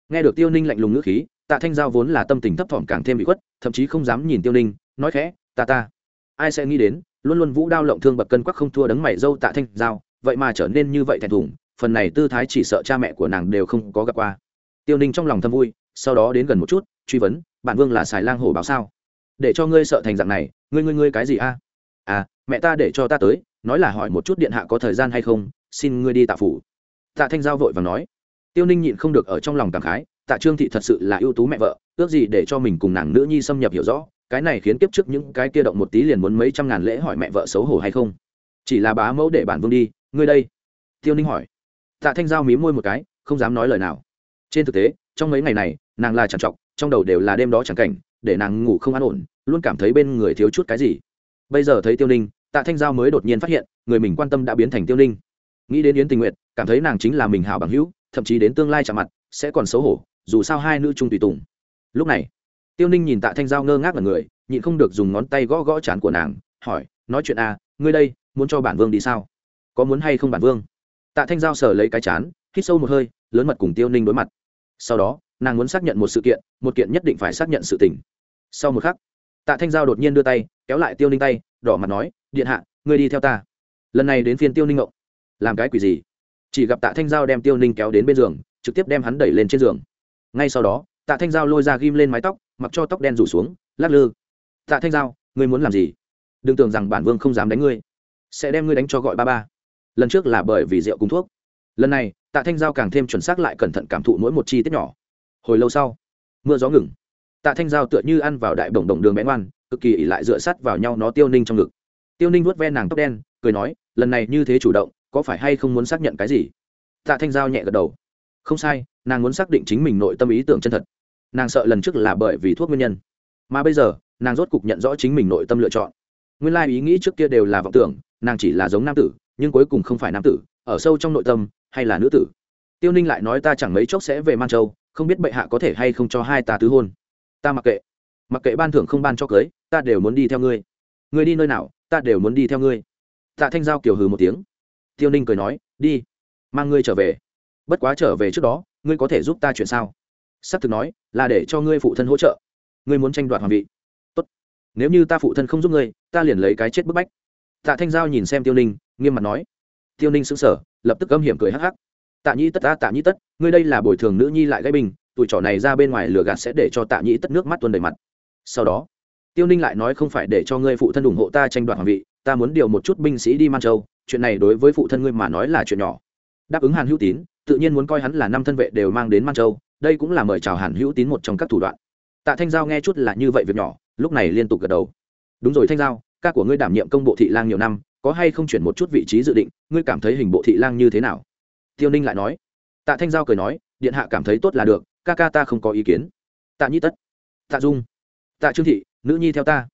Nghe được tiêu ninh lạnh lùng ngữ khí tạ thanh giao vốn là tâm tình thấp thỏm càng thêm bị khuất, thậm chí không dám nhìn tiêu ninh, nói khẽ ta ta, ai sẽ nghĩ đến, luôn luôn vũ đao lộng thương bậc cân quắc không thua đấng mày dâu tạ thanh giao, vậy mà trở nên như vậy thẹn thùng, phần này tư thái chỉ sợ cha mẹ của nàng đều không có gặp qua. Tiêu ninh trong lòng thâm vui, sau đó đến gần một chút, truy vấn bạn vương là xài lang hổ báo sao? Để cho ngươi sợ thành dạng này, ngươi ngươi ngươi cái gì a? À mẹ ta để cho ta tới, nói là hỏi một chút điện hạ có thời gian hay không, xin ngươi đi tạ phủ. Tạ thanh giao vội và nói. Tiêu ninh nhịn không được ở trong lòng cảm khái tạ trương thị thật sự là ưu tú mẹ vợ, ước gì để cho mình cùng nàng nữ nhi xâm nhập hiểu rõ, cái này khiến kiếp trước những cái kia động một tí liền muốn mấy trăm ngàn lễ hỏi mẹ vợ xấu hổ hay không? Chỉ là bá mẫu để bản vương đi, ngươi đây. Tiêu ninh hỏi. Tạ thanh giao mí môi một cái, không dám nói lời nào. Trên thực tế, trong mấy ngày này, nàng là trằn trọc, trong đầu đều là đêm đó chẳng cảnh, để nàng ngủ không an ổn, luôn cảm thấy bên người thiếu chút cái gì. Bây giờ thấy tiêu ninh, tạ thanh giao mới đột nhiên phát hiện, người mình quan tâm đã biến thành tiêu ninh. Nghĩ đến yến tình nguyện cảm thấy nàng chính là mình hảo bằng hữu, thậm chí đến tương lai chạm mặt, sẽ còn xấu hổ dù sao hai nữ trung tùy tùng. Lúc này, tiêu ninh nhìn tạ thanh giao ngơ ngác là người, nhịn không được dùng ngón tay gõ gõ chán của nàng, hỏi, nói chuyện à ngươi đây, muốn cho bản vương đi sao? Có muốn hay không bản vương? Tạ thanh giao sờ lấy cái chán, hít sâu một hơi, lớn mật cùng tiêu ninh đối mặt. Sau đó, nàng muốn xác nhận một sự kiện, một kiện nhất định phải xác nhận sự tình. Sau một khắc, tạ thanh giao đột nhiên đưa tay, kéo lại tiêu ninh tay, đỏ mặt nói, điện hạ, ngươi đi theo ta. Lần này đến phiên tiêu ninh ngộng làm cái quỷ gì? Chỉ gặp tạ thanh giao đem tiêu ninh kéo đến bên giường, trực tiếp đem hắn đẩy lên trên giường ngay sau đó, tạ thanh giao lôi ra ghim lên mái tóc, mặc cho tóc đen rủ xuống, lắc lư. Tạ thanh giao, ngươi muốn làm gì? Đừng tưởng rằng bản vương không dám đánh ngươi. Sẽ đem ngươi đánh cho gọi ba ba. Lần trước là bởi vì rượu cung thuốc. Lần này, tạ thanh giao càng thêm chuẩn xác lại cẩn thận cảm thụ mỗi một chi tiết nhỏ. Hồi lâu sau, mưa gió ngừng. Tạ thanh giao tựa như ăn vào đại bổng đồng đường bén ngoan, cực kỳ ỉ lại dựa sắt vào nhau nó tiêu ninh trong ngực. Tiêu ninh vuốt ven nàng tóc đen, cười nói, lần này như thế chủ động, có phải hay không muốn xác nhận cái gì? Tạ thanh giao nhẹ gật đầu. Không sai nàng muốn xác định chính mình nội tâm ý tưởng chân thật. Nàng sợ lần trước là bởi vì thuốc nguyên nhân. Mà bây giờ, nàng rốt cục nhận rõ chính mình nội tâm lựa chọn. Nguyên lai ý nghĩ trước kia đều là vọng tưởng, nàng chỉ là giống nam tử, nhưng cuối cùng không phải nam tử, ở sâu trong nội tâm, hay là nữ tử. Tiêu ninh lại nói ta chẳng mấy chốc sẽ về man châu, không biết bệ hạ có thể hay không cho hai ta tứ hôn. Ta mặc kệ. Mặc kệ ban thưởng không ban cho cưới, ta đều muốn đi theo ngươi. Ngươi đi nơi nào, ta đều muốn đi theo ngươi. Tạ thanh giao kiều hừ một tiếng. Tiêu ninh cười nói, đi. Mang ngươi trở về. Bất quá trở về trước đó ngươi có thể giúp ta chuyện sao? S thực nói, là để cho ngươi phụ thân hỗ trợ. Ngươi muốn tranh đoạt hoàng vị. Tốt. Nếu như ta phụ thân không giúp ngươi, ta liền lấy cái chết bức bách. Tạ thanh giao nhìn xem tiêu ninh, nghiêm mặt nói. Tiêu ninh xứng sở lập tức âm hiểm cười hắc hắc. Tạ Nhi tất, ta, tạ Nhi tất, ngươi đây là bồi thường nữ nhi lại gây bình tụi trỏ này ra bên ngoài lửa gạt sẽ để cho tạ Nhi tất nước mắt tuôn đầy mặt. Sau đó, tiêu ninh lại nói không phải để cho ngươi phụ thân ủng hộ ta tranh đoạt hoàng vị, ta muốn điều một chút binh sĩ đi man châu, chuyện này đối với phụ thân ngươi mà nói là chuyện nhỏ. Đáp ứng hàn hữu tín tự nhiên muốn coi hắn là năm thân vệ đều mang đến man châu, đây cũng là mời chào hàn hữu tín một trong các thủ đoạn. Tạ thanh giao nghe chút là như vậy việc nhỏ, lúc này liên tục gật đầu. Đúng rồi thanh giao, ca của ngươi đảm nhiệm công bộ thị lang nhiều năm, có hay không chuyển một chút vị trí dự định, ngươi cảm thấy hình bộ thị lang như thế nào? Tiêu ninh lại nói. Tạ thanh giao cười nói, điện hạ cảm thấy tốt là được, ca ca ta không có ý kiến. Tạ nhi tất. Tạ dung. Tạ trương thị, nữ nhi theo ta.